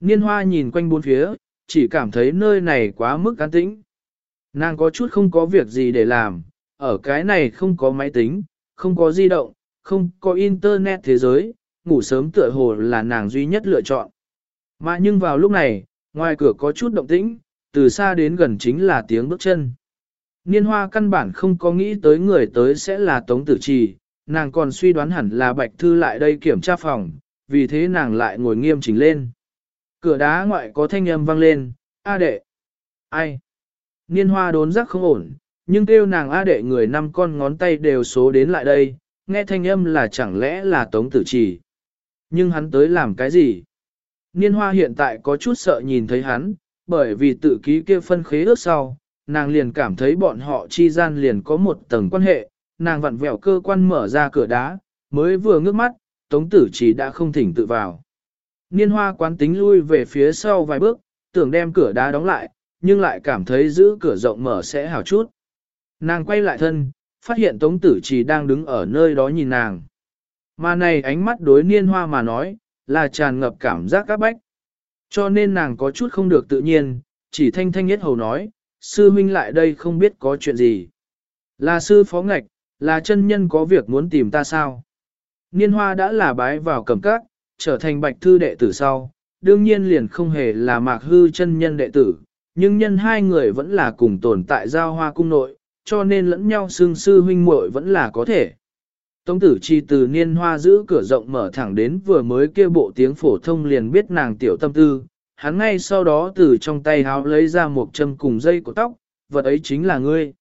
Niên hoa nhìn quanh bốn phía, chỉ cảm thấy nơi này quá mức an tĩnh. Nàng có chút không có việc gì để làm, ở cái này không có máy tính, không có di động, không có internet thế giới, ngủ sớm tựa hồ là nàng duy nhất lựa chọn. Mà nhưng vào lúc này, ngoài cửa có chút động tĩnh, từ xa đến gần chính là tiếng bước chân. Niên hoa căn bản không có nghĩ tới người tới sẽ là Tống Tử Trì, nàng còn suy đoán hẳn là Bạch Thư lại đây kiểm tra phòng, vì thế nàng lại ngồi nghiêm chỉnh lên. Cửa đá ngoại có thanh âm vang lên, A đệ. Ai? Niên hoa đốn giác không ổn, nhưng kêu nàng A đệ người năm con ngón tay đều số đến lại đây, nghe thanh âm là chẳng lẽ là Tống Tử Trì. Nhưng hắn tới làm cái gì? Niên hoa hiện tại có chút sợ nhìn thấy hắn, bởi vì tự ký kia phân khế ước sau, nàng liền cảm thấy bọn họ chi gian liền có một tầng quan hệ, nàng vặn vẹo cơ quan mở ra cửa đá, mới vừa ngước mắt, Tống Tử Trì đã không thỉnh tự vào. Niên hoa quán tính lui về phía sau vài bước, tưởng đem cửa đá đóng lại, nhưng lại cảm thấy giữ cửa rộng mở sẽ hào chút. Nàng quay lại thân, phát hiện Tống Tử Trì đang đứng ở nơi đó nhìn nàng. Mà này ánh mắt đối niên hoa mà nói, là tràn ngập cảm giác các bách. Cho nên nàng có chút không được tự nhiên, chỉ thanh thanh nhất hầu nói, sư huynh lại đây không biết có chuyện gì. Là sư phó ngạch, là chân nhân có việc muốn tìm ta sao? Niên hoa đã là bái vào cầm các, trở thành bạch thư đệ tử sau, đương nhiên liền không hề là mạc hư chân nhân đệ tử, nhưng nhân hai người vẫn là cùng tồn tại giao hoa cung nội, cho nên lẫn nhau xương sư huynh muội vẫn là có thể. Tống tử chi từ niên hoa giữ cửa rộng mở thẳng đến vừa mới kia bộ tiếng phổ thông liền biết nàng tiểu tâm tư, hắn ngay sau đó từ trong tay háo lấy ra một châm cùng dây của tóc, vật ấy chính là ngươi.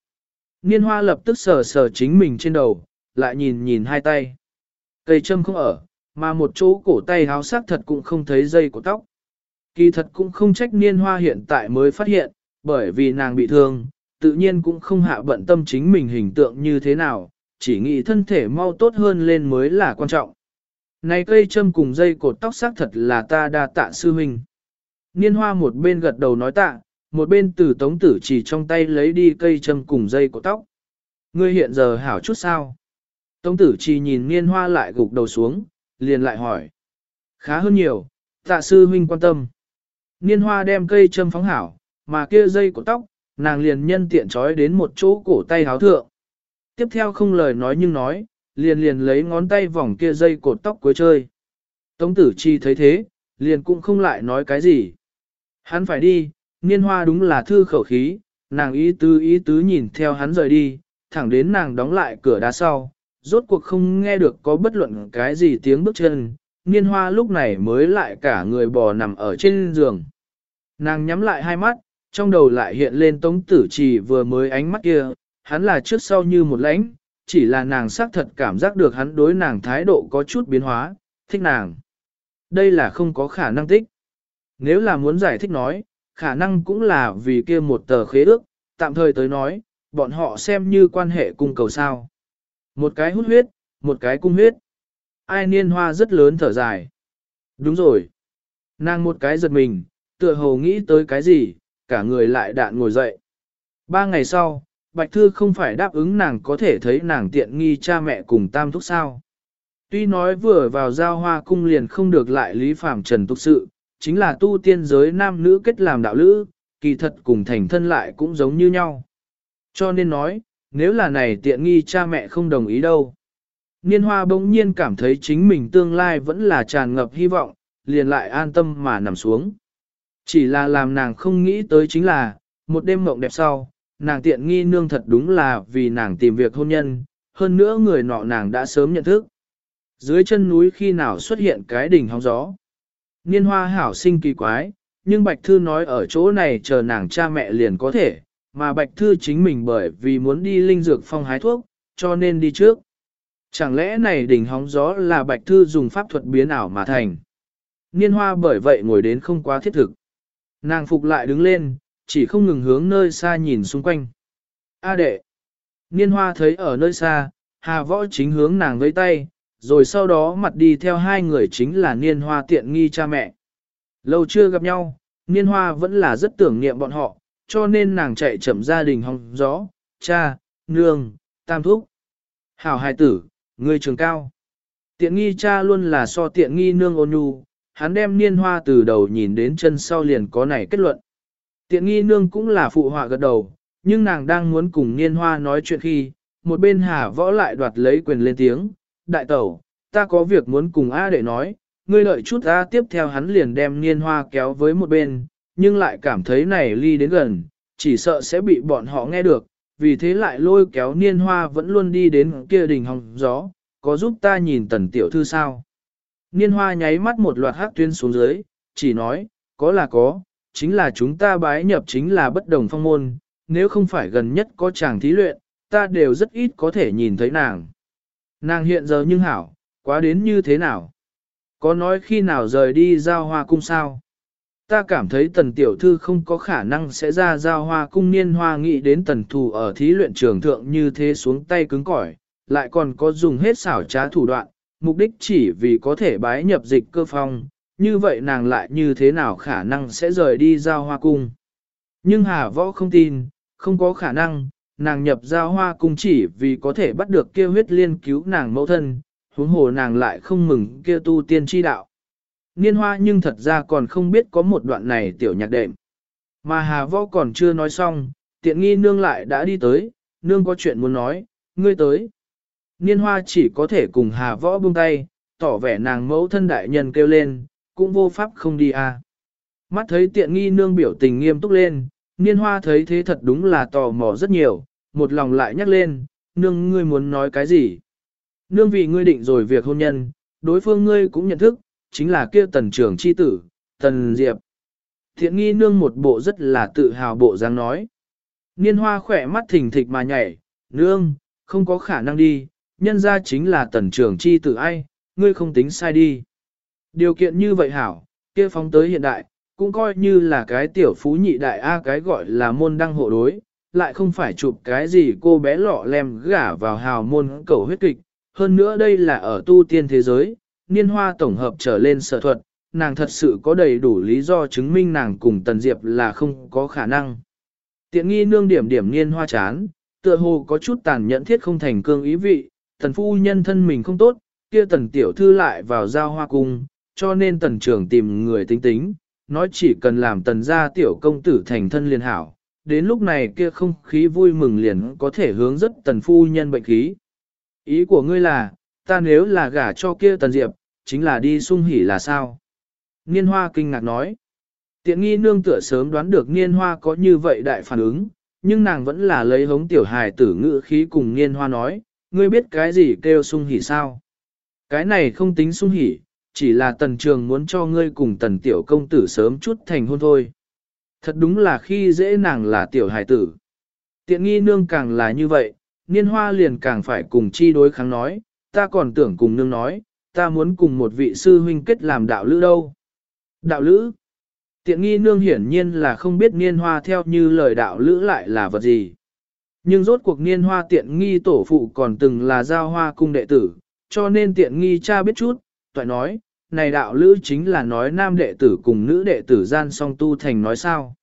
Niên hoa lập tức sờ sờ chính mình trên đầu, lại nhìn nhìn hai tay. Cây châm không ở, mà một chỗ cổ tay háo sắc thật cũng không thấy dây của tóc. Kỳ thật cũng không trách niên hoa hiện tại mới phát hiện, bởi vì nàng bị thương, tự nhiên cũng không hạ bận tâm chính mình hình tượng như thế nào, chỉ nghĩ thân thể mau tốt hơn lên mới là quan trọng. Này cây châm cùng dây cột tóc xác thật là ta đa tạ sư huynh. Niên hoa một bên gật đầu nói tạ, một bên từ tống tử chỉ trong tay lấy đi cây châm cùng dây cột tóc. Ngươi hiện giờ hảo chút sao? Tống tử chỉ nhìn niên hoa lại gục đầu xuống, liền lại hỏi. Khá hơn nhiều, tạ sư huynh quan tâm. Niên hoa đem cây châm phóng hảo, mà kia dây của tóc, nàng liền nhân tiện trói đến một chỗ cổ tay háo thượng. Tiếp theo không lời nói nhưng nói, liền liền lấy ngón tay vòng kia dây cột tóc cuối chơi. Tống tử chi thấy thế, liền cũng không lại nói cái gì. Hắn phải đi, niên hoa đúng là thư khẩu khí, nàng ý tứ ý tứ nhìn theo hắn rời đi, thẳng đến nàng đóng lại cửa đá sau, rốt cuộc không nghe được có bất luận cái gì tiếng bước chân, niên hoa lúc này mới lại cả người bò nằm ở trên giường. Nàng nhắm lại hai mắt, trong đầu lại hiện lên tống tử trì vừa mới ánh mắt kia, hắn là trước sau như một lãnh, chỉ là nàng xác thật cảm giác được hắn đối nàng thái độ có chút biến hóa, thích nàng. Đây là không có khả năng thích. Nếu là muốn giải thích nói, khả năng cũng là vì kia một tờ khế ước, tạm thời tới nói, bọn họ xem như quan hệ cung cầu sao. Một cái hút huyết, một cái cung huyết. Ai niên hoa rất lớn thở dài. Đúng rồi. Nàng một cái giật mình, tựa hồ nghĩ tới cái gì, cả người lại đạn ngồi dậy. Ba ngày sau, Bạch Thư không phải đáp ứng nàng có thể thấy nàng tiện nghi cha mẹ cùng tam thúc sao. Tuy nói vừa vào giao hoa cung liền không được lại lý phạm trần tục sự, chính là tu tiên giới nam nữ kết làm đạo lữ, kỳ thật cùng thành thân lại cũng giống như nhau. Cho nên nói, nếu là này tiện nghi cha mẹ không đồng ý đâu. Niên hoa bỗng nhiên cảm thấy chính mình tương lai vẫn là tràn ngập hy vọng, liền lại an tâm mà nằm xuống. Chỉ là làm nàng không nghĩ tới chính là, một đêm mộng đẹp sau, nàng tiện nghi nương thật đúng là vì nàng tìm việc hôn nhân, hơn nữa người nọ nàng đã sớm nhận thức. Dưới chân núi khi nào xuất hiện cái đỉnh hóng gió. Niên hoa hảo sinh kỳ quái, nhưng Bạch Thư nói ở chỗ này chờ nàng cha mẹ liền có thể, mà Bạch Thư chính mình bởi vì muốn đi linh dược phong hái thuốc, cho nên đi trước. Chẳng lẽ này đỉnh hóng gió là Bạch Thư dùng pháp thuật biến ảo mà thành. Niên hoa bởi vậy ngồi đến không quá thiết thực. Nàng phục lại đứng lên, chỉ không ngừng hướng nơi xa nhìn xung quanh. A đệ. Niên hoa thấy ở nơi xa, hà võ chính hướng nàng với tay, rồi sau đó mặt đi theo hai người chính là niên hoa tiện nghi cha mẹ. Lâu chưa gặp nhau, niên hoa vẫn là rất tưởng niệm bọn họ, cho nên nàng chạy chậm gia đình hong gió, cha, nương, tam thúc. Hảo hài tử, người trường cao. Tiện nghi cha luôn là so tiện nghi nương ôn nhu, hắn đem niên hoa từ đầu nhìn đến chân sau liền có này kết luận. Tiện nghi nương cũng là phụ họa gật đầu, nhưng nàng đang muốn cùng niên hoa nói chuyện khi, một bên hà võ lại đoạt lấy quyền lên tiếng, đại tẩu, ta có việc muốn cùng A để nói, ngươi lợi chút A tiếp theo hắn liền đem niên hoa kéo với một bên, nhưng lại cảm thấy này ly đến gần, chỉ sợ sẽ bị bọn họ nghe được, vì thế lại lôi kéo niên hoa vẫn luôn đi đến kia đỉnh hồng gió, có giúp ta nhìn tần tiểu thư sao. Niên hoa nháy mắt một loạt hát tuyên xuống dưới, chỉ nói, có là có, chính là chúng ta bái nhập chính là bất đồng phong môn, nếu không phải gần nhất có chàng thí luyện, ta đều rất ít có thể nhìn thấy nàng. Nàng hiện giờ nhưng hảo, quá đến như thế nào? Có nói khi nào rời đi giao hoa cung sao? Ta cảm thấy tần tiểu thư không có khả năng sẽ ra giao hoa cung niên hoa nghĩ đến tần thù ở thí luyện trường thượng như thế xuống tay cứng cỏi, lại còn có dùng hết xảo trá thủ đoạn, mục đích chỉ vì có thể bái nhập dịch cơ phong, như vậy nàng lại như thế nào khả năng sẽ rời đi giao hoa cung. Nhưng Hà Võ không tin, không có khả năng, nàng nhập giao hoa cung chỉ vì có thể bắt được kia huyết liên cứu nàng mẫu thân, huống hồ nàng lại không mừng kia tu tiên chi đạo. Niên hoa nhưng thật ra còn không biết có một đoạn này tiểu nhạc đệm. Mà Hà Võ còn chưa nói xong, tiện nghi nương lại đã đi tới, nương có chuyện muốn nói, ngươi tới. Niên hoa chỉ có thể cùng Hà Võ buông tay, tỏ vẻ nàng mẫu thân đại nhân kêu lên, cũng vô pháp không đi à. Mắt thấy tiện nghi nương biểu tình nghiêm túc lên, niên hoa thấy thế thật đúng là tò mò rất nhiều, một lòng lại nhắc lên, nương ngươi muốn nói cái gì. Nương vì ngươi định rồi việc hôn nhân, đối phương ngươi cũng nhận thức, chính là kia tần trưởng chi tử, tần diệp. Thiện nghi nương một bộ rất là tự hào bộ dáng nói. Niên hoa khỏe mắt thình thịch mà nhảy, nương, không có khả năng đi, nhân ra chính là tần trưởng chi tử ai, ngươi không tính sai đi. Điều kiện như vậy hảo, kia phóng tới hiện đại, cũng coi như là cái tiểu phú nhị đại A cái gọi là môn đăng hộ đối, lại không phải chụp cái gì cô bé lọ lem gả vào hào môn cầu huyết kịch. Hơn nữa đây là ở tu tiên thế giới, niên hoa tổng hợp trở lên sở thuật, nàng thật sự có đầy đủ lý do chứng minh nàng cùng Tần Diệp là không có khả năng. Tiện nghi nương điểm điểm niên hoa chán, tựa hồ có chút tàn nhẫn thiết không thành cương ý vị, tần phu nhân thân mình không tốt, kia tần tiểu thư lại vào giao hoa cung, cho nên tần trưởng tìm người tính tính, nói chỉ cần làm tần gia tiểu công tử thành thân liền hảo, đến lúc này kia không khí vui mừng liền có thể hướng rất tần phu nhân bệnh khí. Ý của ngươi là, ta nếu là gả cho kia tần diệp, chính là đi sung hỉ là sao? Niên hoa kinh ngạc nói. Tiện nghi nương tựa sớm đoán được niên hoa có như vậy đại phản ứng, nhưng nàng vẫn là lấy hống tiểu hài tử ngữ khí cùng niên hoa nói, ngươi biết cái gì kêu sung hỉ sao? Cái này không tính sung hỉ, chỉ là tần trường muốn cho ngươi cùng tần tiểu công tử sớm chút thành hôn thôi. Thật đúng là khi dễ nàng là tiểu hài tử. Tiện nghi nương càng là như vậy, niên hoa liền càng phải cùng chi đối kháng nói, ta còn tưởng cùng nương nói, ta muốn cùng một vị sư huynh kết làm đạo lữ đâu. Đạo lữ? Tiện nghi nương hiển nhiên là không biết niên hoa theo như lời đạo lữ lại là vật gì. Nhưng rốt cuộc niên hoa tiện nghi tổ phụ còn từng là giao hoa cung đệ tử, cho nên tiện nghi cha biết chút, toại nói, này đạo lữ chính là nói nam đệ tử cùng nữ đệ tử gian song tu thành nói sao.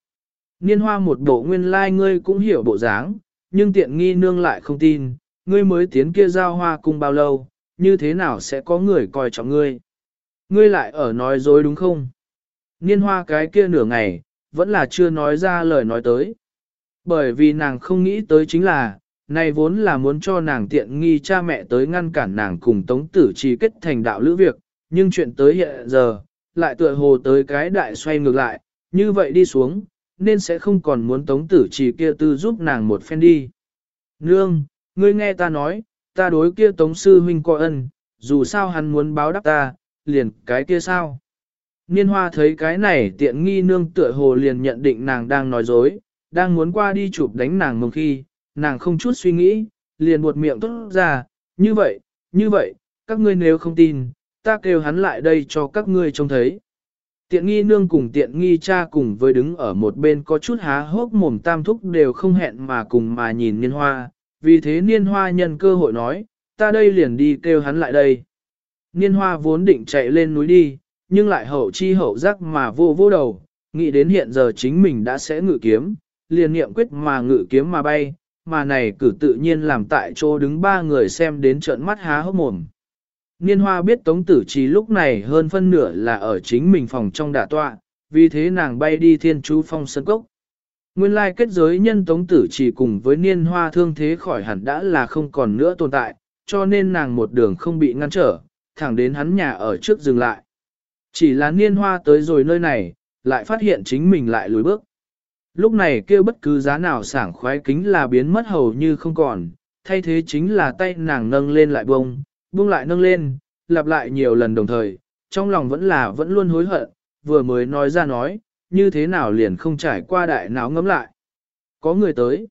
Niên hoa một bộ nguyên lai like ngươi cũng hiểu bộ dáng, nhưng tiện nghi nương lại không tin, ngươi mới tiến kia giao hoa cung bao lâu, như thế nào sẽ có người coi trọng ngươi. Ngươi lại ở nói dối đúng không? Niên hoa cái kia nửa ngày, vẫn là chưa nói ra lời nói tới. Bởi vì nàng không nghĩ tới chính là, này vốn là muốn cho nàng tiện nghi cha mẹ tới ngăn cản nàng cùng tống tử trì kết thành đạo lữ việc, nhưng chuyện tới hiện giờ, lại tựa hồ tới cái đại xoay ngược lại, như vậy đi xuống, nên sẽ không còn muốn tống tử trì kia tư giúp nàng một phen đi. Nương, ngươi nghe ta nói, ta đối kia tống sư huynh coi ân, dù sao hắn muốn báo đáp ta, liền cái kia sao. Niên hoa thấy cái này tiện nghi nương tựa hồ liền nhận định nàng đang nói dối, đang muốn qua đi chụp đánh nàng mừng khi, nàng không chút suy nghĩ, liền buột miệng tốt ra, như vậy, như vậy, các ngươi nếu không tin, ta kêu hắn lại đây cho các ngươi trông thấy. Tiện nghi nương cùng tiện nghi cha cùng với đứng ở một bên có chút há hốc mồm tam thúc đều không hẹn mà cùng mà nhìn niên hoa, vì thế niên hoa nhân cơ hội nói, ta đây liền đi kêu hắn lại đây. Niên hoa vốn định chạy lên núi đi, nhưng lại hậu chi hậu giác mà vô vô đầu, nghĩ đến hiện giờ chính mình đã sẽ ngự kiếm, liền niệm quyết mà ngự kiếm mà bay, mà này cử tự nhiên làm tại chỗ đứng ba người xem đến trợn mắt há hốc mồm. Niên hoa biết tống tử trí lúc này hơn phân nửa là ở chính mình phòng trong đả tọa, vì thế nàng bay đi thiên chú phong sân cốc. Nguyên lai kết giới nhân tống tử chỉ cùng với niên hoa thương thế khỏi hẳn đã là không còn nữa tồn tại, cho nên nàng một đường không bị ngăn trở, thẳng đến hắn nhà ở trước dừng lại. Chỉ là niên hoa tới rồi nơi này, lại phát hiện chính mình lại lùi bước. Lúc này kêu bất cứ giá nào sảng khoái kính là biến mất hầu như không còn, thay thế chính là tay nàng nâng lên lại bông, buông lại nâng lên, lặp lại nhiều lần đồng thời, trong lòng vẫn là vẫn luôn hối hận, vừa mới nói ra nói, như thế nào liền không trải qua đại não ngấm lại. Có người tới.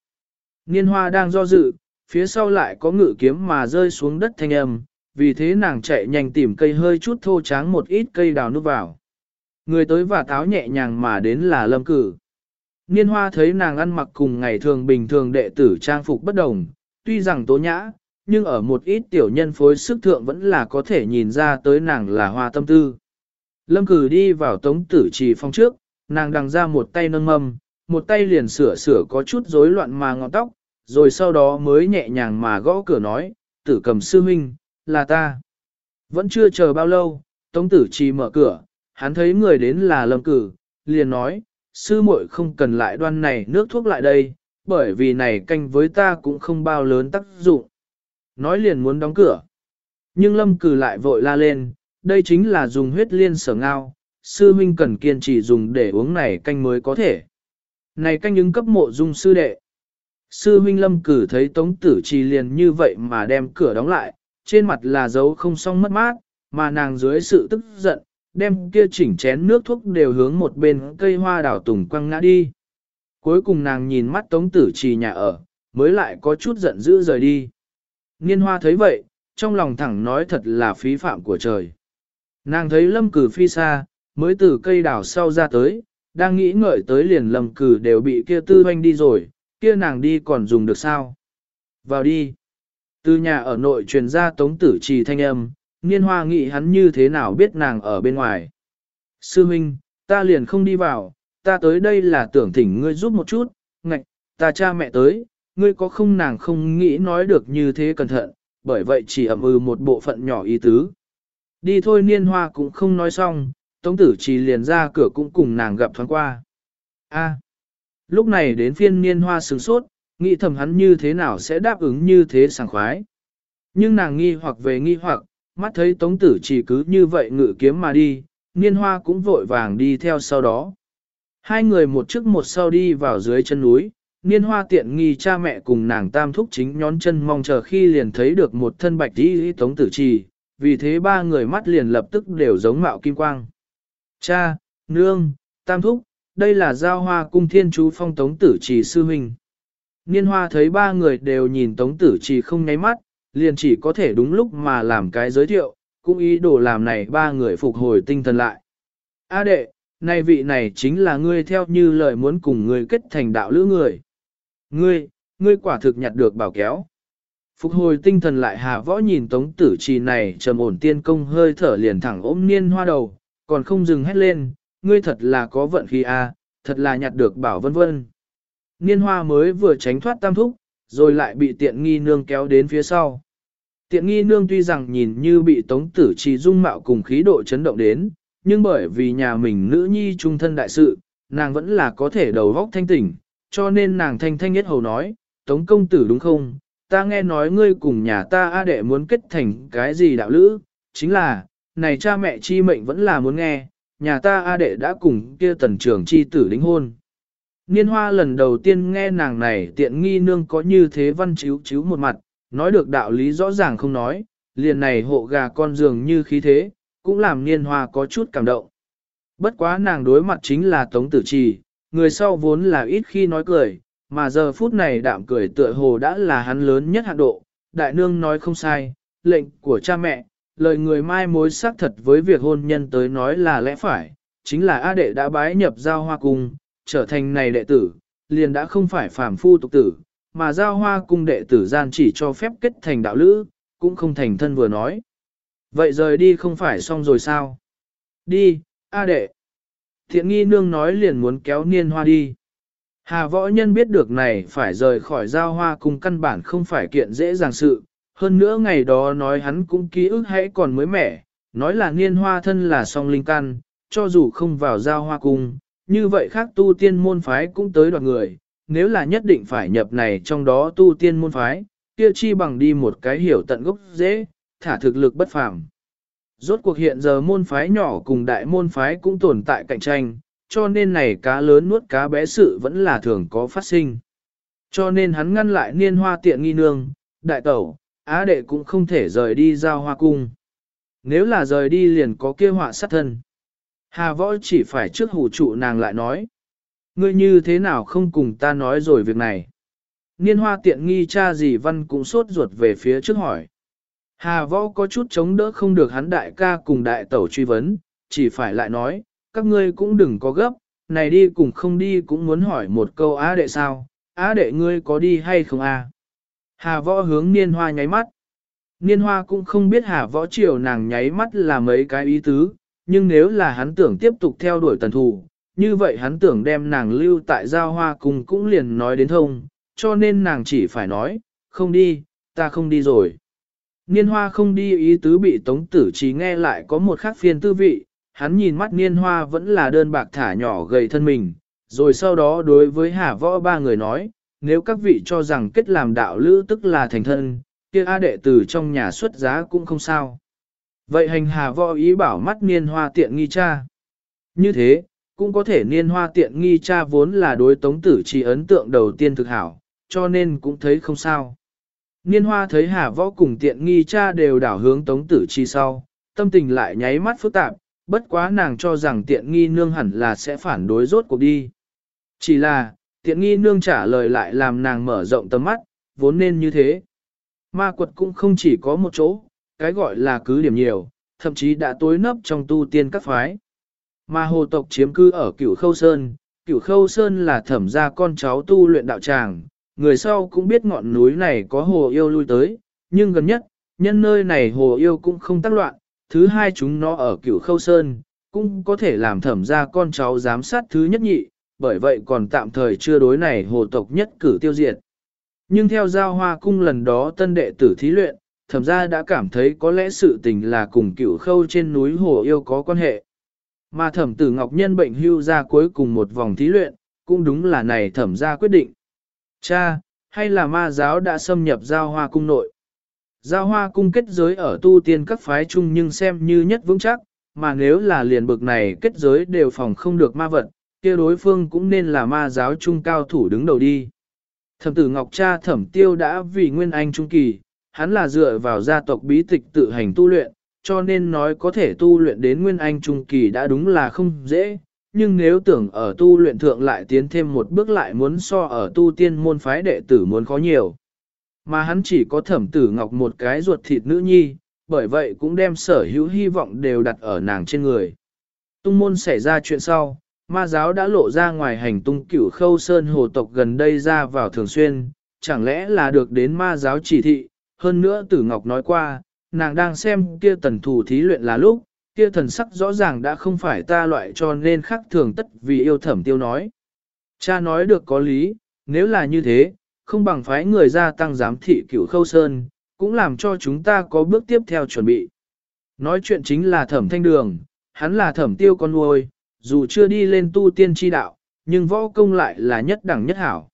Niên hoa đang do dự, phía sau lại có ngự kiếm mà rơi xuống đất thanh âm, vì thế nàng chạy nhanh tìm cây hơi chút thô tráng một ít cây đào nút vào. Người tới và táo nhẹ nhàng mà đến là lâm cử. Niên hoa thấy nàng ăn mặc cùng ngày thường bình thường đệ tử trang phục bất đồng, tuy rằng tố nhã, nhưng ở một ít tiểu nhân phối sức thượng vẫn là có thể nhìn ra tới nàng là hoa tâm tư. Lâm cử đi vào tống tử trì phong trước, nàng đằng ra một tay nâng mâm, một tay liền sửa sửa có chút rối loạn mà ngọn tóc, rồi sau đó mới nhẹ nhàng mà gõ cửa nói, tử cầm sư huynh, là ta. Vẫn chưa chờ bao lâu, tống tử trì mở cửa, hắn thấy người đến là lâm cử, liền nói, sư muội không cần lại đoan này nước thuốc lại đây, bởi vì này canh với ta cũng không bao lớn tác dụng. Nói liền muốn đóng cửa. Nhưng lâm cử lại vội la lên, đây chính là dùng huyết liên sở ngao, sư huynh cần kiên trì dùng để uống này canh mới có thể. Này canh ứng cấp mộ dung sư đệ. Sư huynh lâm cử thấy tống tử trì liền như vậy mà đem cửa đóng lại, trên mặt là dấu không xong mất mát, mà nàng dưới sự tức giận, đem kia chỉnh chén nước thuốc đều hướng một bên cây hoa đảo tùng quăng ngã đi. Cuối cùng nàng nhìn mắt tống tử trì nhà ở, mới lại có chút giận dữ rời đi. Niên hoa thấy vậy, trong lòng thẳng nói thật là phí phạm của trời. Nàng thấy lâm cử phi xa, mới từ cây đảo sau ra tới, đang nghĩ ngợi tới liền lầm cử đều bị kia tư hoanh đi rồi, kia nàng đi còn dùng được sao? Vào đi. Từ nhà ở nội truyền ra tống tử trì thanh âm, niên hoa nghĩ hắn như thế nào biết nàng ở bên ngoài. Sư Minh, ta liền không đi vào, ta tới đây là tưởng thỉnh ngươi giúp một chút, ngạch, ta cha mẹ tới, ngươi có không nàng không nghĩ nói được như thế cẩn thận, bởi vậy chỉ ẩm ư ừ một bộ phận nhỏ ý tứ. Đi thôi niên hoa cũng không nói xong, tống tử chỉ liền ra cửa cũng cùng nàng gặp thoáng qua. A, lúc này đến phiên niên hoa sướng sốt, nghĩ thầm hắn như thế nào sẽ đáp ứng như thế sảng khoái. Nhưng nàng nghi hoặc về nghi hoặc, mắt thấy tống tử chỉ cứ như vậy ngự kiếm mà đi, niên hoa cũng vội vàng đi theo sau đó. Hai người một trước một sau đi vào dưới chân núi, niên hoa tiện nghi cha mẹ cùng nàng tam thúc chính nhón chân mong chờ khi liền thấy được một thân bạch đi tống tử trì, vì thế ba người mắt liền lập tức đều giống mạo kim quang. Cha, nương, tam thúc, đây là giao hoa cung thiên chú phong tống tử trì sư huynh. Niên hoa thấy ba người đều nhìn tống tử trì không nháy mắt, liền chỉ có thể đúng lúc mà làm cái giới thiệu, cũng ý đồ làm này ba người phục hồi tinh thần lại. A đệ, nay vị này chính là ngươi theo như lời muốn cùng ngươi kết thành đạo lữ người. Ngươi, ngươi quả thực nhặt được bảo kéo. Phục hồi tinh thần lại hạ võ nhìn tống tử trì này trầm ổn tiên công hơi thở liền thẳng ôm niên hoa đầu, còn không dừng hét lên, ngươi thật là có vận khí a, thật là nhặt được bảo vân vân. Niên hoa mới vừa tránh thoát tam thúc, rồi lại bị tiện nghi nương kéo đến phía sau. Tiện nghi nương tuy rằng nhìn như bị tống tử trì dung mạo cùng khí độ chấn động đến, nhưng bởi vì nhà mình nữ nhi trung thân đại sự, nàng vẫn là có thể đầu góc thanh tỉnh, cho nên nàng thanh thanh nhất hầu nói, tống công tử đúng không, ta nghe nói ngươi cùng nhà ta A đệ muốn kết thành cái gì đạo lữ, chính là, này cha mẹ chi mệnh vẫn là muốn nghe, nhà ta A đệ đã cùng kia tần trưởng chi tử đính hôn. Niên hoa lần đầu tiên nghe nàng này tiện nghi nương có như thế văn chiếu chiếu một mặt, nói được đạo lý rõ ràng không nói, liền này hộ gà con dường như khí thế, cũng làm niên hoa có chút cảm động. Bất quá nàng đối mặt chính là tống tử trì, người sau vốn là ít khi nói cười, mà giờ phút này đạm cười tựa hồ đã là hắn lớn nhất hạn độ, đại nương nói không sai, lệnh của cha mẹ, lời người mai mối xác thật với việc hôn nhân tới nói là lẽ phải, chính là A đệ đã bái nhập giao hoa cung, trở thành này đệ tử, liền đã không phải phàm phu tục tử, mà giao hoa cung đệ tử gian chỉ cho phép kết thành đạo lữ, cũng không thành thân vừa nói. Vậy rời đi không phải xong rồi sao? Đi, A đệ. Thiện nghi nương nói liền muốn kéo niên hoa đi. Hà võ nhân biết được này phải rời khỏi giao hoa cung căn bản không phải kiện dễ dàng sự, hơn nữa ngày đó nói hắn cũng ký ức hãy còn mới mẻ, nói là niên hoa thân là song linh căn, cho dù không vào giao hoa cung, như vậy khác tu tiên môn phái cũng tới đoạt người, nếu là nhất định phải nhập này trong đó tu tiên môn phái, kia chi bằng đi một cái hiểu tận gốc dễ, thả thực lực bất phàm. Rốt cuộc hiện giờ môn phái nhỏ cùng đại môn phái cũng tồn tại cạnh tranh, cho nên này cá lớn nuốt cá bé sự vẫn là thường có phát sinh. Cho nên hắn ngăn lại niên hoa tiện nghi nương, đại tẩu, á đệ cũng không thể rời đi giao hoa cung. Nếu là rời đi liền có kia họa sát thân. Hà võ chỉ phải trước hủ trụ nàng lại nói. Ngươi như thế nào không cùng ta nói rồi việc này. Niên hoa tiện nghi cha gì văn cũng sốt ruột về phía trước hỏi. Hà võ có chút chống đỡ không được hắn đại ca cùng đại tẩu truy vấn, chỉ phải lại nói, các ngươi cũng đừng có gấp, này đi cùng không đi cũng muốn hỏi một câu á đệ sao, á đệ ngươi có đi hay không à? Hà võ hướng niên hoa nháy mắt. Niên hoa cũng không biết hà võ chiều nàng nháy mắt là mấy cái ý tứ, nhưng nếu là hắn tưởng tiếp tục theo đuổi tần thù, như vậy hắn tưởng đem nàng lưu tại giao hoa cùng cũng liền nói đến thông, cho nên nàng chỉ phải nói, không đi, ta không đi rồi. Niên hoa không đi ý tứ bị tống tử trí nghe lại có một khác phiên tư vị, hắn nhìn mắt niên hoa vẫn là đơn bạc thả nhỏ gầy thân mình, rồi sau đó đối với hà võ ba người nói, nếu các vị cho rằng kết làm đạo lữ tức là thành thân, kia A đệ tử trong nhà xuất giá cũng không sao. Vậy hành hà võ ý bảo mắt niên hoa tiện nghi cha. Như thế, cũng có thể niên hoa tiện nghi cha vốn là đối tống tử chỉ ấn tượng đầu tiên thực hảo, cho nên cũng thấy không sao. Niên hoa thấy hà võ cùng tiện nghi cha đều đảo hướng tống tử chi sau, tâm tình lại nháy mắt phức tạp, bất quá nàng cho rằng tiện nghi nương hẳn là sẽ phản đối rốt cuộc đi. Chỉ là, tiện nghi nương trả lời lại làm nàng mở rộng tầm mắt, vốn nên như thế. Ma quật cũng không chỉ có một chỗ, cái gọi là cứ điểm nhiều, thậm chí đã tối nấp trong tu tiên các phái. Ma hồ tộc chiếm cư ở cửu khâu sơn, cửu khâu sơn là thẩm gia con cháu tu luyện đạo tràng, người sau cũng biết ngọn núi này có hồ yêu lui tới, nhưng gần nhất, nhân nơi này hồ yêu cũng không tác loạn, thứ hai chúng nó ở cửu khâu sơn, cũng có thể làm thẩm gia con cháu giám sát thứ nhất nhị, bởi vậy còn tạm thời chưa đối này hồ tộc nhất cử tiêu diệt. Nhưng theo giao hoa cung lần đó tân đệ tử thí luyện, thẩm gia đã cảm thấy có lẽ sự tình là cùng cựu khâu trên núi hồ yêu có quan hệ. Mà thẩm tử Ngọc Nhân bệnh hưu ra cuối cùng một vòng thí luyện, cũng đúng là này thẩm gia quyết định. Cha, hay là ma giáo đã xâm nhập giao hoa cung nội? Giao hoa cung kết giới ở tu tiên các phái chung nhưng xem như nhất vững chắc, mà nếu là liền bực này kết giới đều phòng không được ma vật, kia đối phương cũng nên là ma giáo trung cao thủ đứng đầu đi. Thẩm tử Ngọc Cha thẩm tiêu đã vì nguyên anh trung kỳ, hắn là dựa vào gia tộc bí tịch tự hành tu luyện, cho nên nói có thể tu luyện đến nguyên anh trung kỳ đã đúng là không dễ, nhưng nếu tưởng ở tu luyện thượng lại tiến thêm một bước lại muốn so ở tu tiên môn phái đệ tử muốn khó nhiều. Mà hắn chỉ có thẩm tử ngọc một cái ruột thịt nữ nhi, bởi vậy cũng đem sở hữu hy vọng đều đặt ở nàng trên người. Tung môn xảy ra chuyện sau, ma giáo đã lộ ra ngoài hành tung cửu khâu sơn hồ tộc gần đây ra vào thường xuyên, chẳng lẽ là được đến ma giáo chỉ thị, hơn nữa tử ngọc nói qua, nàng đang xem kia tần thủ thí luyện là lúc, kia thần sắc rõ ràng đã không phải ta loại cho nên khắc thường tất vì yêu thẩm tiêu nói. Cha nói được có lý, nếu là như thế, không bằng phái người ra tăng giám thị cửu khâu sơn, cũng làm cho chúng ta có bước tiếp theo chuẩn bị. Nói chuyện chính là thẩm thanh đường, hắn là thẩm tiêu con nuôi, dù chưa đi lên tu tiên chi đạo, nhưng võ công lại là nhất đẳng nhất hảo.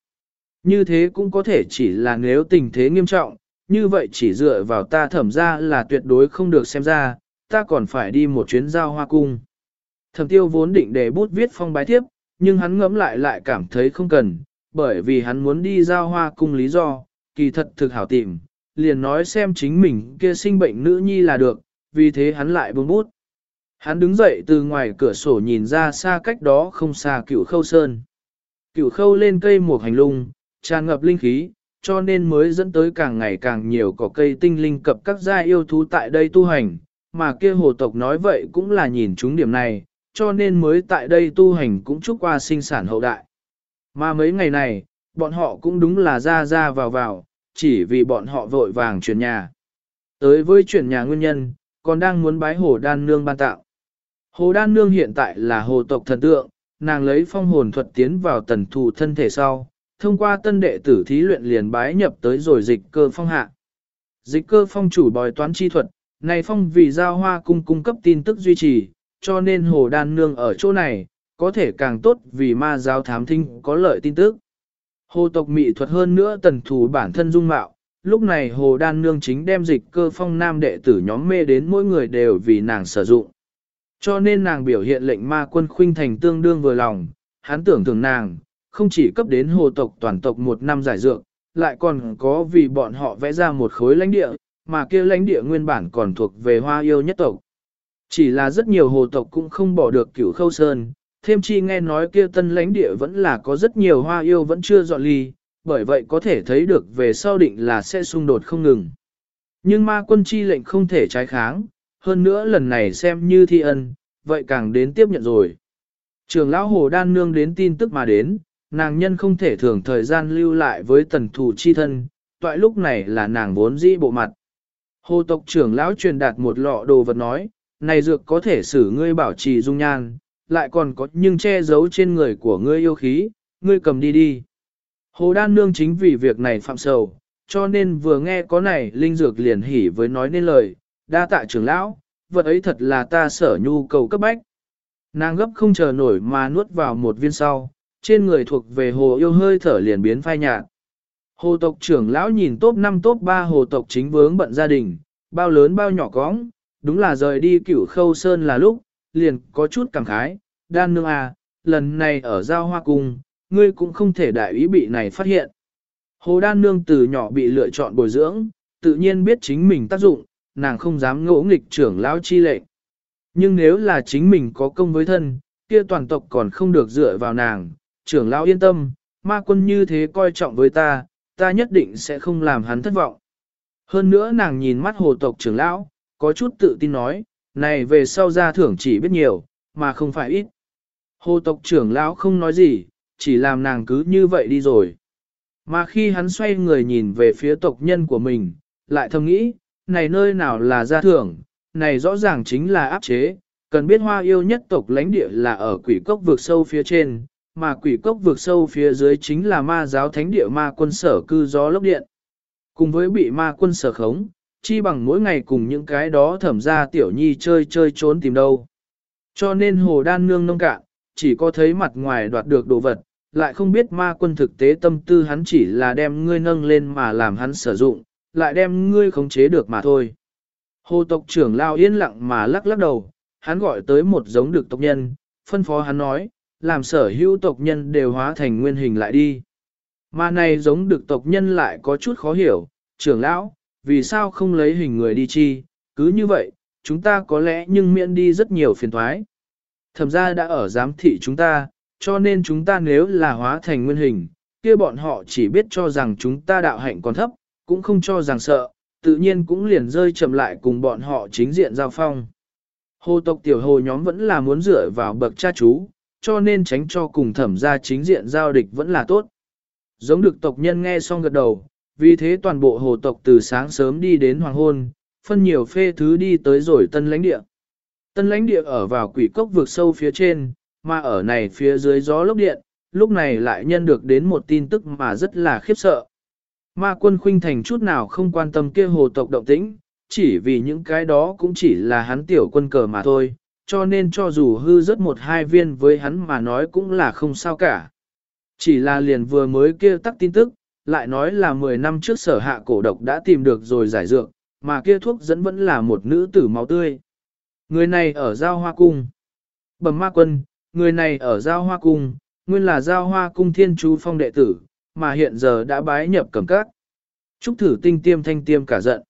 Như thế cũng có thể chỉ là nếu tình thế nghiêm trọng, như vậy chỉ dựa vào ta thẩm ra là tuyệt đối không được xem ra, ta còn phải đi một chuyến giao hoa cung. Thẩm tiêu vốn định để bút viết phong bái tiếp, nhưng hắn ngẫm lại lại cảm thấy không cần, bởi vì hắn muốn đi giao hoa cung lý do, kỳ thật thực hảo tìm, liền nói xem chính mình kia sinh bệnh nữ nhi là được, vì thế hắn lại buông bút. Hắn đứng dậy từ ngoài cửa sổ nhìn ra xa cách đó không xa cửu khâu sơn. Cửu khâu lên cây một hành lung, tràn ngập linh khí, cho nên mới dẫn tới càng ngày càng nhiều cỏ cây tinh linh cập các gia yêu thú tại đây tu hành, mà kia hồ tộc nói vậy cũng là nhìn chúng điểm này, cho nên mới tại đây tu hành cũng chúc qua sinh sản hậu đại. Mà mấy ngày này, bọn họ cũng đúng là ra ra vào vào, chỉ vì bọn họ vội vàng chuyển nhà. Tới với chuyển nhà nguyên nhân, còn đang muốn bái hồ đan nương ban tạo. Hồ đan nương hiện tại là hồ tộc thần tượng, nàng lấy phong hồn thuật tiến vào tần thù thân thể sau, thông qua tân đệ tử thí luyện liền bái nhập tới rồi dịch cơ phong hạ. Dịch cơ phong chủ bòi toán chi thuật, này phong vì giao hoa cung cung cấp tin tức duy trì, cho nên hồ đan nương ở chỗ này, có thể càng tốt vì ma giáo thám thinh có lợi tin tức. Hồ tộc mỹ thuật hơn nữa tần thủ bản thân dung mạo, lúc này hồ đan nương chính đem dịch cơ phong nam đệ tử nhóm mê đến mỗi người đều vì nàng sử dụng. Cho nên nàng biểu hiện lệnh ma quân khuynh thành tương đương vừa lòng, hắn tưởng thường nàng, không chỉ cấp đến hồ tộc toàn tộc một năm giải dược, lại còn có vì bọn họ vẽ ra một khối lãnh địa, mà kia lãnh địa nguyên bản còn thuộc về hoa yêu nhất tộc. Chỉ là rất nhiều hồ tộc cũng không bỏ được cửu khâu sơn, thêm chi nghe nói kia tân lãnh địa vẫn là có rất nhiều hoa yêu vẫn chưa dọn ly, bởi vậy có thể thấy được về sau định là sẽ xung đột không ngừng. Nhưng ma quân chi lệnh không thể trái kháng, hơn nữa lần này xem như thi ân, vậy càng đến tiếp nhận rồi. Trường lão hồ đan nương đến tin tức mà đến, nàng nhân không thể thường thời gian lưu lại với tần thủ chi thân, toại lúc này là nàng vốn dĩ bộ mặt. Hồ tộc trưởng lão truyền đạt một lọ đồ vật nói, này dược có thể xử ngươi bảo trì dung nhan, lại còn có nhưng che giấu trên người của ngươi yêu khí, ngươi cầm đi đi. Hồ đan nương chính vì việc này phạm sầu, cho nên vừa nghe có này linh dược liền hỉ với nói nên lời, đa tạ trưởng lão, vật ấy thật là ta sở nhu cầu cấp bách. Nàng gấp không chờ nổi mà nuốt vào một viên sau, trên người thuộc về hồ yêu hơi thở liền biến phai nhạt. Hồ tộc trưởng lão nhìn top 5 top 3 hồ tộc chính vướng bận gia đình, bao lớn bao nhỏ cóng, đúng là rời đi cửu khâu sơn là lúc, liền có chút cảm khái, đan nương à, lần này ở giao hoa cung, ngươi cũng không thể đại ý bị này phát hiện. Hồ đan nương từ nhỏ bị lựa chọn bồi dưỡng, tự nhiên biết chính mình tác dụng, nàng không dám ngỗ nghịch trưởng lão chi lệnh. Nhưng nếu là chính mình có công với thân, kia toàn tộc còn không được dựa vào nàng, trưởng lão yên tâm, ma quân như thế coi trọng với ta, ta nhất định sẽ không làm hắn thất vọng. Hơn nữa nàng nhìn mắt hồ tộc trưởng lão, có chút tự tin nói, này về sau ra thưởng chỉ biết nhiều, mà không phải ít. Hồ tộc trưởng lão không nói gì, chỉ làm nàng cứ như vậy đi rồi. Mà khi hắn xoay người nhìn về phía tộc nhân của mình, lại thầm nghĩ, này nơi nào là gia thưởng, này rõ ràng chính là áp chế, cần biết hoa yêu nhất tộc lãnh địa là ở quỷ cốc vực sâu phía trên, mà quỷ cốc vực sâu phía dưới chính là ma giáo thánh địa ma quân sở cư gió lốc điện. Cùng với bị ma quân sở khống, chi bằng mỗi ngày cùng những cái đó thẩm ra tiểu nhi chơi chơi trốn tìm đâu. Cho nên hồ đan nương nông cạn, chỉ có thấy mặt ngoài đoạt được đồ vật, lại không biết ma quân thực tế tâm tư hắn chỉ là đem ngươi nâng lên mà làm hắn sử dụng, lại đem ngươi khống chế được mà thôi. Hồ tộc trưởng lao yên lặng mà lắc lắc đầu, hắn gọi tới một giống được tộc nhân, phân phó hắn nói, làm sở hữu tộc nhân đều hóa thành nguyên hình lại đi. Mà này giống được tộc nhân lại có chút khó hiểu, trưởng lão, vì sao không lấy hình người đi chi, cứ như vậy, chúng ta có lẽ nhưng miễn đi rất nhiều phiền thoái. Thẩm ra đã ở giám thị chúng ta, cho nên chúng ta nếu là hóa thành nguyên hình, kia bọn họ chỉ biết cho rằng chúng ta đạo hạnh còn thấp, cũng không cho rằng sợ, tự nhiên cũng liền rơi chậm lại cùng bọn họ chính diện giao phong. Hồ tộc tiểu hồ nhóm vẫn là muốn dựa vào bậc cha chú, cho nên tránh cho cùng thẩm ra chính diện giao địch vẫn là tốt. Giống được tộc nhân nghe xong gật đầu, vì thế toàn bộ hồ tộc từ sáng sớm đi đến hoàng hôn, phân nhiều phê thứ đi tới rồi tân lãnh địa. Tân lãnh địa ở vào quỷ cốc vực sâu phía trên, mà ở này phía dưới gió lốc điện, lúc này lại nhân được đến một tin tức mà rất là khiếp sợ. Ma quân khuynh thành chút nào không quan tâm kia hồ tộc động tĩnh, chỉ vì những cái đó cũng chỉ là hắn tiểu quân cờ mà thôi, cho nên cho dù hư rất một hai viên với hắn mà nói cũng là không sao cả. Chỉ là liền vừa mới kia tắc tin tức, lại nói là 10 năm trước sở hạ cổ độc đã tìm được rồi giải dược, mà kia thuốc dẫn vẫn là một nữ tử máu tươi. Người này ở Giao Hoa Cung. Bẩm ma quân, người này ở Giao Hoa Cung, nguyên là Giao Hoa Cung thiên chú phong đệ tử, mà hiện giờ đã bái nhập cầm các. Trúc thử tinh tiêm thanh tiêm cả giận.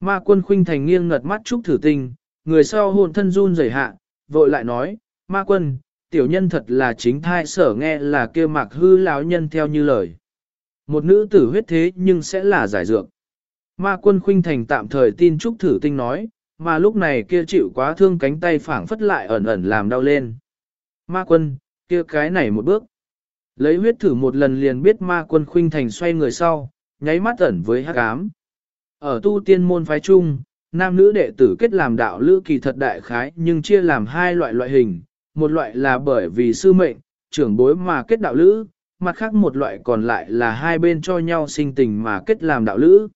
Ma quân khuynh thành nghiêng ngật mắt Trúc thử tinh, người sau hồn thân run rẩy hạ, vội lại nói, ma quân, tiểu nhân thật là chính thai sở nghe là kia mạc hư lão nhân theo như lời. Một nữ tử huyết thế nhưng sẽ là giải dược. Ma quân khuynh thành tạm thời tin Trúc thử tinh nói, mà lúc này kia chịu quá thương cánh tay phảng phất lại ẩn ẩn làm đau lên. Ma quân, kia cái này một bước. Lấy huyết thử một lần liền biết ma quân khuynh thành xoay người sau, nháy mắt ẩn với hắc ám. Ở tu tiên môn phái chung, nam nữ đệ tử kết làm đạo lữ kỳ thật đại khái nhưng chia làm hai loại loại hình, một loại là bởi vì sư mệnh, trưởng bối mà kết đạo lữ, mặt khác một loại còn lại là hai bên cho nhau sinh tình mà kết làm đạo lữ.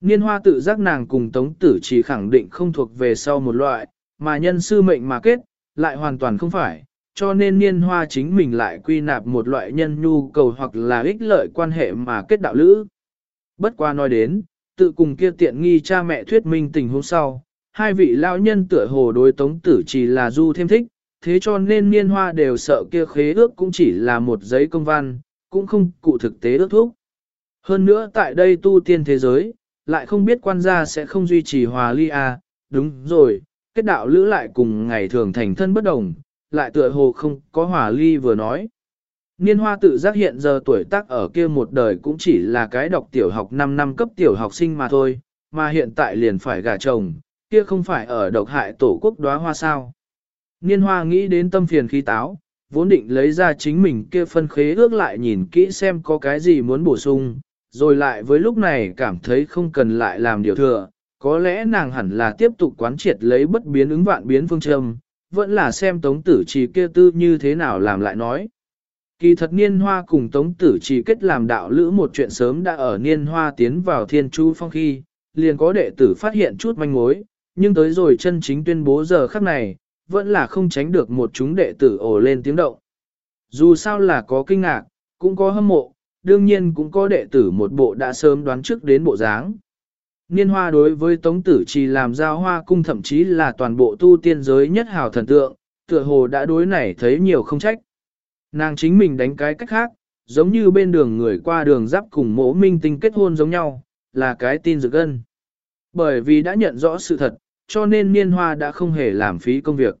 Niên hoa tự giác nàng cùng tống tử chỉ khẳng định không thuộc về sau một loại, mà nhân sư mệnh mà kết, lại hoàn toàn không phải, cho nên niên hoa chính mình lại quy nạp một loại nhân nhu cầu hoặc là ích lợi quan hệ mà kết đạo lữ. Bất qua nói đến, tự cùng kia tiện nghi cha mẹ thuyết minh tình huống sau, hai vị lão nhân tựa hồ đối tống tử chỉ là du thêm thích, thế cho nên niên hoa đều sợ kia khế ước cũng chỉ là một giấy công văn, cũng không cụ thực tế ước thúc. Hơn nữa tại đây tu tiên thế giới, lại không biết quan gia sẽ không duy trì hòa ly à, đúng rồi, kết đạo lữ lại cùng ngày thường thành thân bất đồng, lại tựa hồ không có hòa ly vừa nói. Niên hoa tự giác hiện giờ tuổi tác ở kia một đời cũng chỉ là cái đọc tiểu học 5 năm cấp tiểu học sinh mà thôi, mà hiện tại liền phải gả chồng, kia không phải ở độc hại tổ quốc đóa hoa sao. Niên hoa nghĩ đến tâm phiền khí táo, vốn định lấy ra chính mình kia phân khế ước lại nhìn kỹ xem có cái gì muốn bổ sung, rồi lại với lúc này cảm thấy không cần lại làm điều thừa, có lẽ nàng hẳn là tiếp tục quán triệt lấy bất biến ứng vạn biến phương châm, vẫn là xem tống tử trì kia tư như thế nào làm lại nói. Kỳ thật niên hoa cùng tống tử trì kết làm đạo lữ một chuyện sớm đã ở niên hoa tiến vào thiên chu phong khi, liền có đệ tử phát hiện chút manh mối, nhưng tới rồi chân chính tuyên bố giờ khắc này, vẫn là không tránh được một chúng đệ tử ồ lên tiếng động. Dù sao là có kinh ngạc, cũng có hâm mộ, đương nhiên cũng có đệ tử một bộ đã sớm đoán trước đến bộ dáng. Niên hoa đối với Tống Tử Trì làm giao hoa cung thậm chí là toàn bộ tu tiên giới nhất hào thần tượng, tựa hồ đã đối này thấy nhiều không trách. Nàng chính mình đánh cái cách khác, giống như bên đường người qua đường giáp cùng mỗ minh tinh kết hôn giống nhau, là cái tin dược gân. Bởi vì đã nhận rõ sự thật, cho nên niên hoa đã không hề làm phí công việc.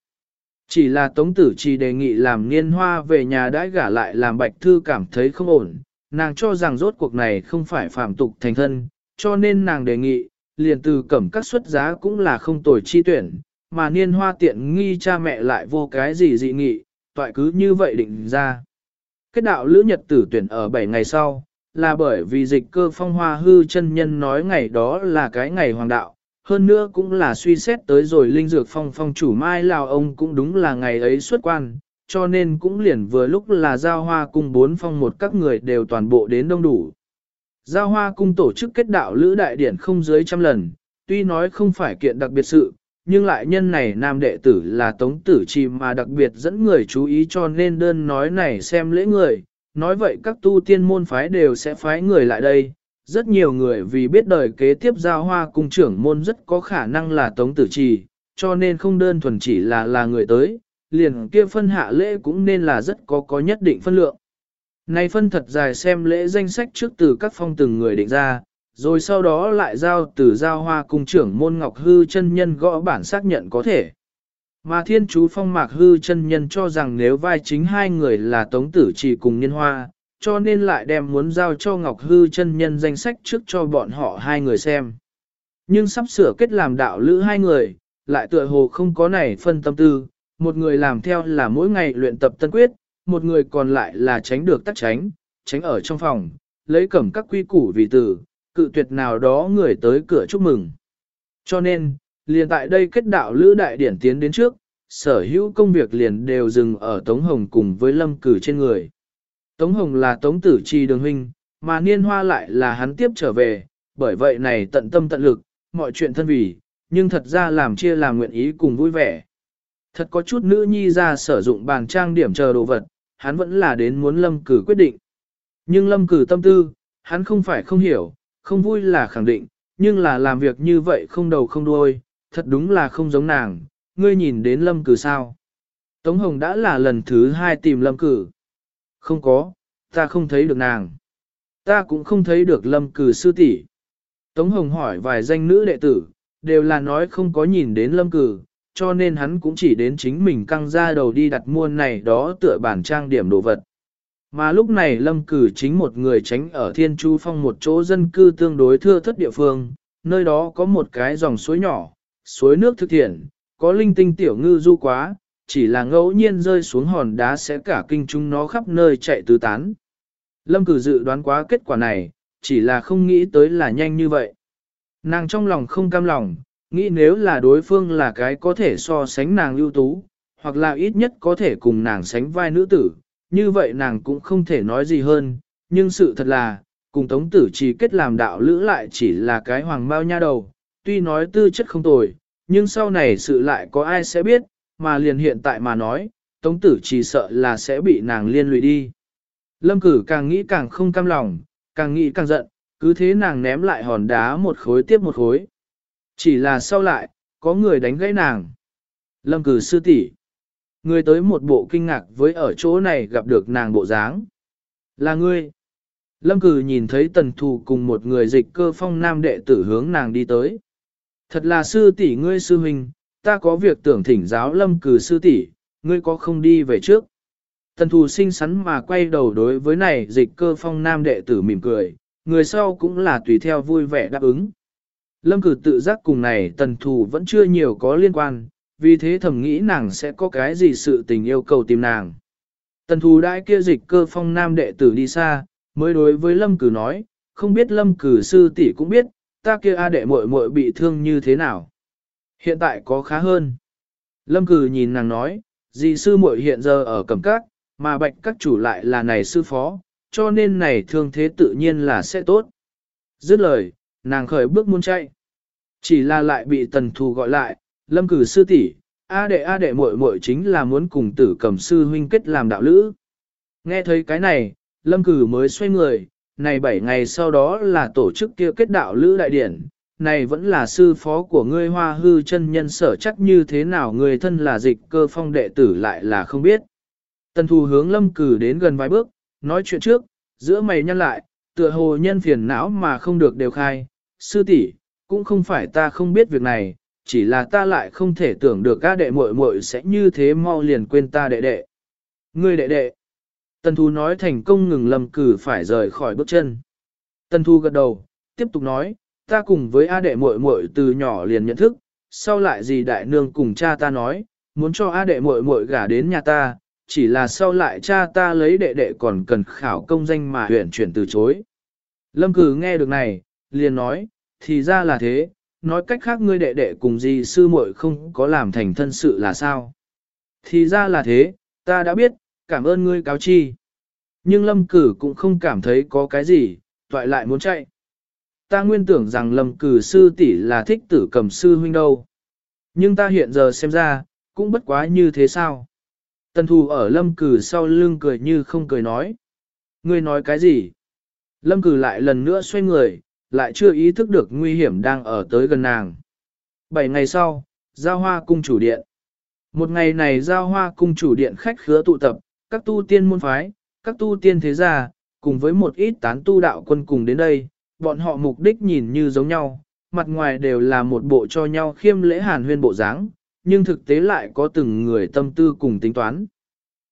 Chỉ là Tống Tử Trì đề nghị làm niên hoa về nhà đãi gả lại làm bạch thư cảm thấy không ổn, nàng cho rằng rốt cuộc này không phải phạm tục thành thân, cho nên nàng đề nghị, liền từ cẩm các xuất giá cũng là không tồi chi tuyển, mà niên hoa tiện nghi cha mẹ lại vô cái gì dị nghị, toại cứ như vậy định ra. Kết đạo lữ nhật tử tuyển ở 7 ngày sau, là bởi vì dịch cơ phong hoa hư chân nhân nói ngày đó là cái ngày hoàng đạo, hơn nữa cũng là suy xét tới rồi linh dược phong phong chủ mai lào ông cũng đúng là ngày ấy xuất quan, cho nên cũng liền vừa lúc là giao hoa cùng bốn phong một các người đều toàn bộ đến đông đủ. Giao hoa cung tổ chức kết đạo lữ đại điển không dưới trăm lần, tuy nói không phải kiện đặc biệt sự, nhưng lại nhân này nam đệ tử là tống tử chi mà đặc biệt dẫn người chú ý cho nên đơn nói này xem lễ người, nói vậy các tu tiên môn phái đều sẽ phái người lại đây. Rất nhiều người vì biết đời kế tiếp giao hoa cung trưởng môn rất có khả năng là tống tử trì, cho nên không đơn thuần chỉ là là người tới, liền kia phân hạ lễ cũng nên là rất có có nhất định phân lượng. Này phân thật dài xem lễ danh sách trước từ các phong từng người định ra, rồi sau đó lại giao từ giao hoa cung trưởng môn ngọc hư chân nhân gõ bản xác nhận có thể. Mà thiên chú phong mạc hư chân nhân cho rằng nếu vai chính hai người là tống tử chỉ cùng niên hoa, cho nên lại đem muốn giao cho ngọc hư chân nhân danh sách trước cho bọn họ hai người xem. Nhưng sắp sửa kết làm đạo lữ hai người, lại tựa hồ không có này phân tâm tư, một người làm theo là mỗi ngày luyện tập tân quyết, một người còn lại là tránh được tắc tránh, tránh ở trong phòng, lấy cẩm các quy củ vì tử, cự tuyệt nào đó người tới cửa chúc mừng. Cho nên, liền tại đây kết đạo lữ đại điển tiến đến trước, sở hữu công việc liền đều dừng ở Tống Hồng cùng với lâm cử trên người. Tống Hồng là Tống Tử Chi đường huynh, mà Niên Hoa lại là hắn tiếp trở về, bởi vậy này tận tâm tận lực, mọi chuyện thân vì, nhưng thật ra làm chia làm nguyện ý cùng vui vẻ. Thật có chút nữ nhi ra sử dụng bàn trang điểm chờ đồ vật, hắn vẫn là đến muốn lâm cử quyết định. Nhưng lâm cử tâm tư, hắn không phải không hiểu, không vui là khẳng định, nhưng là làm việc như vậy không đầu không đuôi, thật đúng là không giống nàng, ngươi nhìn đến lâm cử sao. Tống Hồng đã là lần thứ hai tìm lâm cử. Không có, ta không thấy được nàng. Ta cũng không thấy được lâm cử sư tỷ. Tống Hồng hỏi vài danh nữ đệ tử, đều là nói không có nhìn đến lâm cử, cho nên hắn cũng chỉ đến chính mình căng ra đầu đi đặt mua này đó tựa bản trang điểm đồ vật. Mà lúc này lâm cử chính một người tránh ở thiên chu phong một chỗ dân cư tương đối thưa thất địa phương, nơi đó có một cái dòng suối nhỏ, suối nước thực thiện, có linh tinh tiểu ngư du quá, chỉ là ngẫu nhiên rơi xuống hòn đá sẽ cả kinh chúng nó khắp nơi chạy tứ tán. Lâm cử dự đoán quá kết quả này, chỉ là không nghĩ tới là nhanh như vậy. Nàng trong lòng không cam lòng, nghĩ nếu là đối phương là cái có thể so sánh nàng ưu tú, hoặc là ít nhất có thể cùng nàng sánh vai nữ tử, như vậy nàng cũng không thể nói gì hơn, nhưng sự thật là, cùng tống tử chỉ kết làm đạo lữ lại chỉ là cái hoàng bao nha đầu, tuy nói tư chất không tồi, nhưng sau này sự lại có ai sẽ biết, mà liền hiện tại mà nói, tống tử chỉ sợ là sẽ bị nàng liên lụy đi. Lâm cử càng nghĩ càng không cam lòng, càng nghĩ càng giận, cứ thế nàng ném lại hòn đá một khối tiếp một khối. Chỉ là sau lại, có người đánh gãy nàng. Lâm cử sư tỷ Người tới một bộ kinh ngạc với ở chỗ này gặp được nàng bộ dáng. Là ngươi. Lâm cử nhìn thấy tần thù cùng một người dịch cơ phong nam đệ tử hướng nàng đi tới. Thật là sư tỷ ngươi sư huynh, ta có việc tưởng thỉnh giáo lâm cử sư tỷ, ngươi có không đi về trước. Tần thù xinh xắn mà quay đầu đối với này dịch cơ phong nam đệ tử mỉm cười, người sau cũng là tùy theo vui vẻ đáp ứng. Lâm cử tự giác cùng này tần thù vẫn chưa nhiều có liên quan, vì thế thầm nghĩ nàng sẽ có cái gì sự tình yêu cầu tìm nàng. Tần thù đãi kia dịch cơ phong nam đệ tử đi xa, mới đối với lâm cử nói, không biết lâm cử sư tỷ cũng biết, ta kia A đệ muội muội bị thương như thế nào. Hiện tại có khá hơn. Lâm cử nhìn nàng nói, dì sư muội hiện giờ ở cẩm các, mà bạch các chủ lại là này sư phó, cho nên này thương thế tự nhiên là sẽ tốt. Dứt lời, nàng khởi bước muốn chạy. Chỉ là lại bị tần thù gọi lại, lâm cử sư tỷ, A đệ A đệ muội muội chính là muốn cùng tử cầm sư huynh kết làm đạo lữ. Nghe thấy cái này, lâm cử mới xoay người, này bảy ngày sau đó là tổ chức kia kết đạo lữ đại điển, này vẫn là sư phó của ngươi hoa hư chân nhân sở chắc như thế nào người thân là dịch cơ phong đệ tử lại là không biết. Tần thù hướng lâm cử đến gần vài bước, nói chuyện trước, giữa mày nhăn lại, tựa hồ nhân phiền não mà không được đều khai, sư tỷ cũng không phải ta không biết việc này, chỉ là ta lại không thể tưởng được các đệ muội muội sẽ như thế mau liền quên ta đệ đệ. Ngươi đệ đệ. Tần Thu nói thành công ngừng lầm cử phải rời khỏi bước chân. Tần Thu gật đầu, tiếp tục nói, ta cùng với A đệ muội muội từ nhỏ liền nhận thức, sau lại gì đại nương cùng cha ta nói, muốn cho A đệ muội muội gả đến nhà ta, chỉ là sau lại cha ta lấy đệ đệ còn cần khảo công danh mà huyện chuyển từ chối. Lâm cử nghe được này, liền nói, thì ra là thế, nói cách khác ngươi đệ đệ cùng gì sư muội không có làm thành thân sự là sao. Thì ra là thế, ta đã biết, cảm ơn ngươi cáo chi. Nhưng lâm cử cũng không cảm thấy có cái gì, toại lại muốn chạy. Ta nguyên tưởng rằng lâm cử sư tỷ là thích tử cầm sư huynh đâu. Nhưng ta hiện giờ xem ra, cũng bất quá như thế sao. Tần thù ở lâm cử sau lưng cười như không cười nói. Ngươi nói cái gì? Lâm cử lại lần nữa xoay người, lại chưa ý thức được nguy hiểm đang ở tới gần nàng. Bảy ngày sau, giao hoa cung chủ điện. Một ngày này giao hoa cung chủ điện khách khứa tụ tập, các tu tiên môn phái, các tu tiên thế gia, cùng với một ít tán tu đạo quân cùng đến đây, bọn họ mục đích nhìn như giống nhau, mặt ngoài đều là một bộ cho nhau khiêm lễ hàn huyên bộ dáng, nhưng thực tế lại có từng người tâm tư cùng tính toán.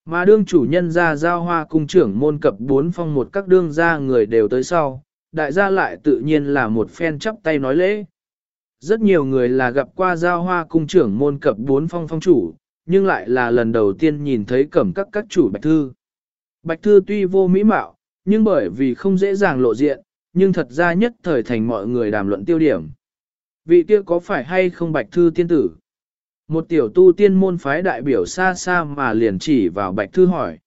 Mà đương chủ nhân ra giao hoa cung trưởng môn cập bốn phong một các đương gia người đều tới sau, đại gia lại tự nhiên là một phen chắp tay nói lễ. Rất nhiều người là gặp qua giao hoa cung trưởng môn cập bốn phong phong chủ, nhưng lại là lần đầu tiên nhìn thấy cẩm các các chủ bạch thư. Bạch thư tuy vô mỹ mạo, nhưng bởi vì không dễ dàng lộ diện, nhưng thật ra nhất thời thành mọi người đàm luận tiêu điểm. Vị kia có phải hay không bạch thư tiên tử? Một tiểu tu tiên môn phái đại biểu xa xa mà liền chỉ vào bạch thư hỏi.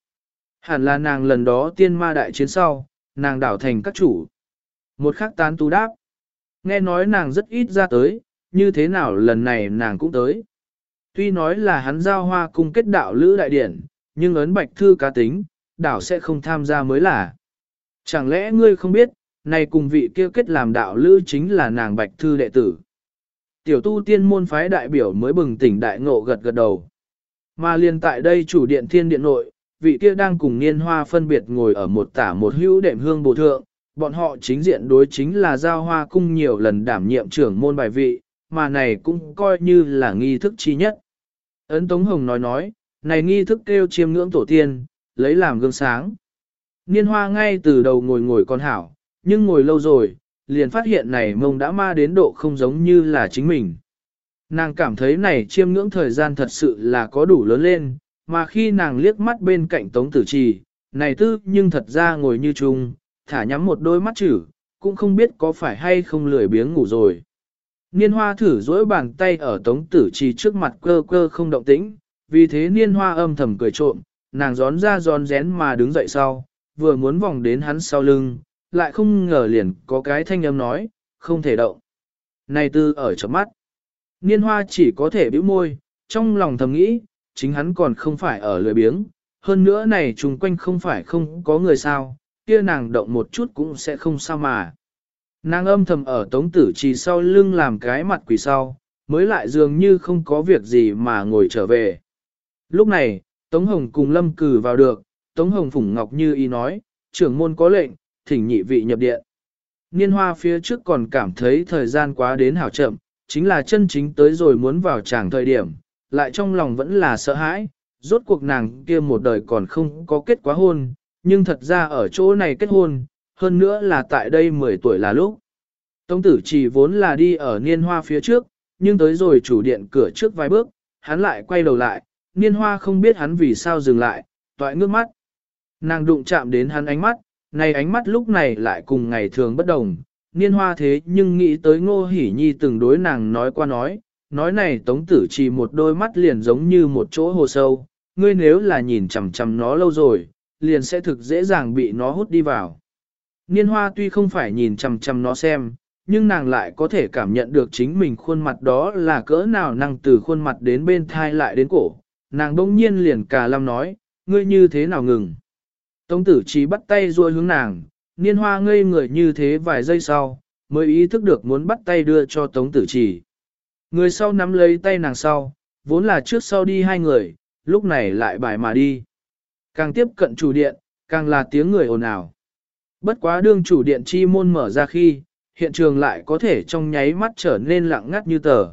Hẳn là nàng lần đó tiên ma đại chiến sau, nàng đảo thành các chủ. Một khắc tán tu đáp. Nghe nói nàng rất ít ra tới, như thế nào lần này nàng cũng tới. Tuy nói là hắn giao hoa cung kết đạo lữ đại điển, nhưng ấn bạch thư cá tính, đảo sẽ không tham gia mới là. Chẳng lẽ ngươi không biết, này cùng vị kia kết làm đạo lữ chính là nàng bạch thư đệ tử. Tiểu tu tiên môn phái đại biểu mới bừng tỉnh đại ngộ gật gật đầu. Mà liền tại đây chủ điện thiên điện nội, vị kia đang cùng niên hoa phân biệt ngồi ở một tả một hữu đệm hương bồ thượng, bọn họ chính diện đối chính là giao hoa cung nhiều lần đảm nhiệm trưởng môn bài vị, mà này cũng coi như là nghi thức chi nhất. Ấn Tống Hồng nói nói, này nghi thức kêu chiêm ngưỡng tổ tiên, lấy làm gương sáng. Niên hoa ngay từ đầu ngồi ngồi con hảo, nhưng ngồi lâu rồi, liền phát hiện này mông đã ma đến độ không giống như là chính mình. Nàng cảm thấy này chiêm ngưỡng thời gian thật sự là có đủ lớn lên, mà khi nàng liếc mắt bên cạnh tống tử trì, này tư nhưng thật ra ngồi như chung, thả nhắm một đôi mắt chữ, cũng không biết có phải hay không lười biếng ngủ rồi. Niên hoa thử dỗi bàn tay ở tống tử trì trước mặt cơ cơ không động tĩnh, vì thế niên hoa âm thầm cười trộm, nàng gión ra gión rén mà đứng dậy sau, vừa muốn vòng đến hắn sau lưng, lại không ngờ liền có cái thanh âm nói, không thể động. Này tư ở chấm mắt. Niên hoa chỉ có thể bĩu môi, trong lòng thầm nghĩ, chính hắn còn không phải ở lười biếng, hơn nữa này chung quanh không phải không có người sao, kia nàng động một chút cũng sẽ không sao mà. Nàng âm thầm ở tống tử trì sau lưng làm cái mặt quỷ sau, mới lại dường như không có việc gì mà ngồi trở về. Lúc này, Tống Hồng cùng Lâm cử vào được, Tống Hồng Phủng Ngọc như ý nói, trưởng môn có lệnh, thỉnh nhị vị nhập điện. Niên hoa phía trước còn cảm thấy thời gian quá đến hảo chậm, chính là chân chính tới rồi muốn vào tràng thời điểm, lại trong lòng vẫn là sợ hãi, rốt cuộc nàng kia một đời còn không có kết quá hôn, nhưng thật ra ở chỗ này kết hôn, hơn nữa là tại đây 10 tuổi là lúc. Tống tử chỉ vốn là đi ở niên hoa phía trước, nhưng tới rồi chủ điện cửa trước vài bước, hắn lại quay đầu lại, niên hoa không biết hắn vì sao dừng lại, toại ngước mắt. Nàng đụng chạm đến hắn ánh mắt, này ánh mắt lúc này lại cùng ngày thường bất đồng, niên hoa thế nhưng nghĩ tới ngô hỉ nhi từng đối nàng nói qua nói, nói này tống tử chỉ một đôi mắt liền giống như một chỗ hồ sâu, ngươi nếu là nhìn chằm chằm nó lâu rồi, liền sẽ thực dễ dàng bị nó hút đi vào. Niên hoa tuy không phải nhìn chằm chằm nó xem, nhưng nàng lại có thể cảm nhận được chính mình khuôn mặt đó là cỡ nào năng từ khuôn mặt đến bên thai lại đến cổ. Nàng đông nhiên liền cả lâm nói, ngươi như thế nào ngừng. Tống tử chỉ bắt tay ruôi hướng nàng, niên hoa ngây người như thế vài giây sau, mới ý thức được muốn bắt tay đưa cho tống tử chỉ. Người sau nắm lấy tay nàng sau, vốn là trước sau đi hai người, lúc này lại bài mà đi. Càng tiếp cận chủ điện, càng là tiếng người ồn ào. Bất quá đương chủ điện chi môn mở ra khi, hiện trường lại có thể trong nháy mắt trở nên lặng ngắt như tờ.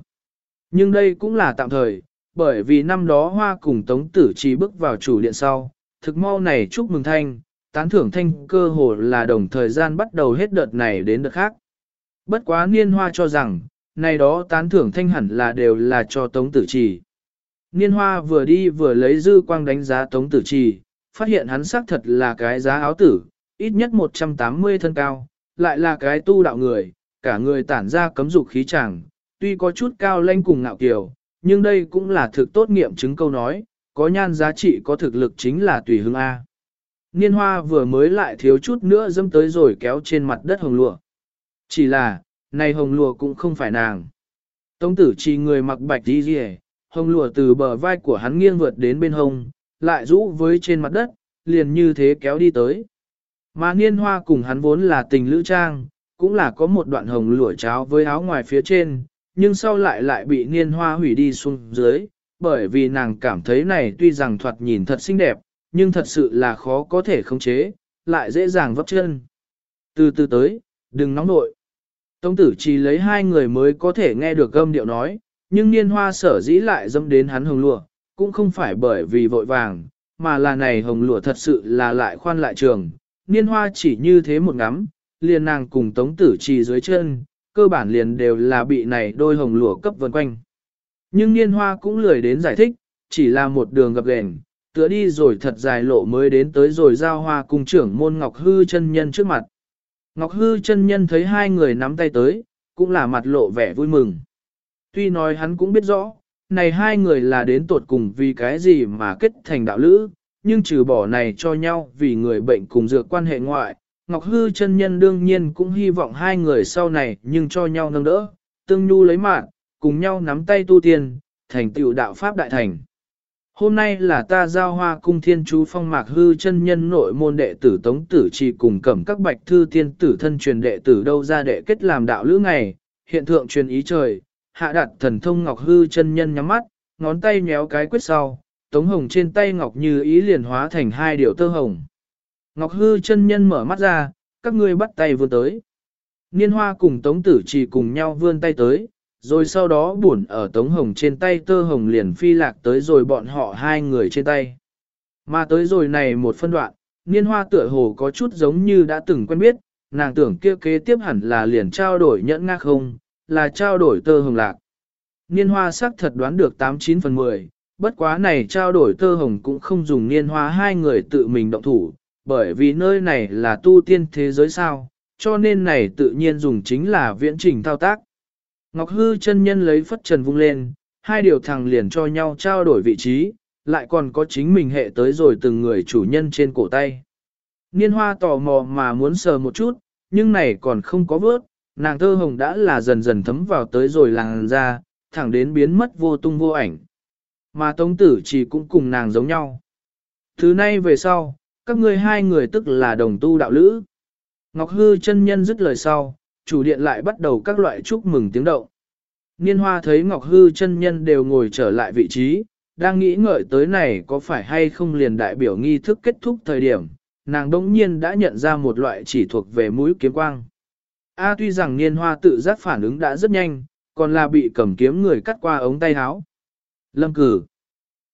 Nhưng đây cũng là tạm thời, bởi vì năm đó hoa cùng tống tử chỉ bước vào chủ điện sau, thực mau này chúc mừng thanh, tán thưởng thanh cơ hồ là đồng thời gian bắt đầu hết đợt này đến đợt khác. Bất quá niên hoa cho rằng, này đó tán thưởng thanh hẳn là đều là cho tống tử trì. Niên hoa vừa đi vừa lấy dư quang đánh giá tống tử trì, phát hiện hắn xác thật là cái giá áo tử, ít nhất 180 thân cao, lại là cái tu đạo người, cả người tản ra cấm dục khí chẳng, tuy có chút cao lanh cùng ngạo kiều, nhưng đây cũng là thực tốt nghiệm chứng câu nói, có nhan giá trị có thực lực chính là tùy hương A. Niên hoa vừa mới lại thiếu chút nữa dâm tới rồi kéo trên mặt đất hồng lụa. Chỉ là, này hồng lụa cũng không phải nàng. Tống tử chỉ người mặc bạch đi rìa, hồng lụa từ bờ vai của hắn nghiêng vượt đến bên hông, lại rũ với trên mặt đất, liền như thế kéo đi tới. Mà niên hoa cùng hắn vốn là tình lữ trang, cũng là có một đoạn hồng lụa cháo với áo ngoài phía trên, nhưng sau lại lại bị niên hoa hủy đi xuống dưới, bởi vì nàng cảm thấy này tuy rằng thoạt nhìn thật xinh đẹp, nhưng thật sự là khó có thể khống chế, lại dễ dàng vấp chân. Từ từ tới, đừng nóng nội. Tống tử chỉ lấy hai người mới có thể nghe được âm điệu nói, nhưng niên hoa sở dĩ lại dâm đến hắn hồng lụa, cũng không phải bởi vì vội vàng, mà là này hồng lụa thật sự là lại khoan lại trường, niên hoa chỉ như thế một ngắm, liền nàng cùng tống tử trì dưới chân, cơ bản liền đều là bị này đôi hồng lụa cấp vần quanh. Nhưng niên hoa cũng lười đến giải thích, chỉ là một đường gập ghềnh, tựa đi rồi thật dài lộ mới đến tới rồi giao hoa cùng trưởng môn Ngọc Hư chân nhân trước mặt. Ngọc Hư chân nhân thấy hai người nắm tay tới, cũng là mặt lộ vẻ vui mừng. Tuy nói hắn cũng biết rõ, này hai người là đến tột cùng vì cái gì mà kết thành đạo lữ, nhưng trừ bỏ này cho nhau vì người bệnh cùng dược quan hệ ngoại, Ngọc Hư chân nhân đương nhiên cũng hy vọng hai người sau này nhưng cho nhau nâng đỡ, tương nhu lấy mạng, cùng nhau nắm tay tu tiên, thành tựu đạo Pháp Đại Thành. Hôm nay là ta giao hoa cung thiên chú phong mạc hư chân nhân nội môn đệ tử tống tử trì cùng cẩm các bạch thư tiên tử thân truyền đệ tử đâu ra đệ kết làm đạo lữ ngày, hiện thượng truyền ý trời, hạ đặt thần thông ngọc hư chân nhân nhắm mắt, ngón tay nhéo cái quyết sau, tống hồng trên tay ngọc như ý liền hóa thành hai điều tơ hồng. Ngọc hư chân nhân mở mắt ra, các ngươi bắt tay vươn tới. Niên hoa cùng tống tử Chỉ cùng nhau vươn tay tới, rồi sau đó buồn ở tống hồng trên tay tơ hồng liền phi lạc tới rồi bọn họ hai người trên tay. Mà tới rồi này một phân đoạn, niên hoa tựa hồ có chút giống như đã từng quen biết, nàng tưởng kia kế tiếp hẳn là liền trao đổi nhẫn ngác không, là trao đổi tơ hồng lạc. Niên hoa xác thật đoán được 89 phần 10, bất quá này trao đổi tơ hồng cũng không dùng niên hoa hai người tự mình động thủ, bởi vì nơi này là tu tiên thế giới sao, cho nên này tự nhiên dùng chính là viễn trình thao tác. Ngọc Hư chân nhân lấy phất trần vung lên, hai điều thằng liền cho nhau trao đổi vị trí, lại còn có chính mình hệ tới rồi từng người chủ nhân trên cổ tay. Niên hoa tò mò mà muốn sờ một chút, nhưng này còn không có vớt, nàng thơ hồng đã là dần dần thấm vào tới rồi làng ra, thẳng đến biến mất vô tung vô ảnh. Mà Tống Tử chỉ cũng cùng nàng giống nhau. Thứ nay về sau, các ngươi hai người tức là đồng tu đạo lữ. Ngọc Hư chân nhân dứt lời sau, chủ điện lại bắt đầu các loại chúc mừng tiếng động. Niên hoa thấy Ngọc Hư chân nhân đều ngồi trở lại vị trí, đang nghĩ ngợi tới này có phải hay không liền đại biểu nghi thức kết thúc thời điểm, nàng đống nhiên đã nhận ra một loại chỉ thuộc về mũi kiếm quang. A tuy rằng niên hoa tự giác phản ứng đã rất nhanh, còn là bị cầm kiếm người cắt qua ống tay áo. Lâm cử.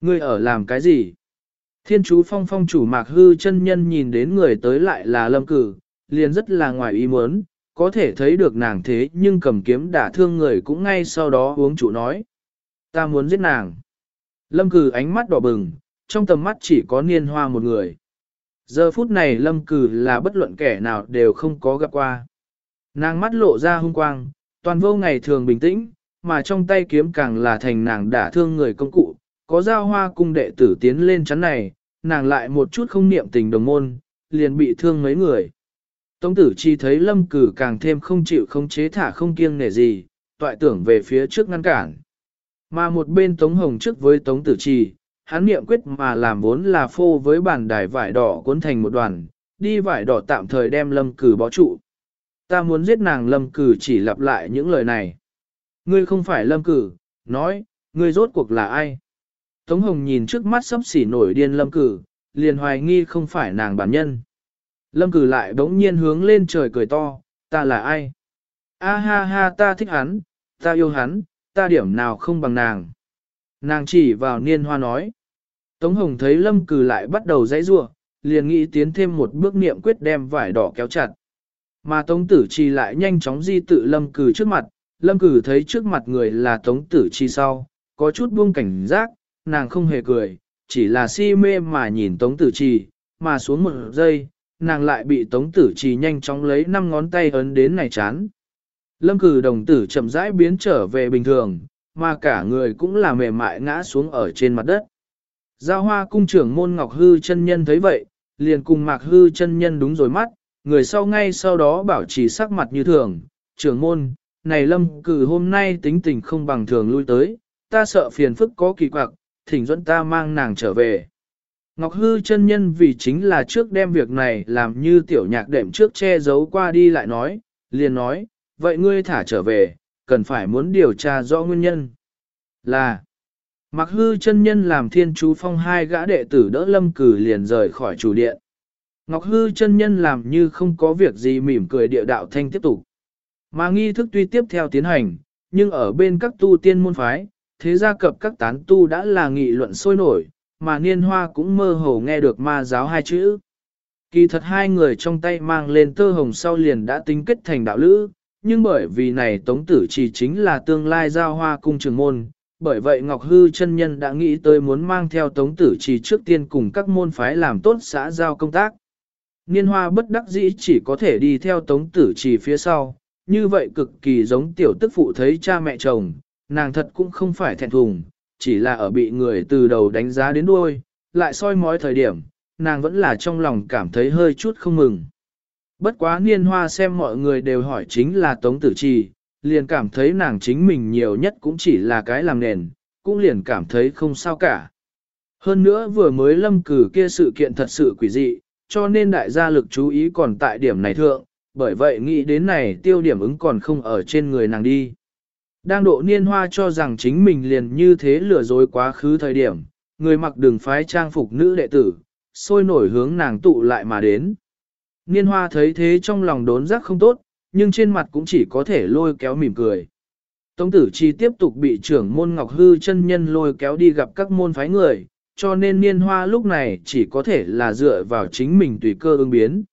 Ngươi ở làm cái gì? Thiên chú phong phong chủ mạc hư chân nhân nhìn đến người tới lại là lâm cử, liền rất là ngoài ý muốn, có thể thấy được nàng thế nhưng cầm kiếm đả thương người cũng ngay sau đó uống chủ nói. Ta muốn giết nàng. Lâm cử ánh mắt đỏ bừng, trong tầm mắt chỉ có niên hoa một người. Giờ phút này lâm cử là bất luận kẻ nào đều không có gặp qua. Nàng mắt lộ ra hung quang, toàn vô ngày thường bình tĩnh, mà trong tay kiếm càng là thành nàng đả thương người công cụ, có giao hoa cung đệ tử tiến lên chắn này, nàng lại một chút không niệm tình đồng môn, liền bị thương mấy người. Tống tử chi thấy lâm cử càng thêm không chịu không chế thả không kiêng nể gì, toại tưởng về phía trước ngăn cản. Mà một bên tống hồng trước với tống tử chi, hắn niệm quyết mà làm vốn là phô với bàn đài vải đỏ cuốn thành một đoàn, đi vải đỏ tạm thời đem lâm cử bó trụ. Ta muốn giết nàng lâm cử chỉ lặp lại những lời này. Ngươi không phải lâm cử, nói, ngươi rốt cuộc là ai? Tống Hồng nhìn trước mắt sắp xỉ nổi điên lâm cử, liền hoài nghi không phải nàng bản nhân. Lâm cử lại bỗng nhiên hướng lên trời cười to, ta là ai? A ha ha ta thích hắn, ta yêu hắn, ta điểm nào không bằng nàng. Nàng chỉ vào niên hoa nói. Tống Hồng thấy lâm cử lại bắt đầu dãy rua, liền nghĩ tiến thêm một bước niệm quyết đem vải đỏ kéo chặt. Mà Tống Tử Chi lại nhanh chóng di tự lâm cử trước mặt, lâm cử thấy trước mặt người là Tống Tử Chi sau, có chút buông cảnh giác, nàng không hề cười, chỉ là si mê mà nhìn Tống Tử Trì, mà xuống một giây, nàng lại bị Tống Tử Trì nhanh chóng lấy năm ngón tay ấn đến này chán. Lâm cử đồng tử chậm rãi biến trở về bình thường, mà cả người cũng là mềm mại ngã xuống ở trên mặt đất. Giao hoa cung trưởng môn Ngọc Hư chân nhân thấy vậy, liền cùng Mạc Hư chân nhân đúng rồi mắt, người sau ngay sau đó bảo trì sắc mặt như thường, trưởng môn, này lâm cử hôm nay tính tình không bằng thường lui tới, ta sợ phiền phức có kỳ quặc, thỉnh dẫn ta mang nàng trở về. Ngọc Hư chân nhân vì chính là trước đem việc này làm như tiểu nhạc đệm trước che giấu qua đi lại nói, liền nói, vậy ngươi thả trở về, cần phải muốn điều tra rõ nguyên nhân. Là, Mặc hư chân nhân làm thiên chú phong hai gã đệ tử đỡ lâm cử liền rời khỏi chủ điện. Ngọc hư chân nhân làm như không có việc gì mỉm cười địa đạo thanh tiếp tục. Mà nghi thức tuy tiếp theo tiến hành, nhưng ở bên các tu tiên môn phái, thế gia cập các tán tu đã là nghị luận sôi nổi, mà niên hoa cũng mơ hồ nghe được ma giáo hai chữ. Kỳ thật hai người trong tay mang lên tơ hồng sau liền đã tính kết thành đạo lữ, nhưng bởi vì này tống tử chỉ chính là tương lai giao hoa cung trường môn, bởi vậy Ngọc Hư chân nhân đã nghĩ tới muốn mang theo tống tử chỉ trước tiên cùng các môn phái làm tốt xã giao công tác. Niên hoa bất đắc dĩ chỉ có thể đi theo tống tử chỉ phía sau, như vậy cực kỳ giống tiểu tức phụ thấy cha mẹ chồng, nàng thật cũng không phải thẹn thùng, chỉ là ở bị người từ đầu đánh giá đến đuôi, lại soi mói thời điểm, nàng vẫn là trong lòng cảm thấy hơi chút không mừng. Bất quá niên hoa xem mọi người đều hỏi chính là Tống Tử Trì, liền cảm thấy nàng chính mình nhiều nhất cũng chỉ là cái làm nền, cũng liền cảm thấy không sao cả. Hơn nữa vừa mới lâm cử kia sự kiện thật sự quỷ dị, cho nên đại gia lực chú ý còn tại điểm này thượng, bởi vậy nghĩ đến này tiêu điểm ứng còn không ở trên người nàng đi. Đang độ niên hoa cho rằng chính mình liền như thế lừa dối quá khứ thời điểm, người mặc đường phái trang phục nữ đệ tử, sôi nổi hướng nàng tụ lại mà đến. Niên hoa thấy thế trong lòng đốn giác không tốt, nhưng trên mặt cũng chỉ có thể lôi kéo mỉm cười. Tống tử chi tiếp tục bị trưởng môn Ngọc Hư chân nhân lôi kéo đi gặp các môn phái người, cho nên niên hoa lúc này chỉ có thể là dựa vào chính mình tùy cơ ứng biến.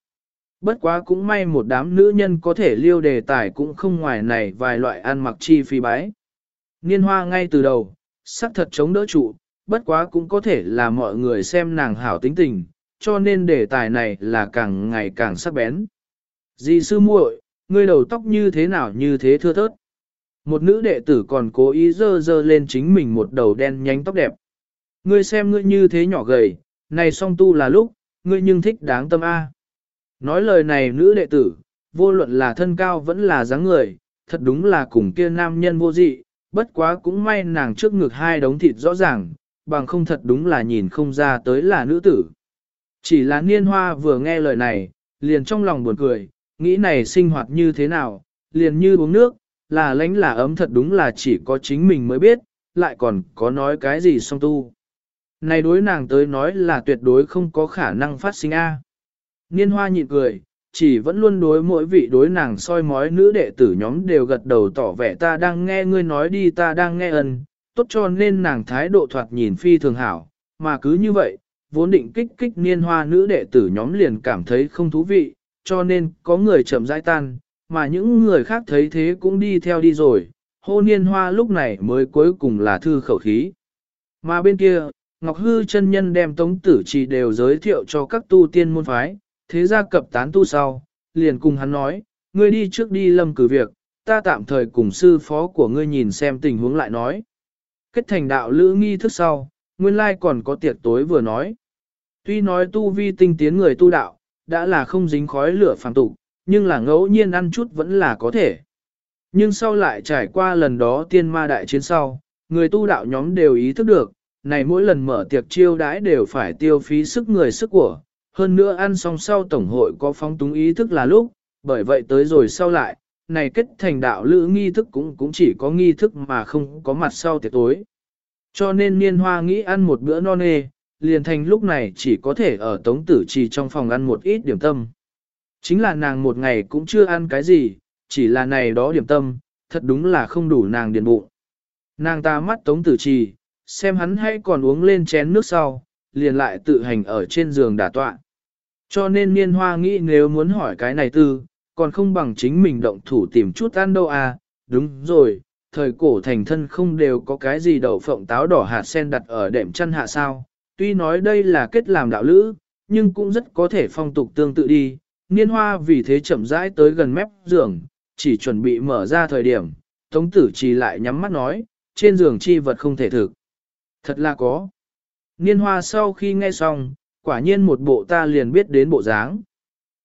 Bất quá cũng may một đám nữ nhân có thể liêu đề tài cũng không ngoài này vài loại ăn mặc chi phi bái. Niên hoa ngay từ đầu, sắc thật chống đỡ trụ, bất quá cũng có thể là mọi người xem nàng hảo tính tình, cho nên đề tài này là càng ngày càng sắc bén. Dì sư muội, ngươi đầu tóc như thế nào như thế thưa thớt. Một nữ đệ tử còn cố ý dơ dơ lên chính mình một đầu đen nhánh tóc đẹp. Ngươi xem ngươi như thế nhỏ gầy, này song tu là lúc, ngươi nhưng thích đáng tâm A. Nói lời này nữ đệ tử, vô luận là thân cao vẫn là dáng người, thật đúng là cùng kia nam nhân vô dị, bất quá cũng may nàng trước ngực hai đống thịt rõ ràng, bằng không thật đúng là nhìn không ra tới là nữ tử. Chỉ là niên hoa vừa nghe lời này, liền trong lòng buồn cười, nghĩ này sinh hoạt như thế nào, liền như uống nước, là lánh là ấm thật đúng là chỉ có chính mình mới biết, lại còn có nói cái gì song tu. Này đối nàng tới nói là tuyệt đối không có khả năng phát sinh A. Niên hoa nhịn cười, chỉ vẫn luôn đối mỗi vị đối nàng soi mói nữ đệ tử nhóm đều gật đầu tỏ vẻ ta đang nghe ngươi nói đi ta đang nghe ân, tốt cho nên nàng thái độ thoạt nhìn phi thường hảo, mà cứ như vậy, vốn định kích kích niên hoa nữ đệ tử nhóm liền cảm thấy không thú vị, cho nên có người chậm rãi tan, mà những người khác thấy thế cũng đi theo đi rồi, hô niên hoa lúc này mới cuối cùng là thư khẩu khí. Mà bên kia, Ngọc Hư chân nhân đem tống tử chỉ đều giới thiệu cho các tu tiên môn phái, thế gia cập tán tu sau, liền cùng hắn nói, ngươi đi trước đi lâm cử việc, ta tạm thời cùng sư phó của ngươi nhìn xem tình huống lại nói. Kết thành đạo lữ nghi thức sau, nguyên lai còn có tiệc tối vừa nói. Tuy nói tu vi tinh tiến người tu đạo, đã là không dính khói lửa phàm tục, nhưng là ngẫu nhiên ăn chút vẫn là có thể. Nhưng sau lại trải qua lần đó tiên ma đại chiến sau, người tu đạo nhóm đều ý thức được, này mỗi lần mở tiệc chiêu đãi đều phải tiêu phí sức người sức của, hơn nữa ăn xong sau tổng hội có phóng túng ý thức là lúc, bởi vậy tới rồi sau lại, này kết thành đạo lữ nghi thức cũng cũng chỉ có nghi thức mà không có mặt sau tiệc tối. Cho nên niên hoa nghĩ ăn một bữa no nê, liền thành lúc này chỉ có thể ở tống tử trì trong phòng ăn một ít điểm tâm. Chính là nàng một ngày cũng chưa ăn cái gì, chỉ là này đó điểm tâm, thật đúng là không đủ nàng điền bụng. Nàng ta mắt tống tử trì, xem hắn hay còn uống lên chén nước sau, liền lại tự hành ở trên giường đả tọa. Cho nên niên hoa nghĩ nếu muốn hỏi cái này tư, còn không bằng chính mình động thủ tìm chút ăn đâu à, đúng rồi, thời cổ thành thân không đều có cái gì đậu phộng táo đỏ hạt sen đặt ở đệm chân hạ sao, tuy nói đây là kết làm đạo lữ, nhưng cũng rất có thể phong tục tương tự đi, niên hoa vì thế chậm rãi tới gần mép giường, chỉ chuẩn bị mở ra thời điểm, tống tử chỉ lại nhắm mắt nói, trên giường chi vật không thể thực. Thật là có. Niên hoa sau khi nghe xong, quả nhiên một bộ ta liền biết đến bộ dáng.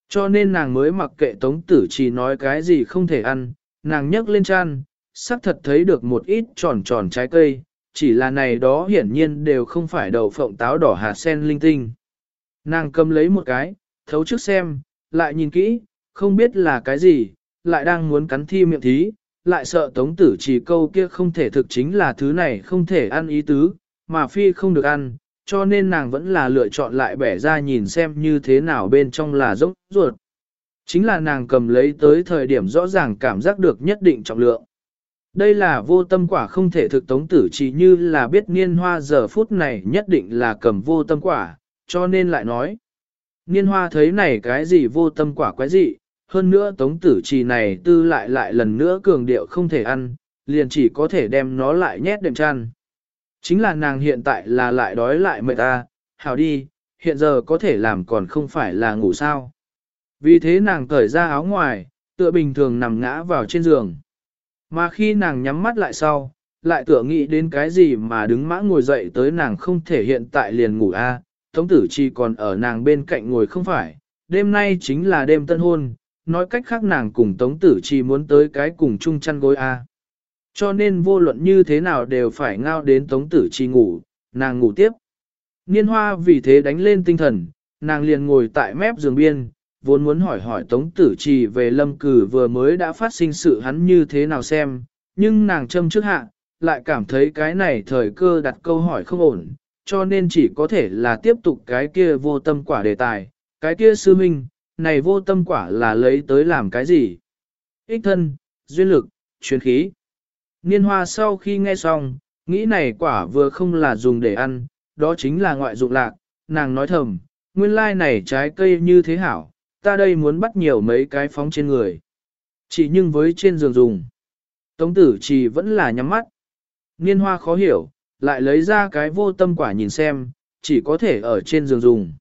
Cho nên nàng mới mặc kệ tống tử chỉ nói cái gì không thể ăn, nàng nhấc lên chăn, sắc thật thấy được một ít tròn tròn trái cây, chỉ là này đó hiển nhiên đều không phải đậu phộng táo đỏ hạt sen linh tinh. Nàng cầm lấy một cái, thấu trước xem, lại nhìn kỹ, không biết là cái gì, lại đang muốn cắn thi miệng thí, lại sợ tống tử chỉ câu kia không thể thực chính là thứ này không thể ăn ý tứ, mà phi không được ăn, cho nên nàng vẫn là lựa chọn lại bẻ ra nhìn xem như thế nào bên trong là rỗng ruột. Chính là nàng cầm lấy tới thời điểm rõ ràng cảm giác được nhất định trọng lượng. Đây là vô tâm quả không thể thực tống tử chỉ như là biết niên hoa giờ phút này nhất định là cầm vô tâm quả, cho nên lại nói. Niên hoa thấy này cái gì vô tâm quả quái gì, hơn nữa tống tử trì này tư lại lại lần nữa cường điệu không thể ăn, liền chỉ có thể đem nó lại nhét đệm chăn. Chính là nàng hiện tại là lại đói lại mệt ta, hảo đi, hiện giờ có thể làm còn không phải là ngủ sao. Vì thế nàng cởi ra áo ngoài, tựa bình thường nằm ngã vào trên giường. Mà khi nàng nhắm mắt lại sau, lại tựa nghĩ đến cái gì mà đứng mã ngồi dậy tới nàng không thể hiện tại liền ngủ a. Tống tử chi còn ở nàng bên cạnh ngồi không phải, đêm nay chính là đêm tân hôn, nói cách khác nàng cùng tống tử chi muốn tới cái cùng chung chăn gối a. Cho nên vô luận như thế nào đều phải ngao đến tống tử chi ngủ, nàng ngủ tiếp. Niên hoa vì thế đánh lên tinh thần, nàng liền ngồi tại mép giường biên, vốn muốn hỏi hỏi tống tử trì về lâm cử vừa mới đã phát sinh sự hắn như thế nào xem, nhưng nàng châm trước hạ, lại cảm thấy cái này thời cơ đặt câu hỏi không ổn, cho nên chỉ có thể là tiếp tục cái kia vô tâm quả đề tài, cái kia sư minh, này vô tâm quả là lấy tới làm cái gì? Ích thân, duyên lực, chuyên khí. Niên hoa sau khi nghe xong, nghĩ này quả vừa không là dùng để ăn, đó chính là ngoại dụng lạc, nàng nói thầm, nguyên lai này trái cây như thế hảo, ta đây muốn bắt nhiều mấy cái phóng trên người. Chỉ nhưng với trên giường dùng. Tống tử chỉ vẫn là nhắm mắt. Niên hoa khó hiểu, lại lấy ra cái vô tâm quả nhìn xem, chỉ có thể ở trên giường dùng.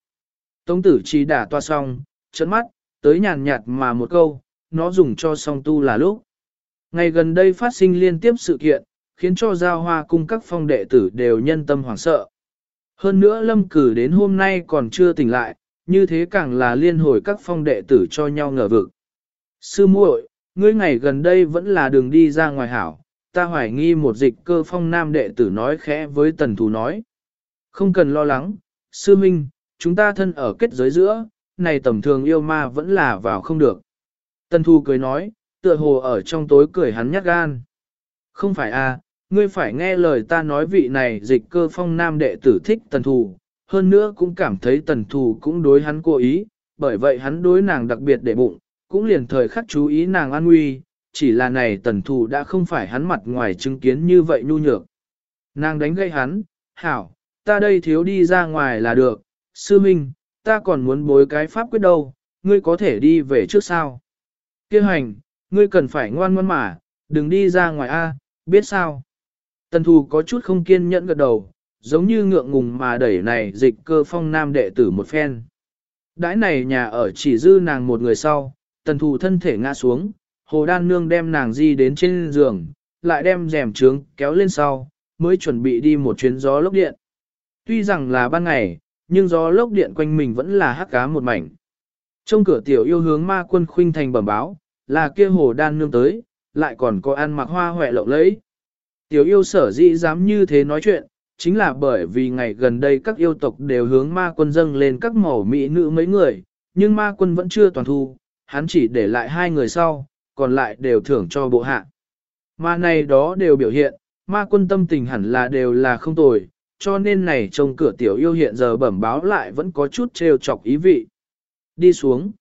Tống tử chỉ đả toa xong, chấn mắt, tới nhàn nhạt mà một câu, nó dùng cho song tu là lúc. Ngày gần đây phát sinh liên tiếp sự kiện, khiến cho giao hoa cung các phong đệ tử đều nhân tâm hoảng sợ. Hơn nữa lâm cử đến hôm nay còn chưa tỉnh lại, như thế càng là liên hồi các phong đệ tử cho nhau ngờ vực. Sư muội, ngươi ngày gần đây vẫn là đường đi ra ngoài hảo, ta hoài nghi một dịch cơ phong nam đệ tử nói khẽ với tần thù nói. Không cần lo lắng, sư minh, chúng ta thân ở kết giới giữa, này tầm thường yêu ma vẫn là vào không được. Tần thù cười nói, tựa hồ ở trong tối cười hắn nhát gan. Không phải à, ngươi phải nghe lời ta nói vị này dịch cơ phong nam đệ tử thích tần thù, hơn nữa cũng cảm thấy tần thù cũng đối hắn cố ý, bởi vậy hắn đối nàng đặc biệt để bụng, cũng liền thời khắc chú ý nàng an nguy, chỉ là này tần thù đã không phải hắn mặt ngoài chứng kiến như vậy nhu nhược. Nàng đánh gây hắn, hảo, ta đây thiếu đi ra ngoài là được, sư minh, ta còn muốn bối cái pháp quyết đâu, ngươi có thể đi về trước sao. Kêu hành, ngươi cần phải ngoan ngoan mà, đừng đi ra ngoài A, biết sao. Tần thù có chút không kiên nhẫn gật đầu, giống như ngượng ngùng mà đẩy này dịch cơ phong nam đệ tử một phen. Đãi này nhà ở chỉ dư nàng một người sau, tần thù thân thể ngã xuống, hồ đan nương đem nàng di đến trên giường, lại đem rèm trướng kéo lên sau, mới chuẩn bị đi một chuyến gió lốc điện. Tuy rằng là ban ngày, nhưng gió lốc điện quanh mình vẫn là hắc cá một mảnh. Trong cửa tiểu yêu hướng ma quân khuynh thành bẩm báo, là kia hồ đan nương tới, lại còn có ăn mặc hoa hoẹ lộng lẫy. Tiểu yêu sở dĩ dám như thế nói chuyện, chính là bởi vì ngày gần đây các yêu tộc đều hướng ma quân dâng lên các mẫu mỹ nữ mấy người, nhưng ma quân vẫn chưa toàn thu, hắn chỉ để lại hai người sau, còn lại đều thưởng cho bộ hạ. Mà này đó đều biểu hiện, ma quân tâm tình hẳn là đều là không tồi, cho nên này trong cửa tiểu yêu hiện giờ bẩm báo lại vẫn có chút trêu chọc ý vị. Đi xuống.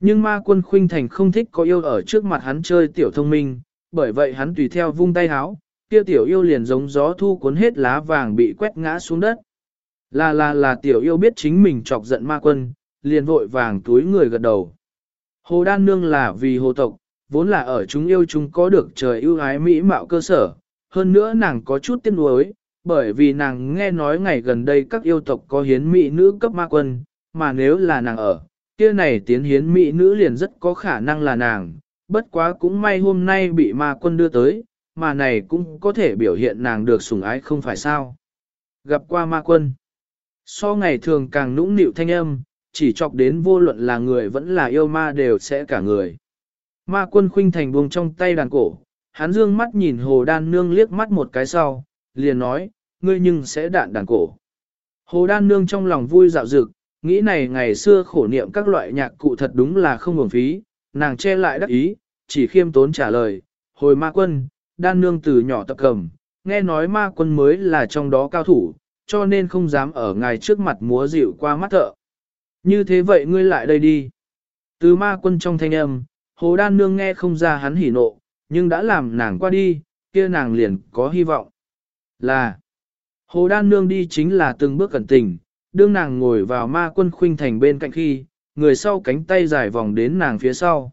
Nhưng ma quân khuynh thành không thích có yêu ở trước mặt hắn chơi tiểu thông minh, bởi vậy hắn tùy theo vung tay háo, kia tiểu yêu liền giống gió thu cuốn hết lá vàng bị quét ngã xuống đất. Là là là tiểu yêu biết chính mình chọc giận ma quân, liền vội vàng túi người gật đầu. Hồ đan nương là vì hồ tộc, vốn là ở chúng yêu chúng có được trời ưu ái mỹ mạo cơ sở, hơn nữa nàng có chút tiếc nuối, bởi vì nàng nghe nói ngày gần đây các yêu tộc có hiến mỹ nữ cấp ma quân, mà nếu là nàng ở, kia này tiến hiến mỹ nữ liền rất có khả năng là nàng, bất quá cũng may hôm nay bị ma quân đưa tới, mà này cũng có thể biểu hiện nàng được sủng ái không phải sao. Gặp qua ma quân, so ngày thường càng nũng nịu thanh âm, chỉ chọc đến vô luận là người vẫn là yêu ma đều sẽ cả người. Ma quân khuynh thành buông trong tay đàn cổ, hắn dương mắt nhìn hồ đan nương liếc mắt một cái sau, liền nói, ngươi nhưng sẽ đạn đàn cổ. Hồ đan nương trong lòng vui dạo dực, nghĩ này ngày xưa khổ niệm các loại nhạc cụ thật đúng là không hưởng phí, nàng che lại đắc ý, chỉ khiêm tốn trả lời, hồi ma quân, đan nương từ nhỏ tập cầm, nghe nói ma quân mới là trong đó cao thủ, cho nên không dám ở ngài trước mặt múa dịu qua mắt thợ. Như thế vậy ngươi lại đây đi. Từ ma quân trong thanh âm, hồ đan nương nghe không ra hắn hỉ nộ, nhưng đã làm nàng qua đi, kia nàng liền có hy vọng. Là, hồ đan nương đi chính là từng bước cẩn tình, đương nàng ngồi vào ma quân khuynh thành bên cạnh khi, người sau cánh tay dài vòng đến nàng phía sau.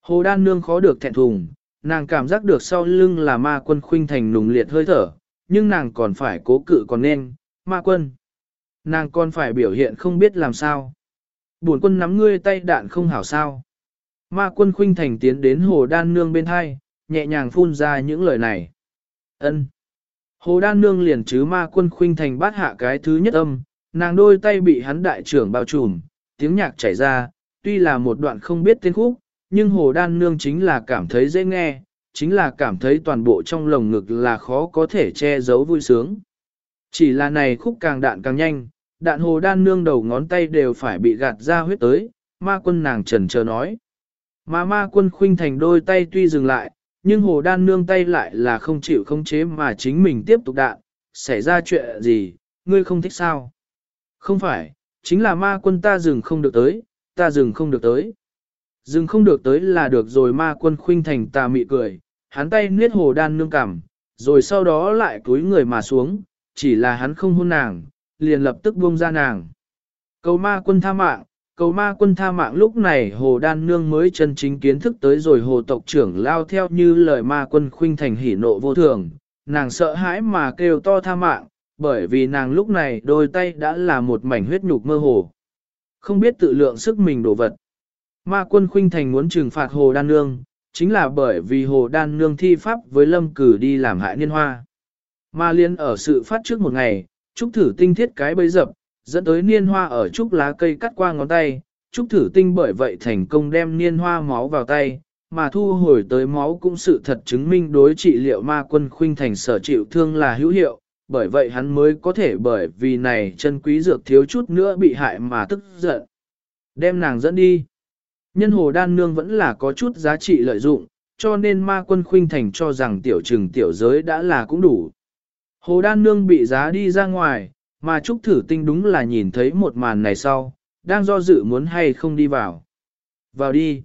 Hồ đan nương khó được thẹn thùng, nàng cảm giác được sau lưng là ma quân khuynh thành nùng liệt hơi thở, nhưng nàng còn phải cố cự còn nên, ma quân. Nàng còn phải biểu hiện không biết làm sao. Buồn quân nắm ngươi tay đạn không hảo sao. Ma quân khuynh thành tiến đến hồ đan nương bên hai, nhẹ nhàng phun ra những lời này. ân Hồ đan nương liền chứ ma quân khuynh thành bát hạ cái thứ nhất âm, nàng đôi tay bị hắn đại trưởng bao trùm, tiếng nhạc chảy ra, tuy là một đoạn không biết tên khúc, nhưng hồ đan nương chính là cảm thấy dễ nghe, chính là cảm thấy toàn bộ trong lồng ngực là khó có thể che giấu vui sướng. Chỉ là này khúc càng đạn càng nhanh, đạn hồ đan nương đầu ngón tay đều phải bị gạt ra huyết tới, ma quân nàng trần chờ nói. Mà ma quân khuynh thành đôi tay tuy dừng lại, nhưng hồ đan nương tay lại là không chịu không chế mà chính mình tiếp tục đạn, xảy ra chuyện gì, ngươi không thích sao? Không phải, chính là ma quân ta dừng không được tới, ta dừng không được tới. Dừng không được tới là được rồi ma quân khuynh thành tà mị cười, hắn tay niết hồ đan nương cảm, rồi sau đó lại cúi người mà xuống, chỉ là hắn không hôn nàng, liền lập tức buông ra nàng. Cầu ma quân tha mạng, cầu ma quân tha mạng lúc này hồ đan nương mới chân chính kiến thức tới rồi hồ tộc trưởng lao theo như lời ma quân khuynh thành hỉ nộ vô thường, nàng sợ hãi mà kêu to tha mạng, bởi vì nàng lúc này đôi tay đã là một mảnh huyết nhục mơ hồ. Không biết tự lượng sức mình đổ vật. Ma quân khuynh thành muốn trừng phạt hồ đan nương, chính là bởi vì hồ đan nương thi pháp với lâm cử đi làm hại niên hoa. Ma liên ở sự phát trước một ngày, trúc thử tinh thiết cái bấy dập, dẫn tới niên hoa ở trúc lá cây cắt qua ngón tay, Trúc Thử Tinh bởi vậy thành công đem niên hoa máu vào tay, mà thu hồi tới máu cũng sự thật chứng minh đối trị liệu ma quân khuynh thành sở chịu thương là hữu hiệu, bởi vậy hắn mới có thể bởi vì này chân quý dược thiếu chút nữa bị hại mà tức giận. Đem nàng dẫn đi. Nhân hồ đan nương vẫn là có chút giá trị lợi dụng, cho nên ma quân khuynh thành cho rằng tiểu trừng tiểu giới đã là cũng đủ. Hồ đan nương bị giá đi ra ngoài, mà Trúc Thử Tinh đúng là nhìn thấy một màn này sau, đang do dự muốn hay không đi vào. Vào đi.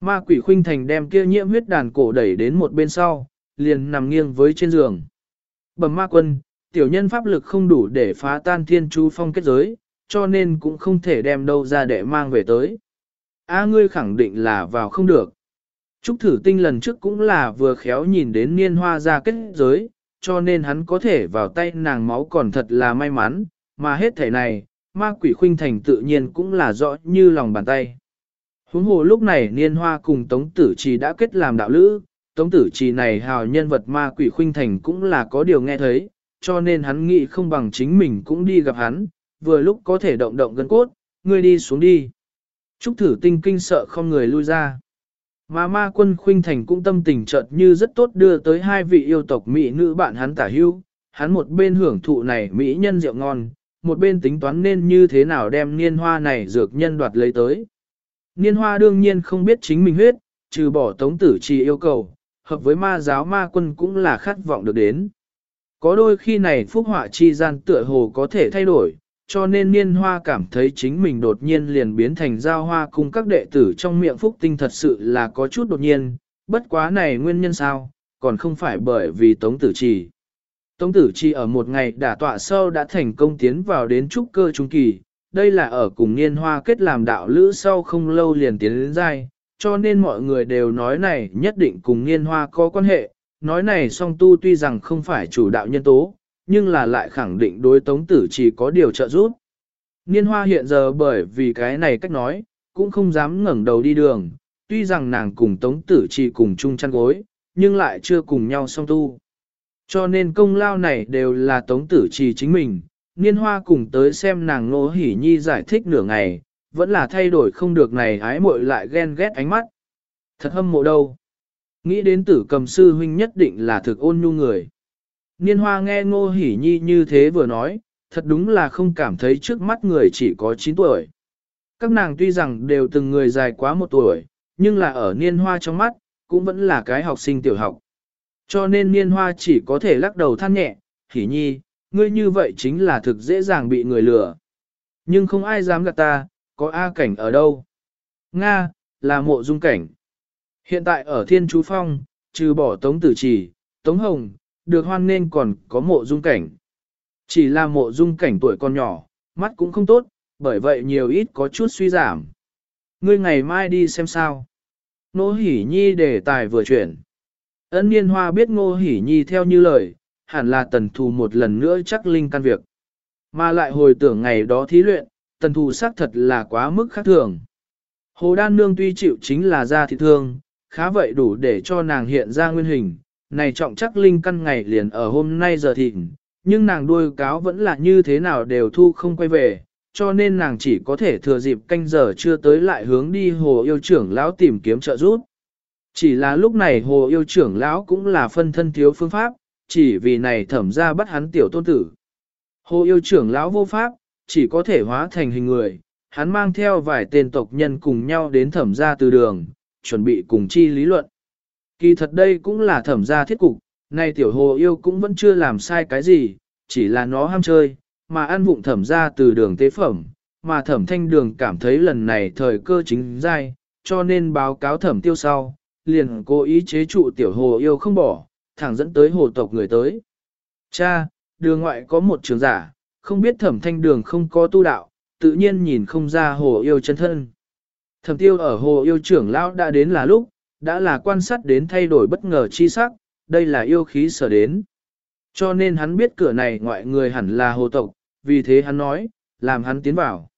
Ma quỷ khuynh thành đem kia nhiễm huyết đàn cổ đẩy đến một bên sau, liền nằm nghiêng với trên giường. Bẩm ma quân, tiểu nhân pháp lực không đủ để phá tan thiên chú phong kết giới, cho nên cũng không thể đem đâu ra để mang về tới. A ngươi khẳng định là vào không được. Trúc thử tinh lần trước cũng là vừa khéo nhìn đến niên hoa ra kết giới, cho nên hắn có thể vào tay nàng máu còn thật là may mắn, mà hết thể này, ma quỷ khuynh thành tự nhiên cũng là rõ như lòng bàn tay. Huống hồ lúc này niên hoa cùng Tống Tử Trì đã kết làm đạo lữ, Tống Tử Trì này hào nhân vật ma quỷ khuynh thành cũng là có điều nghe thấy, cho nên hắn nghĩ không bằng chính mình cũng đi gặp hắn, vừa lúc có thể động động gân cốt, ngươi đi xuống đi. Trúc thử tinh kinh sợ không người lui ra. Mà ma quân khuynh thành cũng tâm tình chợt như rất tốt đưa tới hai vị yêu tộc mỹ nữ bạn hắn tả hưu, hắn một bên hưởng thụ này mỹ nhân rượu ngon, một bên tính toán nên như thế nào đem niên hoa này dược nhân đoạt lấy tới. Niên hoa đương nhiên không biết chính mình huyết, trừ bỏ tống tử trì yêu cầu, hợp với ma giáo ma quân cũng là khát vọng được đến. Có đôi khi này phúc họa chi gian tựa hồ có thể thay đổi, cho nên niên hoa cảm thấy chính mình đột nhiên liền biến thành giao hoa cùng các đệ tử trong miệng phúc tinh thật sự là có chút đột nhiên, bất quá này nguyên nhân sao, còn không phải bởi vì tống tử trì. Tống tử trì ở một ngày đả tọa sau đã thành công tiến vào đến trúc cơ trung kỳ, đây là ở cùng niên hoa kết làm đạo lữ sau không lâu liền tiến đến dai, cho nên mọi người đều nói này nhất định cùng niên hoa có quan hệ, nói này song tu tuy rằng không phải chủ đạo nhân tố, nhưng là lại khẳng định đối tống tử chỉ có điều trợ giúp. Niên hoa hiện giờ bởi vì cái này cách nói, cũng không dám ngẩng đầu đi đường, tuy rằng nàng cùng tống tử chỉ cùng chung chăn gối, nhưng lại chưa cùng nhau song tu. Cho nên công lao này đều là tống tử trì chính mình, niên hoa cùng tới xem nàng nô hỉ nhi giải thích nửa ngày, vẫn là thay đổi không được này ái muội lại ghen ghét ánh mắt. Thật hâm mộ đâu. Nghĩ đến tử cầm sư huynh nhất định là thực ôn nhu người. Niên hoa nghe ngô hỉ nhi như thế vừa nói, thật đúng là không cảm thấy trước mắt người chỉ có 9 tuổi. Các nàng tuy rằng đều từng người dài quá một tuổi, nhưng là ở niên hoa trong mắt, cũng vẫn là cái học sinh tiểu học. Cho nên niên hoa chỉ có thể lắc đầu than nhẹ, hỉ nhi, ngươi như vậy chính là thực dễ dàng bị người lừa. Nhưng không ai dám gạt ta, có A cảnh ở đâu? Nga, là mộ dung cảnh. Hiện tại ở Thiên Chú Phong, trừ bỏ Tống Tử Trì, Tống Hồng, được hoan nên còn có mộ dung cảnh. Chỉ là mộ dung cảnh tuổi còn nhỏ, mắt cũng không tốt, bởi vậy nhiều ít có chút suy giảm. Ngươi ngày mai đi xem sao. Nô Hỷ Nhi đề tài vừa chuyển. Ân Niên Hoa biết Ngô Hỷ Nhi theo như lời, hẳn là tần thù một lần nữa chắc linh căn việc. Mà lại hồi tưởng ngày đó thí luyện, tần thù xác thật là quá mức khác thường. Hồ Đan Nương tuy chịu chính là ra thị thương, khá vậy đủ để cho nàng hiện ra nguyên hình, này trọng chắc linh căn ngày liền ở hôm nay giờ thịnh, nhưng nàng đuôi cáo vẫn là như thế nào đều thu không quay về, cho nên nàng chỉ có thể thừa dịp canh giờ chưa tới lại hướng đi hồ yêu trưởng lão tìm kiếm trợ giúp. Chỉ là lúc này hồ yêu trưởng lão cũng là phân thân thiếu phương pháp, chỉ vì này thẩm ra bắt hắn tiểu tôn tử. Hồ yêu trưởng lão vô pháp, chỉ có thể hóa thành hình người, hắn mang theo vài tên tộc nhân cùng nhau đến thẩm ra từ đường, chuẩn bị cùng chi lý luận. Kỳ thật đây cũng là thẩm gia thiết cục, nay tiểu hồ yêu cũng vẫn chưa làm sai cái gì, chỉ là nó ham chơi, mà ăn vụng thẩm gia từ đường tế phẩm, mà thẩm thanh đường cảm thấy lần này thời cơ chính dai, cho nên báo cáo thẩm tiêu sau, liền cố ý chế trụ tiểu hồ yêu không bỏ, thẳng dẫn tới hồ tộc người tới. Cha, đường ngoại có một trường giả, không biết thẩm thanh đường không có tu đạo, tự nhiên nhìn không ra hồ yêu chân thân. Thẩm tiêu ở hồ yêu trưởng lão đã đến là lúc, đã là quan sát đến thay đổi bất ngờ chi sắc, đây là yêu khí sở đến. Cho nên hắn biết cửa này ngoại người hẳn là hồ tộc, vì thế hắn nói, làm hắn tiến vào.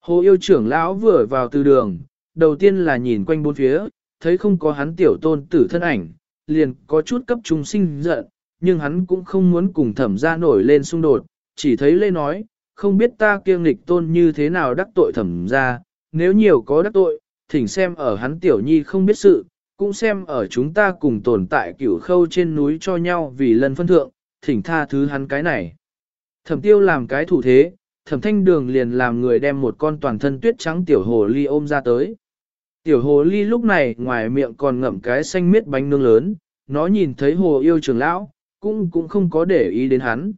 Hồ yêu trưởng lão vừa vào từ đường, đầu tiên là nhìn quanh bốn phía, thấy không có hắn tiểu tôn tử thân ảnh, liền có chút cấp trung sinh giận, nhưng hắn cũng không muốn cùng thẩm ra nổi lên xung đột, chỉ thấy lê nói, không biết ta kiêng nghịch tôn như thế nào đắc tội thẩm ra, nếu nhiều có đắc tội, thỉnh xem ở hắn tiểu nhi không biết sự, cũng xem ở chúng ta cùng tồn tại cửu khâu trên núi cho nhau vì lần phân thượng, thỉnh tha thứ hắn cái này. Thẩm tiêu làm cái thủ thế, thẩm thanh đường liền làm người đem một con toàn thân tuyết trắng tiểu hồ ly ôm ra tới. Tiểu hồ ly lúc này ngoài miệng còn ngậm cái xanh miết bánh nướng lớn, nó nhìn thấy hồ yêu trưởng lão, cũng cũng không có để ý đến hắn.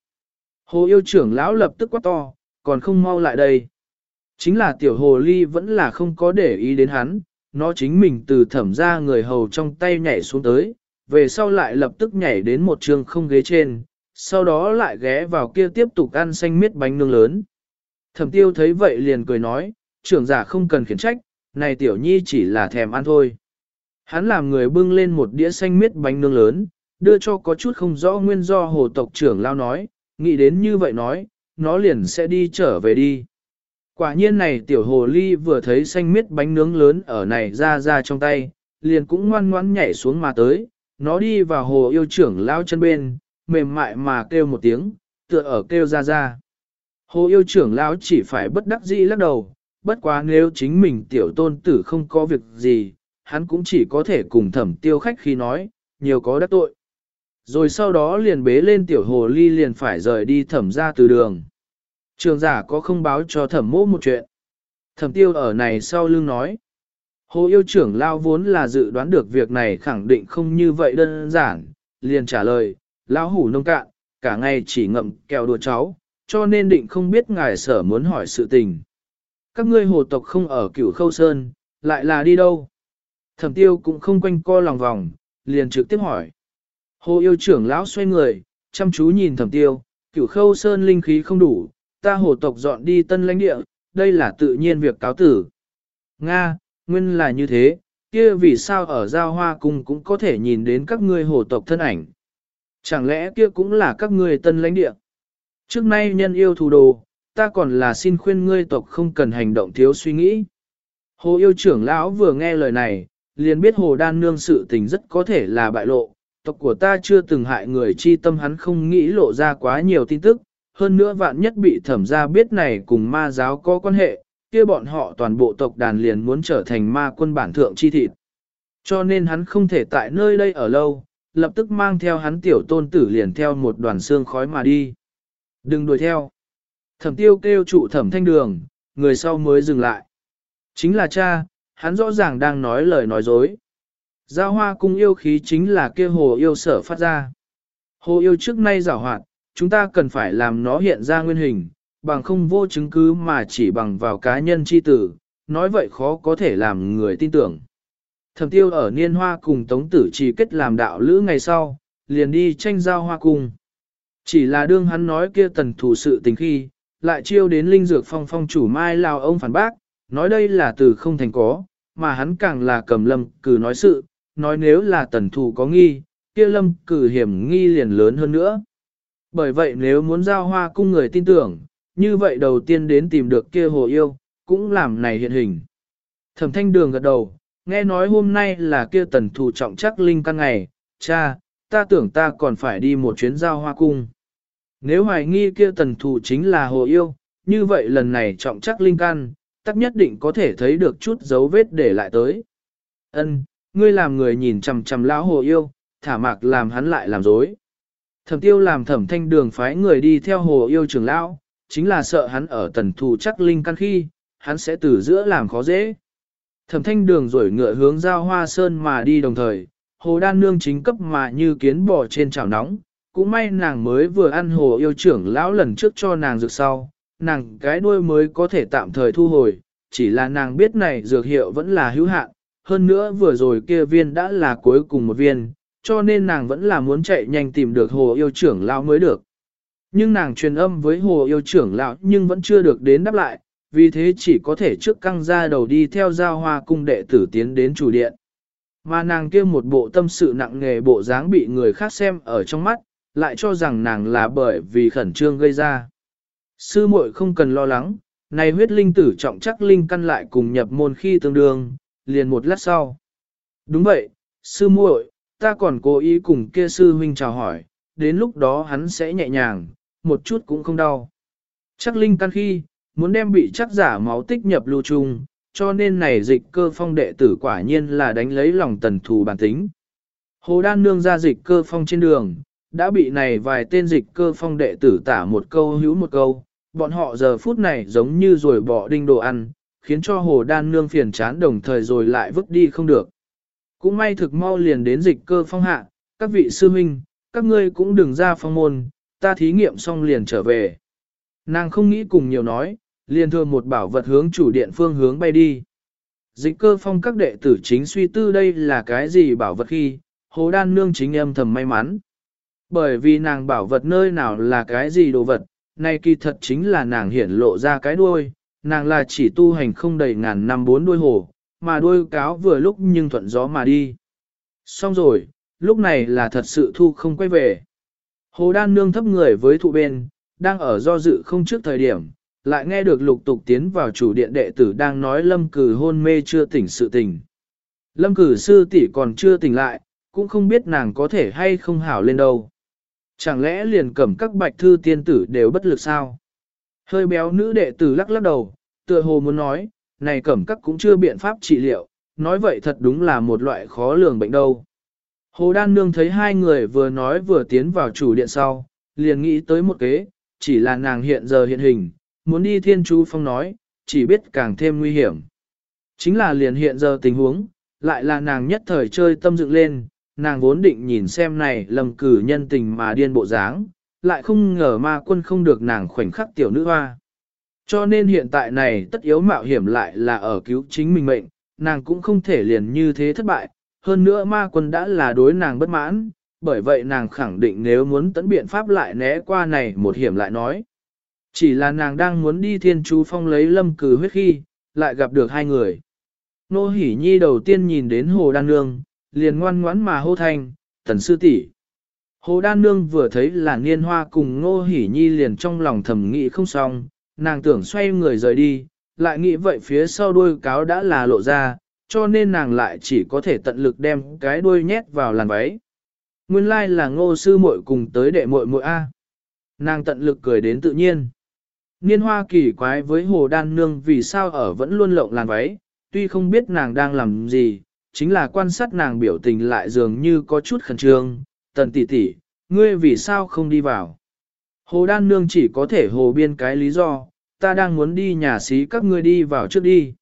Hồ yêu trưởng lão lập tức quát to, còn không mau lại đây. Chính là tiểu hồ ly vẫn là không có để ý đến hắn, nó chính mình từ thẩm ra người hầu trong tay nhảy xuống tới, về sau lại lập tức nhảy đến một trường không ghế trên, sau đó lại ghé vào kia tiếp tục ăn xanh miết bánh nướng lớn. Thẩm tiêu thấy vậy liền cười nói, trưởng giả không cần khiển trách, này tiểu nhi chỉ là thèm ăn thôi. Hắn làm người bưng lên một đĩa xanh miết bánh nướng lớn, đưa cho có chút không rõ nguyên do hồ tộc trưởng lao nói, nghĩ đến như vậy nói, nó liền sẽ đi trở về đi. Quả nhiên này tiểu hồ ly vừa thấy xanh miết bánh nướng lớn ở này ra ra trong tay, liền cũng ngoan ngoãn nhảy xuống mà tới, nó đi vào hồ yêu trưởng lao chân bên, mềm mại mà kêu một tiếng, tựa ở kêu ra ra. Hồ yêu trưởng lão chỉ phải bất đắc dĩ lắc đầu, bất quá nếu chính mình tiểu tôn tử không có việc gì, hắn cũng chỉ có thể cùng thẩm tiêu khách khi nói, nhiều có đắc tội. Rồi sau đó liền bế lên tiểu hồ ly liền phải rời đi thẩm ra từ đường. Trường giả có không báo cho thẩm mỗ một chuyện. Thẩm tiêu ở này sau lưng nói. Hồ yêu trưởng lao vốn là dự đoán được việc này khẳng định không như vậy đơn giản, liền trả lời, lão hủ nông cạn, cả ngày chỉ ngậm kẹo đùa cháu, cho nên định không biết ngài sở muốn hỏi sự tình. Các ngươi hồ tộc không ở cửu khâu sơn, lại là đi đâu? Thẩm tiêu cũng không quanh co lòng vòng, liền trực tiếp hỏi. Hồ yêu trưởng lão xoay người, chăm chú nhìn thẩm tiêu, cửu khâu sơn linh khí không đủ, ta hồ tộc dọn đi tân lãnh địa, đây là tự nhiên việc cáo tử. Nga, nguyên là như thế, kia vì sao ở giao hoa cung cũng có thể nhìn đến các ngươi hồ tộc thân ảnh. Chẳng lẽ kia cũng là các ngươi tân lãnh địa? Trước nay nhân yêu thủ đồ, ta còn là xin khuyên ngươi tộc không cần hành động thiếu suy nghĩ. Hồ yêu trưởng lão vừa nghe lời này, liền biết hồ đan nương sự tình rất có thể là bại lộ, tộc của ta chưa từng hại người chi tâm hắn không nghĩ lộ ra quá nhiều tin tức, hơn nữa vạn nhất bị thẩm ra biết này cùng ma giáo có quan hệ, kia bọn họ toàn bộ tộc đàn liền muốn trở thành ma quân bản thượng chi thịt. Cho nên hắn không thể tại nơi đây ở lâu, lập tức mang theo hắn tiểu tôn tử liền theo một đoàn xương khói mà đi. Đừng đuổi theo. Thẩm tiêu kêu trụ thẩm thanh đường, người sau mới dừng lại. Chính là cha, hắn rõ ràng đang nói lời nói dối. Giao hoa cung yêu khí chính là kia hồ yêu sở phát ra. Hồ yêu trước nay giảo hoạt, chúng ta cần phải làm nó hiện ra nguyên hình, bằng không vô chứng cứ mà chỉ bằng vào cá nhân chi tử, nói vậy khó có thể làm người tin tưởng. Thẩm tiêu ở niên hoa cùng tống tử chỉ kết làm đạo lữ ngày sau, liền đi tranh giao hoa cung. Chỉ là đương hắn nói kia tần thủ sự tình khi, lại chiêu đến linh dược phong phong chủ mai lao ông phản bác, nói đây là từ không thành có, mà hắn càng là cầm lâm cử nói sự, nói nếu là tần thủ có nghi, kia lâm cử hiểm nghi liền lớn hơn nữa. Bởi vậy nếu muốn giao hoa cung người tin tưởng, như vậy đầu tiên đến tìm được kia hồ yêu, cũng làm này hiện hình. Thẩm thanh đường gật đầu, nghe nói hôm nay là kia tần thủ trọng chắc linh căn ngày, cha, ta tưởng ta còn phải đi một chuyến giao hoa cung. Nếu hoài nghi kia tần thủ chính là hồ yêu, như vậy lần này trọng chắc linh căn, tắc nhất định có thể thấy được chút dấu vết để lại tới. Ân, ngươi làm người nhìn chằm chằm lão hồ yêu, thả mạc làm hắn lại làm dối. Thẩm tiêu làm thẩm thanh đường phái người đi theo hồ yêu trưởng lão, chính là sợ hắn ở tần thủ chắc linh căn khi, hắn sẽ từ giữa làm khó dễ. Thẩm thanh đường rồi ngựa hướng giao hoa sơn mà đi đồng thời, hồ đan nương chính cấp mà như kiến bò trên chảo nóng, cũng may nàng mới vừa ăn hồ yêu trưởng lão lần trước cho nàng dược sau, nàng cái đuôi mới có thể tạm thời thu hồi, chỉ là nàng biết này dược hiệu vẫn là hữu hạn, hơn nữa vừa rồi kia viên đã là cuối cùng một viên, cho nên nàng vẫn là muốn chạy nhanh tìm được hồ yêu trưởng lão mới được. Nhưng nàng truyền âm với hồ yêu trưởng lão nhưng vẫn chưa được đến đáp lại, vì thế chỉ có thể trước căng ra đầu đi theo giao hoa cung đệ tử tiến đến chủ điện. Mà nàng kia một bộ tâm sự nặng nghề bộ dáng bị người khác xem ở trong mắt, lại cho rằng nàng là bởi vì khẩn trương gây ra. Sư muội không cần lo lắng, này huyết linh tử trọng chắc linh căn lại cùng nhập môn khi tương đương, liền một lát sau. Đúng vậy, sư muội, ta còn cố ý cùng kia sư huynh chào hỏi, đến lúc đó hắn sẽ nhẹ nhàng, một chút cũng không đau. Chắc linh căn khi, muốn đem bị chắc giả máu tích nhập lưu trung, cho nên này dịch cơ phong đệ tử quả nhiên là đánh lấy lòng tần thù bản tính. Hồ Đan Nương ra dịch cơ phong trên đường, đã bị này vài tên dịch cơ phong đệ tử tả một câu hữu một câu, bọn họ giờ phút này giống như rồi bỏ đinh đồ ăn, khiến cho Hồ Đan Nương phiền chán đồng thời rồi lại vứt đi không được. Cũng may thực mau liền đến dịch cơ phong hạ, các vị sư huynh, các ngươi cũng đừng ra phong môn, ta thí nghiệm xong liền trở về. Nàng không nghĩ cùng nhiều nói, liền thừa một bảo vật hướng chủ điện phương hướng bay đi. Dịch cơ phong các đệ tử chính suy tư đây là cái gì bảo vật khi, hồ đan nương chính em thầm may mắn. Bởi vì nàng bảo vật nơi nào là cái gì đồ vật, nay kỳ thật chính là nàng hiển lộ ra cái đuôi, nàng là chỉ tu hành không đầy ngàn năm bốn đuôi hồ, mà đuôi cáo vừa lúc nhưng thuận gió mà đi. Xong rồi, lúc này là thật sự thu không quay về. Hồ đan nương thấp người với thụ bên, đang ở do dự không trước thời điểm, lại nghe được lục tục tiến vào chủ điện đệ tử đang nói lâm cử hôn mê chưa tỉnh sự tình. Lâm cử sư tỷ còn chưa tỉnh lại, cũng không biết nàng có thể hay không hảo lên đâu. Chẳng lẽ liền cẩm các bạch thư tiên tử đều bất lực sao? Hơi béo nữ đệ tử lắc lắc đầu, tựa hồ muốn nói, này cẩm các cũng chưa biện pháp trị liệu, nói vậy thật đúng là một loại khó lường bệnh đâu. Hồ Đan Nương thấy hai người vừa nói vừa tiến vào chủ điện sau, liền nghĩ tới một kế, chỉ là nàng hiện giờ hiện hình, muốn đi thiên chú phong nói, chỉ biết càng thêm nguy hiểm. Chính là liền hiện giờ tình huống, lại là nàng nhất thời chơi tâm dựng lên, nàng vốn định nhìn xem này lầm cử nhân tình mà điên bộ dáng, lại không ngờ ma quân không được nàng khoảnh khắc tiểu nữ hoa. Cho nên hiện tại này tất yếu mạo hiểm lại là ở cứu chính mình mệnh, nàng cũng không thể liền như thế thất bại, hơn nữa ma quân đã là đối nàng bất mãn, bởi vậy nàng khẳng định nếu muốn tấn biện pháp lại né qua này một hiểm lại nói. Chỉ là nàng đang muốn đi thiên chú phong lấy lâm cử huyết khi, lại gặp được hai người. Nô hỉ nhi đầu tiên nhìn đến hồ đan nương, liền ngoan ngoãn mà hô thanh, tần sư tỷ. Hồ đan nương vừa thấy là niên hoa cùng nô hỉ nhi liền trong lòng thầm nghĩ không xong, nàng tưởng xoay người rời đi, lại nghĩ vậy phía sau đuôi cáo đã là lộ ra, cho nên nàng lại chỉ có thể tận lực đem cái đuôi nhét vào làn váy. Nguyên lai like là ngô sư muội cùng tới đệ muội muội A. Nàng tận lực cười đến tự nhiên. Niên hoa kỳ quái với hồ đan nương vì sao ở vẫn luôn lộng làn váy, tuy không biết nàng đang làm gì, chính là quan sát nàng biểu tình lại dường như có chút khẩn trương. Tần tỷ tỷ, ngươi vì sao không đi vào? Hồ đan nương chỉ có thể hồ biên cái lý do, ta đang muốn đi nhà xí các ngươi đi vào trước đi.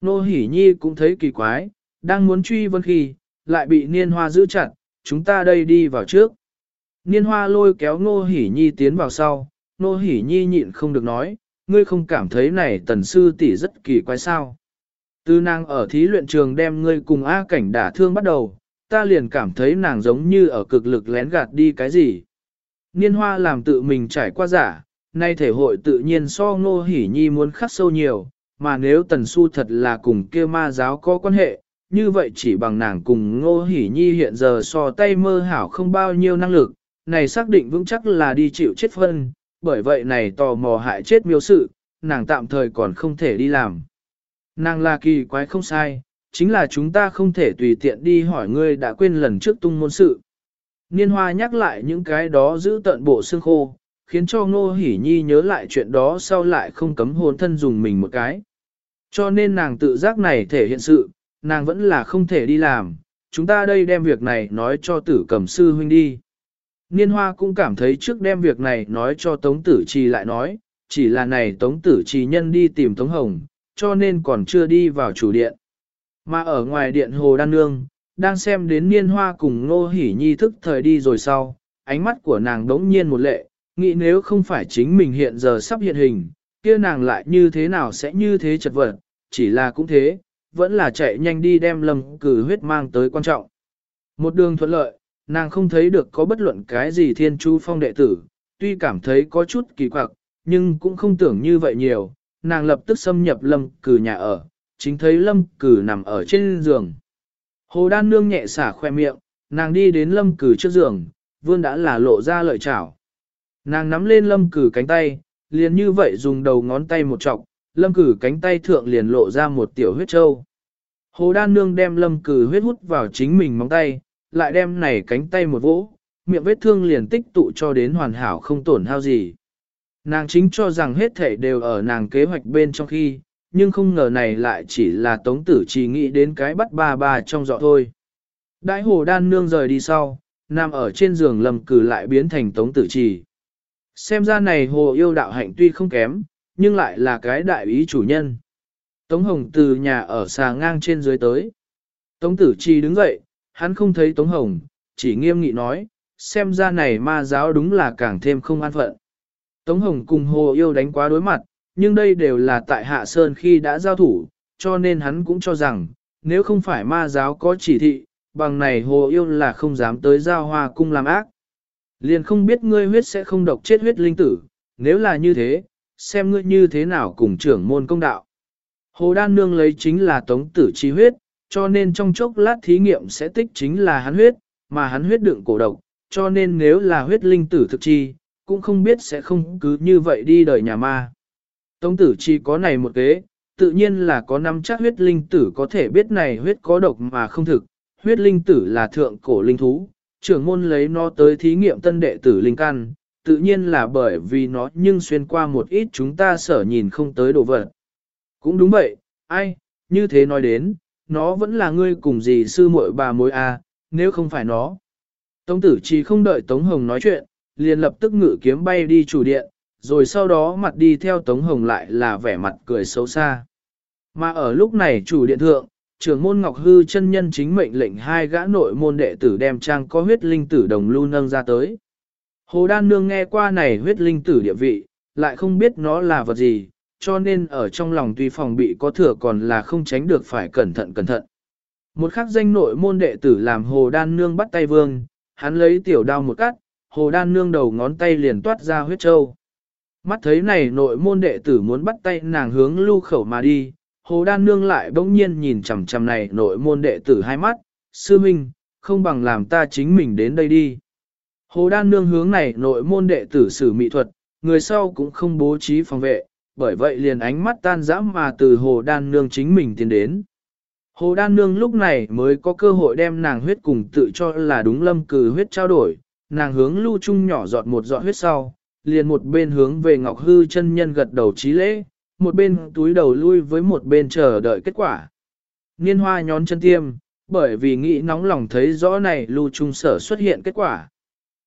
Nô Hỷ Nhi cũng thấy kỳ quái, đang muốn truy vân khi, lại bị niên hoa giữ chặt, chúng ta đây đi vào trước. Niên hoa lôi kéo Nô Hỷ Nhi tiến vào sau, Nô Hỷ Nhi nhịn không được nói, ngươi không cảm thấy này tần sư tỷ rất kỳ quái sao. Tư nàng ở thí luyện trường đem ngươi cùng A cảnh đả thương bắt đầu, ta liền cảm thấy nàng giống như ở cực lực lén gạt đi cái gì. Niên hoa làm tự mình trải qua giả, nay thể hội tự nhiên so ngô hỉ nhi muốn khắc sâu nhiều, mà nếu tần su thật là cùng kia ma giáo có quan hệ, như vậy chỉ bằng nàng cùng ngô hỉ nhi hiện giờ so tay mơ hảo không bao nhiêu năng lực, này xác định vững chắc là đi chịu chết phân, bởi vậy này tò mò hại chết miêu sự, nàng tạm thời còn không thể đi làm. Nàng là kỳ quái không sai, chính là chúng ta không thể tùy tiện đi hỏi ngươi đã quên lần trước tung môn sự. Niên hoa nhắc lại những cái đó giữ tận bộ xương khô, khiến cho ngô hỉ nhi nhớ lại chuyện đó sau lại không cấm hồn thân dùng mình một cái. Cho nên nàng tự giác này thể hiện sự, nàng vẫn là không thể đi làm, chúng ta đây đem việc này nói cho tử cầm sư huynh đi. Niên hoa cũng cảm thấy trước đem việc này nói cho Tống Tử Trì lại nói, chỉ là này Tống Tử Trì nhân đi tìm Tống Hồng, cho nên còn chưa đi vào chủ điện. Mà ở ngoài điện Hồ Đan Nương, đang xem đến Niên hoa cùng Ngô hỉ Nhi thức thời đi rồi sau, ánh mắt của nàng đống nhiên một lệ, nghĩ nếu không phải chính mình hiện giờ sắp hiện hình, kia nàng lại như thế nào sẽ như thế chật vật, chỉ là cũng thế, vẫn là chạy nhanh đi đem lâm cử huyết mang tới quan trọng. Một đường thuận lợi, nàng không thấy được có bất luận cái gì thiên chu phong đệ tử, tuy cảm thấy có chút kỳ quặc, nhưng cũng không tưởng như vậy nhiều, nàng lập tức xâm nhập lâm cử nhà ở, chính thấy lâm cử nằm ở trên giường. Hồ đan nương nhẹ xả khoe miệng, nàng đi đến lâm cử trước giường, vươn đã là lộ ra lợi chảo. Nàng nắm lên lâm cử cánh tay, liền như vậy dùng đầu ngón tay một chọc, lâm cử cánh tay thượng liền lộ ra một tiểu huyết trâu. Hồ đan nương đem lâm cử huyết hút vào chính mình móng tay, lại đem này cánh tay một vỗ, miệng vết thương liền tích tụ cho đến hoàn hảo không tổn hao gì. Nàng chính cho rằng hết thể đều ở nàng kế hoạch bên trong khi, nhưng không ngờ này lại chỉ là tống tử chỉ nghĩ đến cái bắt ba ba trong dọ thôi. Đại hồ đan nương rời đi sau, nằm ở trên giường lầm cử lại biến thành tống tử trì. Xem ra này hồ yêu đạo hạnh tuy không kém, nhưng lại là cái đại ý chủ nhân. Tống Hồng từ nhà ở xà ngang trên dưới tới. Tống tử trì đứng dậy, hắn không thấy Tống Hồng, chỉ nghiêm nghị nói, xem ra này ma giáo đúng là càng thêm không an phận. Tống Hồng cùng hồ yêu đánh quá đối mặt, nhưng đây đều là tại Hạ Sơn khi đã giao thủ, cho nên hắn cũng cho rằng, nếu không phải ma giáo có chỉ thị, bằng này hồ yêu là không dám tới giao hoa cung làm ác. Liền không biết ngươi huyết sẽ không độc chết huyết linh tử, nếu là như thế, xem ngươi như thế nào cùng trưởng môn công đạo. Hồ Đan Nương lấy chính là tống tử chi huyết, cho nên trong chốc lát thí nghiệm sẽ tích chính là hắn huyết, mà hắn huyết đựng cổ độc, cho nên nếu là huyết linh tử thực chi, cũng không biết sẽ không cứ như vậy đi đời nhà ma. Tống tử chi có này một kế, tự nhiên là có năm chắc huyết linh tử có thể biết này huyết có độc mà không thực, huyết linh tử là thượng cổ linh thú, trưởng môn lấy nó tới thí nghiệm tân đệ tử linh căn, tự nhiên là bởi vì nó nhưng xuyên qua một ít chúng ta sở nhìn không tới đồ vật. Cũng đúng vậy, ai, như thế nói đến, nó vẫn là ngươi cùng gì sư muội bà mối a, à, nếu không phải nó. Tống tử chỉ không đợi Tống Hồng nói chuyện, liền lập tức ngự kiếm bay đi chủ điện, rồi sau đó mặt đi theo Tống Hồng lại là vẻ mặt cười xấu xa. Mà ở lúc này chủ điện thượng, trưởng môn Ngọc Hư chân nhân chính mệnh lệnh hai gã nội môn đệ tử đem trang có huyết linh tử đồng lưu nâng ra tới. Hồ Đan Nương nghe qua này huyết linh tử địa vị, lại không biết nó là vật gì, cho nên ở trong lòng tuy phòng bị có thừa còn là không tránh được phải cẩn thận cẩn thận. Một khắc danh nội môn đệ tử làm Hồ Đan Nương bắt tay vương, hắn lấy tiểu đao một cắt, Hồ Đan Nương đầu ngón tay liền toát ra huyết châu. Mắt thấy này nội môn đệ tử muốn bắt tay nàng hướng lưu khẩu mà đi, Hồ Đan Nương lại bỗng nhiên nhìn chằm chằm này nội môn đệ tử hai mắt, sư minh, không bằng làm ta chính mình đến đây đi. Hồ Đan Nương hướng này nội môn đệ tử sử mỹ thuật, người sau cũng không bố trí phòng vệ, bởi vậy liền ánh mắt tan rã mà từ Hồ Đan Nương chính mình tiến đến. Hồ Đan Nương lúc này mới có cơ hội đem nàng huyết cùng tự cho là đúng lâm cử huyết trao đổi, nàng hướng lưu trung nhỏ giọt một giọt huyết sau, liền một bên hướng về Ngọc Hư chân nhân gật đầu trí lễ, một bên túi đầu lui với một bên chờ đợi kết quả. Niên hoa nhón chân tiêm, bởi vì nghĩ nóng lòng thấy rõ này lưu trung sở xuất hiện kết quả.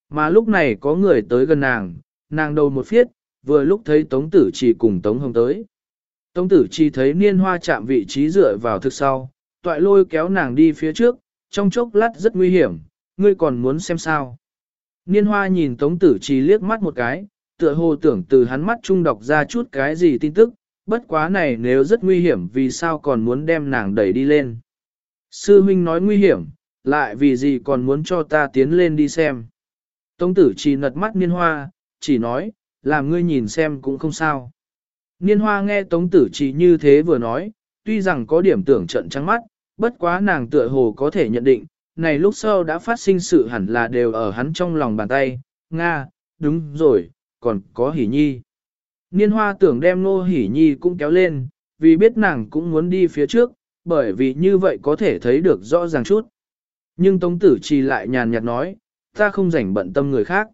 Mà lúc này có người tới gần nàng, nàng đầu một phiết, vừa lúc thấy Tống Tử Trì cùng Tống Hồng tới. Tống Tử Trì thấy niên hoa chạm vị trí dựa vào thực sau, toại lôi kéo nàng đi phía trước, trong chốc lát rất nguy hiểm, ngươi còn muốn xem sao. Niên hoa nhìn Tống Tử Trì liếc mắt một cái, tựa hồ tưởng từ hắn mắt trung đọc ra chút cái gì tin tức, bất quá này nếu rất nguy hiểm vì sao còn muốn đem nàng đẩy đi lên. Sư huynh nói nguy hiểm, lại vì gì còn muốn cho ta tiến lên đi xem. Tống tử Trì nật mắt niên hoa, chỉ nói, làm ngươi nhìn xem cũng không sao. Niên hoa nghe tống tử Trì như thế vừa nói, tuy rằng có điểm tưởng trận trắng mắt, bất quá nàng tựa hồ có thể nhận định, này lúc sau đã phát sinh sự hẳn là đều ở hắn trong lòng bàn tay, Nga, đúng rồi, còn có hỉ nhi. Niên hoa tưởng đem Nô Hỷ Nhi cũng kéo lên, vì biết nàng cũng muốn đi phía trước, bởi vì như vậy có thể thấy được rõ ràng chút. Nhưng Tống Tử Trì lại nhàn nhạt nói, ta không rảnh bận tâm người khác.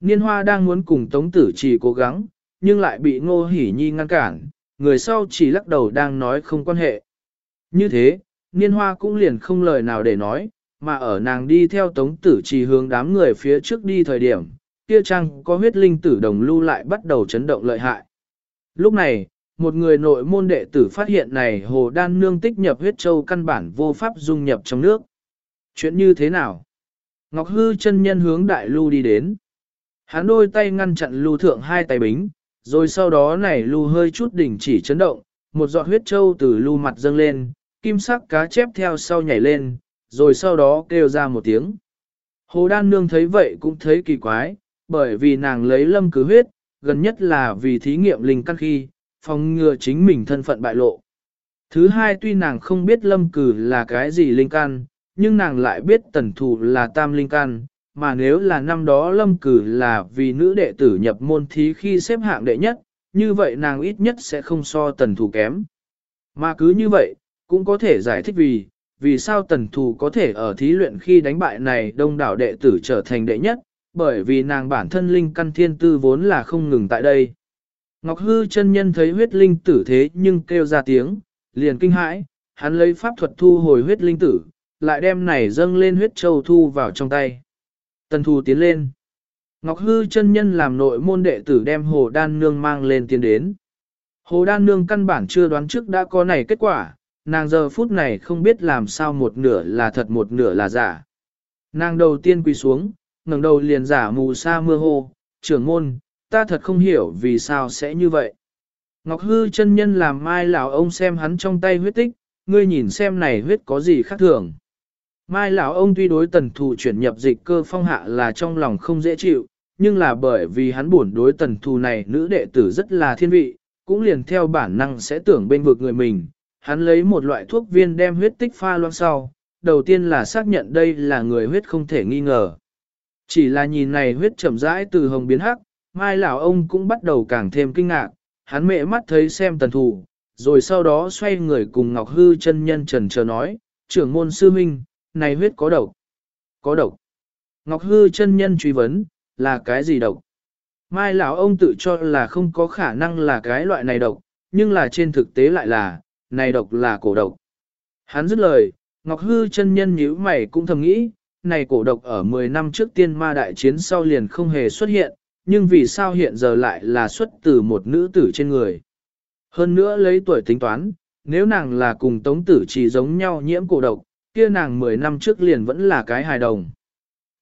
Niên hoa đang muốn cùng Tống Tử Trì cố gắng, nhưng lại bị Ngô Hỷ Nhi ngăn cản, người sau chỉ lắc đầu đang nói không quan hệ. Như thế, Niên hoa cũng liền không lời nào để nói, mà ở nàng đi theo Tống Tử Trì hướng đám người phía trước đi thời điểm, kia trang có huyết linh tử đồng lưu lại bắt đầu chấn động lợi hại. Lúc này, một người nội môn đệ tử phát hiện này hồ đan nương tích nhập huyết châu căn bản vô pháp dung nhập trong nước. Chuyện như thế nào? Ngọc hư chân nhân hướng đại lưu đi đến. Hắn đôi tay ngăn chặn lưu thượng hai tay bính, rồi sau đó này lưu hơi chút đỉnh chỉ chấn động, một giọt huyết châu từ lưu mặt dâng lên, kim sắc cá chép theo sau nhảy lên, rồi sau đó kêu ra một tiếng. Hồ đan nương thấy vậy cũng thấy kỳ quái, bởi vì nàng lấy lâm cứ huyết, gần nhất là vì thí nghiệm linh căn khi, phòng ngừa chính mình thân phận bại lộ. Thứ hai tuy nàng không biết lâm cử là cái gì linh căn, nhưng nàng lại biết tần Thủ là tam linh căn, mà nếu là năm đó lâm cử là vì nữ đệ tử nhập môn thí khi xếp hạng đệ nhất, như vậy nàng ít nhất sẽ không so tần Thủ kém. Mà cứ như vậy, cũng có thể giải thích vì, vì sao tần thù có thể ở thí luyện khi đánh bại này đông đảo đệ tử trở thành đệ nhất, bởi vì nàng bản thân linh căn thiên tư vốn là không ngừng tại đây. Ngọc Hư chân nhân thấy huyết linh tử thế nhưng kêu ra tiếng, liền kinh hãi, hắn lấy pháp thuật thu hồi huyết linh tử, lại đem này dâng lên huyết châu thu vào trong tay. Tần thù tiến lên. Ngọc Hư chân nhân làm nội môn đệ tử đem hồ đan nương mang lên tiến đến. Hồ đan nương căn bản chưa đoán trước đã có này kết quả, nàng giờ phút này không biết làm sao một nửa là thật một nửa là giả. Nàng đầu tiên quỳ xuống, ngẩng đầu liền giả mù sa mưa hô, trưởng môn, ta thật không hiểu vì sao sẽ như vậy. Ngọc hư chân nhân làm mai lão ông xem hắn trong tay huyết tích, ngươi nhìn xem này huyết có gì khác thường. Mai lão ông tuy đối tần thù chuyển nhập dịch cơ phong hạ là trong lòng không dễ chịu, nhưng là bởi vì hắn buồn đối tần thù này nữ đệ tử rất là thiên vị, cũng liền theo bản năng sẽ tưởng bên vực người mình. Hắn lấy một loại thuốc viên đem huyết tích pha loãng sau, đầu tiên là xác nhận đây là người huyết không thể nghi ngờ. Chỉ là nhìn này huyết chậm rãi từ hồng biến hắc, mai lão ông cũng bắt đầu càng thêm kinh ngạc, hắn mẹ mắt thấy xem tần thủ, rồi sau đó xoay người cùng Ngọc Hư chân nhân trần chờ nói, trưởng môn sư minh, này huyết có độc. Có độc. Ngọc Hư chân nhân truy vấn, là cái gì độc? Mai lão ông tự cho là không có khả năng là cái loại này độc, nhưng là trên thực tế lại là, này độc là cổ độc. Hắn dứt lời, Ngọc Hư chân nhân nhíu mày cũng thầm nghĩ, này cổ độc ở 10 năm trước tiên ma đại chiến sau liền không hề xuất hiện, nhưng vì sao hiện giờ lại là xuất từ một nữ tử trên người. Hơn nữa lấy tuổi tính toán, nếu nàng là cùng tống tử chỉ giống nhau nhiễm cổ độc, kia nàng 10 năm trước liền vẫn là cái hài đồng.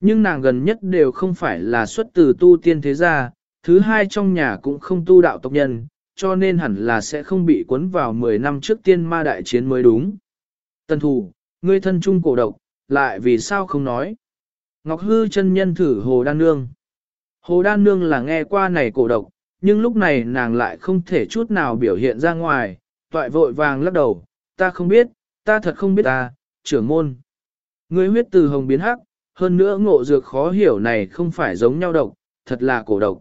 Nhưng nàng gần nhất đều không phải là xuất từ tu tiên thế gia, thứ hai trong nhà cũng không tu đạo tộc nhân, cho nên hẳn là sẽ không bị cuốn vào 10 năm trước tiên ma đại chiến mới đúng. Tân thủ, ngươi thân trung cổ độc, lại vì sao không nói? Ngọc Hư chân nhân thử Hồ Đan Nương. Hồ Đan Nương là nghe qua này cổ độc, nhưng lúc này nàng lại không thể chút nào biểu hiện ra ngoài, toại vội vàng lắc đầu, ta không biết, ta thật không biết ta, trưởng môn. Ngươi huyết từ hồng biến hắc, hơn nữa ngộ dược khó hiểu này không phải giống nhau độc, thật là cổ độc.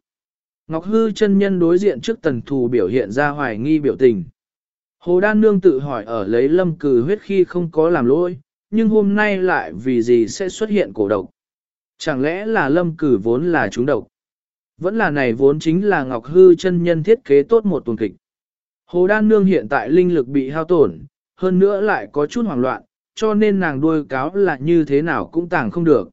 Ngọc Hư chân nhân đối diện trước tần thù biểu hiện ra hoài nghi biểu tình. Hồ Đan Nương tự hỏi ở lấy lâm cử huyết khi không có làm lỗi, nhưng hôm nay lại vì gì sẽ xuất hiện cổ độc. Chẳng lẽ là lâm cử vốn là chúng độc? Vẫn là này vốn chính là Ngọc Hư chân nhân thiết kế tốt một tuần kịch. Hồ Đan Nương hiện tại linh lực bị hao tổn, hơn nữa lại có chút hoảng loạn, cho nên nàng đuôi cáo là như thế nào cũng tàng không được.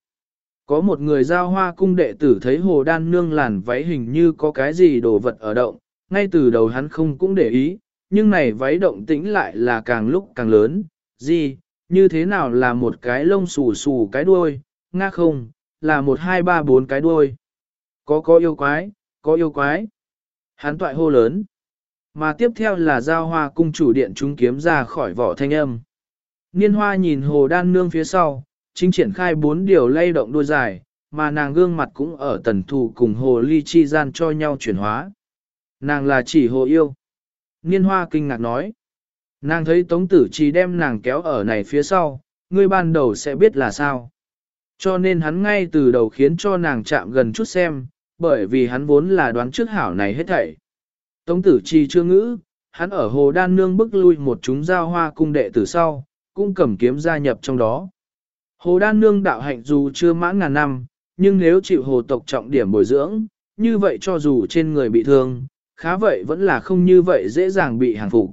Có một người giao hoa cung đệ tử thấy Hồ Đan Nương làn váy hình như có cái gì đồ vật ở động, ngay từ đầu hắn không cũng để ý, nhưng này váy động tĩnh lại là càng lúc càng lớn, gì, như thế nào là một cái lông xù xù cái đuôi, nga không, là một hai ba bốn cái đuôi. Có có yêu quái, có yêu quái. Hắn toại hô lớn. Mà tiếp theo là giao hoa cung chủ điện chúng kiếm ra khỏi vỏ thanh âm. Niên hoa nhìn hồ đan nương phía sau, chính triển khai bốn điều lay động đuôi dài, mà nàng gương mặt cũng ở tần thù cùng hồ ly chi gian cho nhau chuyển hóa. Nàng là chỉ hồ yêu. Niên hoa kinh ngạc nói. Nàng thấy tống tử chỉ đem nàng kéo ở này phía sau, ngươi ban đầu sẽ biết là sao. Cho nên hắn ngay từ đầu khiến cho nàng chạm gần chút xem, bởi vì hắn vốn là đoán trước hảo này hết thảy. Tống tử chi chưa ngữ, hắn ở hồ đan nương bức lui một chúng giao hoa cung đệ tử sau, cũng cầm kiếm gia nhập trong đó. Hồ đan nương đạo hạnh dù chưa mãn ngàn năm, nhưng nếu chịu hồ tộc trọng điểm bồi dưỡng, như vậy cho dù trên người bị thương, khá vậy vẫn là không như vậy dễ dàng bị hàng phục.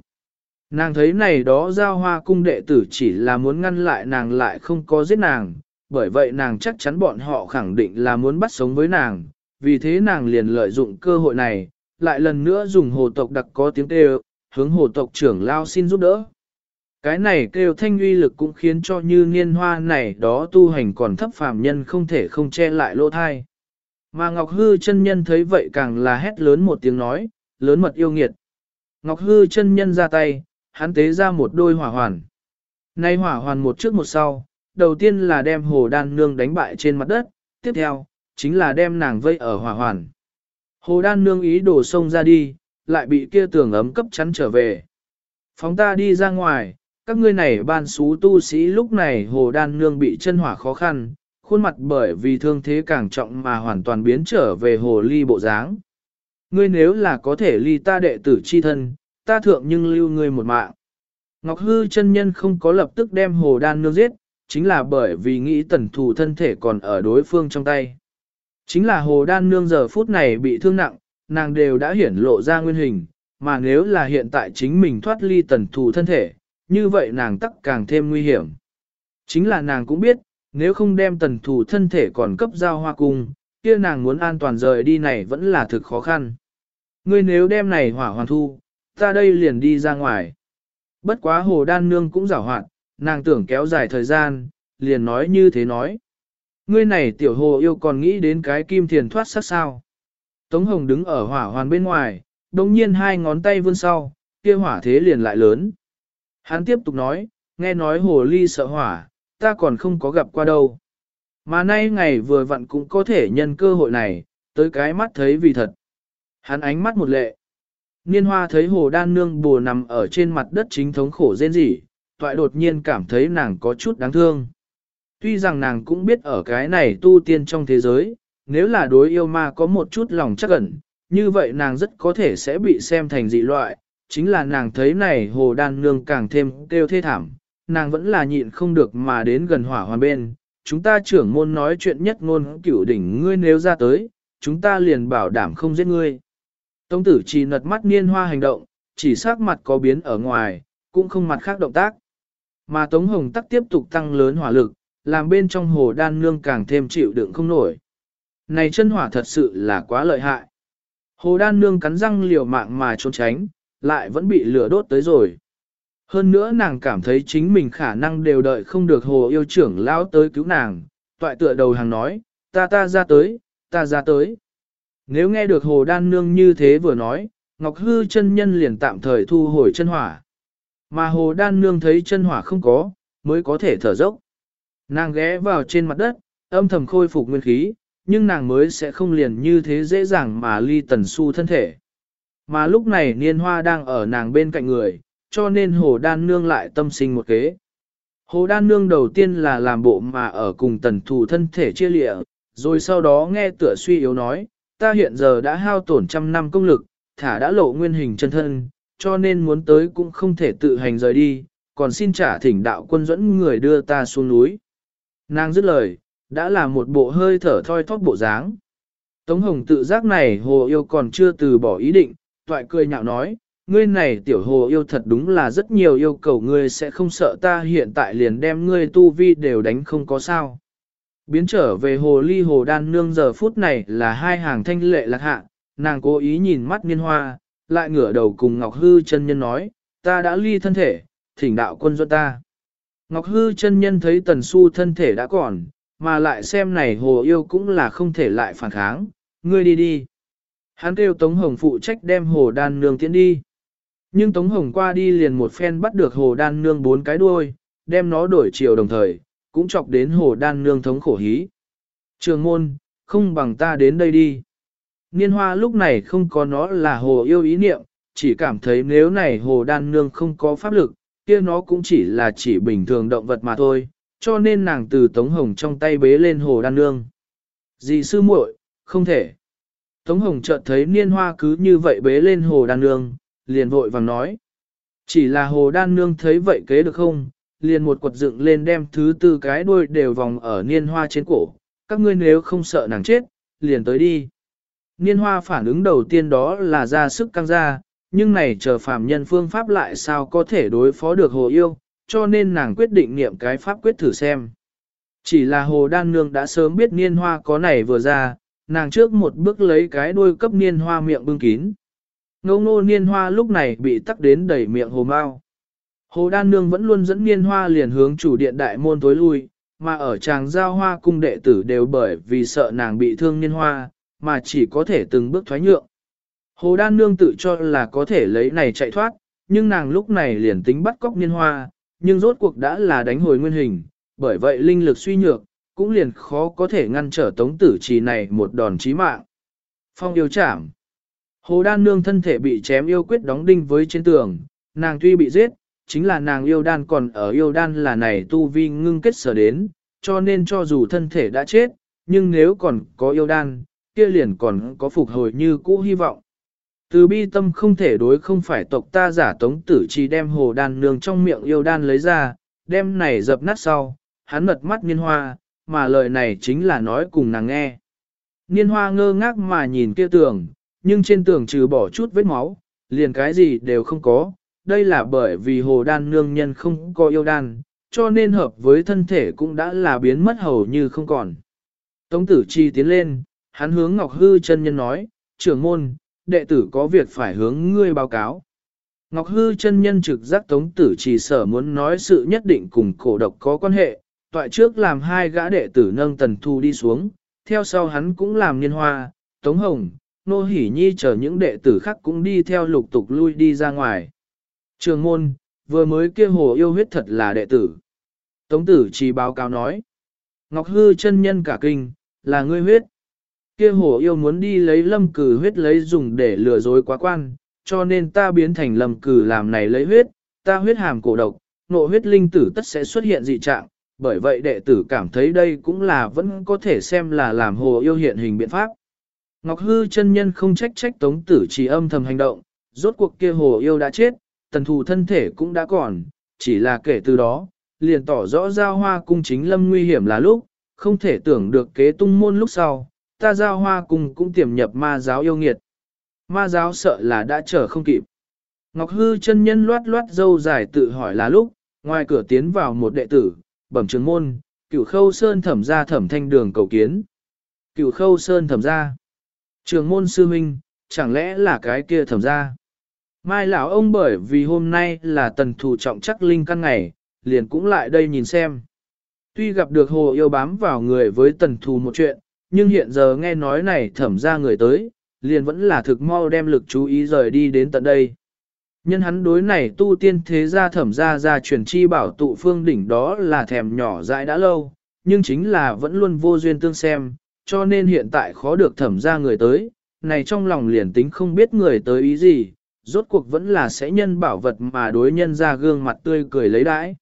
Nàng thấy này đó giao hoa cung đệ tử chỉ là muốn ngăn lại nàng lại không có giết nàng, bởi vậy nàng chắc chắn bọn họ khẳng định là muốn bắt sống với nàng, vì thế nàng liền lợi dụng cơ hội này, lại lần nữa dùng hồ tộc đặc có tiếng kêu, hướng hồ tộc trưởng lao xin giúp đỡ. Cái này kêu thanh uy lực cũng khiến cho như niên hoa này đó tu hành còn thấp phàm nhân không thể không che lại lỗ thai. Mà Ngọc Hư chân nhân thấy vậy càng là hét lớn một tiếng nói, lớn mật yêu nghiệt. Ngọc Hư chân nhân ra tay, hắn tế ra một đôi hỏa hoàn. Nay hỏa hoàn một trước một sau, đầu tiên là đem hồ đan nương đánh bại trên mặt đất, tiếp theo, chính là đem nàng vây ở hỏa hoàn. Hồ đan nương ý đổ sông ra đi, lại bị kia tường ấm cấp chắn trở về. Phóng ta đi ra ngoài, các ngươi này ban xú tu sĩ lúc này hồ đan nương bị chân hỏa khó khăn, khuôn mặt bởi vì thương thế càng trọng mà hoàn toàn biến trở về hồ ly bộ dáng. Ngươi nếu là có thể ly ta đệ tử chi thân, ta thượng nhưng lưu ngươi một mạng. Ngọc Hư chân nhân không có lập tức đem hồ đan nương giết, chính là bởi vì nghĩ tần thù thân thể còn ở đối phương trong tay. Chính là hồ đan nương giờ phút này bị thương nặng, nàng đều đã hiển lộ ra nguyên hình, mà nếu là hiện tại chính mình thoát ly tần thù thân thể, như vậy nàng tắc càng thêm nguy hiểm. Chính là nàng cũng biết, nếu không đem tần thủ thân thể còn cấp giao hoa cung, kia nàng muốn an toàn rời đi này vẫn là thực khó khăn. Ngươi nếu đem này hỏa hoàn thu, ta đây liền đi ra ngoài. Bất quá hồ đan nương cũng giảo hoạt, nàng tưởng kéo dài thời gian, liền nói như thế nói. Ngươi này tiểu hồ yêu còn nghĩ đến cái kim thiền thoát sát sao. Tống Hồng đứng ở hỏa hoàn bên ngoài, đồng nhiên hai ngón tay vươn sau, kia hỏa thế liền lại lớn. Hắn tiếp tục nói, nghe nói hồ ly sợ hỏa, ta còn không có gặp qua đâu. Mà nay ngày vừa vặn cũng có thể nhân cơ hội này, tới cái mắt thấy vì thật. Hắn ánh mắt một lệ. Niên hoa thấy hồ đan nương bùa nằm ở trên mặt đất chính thống khổ rên rỉ, toại đột nhiên cảm thấy nàng có chút đáng thương. Tuy rằng nàng cũng biết ở cái này tu tiên trong thế giới, nếu là đối yêu ma có một chút lòng chắc ẩn, như vậy nàng rất có thể sẽ bị xem thành dị loại, chính là nàng thấy này hồ đan nương càng thêm kêu thê thảm, nàng vẫn là nhịn không được mà đến gần hỏa hoàn bên. Chúng ta trưởng môn nói chuyện nhất ngôn cửu đỉnh ngươi nếu ra tới, chúng ta liền bảo đảm không giết ngươi. Tống tử chỉ nật mắt niên hoa hành động, chỉ sắc mặt có biến ở ngoài, cũng không mặt khác động tác. Mà Tống Hồng tắc tiếp tục tăng lớn hỏa lực, làm bên trong hồ đan nương càng thêm chịu đựng không nổi. Này chân hỏa thật sự là quá lợi hại. Hồ đan nương cắn răng liều mạng mà trốn tránh, lại vẫn bị lửa đốt tới rồi. Hơn nữa nàng cảm thấy chính mình khả năng đều đợi không được hồ yêu trưởng lão tới cứu nàng, toại tựa đầu hàng nói, ta ta ra tới, ta ra tới. Nếu nghe được hồ đan nương như thế vừa nói, Ngọc Hư chân nhân liền tạm thời thu hồi chân hỏa. Mà hồ đan nương thấy chân hỏa không có, mới có thể thở dốc. Nàng ghé vào trên mặt đất, âm thầm khôi phục nguyên khí, nhưng nàng mới sẽ không liền như thế dễ dàng mà ly tần su thân thể. Mà lúc này niên hoa đang ở nàng bên cạnh người, cho nên hồ đan nương lại tâm sinh một kế. Hồ đan nương đầu tiên là làm bộ mà ở cùng tần thù thân thể chia lịa, rồi sau đó nghe tựa suy yếu nói, ta hiện giờ đã hao tổn trăm năm công lực, thả đã lộ nguyên hình chân thân, cho nên muốn tới cũng không thể tự hành rời đi, còn xin trả thỉnh đạo quân dẫn người đưa ta xuống núi. Nàng dứt lời, đã là một bộ hơi thở thoi thóp bộ dáng. Tống Hồng tự giác này hồ yêu còn chưa từ bỏ ý định, toại cười nhạo nói, ngươi này tiểu hồ yêu thật đúng là rất nhiều yêu cầu ngươi sẽ không sợ ta hiện tại liền đem ngươi tu vi đều đánh không có sao. Biến trở về hồ ly hồ đan nương giờ phút này là hai hàng thanh lệ lạc hạ, nàng cố ý nhìn mắt niên hoa, lại ngửa đầu cùng Ngọc Hư chân nhân nói, ta đã ly thân thể, thỉnh đạo quân do ta. Ngọc Hư chân nhân thấy tần su thân thể đã còn, mà lại xem này hồ yêu cũng là không thể lại phản kháng, ngươi đi đi. Hắn kêu Tống Hồng phụ trách đem hồ đan nương tiến đi. Nhưng Tống Hồng qua đi liền một phen bắt được hồ đan nương bốn cái đuôi, đem nó đổi chiều đồng thời, cũng chọc đến hồ đan nương thống khổ hí. Trường môn, không bằng ta đến đây đi. Niên hoa lúc này không có nó là hồ yêu ý niệm, chỉ cảm thấy nếu này hồ đan nương không có pháp lực, kia nó cũng chỉ là chỉ bình thường động vật mà thôi, cho nên nàng từ Tống Hồng trong tay bế lên hồ đan nương. Dì sư muội, không thể. Tống Hồng chợt thấy niên hoa cứ như vậy bế lên hồ đan nương, liền vội vàng nói. Chỉ là hồ đan nương thấy vậy kế được không, liền một quật dựng lên đem thứ tư cái đuôi đều vòng ở niên hoa trên cổ. Các ngươi nếu không sợ nàng chết, liền tới đi. Niên hoa phản ứng đầu tiên đó là ra sức căng ra, nhưng này chờ phạm nhân phương pháp lại sao có thể đối phó được hồ yêu, cho nên nàng quyết định niệm cái pháp quyết thử xem. Chỉ là hồ đan nương đã sớm biết niên hoa có này vừa ra, nàng trước một bước lấy cái đuôi cấp niên hoa miệng bưng kín. Ngô ngô niên hoa lúc này bị tắc đến đầy miệng hồ mau. Hồ đan nương vẫn luôn dẫn niên hoa liền hướng chủ điện đại môn tối lui, mà ở tràng giao hoa cung đệ tử đều bởi vì sợ nàng bị thương niên hoa, mà chỉ có thể từng bước thoái nhượng. Hồ đan nương tự cho là có thể lấy này chạy thoát, nhưng nàng lúc này liền tính bắt cóc niên hoa, nhưng rốt cuộc đã là đánh hồi nguyên hình, bởi vậy linh lực suy nhược, cũng liền khó có thể ngăn trở tống tử trì này một đòn chí mạng. Phong yêu chảm. Hồ đan nương thân thể bị chém yêu quyết đóng đinh với trên tường, nàng tuy bị giết, chính là nàng yêu đan còn ở yêu đan là này tu vi ngưng kết sở đến, cho nên cho dù thân thể đã chết, nhưng nếu còn có yêu đan, kia liền còn có phục hồi như cũ hy vọng. Từ bi tâm không thể đối không phải tộc ta giả tống tử chỉ đem hồ đan nương trong miệng yêu đan lấy ra, đem này dập nát sau, hắn mật mắt niên hoa, mà lời này chính là nói cùng nàng nghe. Niên hoa ngơ ngác mà nhìn kia tường, nhưng trên tường trừ bỏ chút vết máu, liền cái gì đều không có. Đây là bởi vì hồ đan nương nhân không có yêu đan, cho nên hợp với thân thể cũng đã là biến mất hầu như không còn. Tống tử chi tiến lên, hắn hướng Ngọc Hư chân nhân nói, trưởng môn, đệ tử có việc phải hướng ngươi báo cáo. Ngọc Hư chân nhân trực giác tống tử Chi sở muốn nói sự nhất định cùng cổ độc có quan hệ, toại trước làm hai gã đệ tử nâng tần thu đi xuống, theo sau hắn cũng làm niên hoa, tống hồng, nô hỉ nhi chờ những đệ tử khác cũng đi theo lục tục lui đi ra ngoài. Trường môn, vừa mới kia hồ yêu huyết thật là đệ tử. Tống tử chỉ báo cáo nói. Ngọc hư chân nhân cả kinh, là ngươi huyết. Kia hồ yêu muốn đi lấy lâm cử huyết lấy dùng để lừa dối quá quan, cho nên ta biến thành lâm cử làm này lấy huyết, ta huyết hàm cổ độc, nộ huyết linh tử tất sẽ xuất hiện dị trạng, bởi vậy đệ tử cảm thấy đây cũng là vẫn có thể xem là làm hồ yêu hiện hình biện pháp. Ngọc Hư chân nhân không trách trách tống tử chỉ âm thầm hành động, rốt cuộc kia hồ yêu đã chết, tần thù thân thể cũng đã còn, chỉ là kể từ đó, liền tỏ rõ giao hoa cung chính lâm nguy hiểm là lúc, không thể tưởng được kế tung môn lúc sau, ta giao hoa cung cũng tiềm nhập ma giáo yêu nghiệt. Ma giáo sợ là đã chờ không kịp. Ngọc Hư chân nhân loát loát dâu dài tự hỏi là lúc, ngoài cửa tiến vào một đệ tử, bẩm trường môn, cửu khâu sơn thẩm ra thẩm thanh đường cầu kiến. Cửu khâu sơn thẩm ra. Trường môn sư huynh, chẳng lẽ là cái kia thẩm ra. Mai lão ông bởi vì hôm nay là tần thủ trọng chắc linh căn ngày, liền cũng lại đây nhìn xem. Tuy gặp được hồ yêu bám vào người với tần thù một chuyện, nhưng hiện giờ nghe nói này thẩm ra người tới, liền vẫn là thực mau đem lực chú ý rời đi đến tận đây. Nhân hắn đối này tu tiên thế gia thẩm gia gia truyền chi bảo tụ phương đỉnh đó là thèm nhỏ dại đã lâu, nhưng chính là vẫn luôn vô duyên tương xem, cho nên hiện tại khó được thẩm gia người tới, này trong lòng liền tính không biết người tới ý gì, rốt cuộc vẫn là sẽ nhân bảo vật mà đối nhân ra gương mặt tươi cười lấy đãi.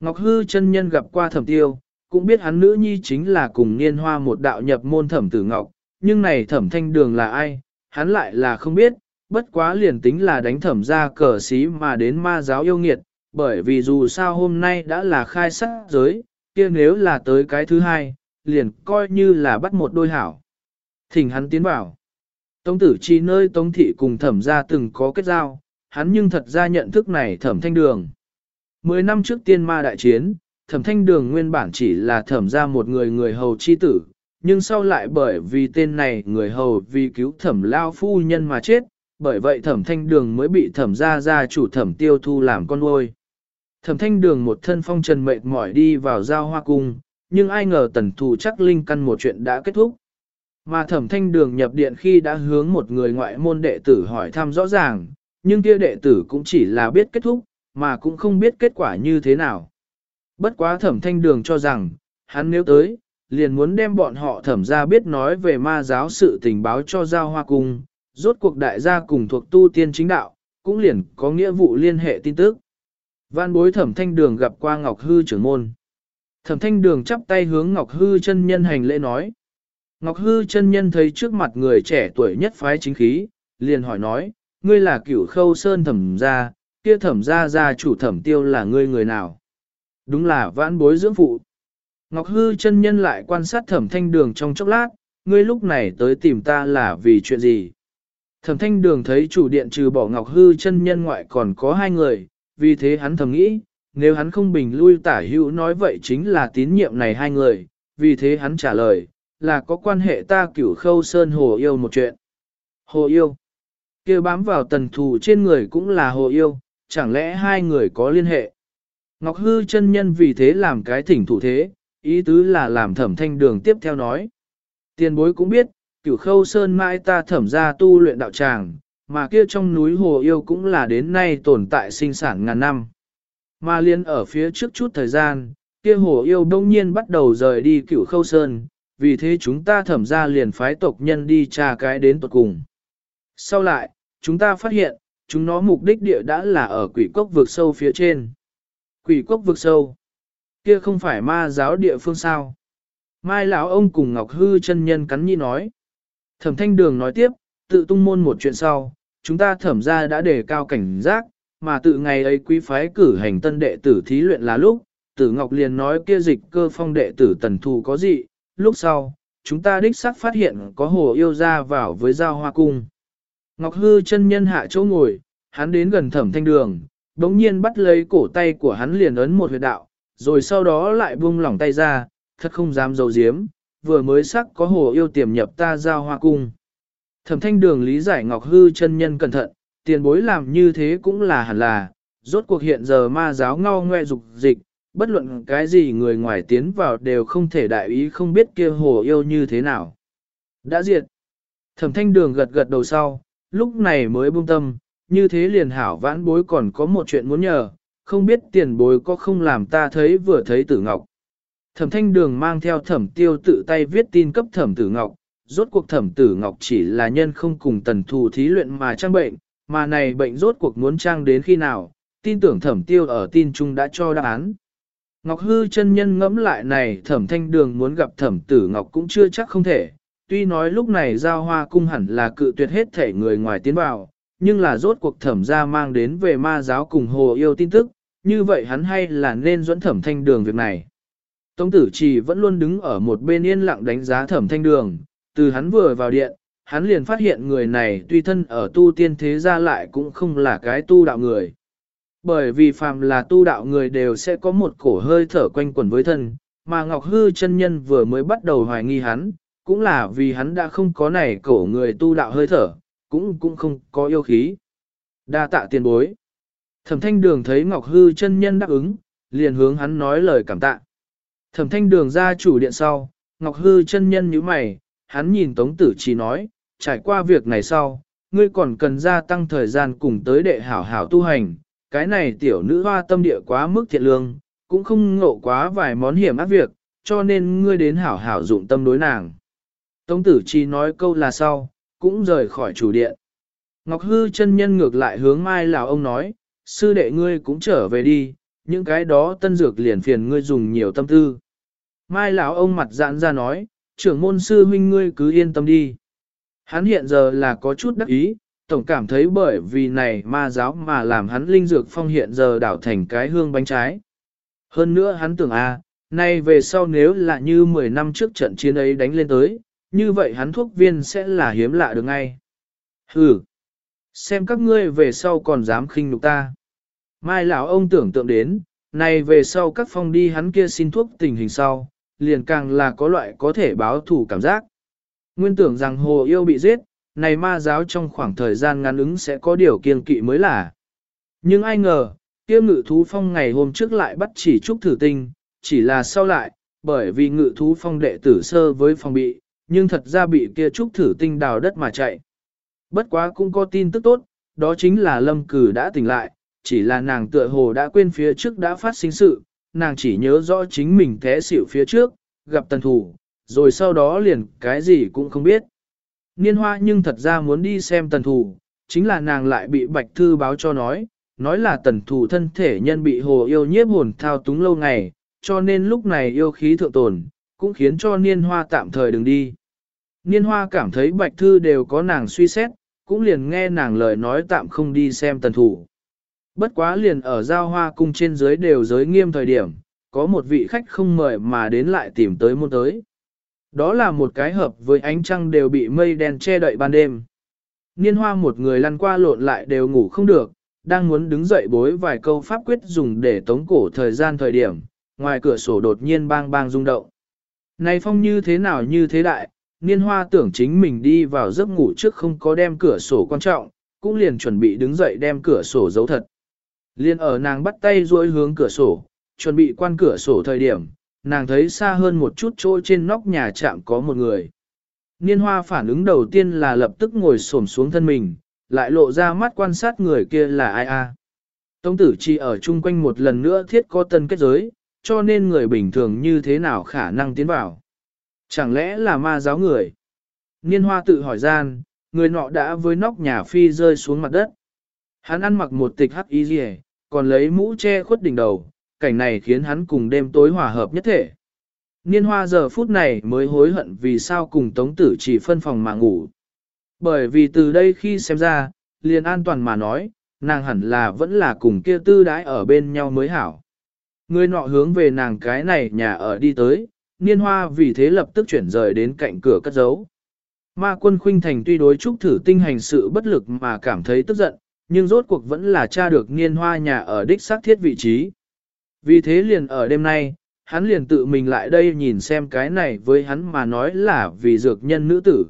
Ngọc Hư chân nhân gặp qua thẩm tiêu, cũng biết hắn nữ nhi chính là cùng niên hoa một đạo nhập môn thẩm tử Ngọc, nhưng này thẩm thanh đường là ai, hắn lại là không biết, bất quá liền tính là đánh thẩm ra cờ xí mà đến ma giáo yêu nghiệt, bởi vì dù sao hôm nay đã là khai sát giới, kia nếu là tới cái thứ hai, liền coi như là bắt một đôi hảo. Thỉnh hắn tiến bảo, Tống tử chi nơi tống thị cùng thẩm ra từng có kết giao, hắn nhưng thật ra nhận thức này thẩm thanh đường. Mười năm trước tiên ma đại chiến, thẩm thanh đường nguyên bản chỉ là thẩm ra một người người hầu chi tử, nhưng sau lại bởi vì tên này người hầu vì cứu thẩm lao phu nhân mà chết, bởi vậy thẩm thanh đường mới bị thẩm ra ra chủ thẩm tiêu thu làm con nuôi. Thẩm thanh đường một thân phong trần mệt mỏi đi vào giao hoa cung, nhưng ai ngờ tần thù chắc linh căn một chuyện đã kết thúc. Mà thẩm thanh đường nhập điện khi đã hướng một người ngoại môn đệ tử hỏi thăm rõ ràng, nhưng kia đệ tử cũng chỉ là biết kết thúc, mà cũng không biết kết quả như thế nào. Bất quá thẩm thanh đường cho rằng, hắn nếu tới, liền muốn đem bọn họ thẩm ra biết nói về ma giáo sự tình báo cho giao hoa cung, rốt cuộc đại gia cùng thuộc tu tiên chính đạo, cũng liền có nghĩa vụ liên hệ tin tức. Văn bối thẩm thanh đường gặp qua Ngọc Hư trưởng môn. Thẩm thanh đường chắp tay hướng Ngọc Hư chân nhân hành lễ nói. Ngọc Hư chân nhân thấy trước mặt người trẻ tuổi nhất phái chính khí, liền hỏi nói, ngươi là cửu khâu sơn thẩm gia, kia thẩm gia gia chủ thẩm tiêu là ngươi người nào? Đúng là vãn bối dưỡng phụ. Ngọc Hư chân nhân lại quan sát thẩm thanh đường trong chốc lát, ngươi lúc này tới tìm ta là vì chuyện gì? Thẩm thanh đường thấy chủ điện trừ bỏ Ngọc Hư chân nhân ngoại còn có hai người, vì thế hắn thầm nghĩ, nếu hắn không bình lui tả hữu nói vậy chính là tín nhiệm này hai người, vì thế hắn trả lời, là có quan hệ ta cửu khâu sơn hồ yêu một chuyện. Hồ yêu, kia bám vào tần thù trên người cũng là hồ yêu, chẳng lẽ hai người có liên hệ? Ngọc Hư chân nhân vì thế làm cái thỉnh thủ thế, ý tứ là làm thẩm thanh đường tiếp theo nói. Tiền bối cũng biết, cửu khâu sơn mãi ta thẩm ra tu luyện đạo tràng, mà kia trong núi hồ yêu cũng là đến nay tồn tại sinh sản ngàn năm. Mà liên ở phía trước chút thời gian, kia hồ yêu đông nhiên bắt đầu rời đi cửu khâu sơn, vì thế chúng ta thẩm ra liền phái tộc nhân đi tra cái đến tuật cùng. Sau lại, chúng ta phát hiện, chúng nó mục đích địa đã là ở quỷ cốc vực sâu phía trên. Quỷ cốc vực sâu, kia không phải ma giáo địa phương sao. Mai lão ông cùng Ngọc Hư chân nhân cắn nhi nói. Thẩm thanh đường nói tiếp, tự tung môn một chuyện sau, chúng ta thẩm ra đã đề cao cảnh giác, mà tự ngày ấy quý phái cử hành tân đệ tử thí luyện là lúc, tử Ngọc liền nói kia dịch cơ phong đệ tử tần thù có gì, lúc sau, chúng ta đích xác phát hiện có hồ yêu ra vào với giao hoa cung. Ngọc Hư chân nhân hạ chỗ ngồi, hắn đến gần thẩm thanh đường, đống nhiên bắt lấy cổ tay của hắn liền ấn một huyệt đạo, rồi sau đó lại buông lỏng tay ra, thật không dám dầu diếm, vừa mới sắc có hồ yêu tiềm nhập ta giao hoa cung. Thẩm thanh đường lý giải Ngọc Hư chân nhân cẩn thận, tiền bối làm như thế cũng là hẳn là, rốt cuộc hiện giờ ma giáo ngao ngoe dục dịch, bất luận cái gì người ngoài tiến vào đều không thể đại ý không biết kia hồ yêu như thế nào. Đã diệt. Thẩm thanh đường gật gật đầu sau, lúc này mới buông tâm, như thế liền hảo vãn bối còn có một chuyện muốn nhờ, không biết tiền bối có không làm ta thấy vừa thấy tử ngọc. Thẩm thanh đường mang theo thẩm tiêu tự tay viết tin cấp thẩm tử ngọc, rốt cuộc thẩm tử ngọc chỉ là nhân không cùng tần thù thí luyện mà trang bệnh, mà này bệnh rốt cuộc muốn trang đến khi nào, tin tưởng thẩm tiêu ở tin chung đã cho đáp án. Ngọc hư chân nhân ngẫm lại này thẩm thanh đường muốn gặp thẩm tử ngọc cũng chưa chắc không thể, tuy nói lúc này giao hoa cung hẳn là cự tuyệt hết thể người ngoài tiến vào, nhưng là rốt cuộc thẩm ra mang đến về ma giáo cùng hồ yêu tin tức, như vậy hắn hay là nên dẫn thẩm thanh đường việc này. Tống tử chỉ vẫn luôn đứng ở một bên yên lặng đánh giá thẩm thanh đường, từ hắn vừa vào điện, hắn liền phát hiện người này tuy thân ở tu tiên thế gia lại cũng không là cái tu đạo người. Bởi vì phàm là tu đạo người đều sẽ có một cổ hơi thở quanh quẩn với thân, mà Ngọc Hư chân nhân vừa mới bắt đầu hoài nghi hắn, cũng là vì hắn đã không có này cổ người tu đạo hơi thở, cũng cũng không có yêu khí. Đa tạ tiền bối. Thẩm thanh đường thấy Ngọc Hư chân nhân đáp ứng, liền hướng hắn nói lời cảm tạ. Thẩm thanh đường ra chủ điện sau, Ngọc Hư chân nhân như mày, hắn nhìn Tống Tử chỉ nói, trải qua việc này sau, ngươi còn cần gia tăng thời gian cùng tới đệ hảo hảo tu hành, cái này tiểu nữ hoa tâm địa quá mức thiện lương, cũng không ngộ quá vài món hiểm ác việc, cho nên ngươi đến hảo hảo dụng tâm đối nàng. Tống tử chi nói câu là sau, cũng rời khỏi chủ điện. Ngọc Hư chân nhân ngược lại hướng Mai lão ông nói, sư đệ ngươi cũng trở về đi, những cái đó tân dược liền phiền ngươi dùng nhiều tâm tư. Mai lão ông mặt giãn ra nói, trưởng môn sư huynh ngươi cứ yên tâm đi. Hắn hiện giờ là có chút đắc ý, tổng cảm thấy bởi vì này ma giáo mà làm hắn linh dược phong hiện giờ đảo thành cái hương bánh trái. Hơn nữa hắn tưởng a, à, nay về sau nếu là như 10 năm trước trận chiến ấy đánh lên tới, như vậy hắn thuốc viên sẽ là hiếm lạ được ngay. Hừ, xem các ngươi về sau còn dám khinh nhục ta. Mai lão ông tưởng tượng đến, này về sau các phong đi hắn kia xin thuốc tình hình sau, liền càng là có loại có thể báo thủ cảm giác. Nguyên tưởng rằng hồ yêu bị giết, này ma giáo trong khoảng thời gian ngắn ứng sẽ có điều kiên kỵ mới là. Nhưng ai ngờ, kia ngự thú phong ngày hôm trước lại bắt chỉ trúc thử tinh, chỉ là sau lại, bởi vì ngự thú phong đệ tử sơ với phong bị, nhưng thật ra bị kia trúc thử tinh đào đất mà chạy. Bất quá cũng có tin tức tốt, đó chính là lâm cử đã tỉnh lại, chỉ là nàng tựa hồ đã quên phía trước đã phát sinh sự, nàng chỉ nhớ rõ chính mình té xỉu phía trước, gặp tần thủ, rồi sau đó liền cái gì cũng không biết. Niên hoa nhưng thật ra muốn đi xem tần thủ, chính là nàng lại bị bạch thư báo cho nói, nói là tần thủ thân thể nhân bị hồ yêu nhiếp hồn thao túng lâu ngày, cho nên lúc này yêu khí thượng tồn, cũng khiến cho niên hoa tạm thời đừng đi. Niên hoa cảm thấy bạch thư đều có nàng suy xét, cũng liền nghe nàng lời nói tạm không đi xem tần thủ. Bất quá liền ở giao hoa cung trên dưới đều giới nghiêm thời điểm, có một vị khách không mời mà đến lại tìm tới môn tới. Đó là một cái hợp với ánh trăng đều bị mây đen che đậy ban đêm. Niên hoa một người lăn qua lộn lại đều ngủ không được, đang muốn đứng dậy bối vài câu pháp quyết dùng để tống cổ thời gian thời điểm, ngoài cửa sổ đột nhiên bang bang rung động. Này phong như thế nào như thế đại, niên hoa tưởng chính mình đi vào giấc ngủ trước không có đem cửa sổ quan trọng, cũng liền chuẩn bị đứng dậy đem cửa sổ giấu thật. Liên ở nàng bắt tay duỗi hướng cửa sổ, chuẩn bị quan cửa sổ thời điểm, nàng thấy xa hơn một chút chỗ trên nóc nhà chạm có một người. Niên hoa phản ứng đầu tiên là lập tức ngồi xổm xuống thân mình, lại lộ ra mắt quan sát người kia là ai a. Tông tử chỉ ở chung quanh một lần nữa thiết có tân kết giới, cho nên người bình thường như thế nào khả năng tiến vào. Chẳng lẽ là ma giáo người? Niên hoa tự hỏi gian, người nọ đã với nóc nhà phi rơi xuống mặt đất. Hắn ăn mặc một tịch hắc y rìa, còn lấy mũ che khuất đỉnh đầu, cảnh này khiến hắn cùng đêm tối hòa hợp nhất thể. Niên hoa giờ phút này mới hối hận vì sao cùng tống tử chỉ phân phòng mà ngủ. Bởi vì từ đây khi xem ra, liền an toàn mà nói, nàng hẳn là vẫn là cùng kia tư đãi ở bên nhau mới hảo. Người nọ hướng về nàng cái này nhà ở đi tới, niên hoa vì thế lập tức chuyển rời đến cạnh cửa cất giấu. Ma quân khuynh thành tuy đối trúc thử tinh hành sự bất lực mà cảm thấy tức giận, nhưng rốt cuộc vẫn là tra được niên hoa nhà ở đích xác thiết vị trí. Vì thế liền ở đêm nay, hắn liền tự mình lại đây nhìn xem cái này với hắn mà nói là vì dược nhân nữ tử.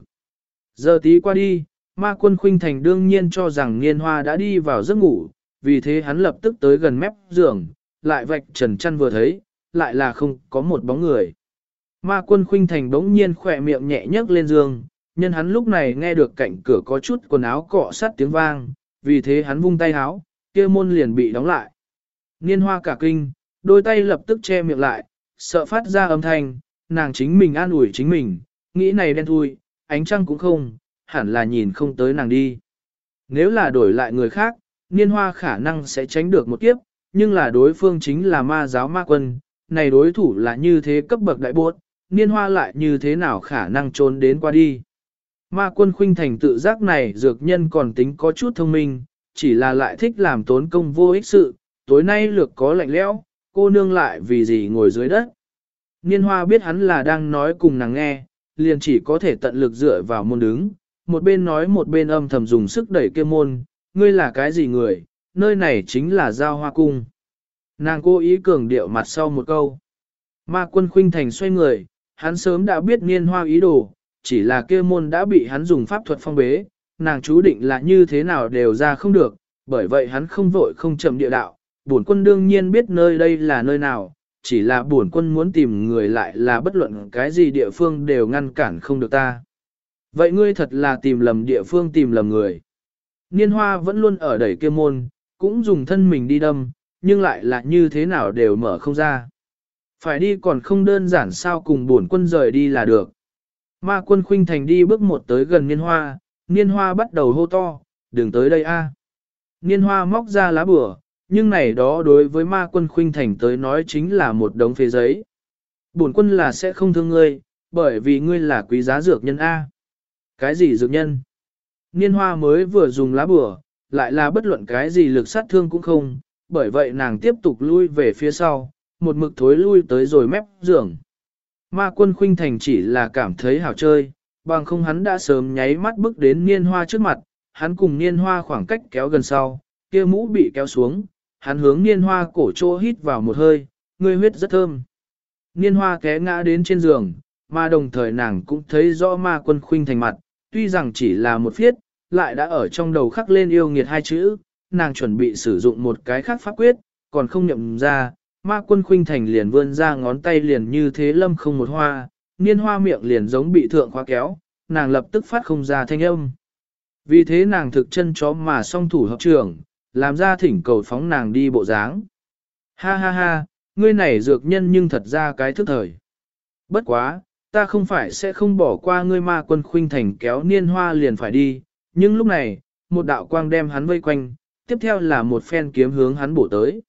Giờ tí qua đi, ma quân khuynh thành đương nhiên cho rằng niên hoa đã đi vào giấc ngủ, vì thế hắn lập tức tới gần mép giường, lại vạch trần chăn vừa thấy, lại là không có một bóng người. Ma quân khuynh thành bỗng nhiên khỏe miệng nhẹ nhấc lên giường, nhân hắn lúc này nghe được cạnh cửa có chút quần áo cọ sát tiếng vang, vì thế hắn vung tay háo, kia môn liền bị đóng lại. Niên hoa cả kinh, đôi tay lập tức che miệng lại, sợ phát ra âm thanh, nàng chính mình an ủi chính mình, nghĩ này đen thui, ánh trăng cũng không, hẳn là nhìn không tới nàng đi. Nếu là đổi lại người khác, niên hoa khả năng sẽ tránh được một kiếp, nhưng là đối phương chính là ma giáo ma quân, này đối thủ là như thế cấp bậc đại bốt, niên hoa lại như thế nào khả năng trốn đến qua đi. Ma quân khuynh thành tự giác này dược nhân còn tính có chút thông minh, chỉ là lại thích làm tốn công vô ích sự, tối nay lược có lạnh lẽo, cô nương lại vì gì ngồi dưới đất. Niên hoa biết hắn là đang nói cùng nàng nghe, liền chỉ có thể tận lực dựa vào môn đứng, một bên nói một bên âm thầm dùng sức đẩy kia môn, ngươi là cái gì người, nơi này chính là giao hoa cung. Nàng cố ý cường điệu mặt sau một câu. Ma quân khuynh thành xoay người, hắn sớm đã biết niên hoa ý đồ, chỉ là kia môn đã bị hắn dùng pháp thuật phong bế, nàng chú định là như thế nào đều ra không được, bởi vậy hắn không vội không chậm địa đạo, bổn quân đương nhiên biết nơi đây là nơi nào, chỉ là bổn quân muốn tìm người lại là bất luận cái gì địa phương đều ngăn cản không được ta. Vậy ngươi thật là tìm lầm địa phương tìm lầm người. Niên hoa vẫn luôn ở đẩy kia môn, cũng dùng thân mình đi đâm, nhưng lại là như thế nào đều mở không ra. Phải đi còn không đơn giản sao cùng bổn quân rời đi là được. Ma quân khuynh thành đi bước một tới gần niên hoa, niên hoa bắt đầu hô to, đừng tới đây a. Niên hoa móc ra lá bửa, nhưng này đó đối với ma quân khuynh thành tới nói chính là một đống phế giấy. Bổn quân là sẽ không thương ngươi, bởi vì ngươi là quý giá dược nhân A. Cái gì dược nhân? Niên hoa mới vừa dùng lá bửa, lại là bất luận cái gì lực sát thương cũng không, bởi vậy nàng tiếp tục lui về phía sau, một mực thối lui tới rồi mép giường. Ma quân khuynh thành chỉ là cảm thấy hảo chơi, bằng không hắn đã sớm nháy mắt bước đến niên hoa trước mặt, hắn cùng niên hoa khoảng cách kéo gần sau, kia mũ bị kéo xuống, hắn hướng niên hoa cổ chỗ hít vào một hơi, người huyết rất thơm. Niên hoa té ngã đến trên giường, mà đồng thời nàng cũng thấy rõ ma quân khuynh thành mặt, tuy rằng chỉ là một phiết, lại đã ở trong đầu khắc lên yêu nghiệt hai chữ, nàng chuẩn bị sử dụng một cái khác pháp quyết, còn không nhậm ra, ma quân khuynh thành liền vươn ra ngón tay liền như thế lâm không một hoa, niên hoa miệng liền giống bị thượng khóa kéo, nàng lập tức phát không ra thanh âm. Vì thế nàng thực chân chó mà song thủ hợp trưởng, làm ra thỉnh cầu phóng nàng đi bộ dáng. Ha ha ha, ngươi này dược nhân nhưng thật ra cái thức thời. Bất quá, ta không phải sẽ không bỏ qua ngươi ma quân khuynh thành kéo niên hoa liền phải đi, nhưng lúc này, một đạo quang đem hắn vây quanh, tiếp theo là một phen kiếm hướng hắn bổ tới.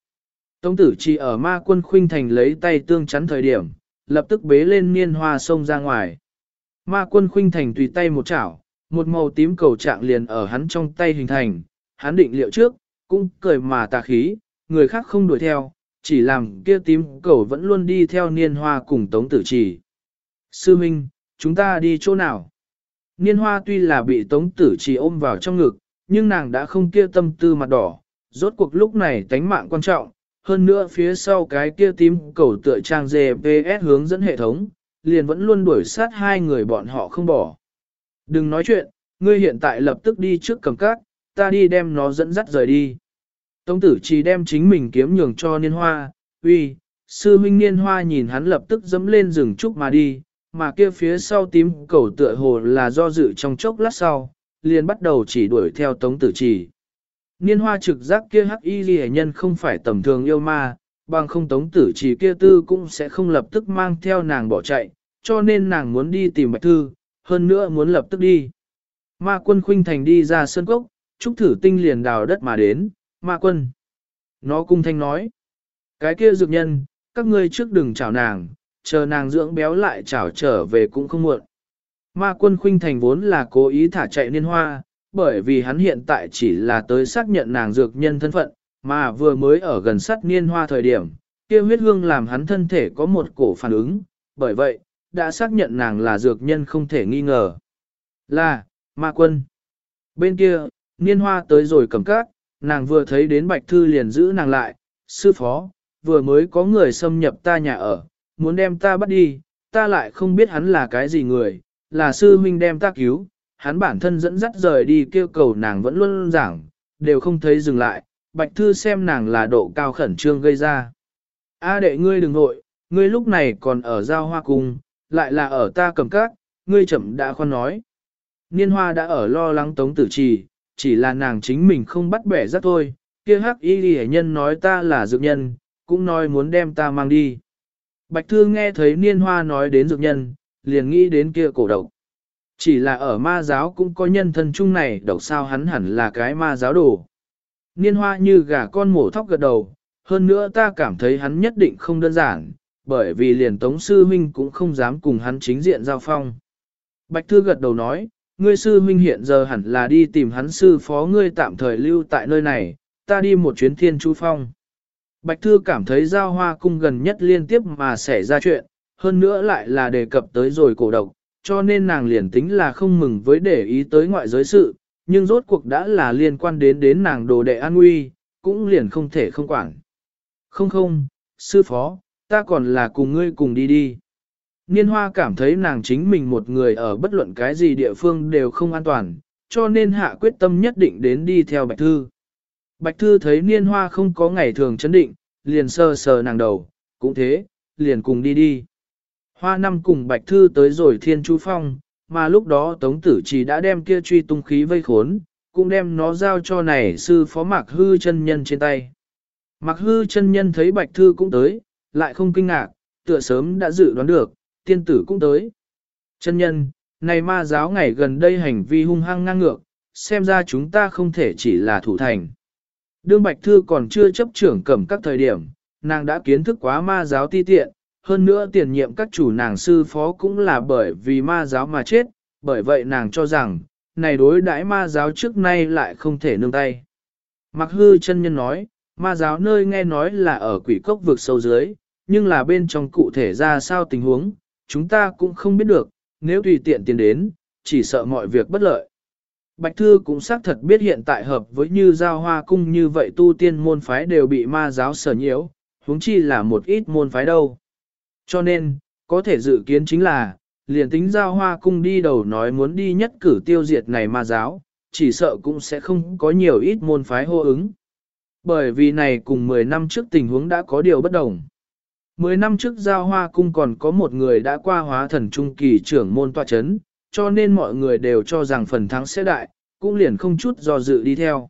Tống tử chỉ ở ma quân khuynh thành lấy tay tương chắn thời điểm, lập tức bế lên niên hoa sông ra ngoài. Ma quân khuynh thành tùy tay một chảo, một màu tím cầu trạng liền ở hắn trong tay hình thành, hắn định liệu trước, cũng cười mà tà khí, người khác không đuổi theo, chỉ làm kia tím cầu vẫn luôn đi theo niên hoa cùng tống tử chỉ. Sư Minh, chúng ta đi chỗ nào? Niên hoa tuy là bị tống tử chỉ ôm vào trong ngực, nhưng nàng đã không kia tâm tư mặt đỏ, rốt cuộc lúc này tánh mạng quan trọng, hơn nữa phía sau cái kia tím cầu tựa trang GPS hướng dẫn hệ thống, liền vẫn luôn đuổi sát hai người bọn họ không bỏ. Đừng nói chuyện, ngươi hiện tại lập tức đi trước cầm cát, ta đi đem nó dẫn dắt rời đi. Tống tử chỉ đem chính mình kiếm nhường cho niên hoa, uy, sư huynh niên hoa nhìn hắn lập tức dẫm lên rừng trúc mà đi, mà kia phía sau tím cầu tựa hồ là do dự trong chốc lát sau, liền bắt đầu chỉ đuổi theo tống tử chỉ. Niên hoa trực giác kia hắc y ghi nhân không phải tầm thường yêu ma, bằng không tống tử chỉ kia tư cũng sẽ không lập tức mang theo nàng bỏ chạy, cho nên nàng muốn đi tìm bạch thư, hơn nữa muốn lập tức đi. Ma quân khuynh thành đi ra sân cốc, trúc thử tinh liền đào đất mà đến, ma quân. Nó cung thanh nói, cái kia dược nhân, các ngươi trước đừng chào nàng, chờ nàng dưỡng béo lại chào trở về cũng không muộn. Ma quân khuynh thành vốn là cố ý thả chạy niên hoa, bởi vì hắn hiện tại chỉ là tới xác nhận nàng dược nhân thân phận, mà vừa mới ở gần sát niên hoa thời điểm, kia huyết hương làm hắn thân thể có một cổ phản ứng, bởi vậy, đã xác nhận nàng là dược nhân không thể nghi ngờ. Là, ma quân. Bên kia, niên hoa tới rồi cầm cát, nàng vừa thấy đến bạch thư liền giữ nàng lại, sư phó, vừa mới có người xâm nhập ta nhà ở, muốn đem ta bắt đi, ta lại không biết hắn là cái gì người, là sư huynh đem ta cứu, hắn bản thân dẫn dắt rời đi kêu cầu nàng vẫn luôn giảng, đều không thấy dừng lại, bạch thư xem nàng là độ cao khẩn trương gây ra. A đệ ngươi đừng nội, ngươi lúc này còn ở giao hoa cung, lại là ở ta cầm cát, ngươi chậm đã khoan nói. Niên hoa đã ở lo lắng tống tử trì, chỉ là nàng chính mình không bắt bẻ rất thôi, kia hắc y hệ nhân nói ta là dược nhân, cũng nói muốn đem ta mang đi. Bạch Thư nghe thấy niên hoa nói đến dược nhân, liền nghĩ đến kia cổ độc. Chỉ là ở ma giáo cũng có nhân thân chung này độc sao hắn hẳn là cái ma giáo đồ. Niên hoa như gà con mổ thóc gật đầu, hơn nữa ta cảm thấy hắn nhất định không đơn giản, bởi vì liền tống sư huynh cũng không dám cùng hắn chính diện giao phong. Bạch Thư gật đầu nói, ngươi sư huynh hiện giờ hẳn là đi tìm hắn sư phó ngươi tạm thời lưu tại nơi này, ta đi một chuyến thiên chú phong. Bạch Thư cảm thấy giao hoa cung gần nhất liên tiếp mà xảy ra chuyện, hơn nữa lại là đề cập tới rồi cổ độc, cho nên nàng liền tính là không mừng với để ý tới ngoại giới sự, nhưng rốt cuộc đã là liên quan đến đến nàng đồ đệ an nguy, cũng liền không thể không quản. Không không, sư phó, ta còn là cùng ngươi cùng đi đi. Niên hoa cảm thấy nàng chính mình một người ở bất luận cái gì địa phương đều không an toàn, cho nên hạ quyết tâm nhất định đến đi theo Bạch Thư. Bạch Thư thấy niên hoa không có ngày thường chấn định, liền sờ sờ nàng đầu, cũng thế, liền cùng đi đi. Hoa năm cùng Bạch Thư tới rồi thiên chú phong, mà lúc đó Tống Tử chỉ đã đem kia truy tung khí vây khốn, cũng đem nó giao cho này sư phó Mạc Hư chân nhân trên tay. Mạc Hư chân nhân thấy Bạch Thư cũng tới, lại không kinh ngạc, tựa sớm đã dự đoán được, tiên tử cũng tới. Chân nhân, này ma giáo ngày gần đây hành vi hung hăng ngang ngược, xem ra chúng ta không thể chỉ là thủ thành. Đương Bạch Thư còn chưa chấp trưởng cẩm các thời điểm, nàng đã kiến thức quá ma giáo ti tiện, hơn nữa tiền nhiệm các chủ nàng sư phó cũng là bởi vì ma giáo mà chết, bởi vậy nàng cho rằng, này đối đãi ma giáo trước nay lại không thể nương tay. Mặc hư chân nhân nói, ma giáo nơi nghe nói là ở quỷ cốc vực sâu dưới, nhưng là bên trong cụ thể ra sao tình huống, chúng ta cũng không biết được, nếu tùy tiện tiền đến, chỉ sợ mọi việc bất lợi. Bạch Thư cũng xác thật biết hiện tại hợp với như giao hoa cung như vậy tu tiên môn phái đều bị ma giáo sở nhiễu, huống chi là một ít môn phái đâu. Cho nên, có thể dự kiến chính là, liền tính giao hoa cung đi đầu nói muốn đi nhất cử tiêu diệt này ma giáo, chỉ sợ cũng sẽ không có nhiều ít môn phái hô ứng. Bởi vì này cùng 10 năm trước tình huống đã có điều bất đồng. 10 năm trước giao hoa cung còn có một người đã qua hóa thần trung kỳ trưởng môn tòa chấn, cho nên mọi người đều cho rằng phần thắng sẽ đại, cũng liền không chút do dự đi theo.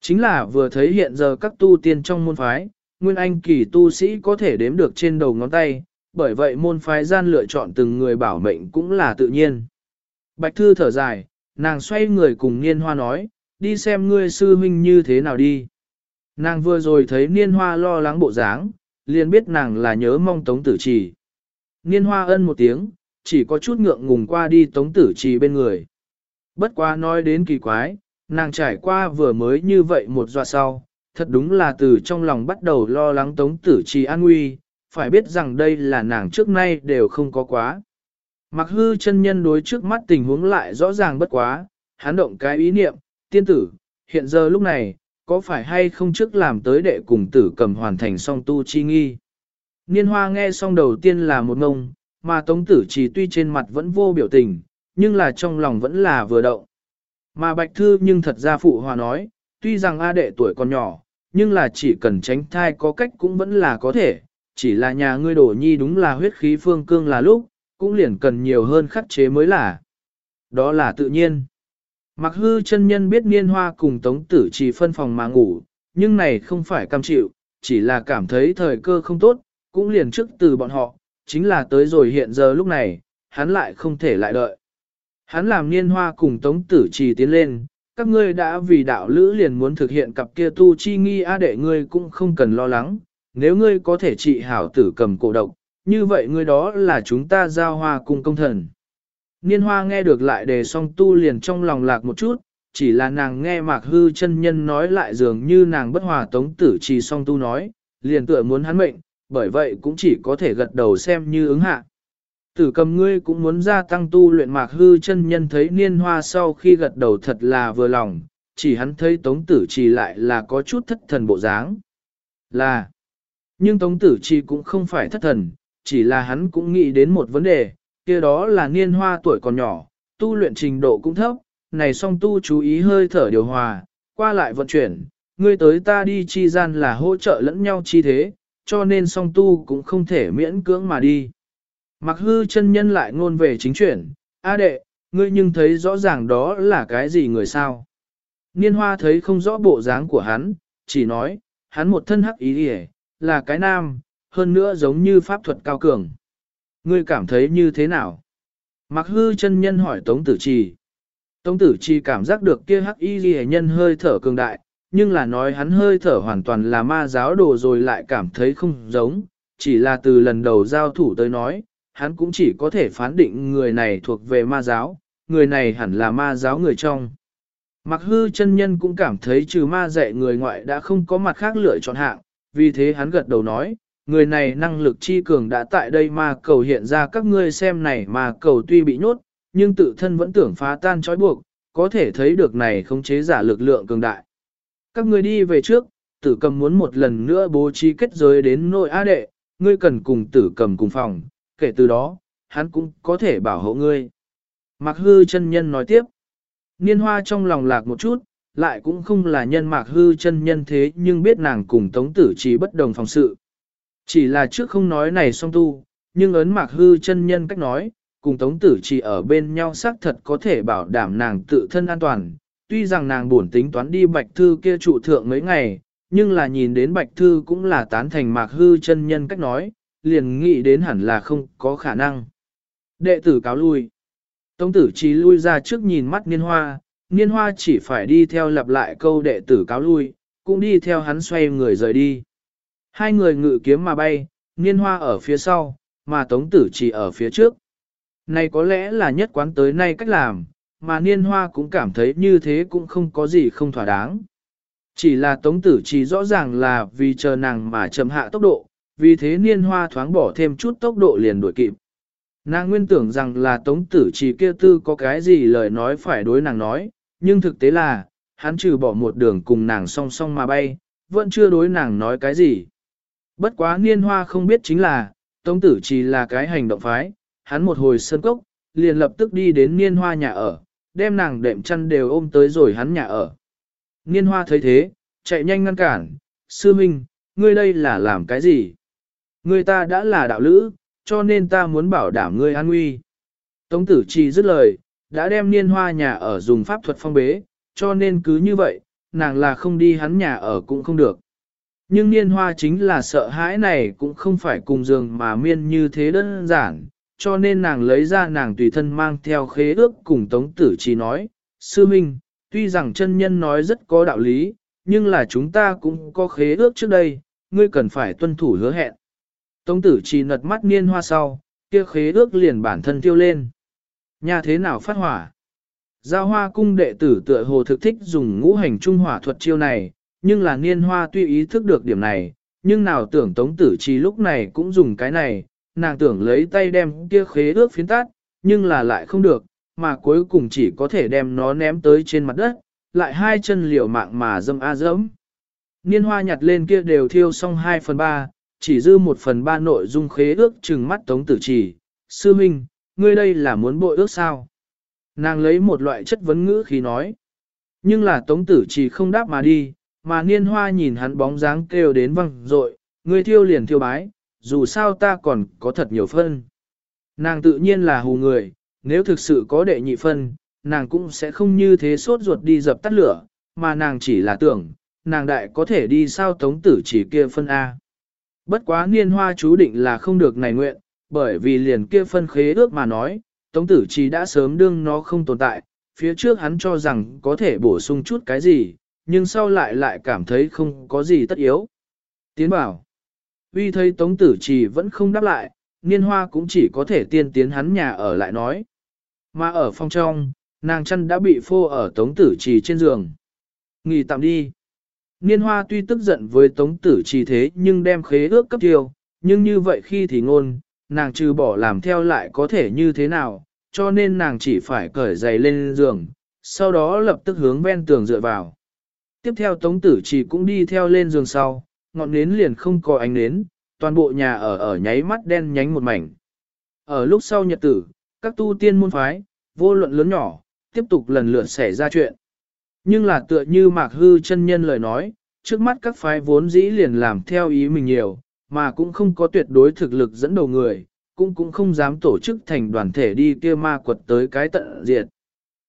Chính là vừa thấy hiện giờ các tu tiên trong môn phái, nguyên anh kỳ tu sĩ có thể đếm được trên đầu ngón tay, bởi vậy môn phái gian lựa chọn từng người bảo mệnh cũng là tự nhiên. Bạch Thư thở dài, nàng xoay người cùng Niên Hoa nói, đi xem ngươi sư huynh như thế nào đi. Nàng vừa rồi thấy Niên Hoa lo lắng bộ dáng, liền biết nàng là nhớ mong Tống Tử Trì. Niên Hoa ân một tiếng, chỉ có chút ngượng ngùng qua đi Tống Tử Trì bên người. Bất quá nói đến kỳ quái, nàng trải qua vừa mới như vậy một dọa sau, thật đúng là từ trong lòng bắt đầu lo lắng Tống Tử Trì an nguy, phải biết rằng đây là nàng trước nay đều không có quá. Mặc hư chân nhân đối trước mắt tình huống lại rõ ràng bất quá, hắn động cái ý niệm, tiên tử, hiện giờ lúc này, có phải hay không trước làm tới đệ cùng tử cầm hoàn thành song tu chi nghi. Niên hoa nghe xong đầu tiên là một ngông, mà tống tử chỉ tuy trên mặt vẫn vô biểu tình, nhưng là trong lòng vẫn là vừa động. Mà bạch thư nhưng thật ra phụ hòa nói, tuy rằng A đệ tuổi còn nhỏ, nhưng là chỉ cần tránh thai có cách cũng vẫn là có thể, chỉ là nhà ngươi đổ nhi đúng là huyết khí phương cương là lúc, cũng liền cần nhiều hơn khắc chế mới là. Đó là tự nhiên. Mặc hư chân nhân biết niên hoa cùng tống tử chỉ phân phòng mà ngủ, nhưng này không phải cam chịu, chỉ là cảm thấy thời cơ không tốt, cũng liền trước từ bọn họ, chính là tới rồi hiện giờ lúc này, hắn lại không thể lại đợi. Hắn làm niên hoa cùng tống tử trì tiến lên, các ngươi đã vì đạo lữ liền muốn thực hiện cặp kia tu chi nghi a đệ ngươi cũng không cần lo lắng, nếu ngươi có thể trị hảo tử cầm cổ độc, như vậy ngươi đó là chúng ta giao hoa cùng công thần. Niên hoa nghe được lại đề song tu liền trong lòng lạc một chút, chỉ là nàng nghe mạc hư chân nhân nói lại dường như nàng bất hòa tống tử trì song tu nói, liền tựa muốn hắn mệnh, bởi vậy cũng chỉ có thể gật đầu xem như ứng hạ. Tử cầm ngươi cũng muốn gia tăng tu luyện mạc hư chân nhân thấy niên hoa sau khi gật đầu thật là vừa lòng, chỉ hắn thấy tống tử trì lại là có chút thất thần bộ dáng. Là, nhưng tống tử chi cũng không phải thất thần, chỉ là hắn cũng nghĩ đến một vấn đề, kia đó là niên hoa tuổi còn nhỏ, tu luyện trình độ cũng thấp, này song tu chú ý hơi thở điều hòa, qua lại vận chuyển, ngươi tới ta đi chi gian là hỗ trợ lẫn nhau chi thế, cho nên song tu cũng không thể miễn cưỡng mà đi. Mặc hư chân nhân lại ngôn về chính chuyển, A đệ, ngươi nhưng thấy rõ ràng đó là cái gì người sao. Niên hoa thấy không rõ bộ dáng của hắn, chỉ nói, hắn một thân hắc ý hề, là cái nam, hơn nữa giống như pháp thuật cao cường. Ngươi cảm thấy như thế nào? Mặc hư chân nhân hỏi Tống Tử Trì. Tống Tử Trì cảm giác được kia hắc y ghi nhân hơi thở cường đại, nhưng là nói hắn hơi thở hoàn toàn là ma giáo đồ rồi lại cảm thấy không giống, chỉ là từ lần đầu giao thủ tới nói, hắn cũng chỉ có thể phán định người này thuộc về ma giáo, người này hẳn là ma giáo người trong. Mặc hư chân nhân cũng cảm thấy trừ ma dạy người ngoại đã không có mặt khác lựa chọn hạng, vì thế hắn gật đầu nói, người này năng lực chi cường đã tại đây mà cầu hiện ra các ngươi xem này mà cầu tuy bị nhốt, nhưng tự thân vẫn tưởng phá tan trói buộc, có thể thấy được này không chế giả lực lượng cường đại. Các ngươi đi về trước, tử cầm muốn một lần nữa bố trí kết giới đến nội á đệ, ngươi cần cùng tử cầm cùng phòng, kể từ đó, hắn cũng có thể bảo hộ ngươi. Mạc hư chân nhân nói tiếp, niên hoa trong lòng lạc một chút, lại cũng không là nhân mạc hư chân nhân thế nhưng biết nàng cùng tống tử chỉ bất đồng phòng sự. Chỉ là trước không nói này song tu, nhưng ấn mạc hư chân nhân cách nói, cùng tống tử chỉ ở bên nhau xác thật có thể bảo đảm nàng tự thân an toàn. Tuy rằng nàng buồn tính toán đi bạch thư kia trụ thượng mấy ngày, nhưng là nhìn đến bạch thư cũng là tán thành mạc hư chân nhân cách nói, liền nghĩ đến hẳn là không có khả năng. Đệ tử cáo lui. Tống tử chỉ lui ra trước nhìn mắt niên hoa, niên hoa chỉ phải đi theo lặp lại câu đệ tử cáo lui, cũng đi theo hắn xoay người rời đi. Hai người ngự kiếm mà bay, niên hoa ở phía sau, mà tống tử chỉ ở phía trước. Này có lẽ là nhất quán tới nay cách làm, mà niên hoa cũng cảm thấy như thế cũng không có gì không thỏa đáng. Chỉ là tống tử chỉ rõ ràng là vì chờ nàng mà chậm hạ tốc độ, vì thế niên hoa thoáng bỏ thêm chút tốc độ liền đuổi kịp. Nàng nguyên tưởng rằng là tống tử chỉ kia tư có cái gì lời nói phải đối nàng nói, nhưng thực tế là, hắn trừ bỏ một đường cùng nàng song song mà bay, vẫn chưa đối nàng nói cái gì. Bất quá niên hoa không biết chính là, tống tử chỉ là cái hành động phái, hắn một hồi sân cốc, liền lập tức đi đến niên hoa nhà ở, đem nàng đệm chăn đều ôm tới rồi hắn nhà ở. Niên hoa thấy thế, chạy nhanh ngăn cản, sư minh, ngươi đây là làm cái gì? Người ta đã là đạo lữ, cho nên ta muốn bảo đảm ngươi an nguy. Tống tử chi dứt lời, đã đem niên hoa nhà ở dùng pháp thuật phong bế, cho nên cứ như vậy, nàng là không đi hắn nhà ở cũng không được. Nhưng niên hoa chính là sợ hãi này cũng không phải cùng giường mà miên như thế đơn giản, cho nên nàng lấy ra nàng tùy thân mang theo khế ước cùng Tống Tử Chi nói, Sư Minh, tuy rằng chân nhân nói rất có đạo lý, nhưng là chúng ta cũng có khế ước trước đây, ngươi cần phải tuân thủ hứa hẹn. Tống Tử Chi nật mắt niên hoa sau, kia khế ước liền bản thân tiêu lên. Nhà thế nào phát hỏa? Giao hoa cung đệ tử tựa hồ thực thích dùng ngũ hành trung hỏa thuật chiêu này, nhưng là niên hoa tuy ý thức được điểm này, nhưng nào tưởng tống tử chi lúc này cũng dùng cái này, nàng tưởng lấy tay đem kia khế ước phiến tát, nhưng là lại không được, mà cuối cùng chỉ có thể đem nó ném tới trên mặt đất, lại hai chân liều mạng mà dâm a dẫm. Niên hoa nhặt lên kia đều thiêu xong 2 phần 3, chỉ dư một phần ba nội dung khế ước trừng mắt tống tử chỉ. Sư Minh, ngươi đây là muốn bội ước sao? Nàng lấy một loại chất vấn ngữ khi nói. Nhưng là tống tử chỉ không đáp mà đi, mà niên hoa nhìn hắn bóng dáng kêu đến văng rội, ngươi thiêu liền thiêu bái, dù sao ta còn có thật nhiều phân. Nàng tự nhiên là hù người, nếu thực sự có đệ nhị phân, nàng cũng sẽ không như thế sốt ruột đi dập tắt lửa, mà nàng chỉ là tưởng, nàng đại có thể đi sao tống tử chỉ kia phân A. Bất quá niên hoa chú định là không được này nguyện, bởi vì liền kia phân khế ước mà nói, tống tử Chi đã sớm đương nó không tồn tại, phía trước hắn cho rằng có thể bổ sung chút cái gì, nhưng sau lại lại cảm thấy không có gì tất yếu. Tiến bảo, vì thấy Tống Tử Trì vẫn không đáp lại, Niên Hoa cũng chỉ có thể tiên tiến hắn nhà ở lại nói. Mà ở phòng trong, nàng chân đã bị phô ở Tống Tử Trì trên giường. Nghỉ tạm đi. Niên Hoa tuy tức giận với Tống Tử Trì thế nhưng đem khế ước cấp tiêu, nhưng như vậy khi thì ngôn, nàng trừ bỏ làm theo lại có thể như thế nào, cho nên nàng chỉ phải cởi giày lên giường, sau đó lập tức hướng ven tường dựa vào. Tiếp theo Tống Tử Trì cũng đi theo lên giường sau, ngọn nến liền không có ánh nến, toàn bộ nhà ở ở nháy mắt đen nhánh một mảnh. Ở lúc sau nhật tử, các tu tiên môn phái, vô luận lớn nhỏ, tiếp tục lần lượt xảy ra chuyện. Nhưng là tựa như Mạc Hư chân nhân lời nói, trước mắt các phái vốn dĩ liền làm theo ý mình nhiều, mà cũng không có tuyệt đối thực lực dẫn đầu người, cũng cũng không dám tổ chức thành đoàn thể đi kia ma quật tới cái tận diệt.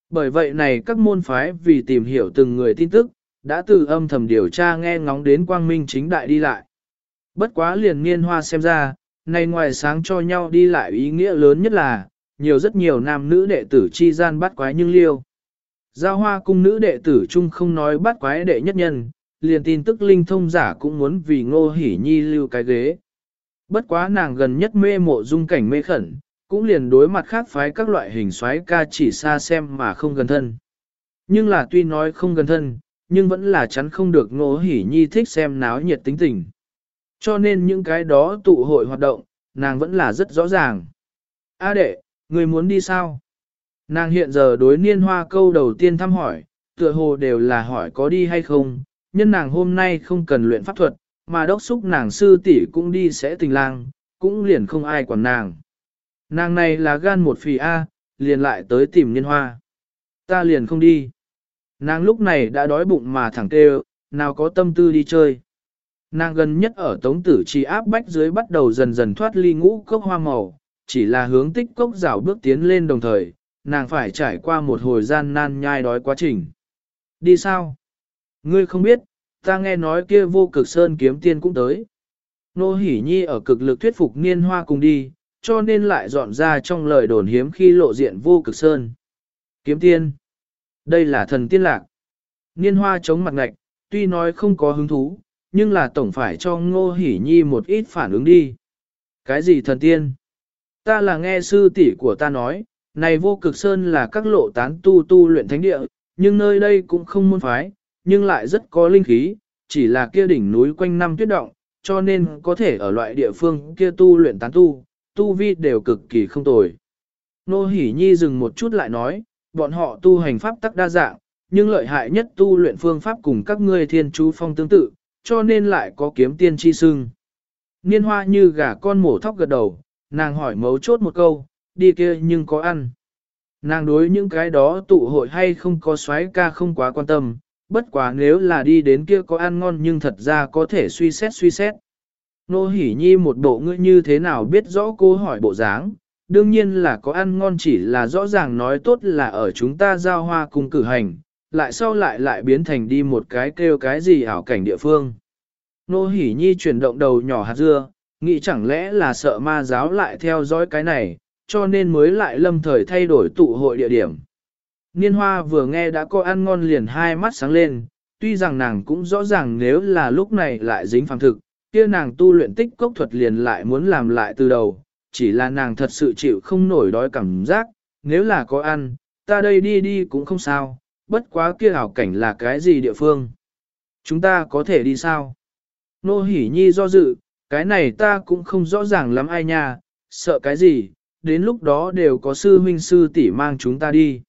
Bởi vậy này các môn phái vì tìm hiểu từng người tin tức, đã từ âm thầm điều tra nghe ngóng đến quang minh chính đại đi lại. Bất quá liền niên hoa xem ra, này ngoài sáng cho nhau đi lại ý nghĩa lớn nhất là, nhiều rất nhiều nam nữ đệ tử chi gian bắt quái nhưng liêu. Giao hoa cung nữ đệ tử chung không nói bắt quái đệ nhất nhân, liền tin tức linh thông giả cũng muốn vì ngô hỉ nhi lưu cái ghế. Bất quá nàng gần nhất mê mộ dung cảnh mê khẩn, cũng liền đối mặt khác phái các loại hình xoáy ca chỉ xa xem mà không gần thân. Nhưng là tuy nói không gần thân, nhưng vẫn là chắn không được ngô hỉ nhi thích xem náo nhiệt tính tình. Cho nên những cái đó tụ hội hoạt động, nàng vẫn là rất rõ ràng. A đệ, người muốn đi sao? Nàng hiện giờ đối niên hoa câu đầu tiên thăm hỏi, tựa hồ đều là hỏi có đi hay không, nhân nàng hôm nay không cần luyện pháp thuật, mà đốc xúc nàng sư tỷ cũng đi sẽ tình lang, cũng liền không ai quản nàng. Nàng này là gan một phì A, liền lại tới tìm niên hoa. Ta liền không đi. Nàng lúc này đã đói bụng mà thẳng kêu, nào có tâm tư đi chơi. Nàng gần nhất ở tống tử trì áp bách dưới bắt đầu dần dần thoát ly ngũ cốc hoa màu, chỉ là hướng tích cốc rảo bước tiến lên đồng thời, nàng phải trải qua một hồi gian nan nhai đói quá trình. Đi sao? Ngươi không biết, ta nghe nói kia vô cực sơn kiếm tiên cũng tới. Nô Hỷ Nhi ở cực lực thuyết phục niên hoa cùng đi, cho nên lại dọn ra trong lời đồn hiếm khi lộ diện vô cực sơn. Kiếm tiên. Đây là thần tiên lạc. Niên hoa chống mặt ngạch, tuy nói không có hứng thú, nhưng là tổng phải cho ngô hỉ nhi một ít phản ứng đi. Cái gì thần tiên? Ta là nghe sư tỷ của ta nói, này vô cực sơn là các lộ tán tu tu luyện thánh địa, nhưng nơi đây cũng không môn phái, nhưng lại rất có linh khí, chỉ là kia đỉnh núi quanh năm tuyết động, cho nên có thể ở loại địa phương kia tu luyện tán tu, tu vi đều cực kỳ không tồi. Nô Hỷ Nhi dừng một chút lại nói, bọn họ tu hành pháp tắc đa dạng, nhưng lợi hại nhất tu luyện phương pháp cùng các ngươi thiên chú phong tương tự, cho nên lại có kiếm tiên chi sưng. Niên hoa như gà con mổ thóc gật đầu, nàng hỏi mấu chốt một câu, đi kia nhưng có ăn. Nàng đối những cái đó tụ hội hay không có xoáy ca không quá quan tâm, bất quá nếu là đi đến kia có ăn ngon nhưng thật ra có thể suy xét suy xét. Nô hỉ nhi một bộ ngươi như thế nào biết rõ cô hỏi bộ dáng, đương nhiên là có ăn ngon chỉ là rõ ràng nói tốt là ở chúng ta giao hoa cùng cử hành, lại sau lại lại biến thành đi một cái kêu cái gì ảo cảnh địa phương. Nô hỉ nhi chuyển động đầu nhỏ hạt dưa, nghĩ chẳng lẽ là sợ ma giáo lại theo dõi cái này, cho nên mới lại lâm thời thay đổi tụ hội địa điểm. Niên hoa vừa nghe đã có ăn ngon liền hai mắt sáng lên, tuy rằng nàng cũng rõ ràng nếu là lúc này lại dính phàm thực, kia nàng tu luyện tích cốc thuật liền lại muốn làm lại từ đầu, chỉ là nàng thật sự chịu không nổi đói cảm giác, nếu là có ăn, ta đây đi đi cũng không sao, bất quá kia hảo cảnh là cái gì địa phương. Chúng ta có thể đi sao? Nô hỉ nhi do dự, cái này ta cũng không rõ ràng lắm ai nha, sợ cái gì, đến lúc đó đều có sư huynh sư tỷ mang chúng ta đi.